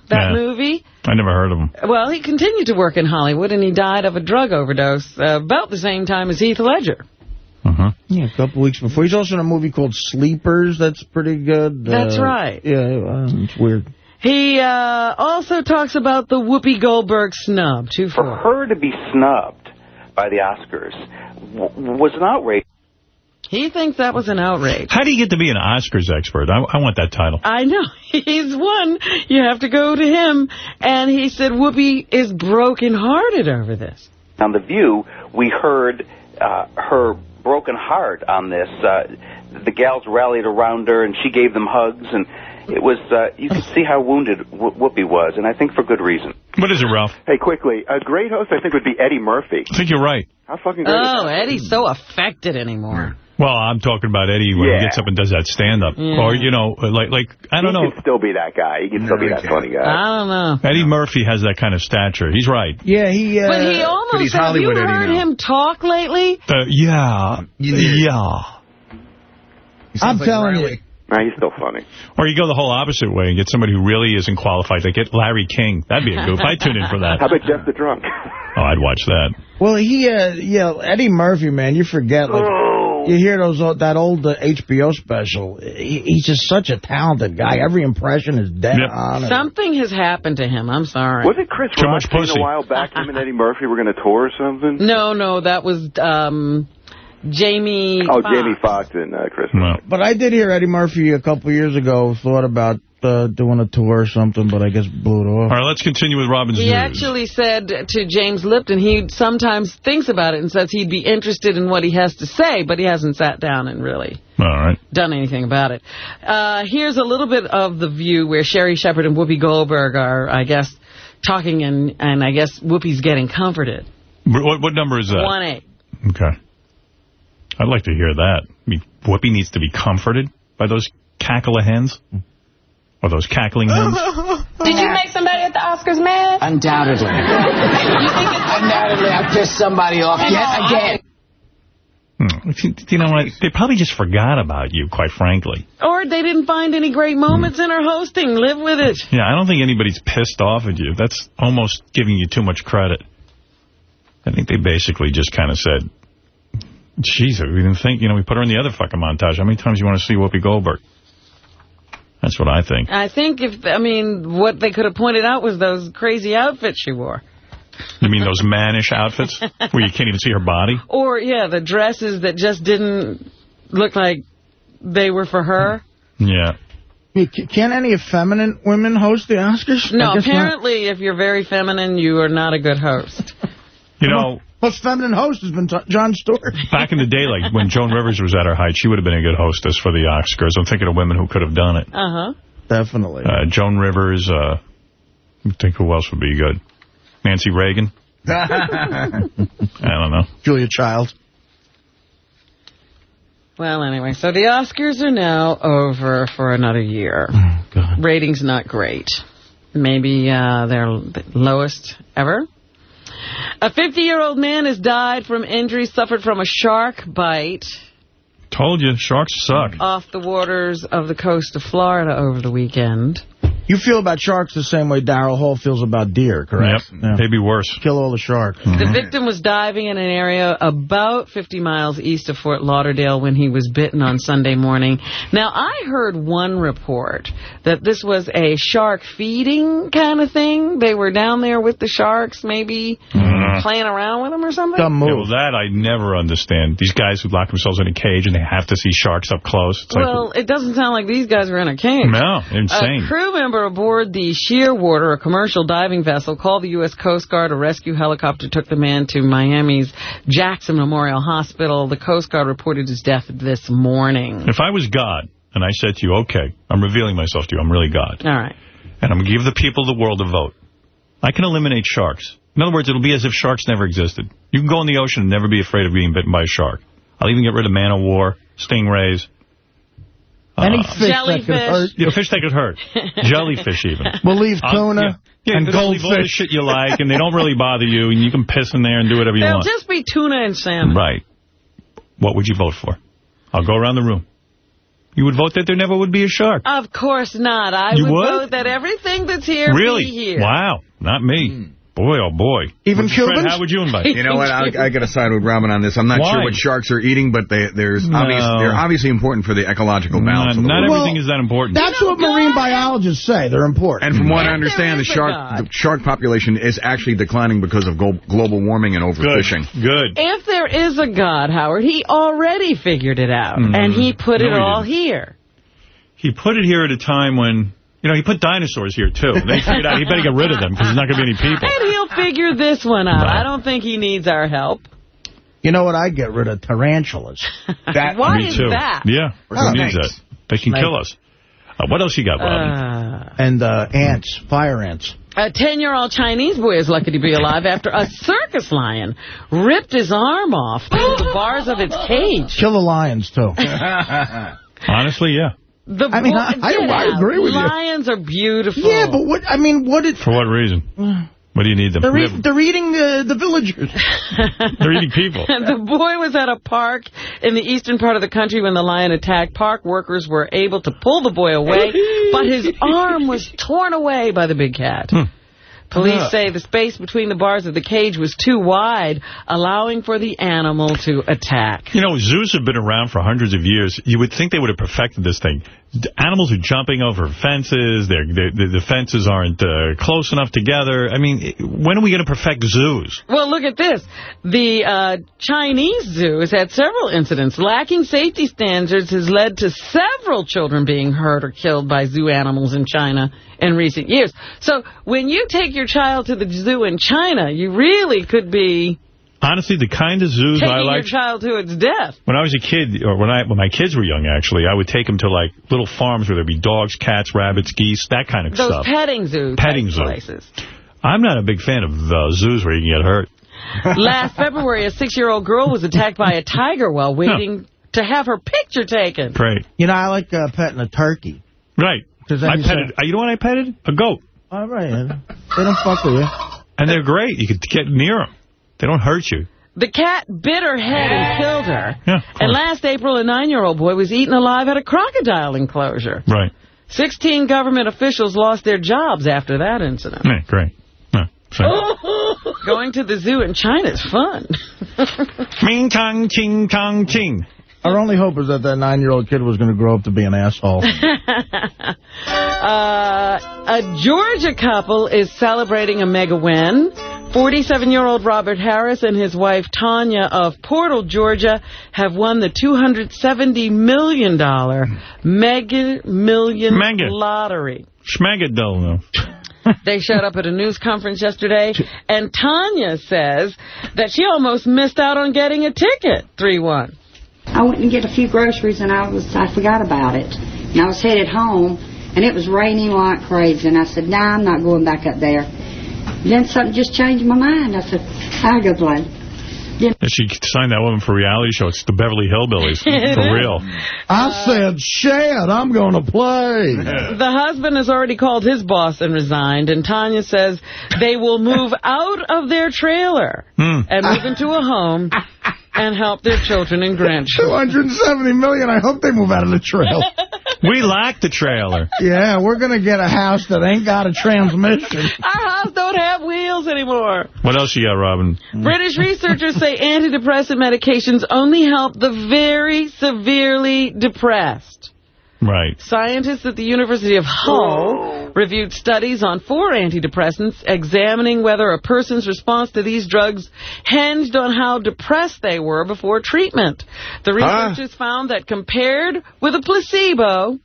that Yeah. movie. I never heard of him. Well, he continued to work in Hollywood, and he died of a drug overdose uh, about the same time as Heath Ledger. Uh-huh. Yeah, a couple weeks before. He's also in a movie called Sleepers. That's pretty good. That's Uh, right. Yeah, uh, it's weird. He uh, also talks about the Whoopi Goldberg snub, too For far. her to be snubbed by the Oscars w- was an outrage. He thinks that was an outrage. How do you get to be an Oscars expert? I, I want that title. I know. He's one. You have to go to him. And he said Whoopi is brokenhearted over this. On The View, we heard uh, her broken heart on this. Uh, the gals rallied around her, and she gave them hugs, and it was uh, you could see how wounded Wh- Whoopi was, and I think for good reason. What is it, Ralph? Hey, quickly, a great host I think would be Eddie Murphy. I think you're right. How fucking great Oh. Eddie's so affected anymore. Well, I'm talking about Eddie when Yeah. he gets up and does that stand-up. Yeah. Or, you know, like, like I don't he know. can still be that guy. He can still be that funny guy. I don't know. Eddie Murphy has that kind of stature. He's right. Yeah, he. Uh, But he almost, he's have you Eddie heard now. him talk lately? Uh, yeah. Yeah. He sounds I'm like telling Riley. you. Nah, he's still funny. Or you go the whole opposite way and get somebody who really isn't qualified. Like get Larry King. That'd be a goof. I'd tune in for that. How about Jeff the Drunk? Oh, I'd watch that. Well, he, uh, yeah, Eddie Murphy, man, you forget, like, Oh. you hear those old, that old uh, HBO special. He, he's just such a talented guy. Every impression is dead Yep. on. Something has happened to him. I'm sorry. Was it Chris Too Rock much pussy. a while back him and Eddie Murphy were going to tour or something? No, no, that was um, Jamie. Oh, Foxx. Jamie Foxx and uh, Chris No. Rock. But I did hear Eddie Murphy a couple years ago thought about uh, doing a tour or something, but I guess blew it off. All right, let's continue with Robin's He news. actually said to James Lipton he sometimes thinks about it and says he'd be interested in what he has to say, but he hasn't sat down and really All right. done anything about it. Uh, here's a little bit of the view where Sherri Shepherd and Whoopi Goldberg are, I guess, talking, and, and I guess Whoopi's getting comforted. What, what number is that? 1-8. Okay. I'd like to hear that. I mean, Whoopi needs to be comforted by those cackle of hens. Or those cackling hens. Did you make somebody at the Oscars mad? Undoubtedly. Undoubtedly, I pissed somebody off yet again. Hmm. You you know what? They probably just forgot about you, quite frankly. Or they didn't find any great moments in her hosting. Live with it. Yeah, I don't think anybody's pissed off at you. That's almost giving you too much credit. I think they basically just kind of said, Jeez, we didn't think, you know, we put her in the other fucking montage. How many times do you want to see Whoopi Goldberg? That's what I think. I think if, I mean, what they could have pointed out was those crazy outfits she wore. You mean those mannish outfits where you can't even see her body? Or, yeah, the dresses that just didn't look like they were for her. Yeah. Yeah, Can't any effeminate women host the Oscars? No, I guess not. apparently if you're very feminine, you are not a good host. You know, Most feminine host has been Jon Stewart. back in the day, like when Joan Rivers was at her height, she would have been a good hostess for the Oscars. I'm thinking of women who could have done it. Uh-huh. Definitely. Uh, Joan Rivers, uh, I think who else would be good? Nancy Reagan? I don't know. Julia Child. Well, anyway, so the Oscars are now over for another year. Oh, Ratings not great. Maybe uh, their lowest ever. A 50-year-old man has died from injuries suffered from a shark bite Told you, sharks suck. off the waters of the coast of Florida over the weekend. You feel about sharks the same way Daryl Hall feels about deer, correct? Yep, maybe worse. Kill all the sharks. The mm-hmm. victim was diving in an area about 50 miles east of Fort Lauderdale when he was bitten on Sunday morning. Now, I heard one report that this was a shark feeding kind of thing. They were down there with the sharks, maybe mm-hmm. playing around with them or something. Yeah, well, that I never understand. These guys who lock themselves in a cage and they have to see sharks up close. It's Well, it doesn't sound like these guys were in a cage. No, insane. A crew member aboard the Shearwater, a commercial diving vessel, called the U.S. Coast Guard. A rescue helicopter took the man to Miami's Jackson Memorial Hospital. The Coast Guard reported his death this morning. if I was God and I said to you, okay, I'm revealing myself to you, I'm really God, All right. and I'm going to give the people of the world a vote, I can eliminate sharks. In other words, it'll be as if sharks never existed. You can go in the ocean and never be afraid of being bitten by a shark. I'll even get rid of man of war, stingrays. Any uh, fish that could hurt. Yeah, fish that could hurt. Jellyfish, even. We'll leave Uh, tuna yeah. Yeah, and you can leave all the goldfish. shit you like, and they don't really bother you, and you can piss in there and do whatever you There'll want. just be tuna and salmon. Right. What would you vote for? I'll go around the room. You would vote that there never would be a shark. Of course not. I You would, would? vote that everything that's here really? be here. Wow. Not me. Boy, oh boy. Even Fred, Cubans? how would you invite? You know what? I, I got to side with Robin on this. I'm not Why? sure what sharks are eating, but they, there's No. obvious, they're obviously important for the ecological balance. Not, of the not world. everything is that important. That's what marine biologists say. They're important. And from what I understand, the shark the shark population is actually declining because of global warming and overfishing. Good. If there is a God, Howard, he already figured it out, Mm. and he put No, it he all didn't. here. He put it here at a time when, you know, he put dinosaurs here, too. They figured out he better get rid of them because there's not going to be any people. And he'll figure this one out. I don't think he needs our help. You know what? I get rid of tarantulas. That, Why Me is too. that? Yeah. Or Who needs snakes. that? They can Snakes. kill us. Uh, what else you got, Robin? Uh, and uh, ants, fire ants. a 10-year-old Chinese boy is lucky to be alive after a circus lion ripped his arm off through the bars of its cage. Kill the lions, too. Honestly, yeah. The I mean, I- I- I agree with you. Lions are beautiful. yeah, but what, I mean, what did... For what reason? What do you need them? They're, We eat, they're eating uh, the villagers. they're eating people. the boy was at a park in the eastern part of the country when the lion attacked. Park workers were able to pull the boy away, but his arm was torn away by the big cat. Hmm. Police Uh. say the space between the bars of the cage was too wide, allowing for the animal to attack. You know, zoos have been around for hundreds of years. You would think they would have perfected this thing. Animals are jumping over fences. They're, they're, the fences aren't uh, close enough together. I mean, when are we going to perfect zoos? Well, look at this. The uh, Chinese zoo has had several incidents. Lacking safety standards has led to several children being hurt or killed by zoo animals in China in recent years. So when you take your child to the zoo in China, you really could be Honestly, the kind of zoos taking I your like... child to its death. When I was a kid, or when I when my kids were young, actually, I would take them to, like, little farms where there'd be dogs, cats, rabbits, geese, that kind of Those stuff. petting zoo Petting type zoo. places. I'm not a big fan of uh, zoos where you can get hurt. Last February, a six-year-old girl was attacked by a tiger while waiting to have her picture taken. Great. You know, I like uh, petting a turkey. Right. 'Cause then I petted, uh, you know what I petted? A goat. All right. They don't fuck with you. And they're great. You could get near them. They don't hurt you. The cat bit her head and killed her. Yeah, and last April, a nine-year-old boy was eaten alive at a crocodile enclosure. Right. Sixteen government officials lost their jobs after that incident. Yeah, great. Yeah, so. Going to the zoo in China is fun. Ming tong ching tong ching. Our only hope is that that nine-year-old kid was going to grow up to be an asshole. uh, a Georgia couple is celebrating a mega win. 47-year-old Robert Harris and his wife Tanya of Portal, Georgia, have won the $270 million Mega Million Mega. Lottery. Schmegadol, no. They showed up at a news conference yesterday, and Tanya says that she almost missed out on getting a ticket. 3-1. I went and get a few groceries and I was I forgot about it. And I was headed home and it was raining like crazy and I said, nah, I'm not going back up there. Then something just changed my mind. I said, I'll go play. She signed that woman for a reality show. It's the Beverly Hillbillies. For real. I said, shit, I'm going to play. The husband has already called his boss and resigned, and Tanya says they will move out of their trailer Hmm. and move into a home and help their children and grandchildren. 270 million. I hope they move out of the trail. We like the trailer. yeah, we're going to get a house that ain't got a transmission. Our house don't have wheels anymore. What else you got, Robin? British researchers say antidepressant medications only help the very severely depressed. Right. Scientists at the University of Hull reviewed studies on four antidepressants examining whether a person's response to these drugs hinged on how depressed they were before treatment. The Huh? researchers found that compared with a placebo,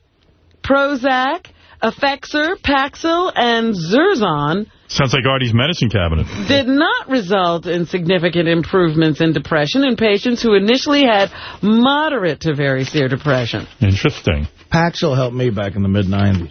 Prozac, Effexor, Paxil, and Serzone Sounds like Artie's medicine cabinet. did not result in significant improvements in depression in patients who initially had moderate to very severe depression. Interesting. Paxil helped me back in the mid-90s.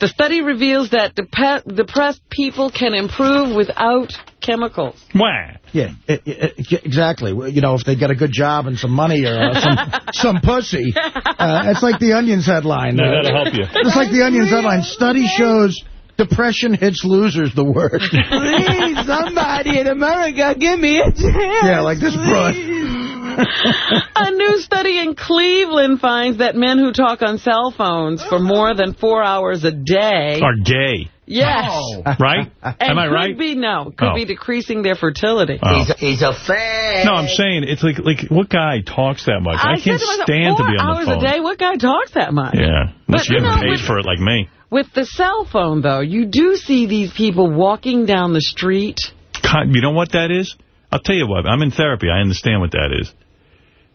The study reveals that depe- depressed people can improve without chemicals. Wah. Yeah, i- i- i- exactly. You know, if they get a good job and some money or uh, some some pussy, uh, it's like the Onion's headline. Yeah, Uh, that'll help you. It's like the Onion's headline. Study shows depression hits losers the worst. Please, somebody in America, give me a chance. yeah, like this broad. A new study in Cleveland finds that men who talk on cell phones for more than four hours a day... Are gay. Yes. Right? And Am I could right? be, no, could Oh. be decreasing their fertility. Oh. He's, a, he's a fan. No, I'm saying, it's like, like what guy talks that much? I, said can't myself, stand to be on the phone. Four hours a day? What guy talks that much? Yeah, unless But, you you haven't know, paid with- for it like me. With the cell phone, though, you do see these people walking down the street. God, You know what that is? I'll tell you what. I'm in therapy. I understand what that is.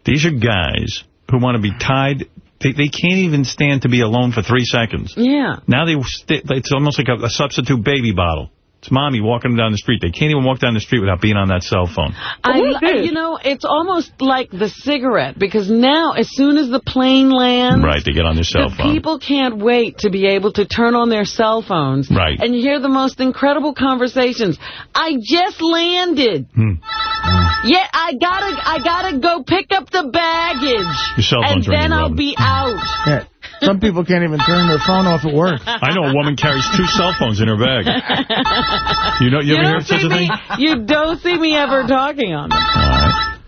These are guys who want to be tied. They, they can't even stand to be alone for three seconds. Yeah. Now they it's almost like a, a substitute baby bottle. It's mommy walking them down the street. They can't even walk down the street without being on that cell phone. I, you know, it's almost like the cigarette because now, as soon as the plane lands, Right, they get on their cell the phone. people can't wait to be able to turn on their cell phones. Right. And you hear the most incredible conversations. I just landed. Hmm. Yeah, I gotta, I gotta go pick up the baggage. Your cell phone's and then I'll be out. Yeah. Some people can't even turn their phone off at work. I know a woman carries two cell phones in her bag. You know, you, ever don't hear such see a thing? me, you don't see me ever talking on them.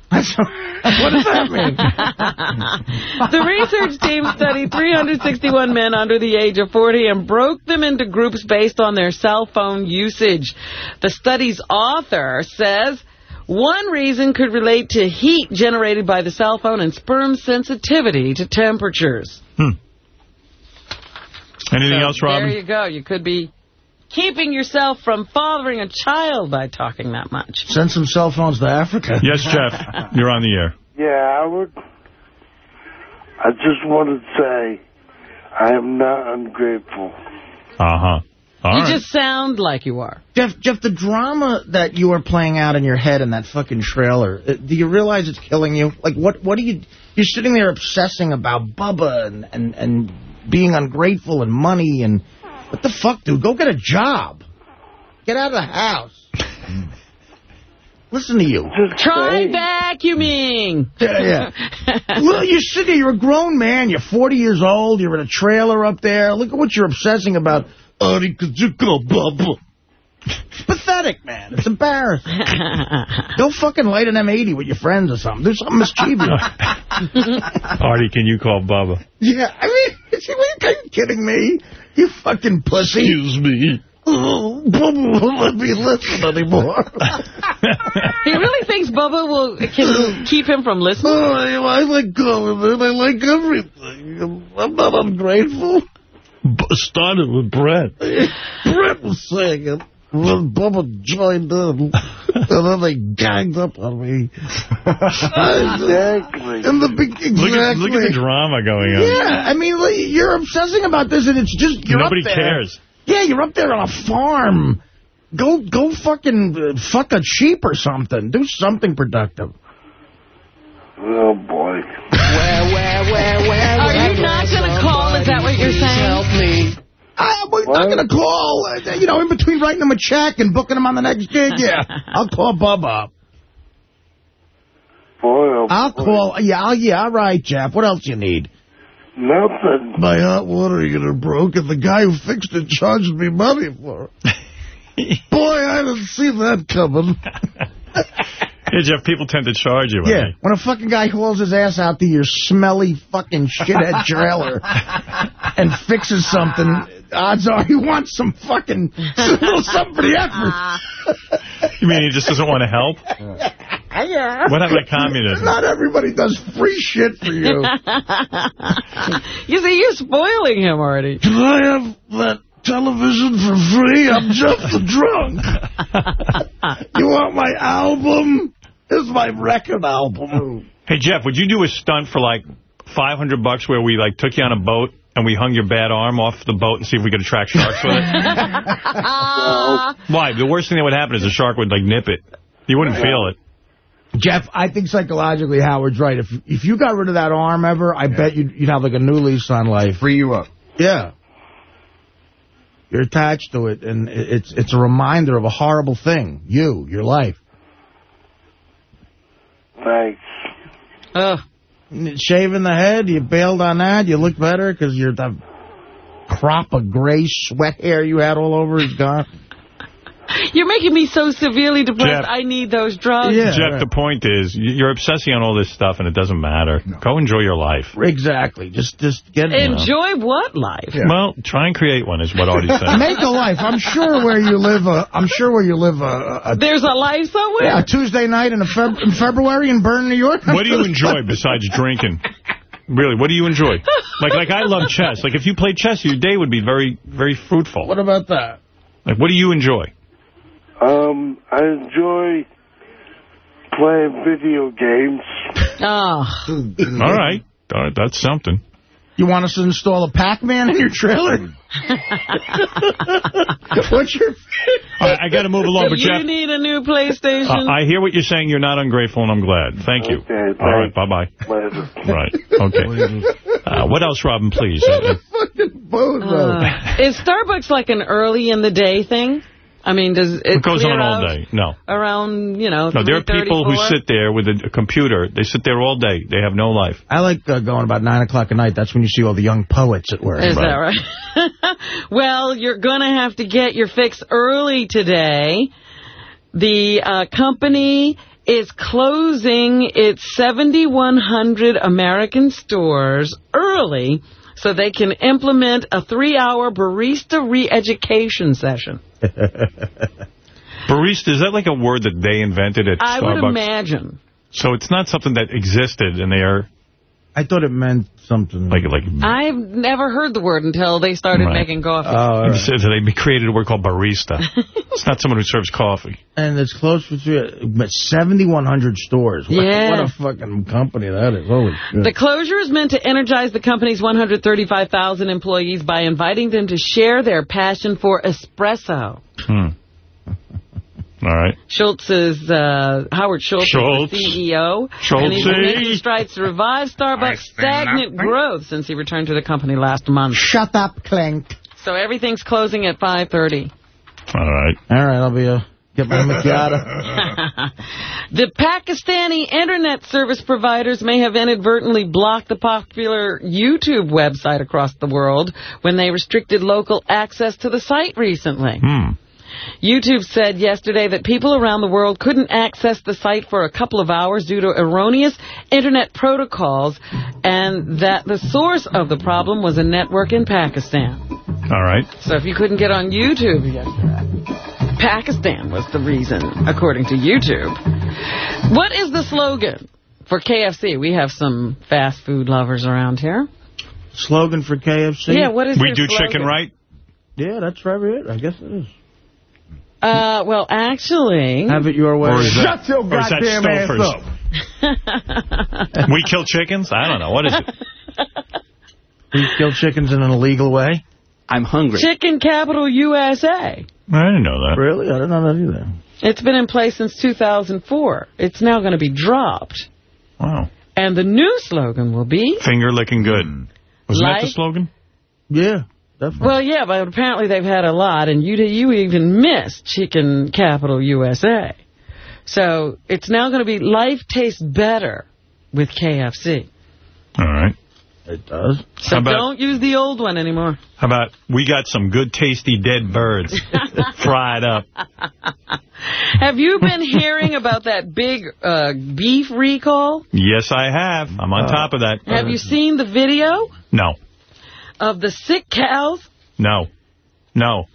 what does that mean? the research team studied 361 men under the age of 40 and broke them into groups based on their cell phone usage. The study's author says one reason could relate to heat generated by the cell phone and sperm sensitivity to temperatures. Hmm. Anything So else, Robin? There you go. You could be keeping yourself from fathering a child by talking that much. Send some cell phones to Africa. Yes, Jeff. You're on the air. Yeah, I would. I just want to say I am not ungrateful. Uh-huh. All you right. just sound like you are. Jeff, Jeff, the drama that you are playing out in your head in that fucking trailer, uh, do you realize it's killing you? Like, what What are you... You're sitting there obsessing about Bubba and, and, and being ungrateful and money and... What the fuck, dude? Go get a job. Get out of the house. Listen to you. Try vacuuming. Yeah, yeah. well, you're sitting there, you're a grown man, you're 40 years old, you're in a trailer up there. Look at what you're obsessing about. It's pathetic, man. It's embarrassing. Go fucking light an M80 with your friends or something. Do something mischievous. Artie, can you call Bubba? yeah, I mean, are you kidding me? You fucking pussy. Excuse me. Oh, Bubba won't let me listen anymore. He really thinks Bubba will can keep him from listening? Oh, I, I like going in. I like everything. I'm not ungrateful. started with Brett. Brett was saying it. When Bubba joined in, and then they ganged up on me. Exactly. In the big, exactly. Look at, look at the drama going on. Yeah, I mean, like, you're obsessing about this, and it's just you're Nobody up there. cares. Yeah, you're up there on a farm. Go, go, fucking uh, fuck a sheep or something. Do something productive. Oh, boy. Where, where, where, where? Are you not going to call? Is that what you're saying? Help me. I, I'm not going to call. uh, You know, in between writing him a check and booking him on the next gig, yeah. I'll call Bubba. Boy, oh, I'll call. Yeah, yeah, all right, Jeff. What else you need? Nothing. My hot water heater broke, and the guy who fixed it charged me money for it. Boy, I didn't see that coming. Yeah, Jeff, people tend to charge you. Yeah, when when a fucking guy hauls his ass out to your smelly fucking shithead trailer and fixes something, odds are he wants some fucking little something for the effort. they- You mean he just doesn't want to help? Yeah. What happened to communism? Not everybody does free shit for you. you see, you're spoiling him already. Can I have that television for free? I'm just a drunk. you want my album? It's my record album. Hey, Jeff, would you do a stunt for like 500 bucks where we like took you on a boat and we hung your bad arm off the boat and see if we could attract sharks with it? Why? The worst thing that would happen is a shark would like nip it. You wouldn't feel it. Jeff, I think psychologically Howard's right. If if you got rid of that arm ever, I bet you'd, you'd have like a new lease on life. Free you up. Yeah. You're attached to it, and it's it's a reminder of a horrible thing. You, your life. Thanks. Ugh. Shaving the head, you bailed on that. You look better because you're the crop of gray sweat hair you had all over is gone. You're making me so severely depressed. Jeff. I need those drugs. Jeff, the point is, you're obsessing on all this stuff, and it doesn't matter. Go enjoy your life. Exactly. Just just get Enjoy what life? Well, try and create one, is what Artie said. Make a life. I'm sure where you live. Uh, I'm sure where you live. Uh, a, There's a life somewhere. yeah, a Tuesday night in, a Feb in February in Bern, New York. What do you enjoy besides drinking? Really, what do you enjoy? Like, like I love chess. Like, if you played chess, your day would be very, very fruitful. What about that? Like, what do you enjoy? Um, I enjoy playing video games. Oh. All right. All right, that's something. You want us to install a Pac-Man in your trailer? What's your... All right, I got to move along, but you Jeff, need a new PlayStation. uh, I hear what you're saying. You're not ungrateful, and I'm glad. Thank you. Okay, All right, bye-bye. Right, okay. Uh, what else, Robin, please? Uh, Uh, is Starbucks like an early in the day thing? I mean, does it it goes on all day. No. Around, you know, No, there are people who sit there with a, a computer. They sit there all day. They have no life. I like uh, going about 9 o'clock at night. That's when you see all the young poets at work. Is that right? well, you're going to have to get your fix early today. The uh, company is closing its 7,100 American stores early so they can implement a three-hour barista re-education session. Barista, is that like a word that they invented at I Starbucks? would imagine. So it's not something that existed, and they are... I thought it meant something... Like, like I've never heard the word until they started Right. making coffee. Oh, It says that they created a word called barista. it's not someone who serves coffee. And it's close to but 7,100 stores. What, Yeah. what a fucking company that is. Holy shit. The closure is meant to energize the company's 135,000 employees by inviting them to share their passion for espresso. Hmm. All right. Schultz is, uh, Howard Schultz, Schultz. is the CEO. Schultz. And he's been making strides to revive Starbucks' stagnant growth since he returned to the company last month. Shut up, Clink. So everything's closing at 5.30. All right. All right, I'll be, uh, get my macchiato. The Pakistani internet service providers may have inadvertently blocked the popular YouTube website across the world when they restricted local access to the site recently. Hmm. YouTube said yesterday that people around the world couldn't access the site for a couple of hours due to erroneous internet protocols and that the source of the problem was a network in Pakistan. All right. So if you couldn't get on YouTube yesterday, Pakistan was the reason, according to YouTube. What is the slogan for KFC? We have some fast food lovers around here. Slogan for KFC? Yeah, what is We their do chicken right? Yeah, that's probably it. I guess it is. Uh, well, actually... Have it your way. Or is that, Shut your or is that goddamn ass up. we kill chickens? I don't know. What is it? We kill chickens in an illegal way? I'm hungry. Chicken Capital USA. I didn't know that. Really? I didn't know that either. It's been in place since 2004. It's now going to be dropped. Wow. And the new slogan will be... Finger licking good. Wasn't that the slogan? Yeah, definitely. Well, yeah, but apparently they've had a lot, and you you even missed Chicken Capital USA. So it's now going to be Life Tastes Better with KFC. All right. It does. So about- don't use the old one anymore. How about we got some good tasty dead birds fried up? Have you been hearing about that big uh, beef recall? Yes, I have. I'm on top of that. Have you seen the video No. Of the sick cows No. No.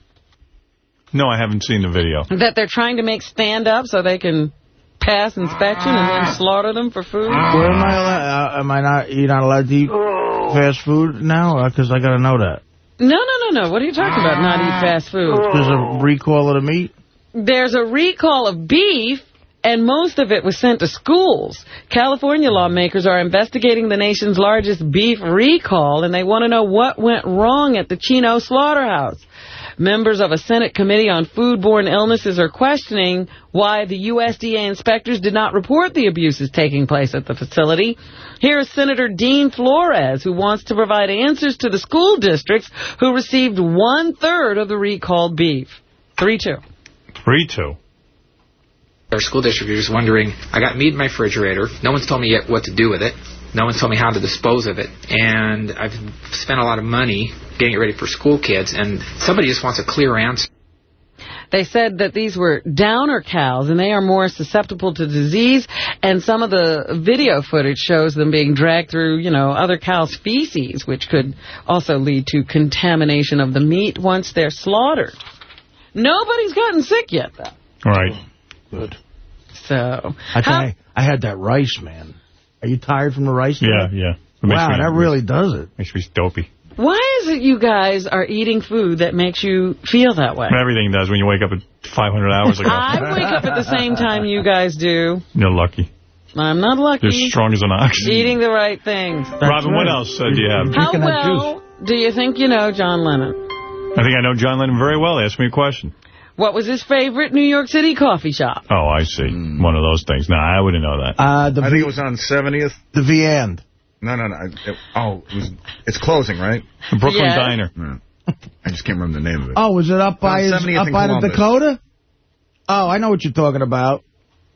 No, I haven't seen the video. that they're trying to make stand up so they can pass inspection and then slaughter them for food? Where am I allowed? Uh, am I not? You're not allowed to eat fast food now? Because I got to know that. No, no, no, no. What are you talking about, not eat fast food? There's a recall of the meat. There's a recall of beef, and most of it was sent to schools. California lawmakers are investigating the nation's largest beef recall, and they want to know what went wrong at the Chino slaughterhouse. Members of a Senate Committee on Foodborne Illnesses are questioning why the USDA inspectors did not report the abuses taking place at the facility. Here is Senator Dean Florez, who wants to provide answers to the school districts who received one-third of the recalled beef. 3-2. 3-2. Our school district is just wondering, I got meat in my refrigerator. No one's told me yet what to do with it. No one's told me how to dispose of it. And I've spent a lot of money getting it ready for school kids, and somebody just wants a clear answer. They said that these were downer cows, and they are more susceptible to disease, and some of the video footage shows them being dragged through, you know, other cows' feces, which could also lead to contamination of the meat once they're slaughtered. Nobody's gotten sick yet, though. All right. Good. So, I, tell I had that rice, man. Are you tired from the rice? Yeah, today? yeah. It Wow, makes me- that really does it. Makes me dopey. why is it you guys are eating food that makes you feel that way? Everything does when you wake up at 500 hours ago. I wake up at the same time you guys do. You're lucky. I'm not lucky. You're strong as an ox. Eating the right things. Robin, what else uh, do you have? How well do you think you know John Lennon? I think I know John Lennon very well. Ask me a question. What was his favorite New York City coffee shop? Oh, I see. One of those things. No, I wouldn't know that. Uh, the I think it was on 70th. The V end. No, no, no. I- It, oh, it was, it's closing, right? The Brooklyn Yes. Diner. I just can't remember the name of it. Oh, was it up by his, up by the Dakota? Oh, I know what you're talking about.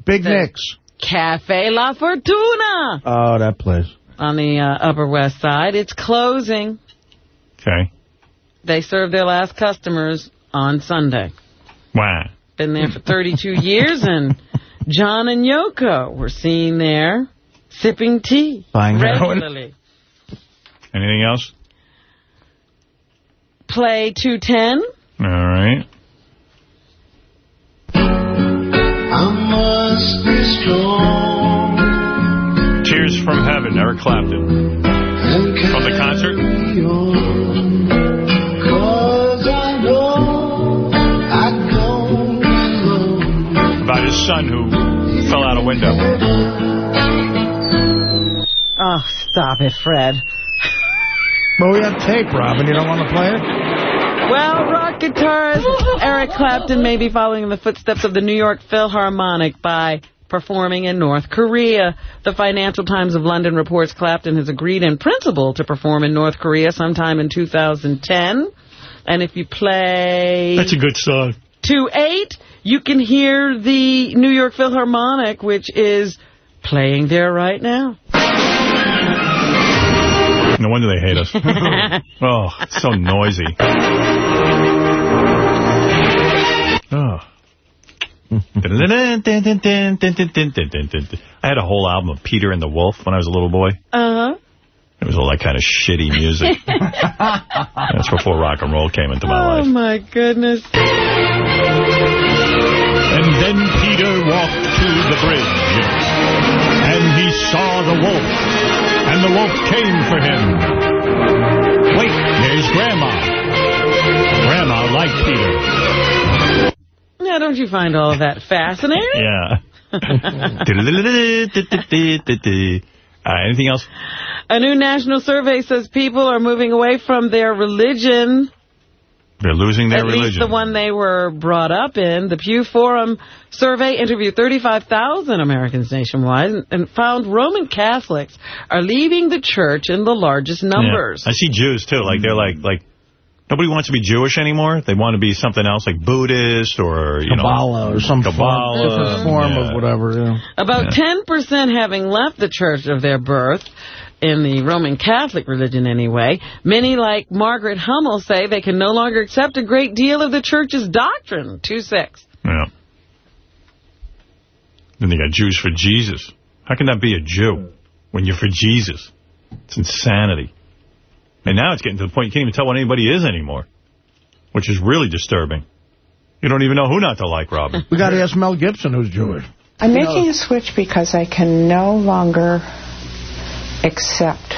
Big Nick's. Cafe La Fortuna Oh, that place. on the uh, Upper West Side. It's closing. Okay. They serve their last customers on Sunday. Wow. Been there for 32 years, and John and Yoko were seen there sipping tea Buying heroin? regularly. Anything else? Play 210. All right. I must be strong. Tears from Heaven, Eric Clapton. From the concert? His son who fell out a window. Oh, stop it, Fred. Well, we have tape, Robin. You don't want to play it? Well, rock guitarist Eric Clapton may be following in the footsteps of the New York Philharmonic by performing in North Korea. The Financial Times of London reports Clapton has agreed in principle to perform in North Korea sometime in 2010. And if you play... That's a good song. 2-8, you can hear the New York Philharmonic, which is playing there right now. No wonder they hate us. oh, it's so noisy. Oh. I had a whole album of Peter and the Wolf when I was a little boy. Uh-huh. It was all that kind of shitty music. That's before rock and roll came into my Oh, life. Oh, my goodness. And then Peter walked to the bridge, and he saw the wolf, and the wolf came for him. Wait, there's Grandma. Grandma liked Peter. Now, don't you find all of that fascinating? Yeah. uh, anything else? A new national survey says people are moving away from their religion, They're losing their at religion. least the one they were brought up in. The Pew Forum survey interviewed 35,000 Americans nationwide and- and found Roman Catholics are leaving the church in the largest numbers. Yeah. I see Jews, too. Like, they're like, like, nobody wants to be Jewish anymore. They want to be something else, like Buddhist or, you Kabbalah know. or some form, Kabbalah. different form yeah. of whatever. Yeah. About 10% having left the church of their birth, in the Roman Catholic religion anyway. Many, like Margaret Hummel, say they can no longer accept a great deal of the church's doctrine. 2-6. Yeah. Then they got Jews for Jesus. How can that be a Jew when you're for Jesus? It's insanity. And now it's getting to the point you can't even tell what anybody is anymore, which is really disturbing. You don't even know who not to like, Robin. We got to ask Mel Gibson, who's Jewish. I'm making a switch because I can no longer accept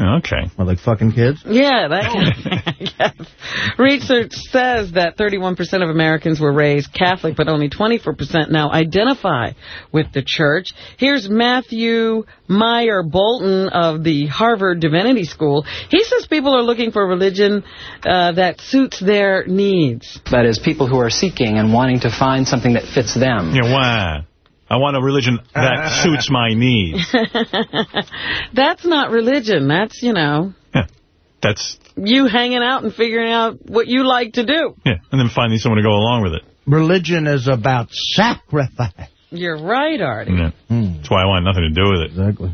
Okay. Well, like fucking kids? Yeah, that yes. Research says that 31% of Americans were raised Catholic, but only 24% now identify with the church. Here's Matthew Myer Boulton of the Harvard Divinity School. He says people are looking for a religion uh, that suits their needs. That is, people who are seeking and wanting to find something that fits them. Yeah, why? I want a religion that suits my needs. That's not religion. That's, you know, Yeah. That's, you hanging out and figuring out what you like to do. yeah, and then finding someone to go along with it. Religion is about sacrifice. You're right, Artie. Yeah. That's why I want nothing to do with it. Exactly.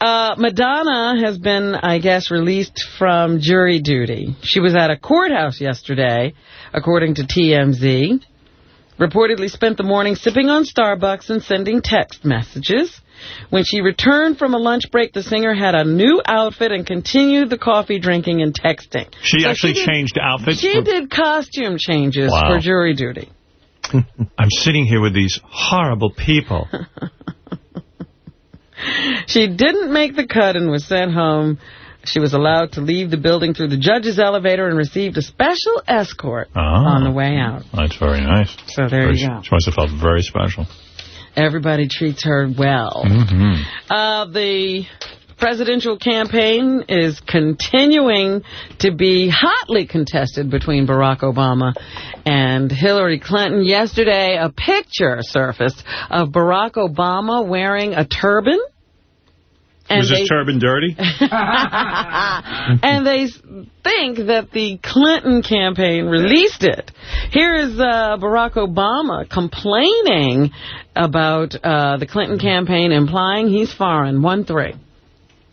Uh, Madonna has been, I guess, released from jury duty. She was at a courthouse yesterday, according to TMZ. Reportedly spent the morning sipping on Starbucks and sending text messages. When she returned from a lunch break, the singer had a new outfit and continued the coffee drinking and texting. She So actually did- changed outfits? She did costume changes Wow. for jury duty. I'm sitting here with these horrible people. She didn't make the cut and was sent home. She was allowed to leave the building through the judge's elevator and received a special escort Ah. on the way out. That's very nice. So there Very- you go. She must have felt very special. Everybody treats her well. Mm-hmm. Uh, the presidential campaign is continuing to be hotly contested between Barack Obama and Hillary Clinton. Yesterday, a picture surfaced of Barack Obama wearing a turban. Was they- his turban dirty? and they think that the Clinton campaign released it. Here is uh, Barack Obama complaining about uh, the Clinton campaign, implying he's foreign. 1-3.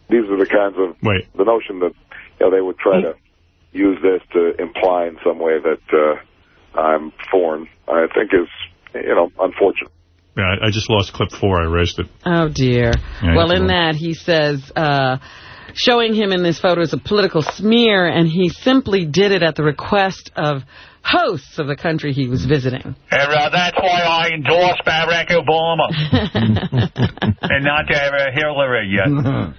These are the kinds of Wait. the notion that you know they would try to use this to imply in some way that uh, I'm foreign. I think is you know unfortunate. Yeah, I, I just lost clip four. I erased it. Oh, dear. Yeah, well, in that, he says, uh, showing him in this photo is a political smear, and he simply did it at the request of hosts of the country he was visiting. And uh, that's why I endorse Barack Obama and not uh, Hillary. Uh,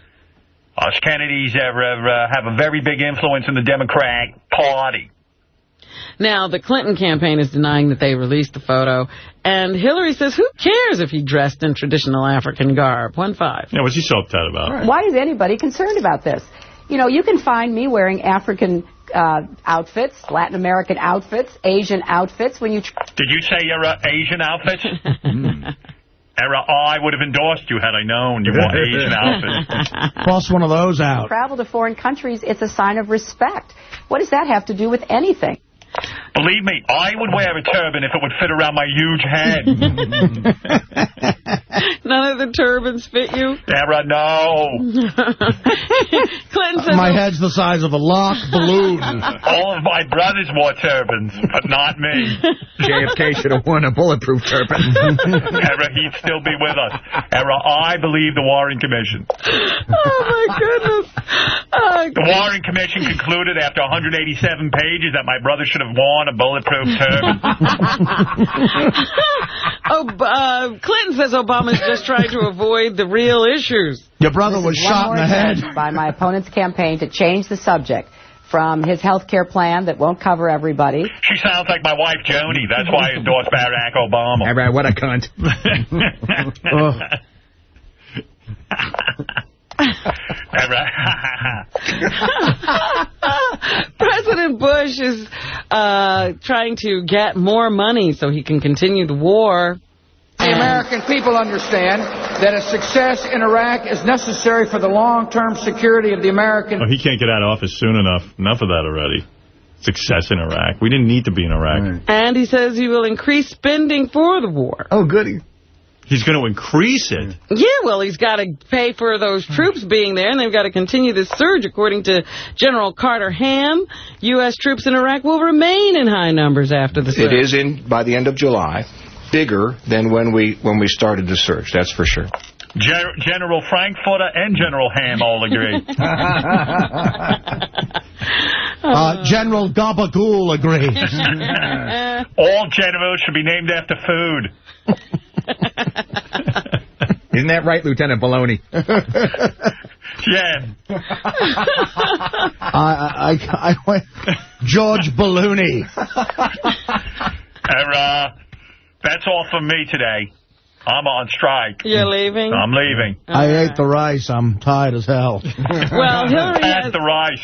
us Kennedys uh, uh, have a very big influence in the Democratic Party. Now, the Clinton campaign is denying that they released the photo, and Hillary says, who cares if he dressed in traditional African garb? 1-5. Yeah, what's he so upset about? Why is anybody concerned about this? You know, you can find me wearing African uh, outfits, Latin American outfits, Asian outfits. When you Did you say you're uh, Asian outfits? Era, I would have endorsed you had I known you wore Asian outfits. Bust one of those out. travel to foreign countries, it's a sign of respect. What does that have to do with anything? Believe me, I would wear a turban if it would fit around my huge head. None of the turbans fit you? Era, no. Clinton My head's the size of a lock balloon. All of my brothers wore turbans, but not me. JFK should have worn a bulletproof turban. Era, he'd still be with us. Era, I believe the Warren Commission. oh, my goodness. Uh, The Warren Commission concluded after 187 pages that my brother should have worn a bulletproof turban. oh, uh, Clinton says Obama's just trying to avoid the real issues. Your brother This was shot in the head. by my opponent's campaign to change the subject from his health care plan that won't cover everybody. She sounds like my wife, Joni. That's why I endorse Barack Obama. All right, what a cunt. President Bush is uh, trying to get more money so he can continue the war. The American people understand that a success in Iraq is necessary for the long-term security of the American Oh, he can't get out of office soon enough. Enough of that already. Success in Iraq. We didn't need to be in Iraq. And he says he will increase spending for the war. Oh, goody. He's going to increase it. Yeah, well, he's got to pay for those troops being there, and they've got to continue this surge. According to General Carter Ham, U.S. troops in Iraq will remain in high numbers after the surge. It is in by the end of July, bigger than when we when we started the surge. That's for sure. Gen- General Frankfurter and General Ham all agree. Uh, General Gabagool agrees. all generals should be named after food. Isn't that right, Lieutenant Baloney? Jim. I, I, I went George Ballooney. Uh, that's all from me today. I'm on strike. You're leaving? I'm leaving. I ate the rice. I'm tired as hell. Well, Hillary Pass has, the rice.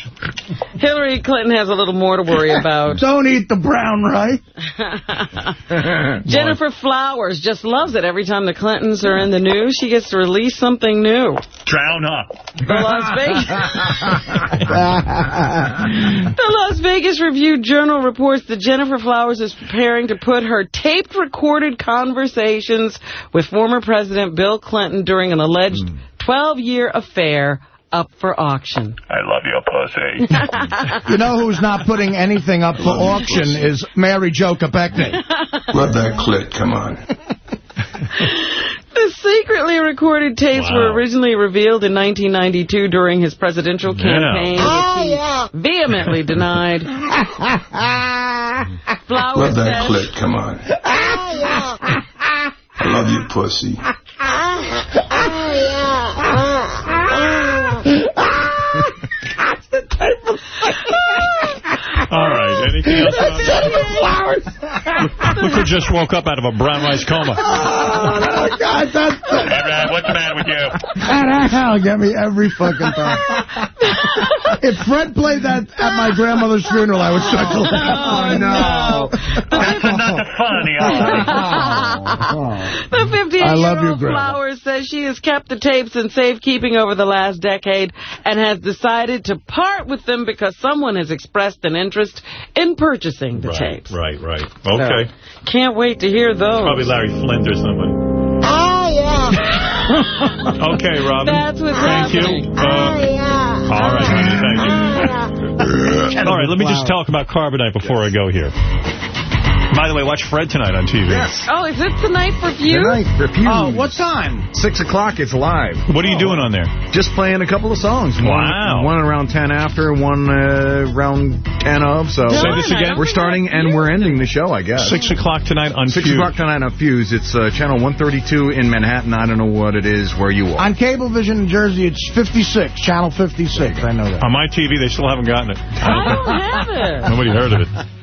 Hillary Clinton has a little more to worry about. Don't eat the brown rice. Gennifer Flowers just loves it. Every time the Clintons are in the news, she gets to release something new. Drown her. The Las Vegas... the Las Vegas Review-Journal reports that Gennifer Flowers is preparing to put her taped recorded conversations with former President Bill Clinton during an alleged hmm. 12-year affair up for auction. I love your pussy. You know who's not putting anything up for auction is Mary Jo Kopechne. Love that clit, come on. The secretly recorded tapes Wow. were originally revealed in 1992 during his presidential campaign, which oh, he vehemently denied. Flowers Love that says, clit, come on. I love you, pussy. All right. Anything else? Flowers. Look who just woke up out of a brown rice coma. Oh, God, that's... Hey, Brad, uh, what's the matter with you? That'll get me every fucking time. if Fred played that at my grandmother's funeral, I would start to laugh. Oh, oh no. That's not funny. Oh, oh, the I love you, 58-year-old Grandma. Flowers says she has kept the tapes in safekeeping over the last decade and has decided to part with them because someone has expressed an interest in purchasing the tapes. Right, right. Okay. Can't wait to hear those. Probably Larry Flynt or somebody. Oh, yeah. Okay, Robin. That's what's Thank happening. you. Uh, all right, honey, thank you. All right, let me just talk about Carbonite before I go here. By the way, watch Fred tonight on TV. Yes. Oh, is it tonight for Feud? Tonight, Refuse. Oh, what time? Six o'clock, it's live. What are you doing on there? Just playing a couple of songs. One, Wow. One around 10 after, one uh, around 10 of. So Say this again? We're starting and we're ending the show, I guess. Six o'clock tonight on Six Fuse. o'clock tonight on Fuse. It's uh, channel 132 in Manhattan. I don't know what it is where you are. On Cablevision in Jersey, it's 56, channel 56. I know that. On my TV, they still haven't gotten it. I don't have it. Nobody heard of it.